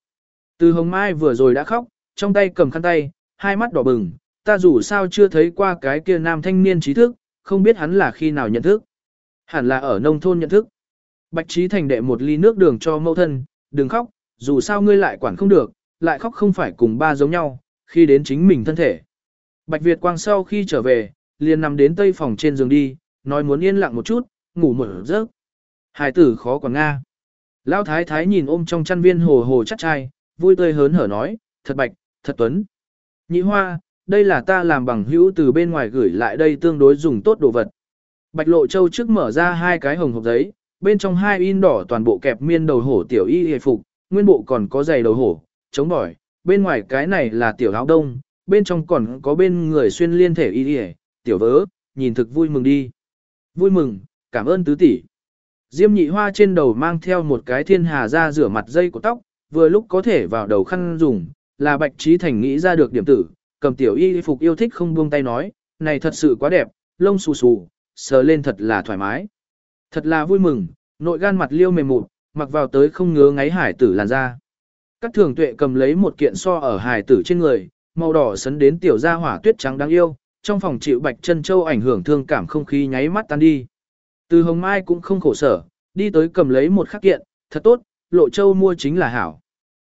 [SPEAKER 1] Từ hồng mai vừa rồi đã khóc, trong tay cầm khăn tay, hai mắt đỏ bừng, ta dù sao chưa thấy qua cái kia nam thanh niên trí thức, không biết hắn là khi nào nhận thức. Hẳn là ở nông thôn nhận thức. Bạch Trí Thành đệ một ly nước đường cho mẫu thân, đừng khóc, dù sao ngươi lại quản không được, lại khóc không phải cùng ba giống nhau, khi đến chính mình thân thể. Bạch Việt Quang sau khi trở về, liền nằm đến tây phòng trên giường đi, nói muốn yên lặng một chút, ngủ một giấc. Hải tử khó còn Nga. Lão thái thái nhìn ôm trong chăn viên hồ hồ chắc trai, vui tươi hớn hở nói, thật bạch, thật tuấn. Nhị hoa, đây là ta làm bằng hữu từ bên ngoài gửi lại đây tương đối dùng tốt đồ vật. Bạch lộ châu trước mở ra hai cái hồng hộp giấy, bên trong hai in đỏ toàn bộ kẹp miên đầu hổ tiểu y hề phục, nguyên bộ còn có giày đầu hổ, chống bỏi, bên ngoài cái này là tiểu áo đông, bên trong còn có bên người xuyên liên thể y hề, tiểu vớ, nhìn thực vui mừng đi. Vui mừng, cảm ơn tứ tỷ. Diêm nhị hoa trên đầu mang theo một cái thiên hà ra rửa mặt dây của tóc, vừa lúc có thể vào đầu khăn dùng, là bạch trí thành nghĩ ra được điểm tử, cầm tiểu y phục yêu thích không buông tay nói, này thật sự quá đẹp, lông xù xù, sờ lên thật là thoải mái. Thật là vui mừng, nội gan mặt liêu mềm mụn, mặc vào tới không ngứa ngáy hải tử làn da. Các thường tuệ cầm lấy một kiện so ở hải tử trên người, màu đỏ sấn đến tiểu gia hỏa tuyết trắng đáng yêu, trong phòng chịu bạch chân châu ảnh hưởng thương cảm không khí nháy mắt tan đi. Từ hồng mai cũng không khổ sở, đi tới cầm lấy một khắc kiện, thật tốt, lộ châu mua chính là hảo.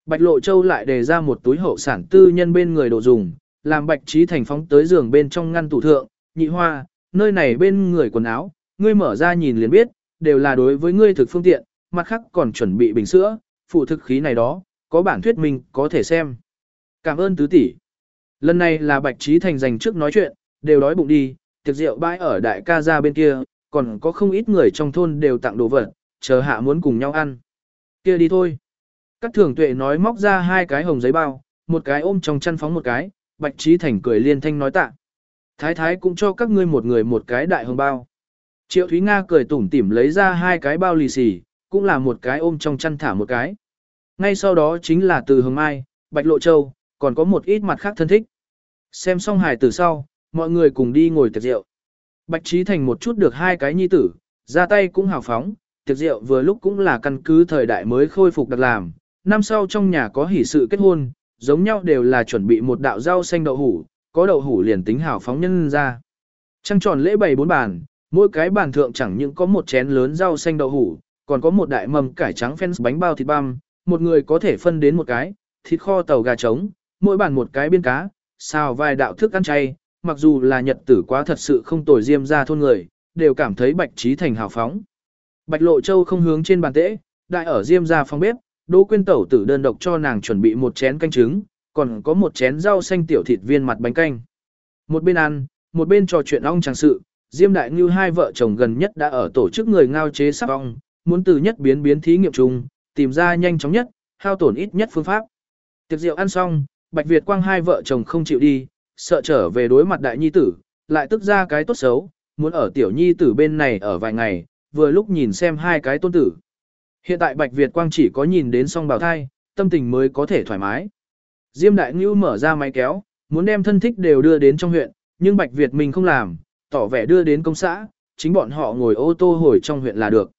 [SPEAKER 1] Bạch lộ châu lại đề ra một túi hậu sản tư nhân bên người đồ dùng, làm bạch trí thành phóng tới giường bên trong ngăn tủ thượng, nhị hoa, nơi này bên người quần áo, ngươi mở ra nhìn liền biết, đều là đối với ngươi thực phương tiện, mặt khác còn chuẩn bị bình sữa, phụ thực khí này đó, có bản thuyết minh có thể xem. Cảm ơn tứ tỷ. Lần này là Bạch Trí Thành dành trước nói chuyện, đều đói bụng đi, tiệc rượu bãi ở đại ca gia bên kia, còn có không ít người trong thôn đều tặng đồ vật, chờ hạ muốn cùng nhau ăn. Kia đi thôi. Các thường tuệ nói móc ra hai cái hồng giấy bao, một cái ôm trong chăn phóng một cái, Bạch Trí Thành cười liên thanh nói tạ. Thái thái cũng cho các ngươi một người một cái đại hồng bao. Triệu Thúy Nga cười tủm tỉm lấy ra hai cái bao lì xì, cũng là một cái ôm trong chăn thả một cái. Ngay sau đó chính là từ Hồng Mai, Bạch Lộ Châu, còn có một ít mặt khác thân thích. Xem xong hài từ sau, mọi người cùng đi ngồi tiệc rượu. Bạch Trí Thành một chút được hai cái nhi tử, ra tay cũng hào phóng, tiệc rượu vừa lúc cũng là căn cứ thời đại mới khôi phục đặc làm. Năm sau trong nhà có hỷ sự kết hôn, giống nhau đều là chuẩn bị một đạo rau xanh đậu hủ, có đậu hủ liền tính hào phóng nhân ra. Trăng tròn lễ bày bốn bàn, mỗi cái bàn thượng chẳng những có một chén lớn rau xanh đậu hủ, còn có một đại mầm cải trắng fans bánh bao thịt băm, một người có thể phân đến một cái, thịt kho tàu gà trống, mỗi bàn một cái biên cá, xào vài đạo thức ăn chay, mặc dù là nhật tử quá thật sự không tồi diêm ra thôn người, đều cảm thấy bạch trí thành hào phóng. Bạch lộ châu không hướng trên bàn tễ, đại ở diêm ra phòng bếp, đỗ quyên tẩu tử đơn độc cho nàng chuẩn bị một chén canh trứng, còn có một chén rau xanh tiểu thịt viên mặt bánh canh. Một bên ăn, một bên trò chuyện ong chàng sự, Diêm Đại Ngưu hai vợ chồng gần nhất đã ở tổ chức người ngao chế sắp ong, muốn từ nhất biến biến thí nghiệm chung, tìm ra nhanh chóng nhất, hao tổn ít nhất phương pháp. Tiệc rượu ăn xong, Bạch Việt Quang hai vợ chồng không chịu đi, sợ trở về đối mặt đại nhi tử, lại tức ra cái tốt xấu, muốn ở tiểu nhi tử bên này ở vài ngày, vừa lúc nhìn xem hai cái tôn tử. Hiện tại Bạch Việt Quang chỉ có nhìn đến song bào thai, tâm tình mới có thể thoải mái. Diêm Đại Ngưu mở ra máy kéo, muốn đem thân thích đều đưa đến trong huyện, nhưng Bạch Việt mình không làm, tỏ vẻ đưa đến công xã, chính bọn họ ngồi ô tô hồi trong huyện là được.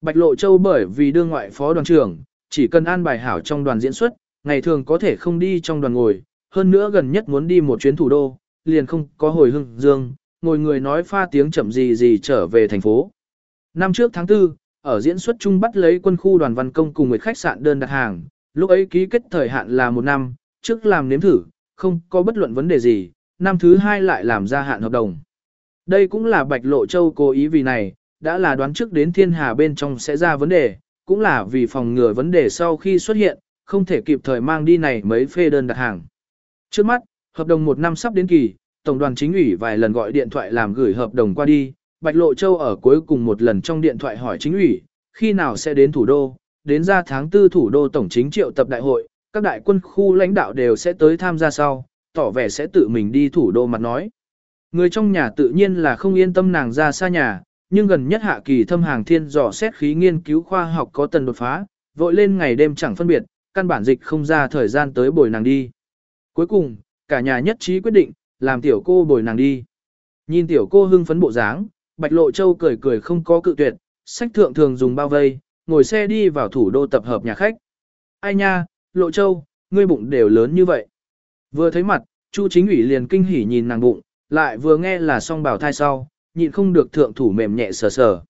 [SPEAKER 1] Bạch Lộ Châu bởi vì đương ngoại phó đoàn trưởng, chỉ cần an bài hảo trong đoàn diễn xuất, ngày thường có thể không đi trong đoàn ngồi, hơn nữa gần nhất muốn đi một chuyến thủ đô, liền không có hồi hưng dương, ngồi người nói pha tiếng chậm gì gì trở về thành phố. Năm trước tháng 4, ở diễn xuất chung bắt lấy quân khu đoàn văn công cùng người khách sạn đơn đặt hàng, lúc ấy ký kết thời hạn là một năm, trước làm nếm thử, không có bất luận vấn đề gì, năm thứ hai lại làm gia hạn hợp đồng. Đây cũng là Bạch Lộ Châu cố ý vì này, đã là đoán trước đến thiên hà bên trong sẽ ra vấn đề, cũng là vì phòng ngừa vấn đề sau khi xuất hiện, không thể kịp thời mang đi này mấy phê đơn đặt hàng. Trước mắt, hợp đồng một năm sắp đến kỳ, Tổng đoàn chính ủy vài lần gọi điện thoại làm gửi hợp đồng qua đi, Bạch Lộ Châu ở cuối cùng một lần trong điện thoại hỏi chính ủy, khi nào sẽ đến thủ đô, đến ra tháng tư thủ đô Tổng chính triệu tập đại hội, các đại quân khu lãnh đạo đều sẽ tới tham gia sau, tỏ vẻ sẽ tự mình đi thủ đô mặt nói. Người trong nhà tự nhiên là không yên tâm nàng ra xa nhà, nhưng gần nhất hạ kỳ thâm hàng thiên dò xét khí nghiên cứu khoa học có tần đột phá, vội lên ngày đêm chẳng phân biệt, căn bản dịch không ra thời gian tới bồi nàng đi. Cuối cùng, cả nhà nhất trí quyết định, làm tiểu cô bồi nàng đi. Nhìn tiểu cô hưng phấn bộ dáng, Bạch Lộ Châu cười cười không có cự tuyệt, sách thượng thường dùng bao vây, ngồi xe đi vào thủ đô tập hợp nhà khách. Ai nha, Lộ Châu, ngươi bụng đều lớn như vậy. Vừa thấy mặt, Chu chính ủy liền kinh hỉ nhìn nàng bụng, lại vừa nghe là song bảo thai sau, nhịn không được thượng thủ mềm nhẹ sờ sờ.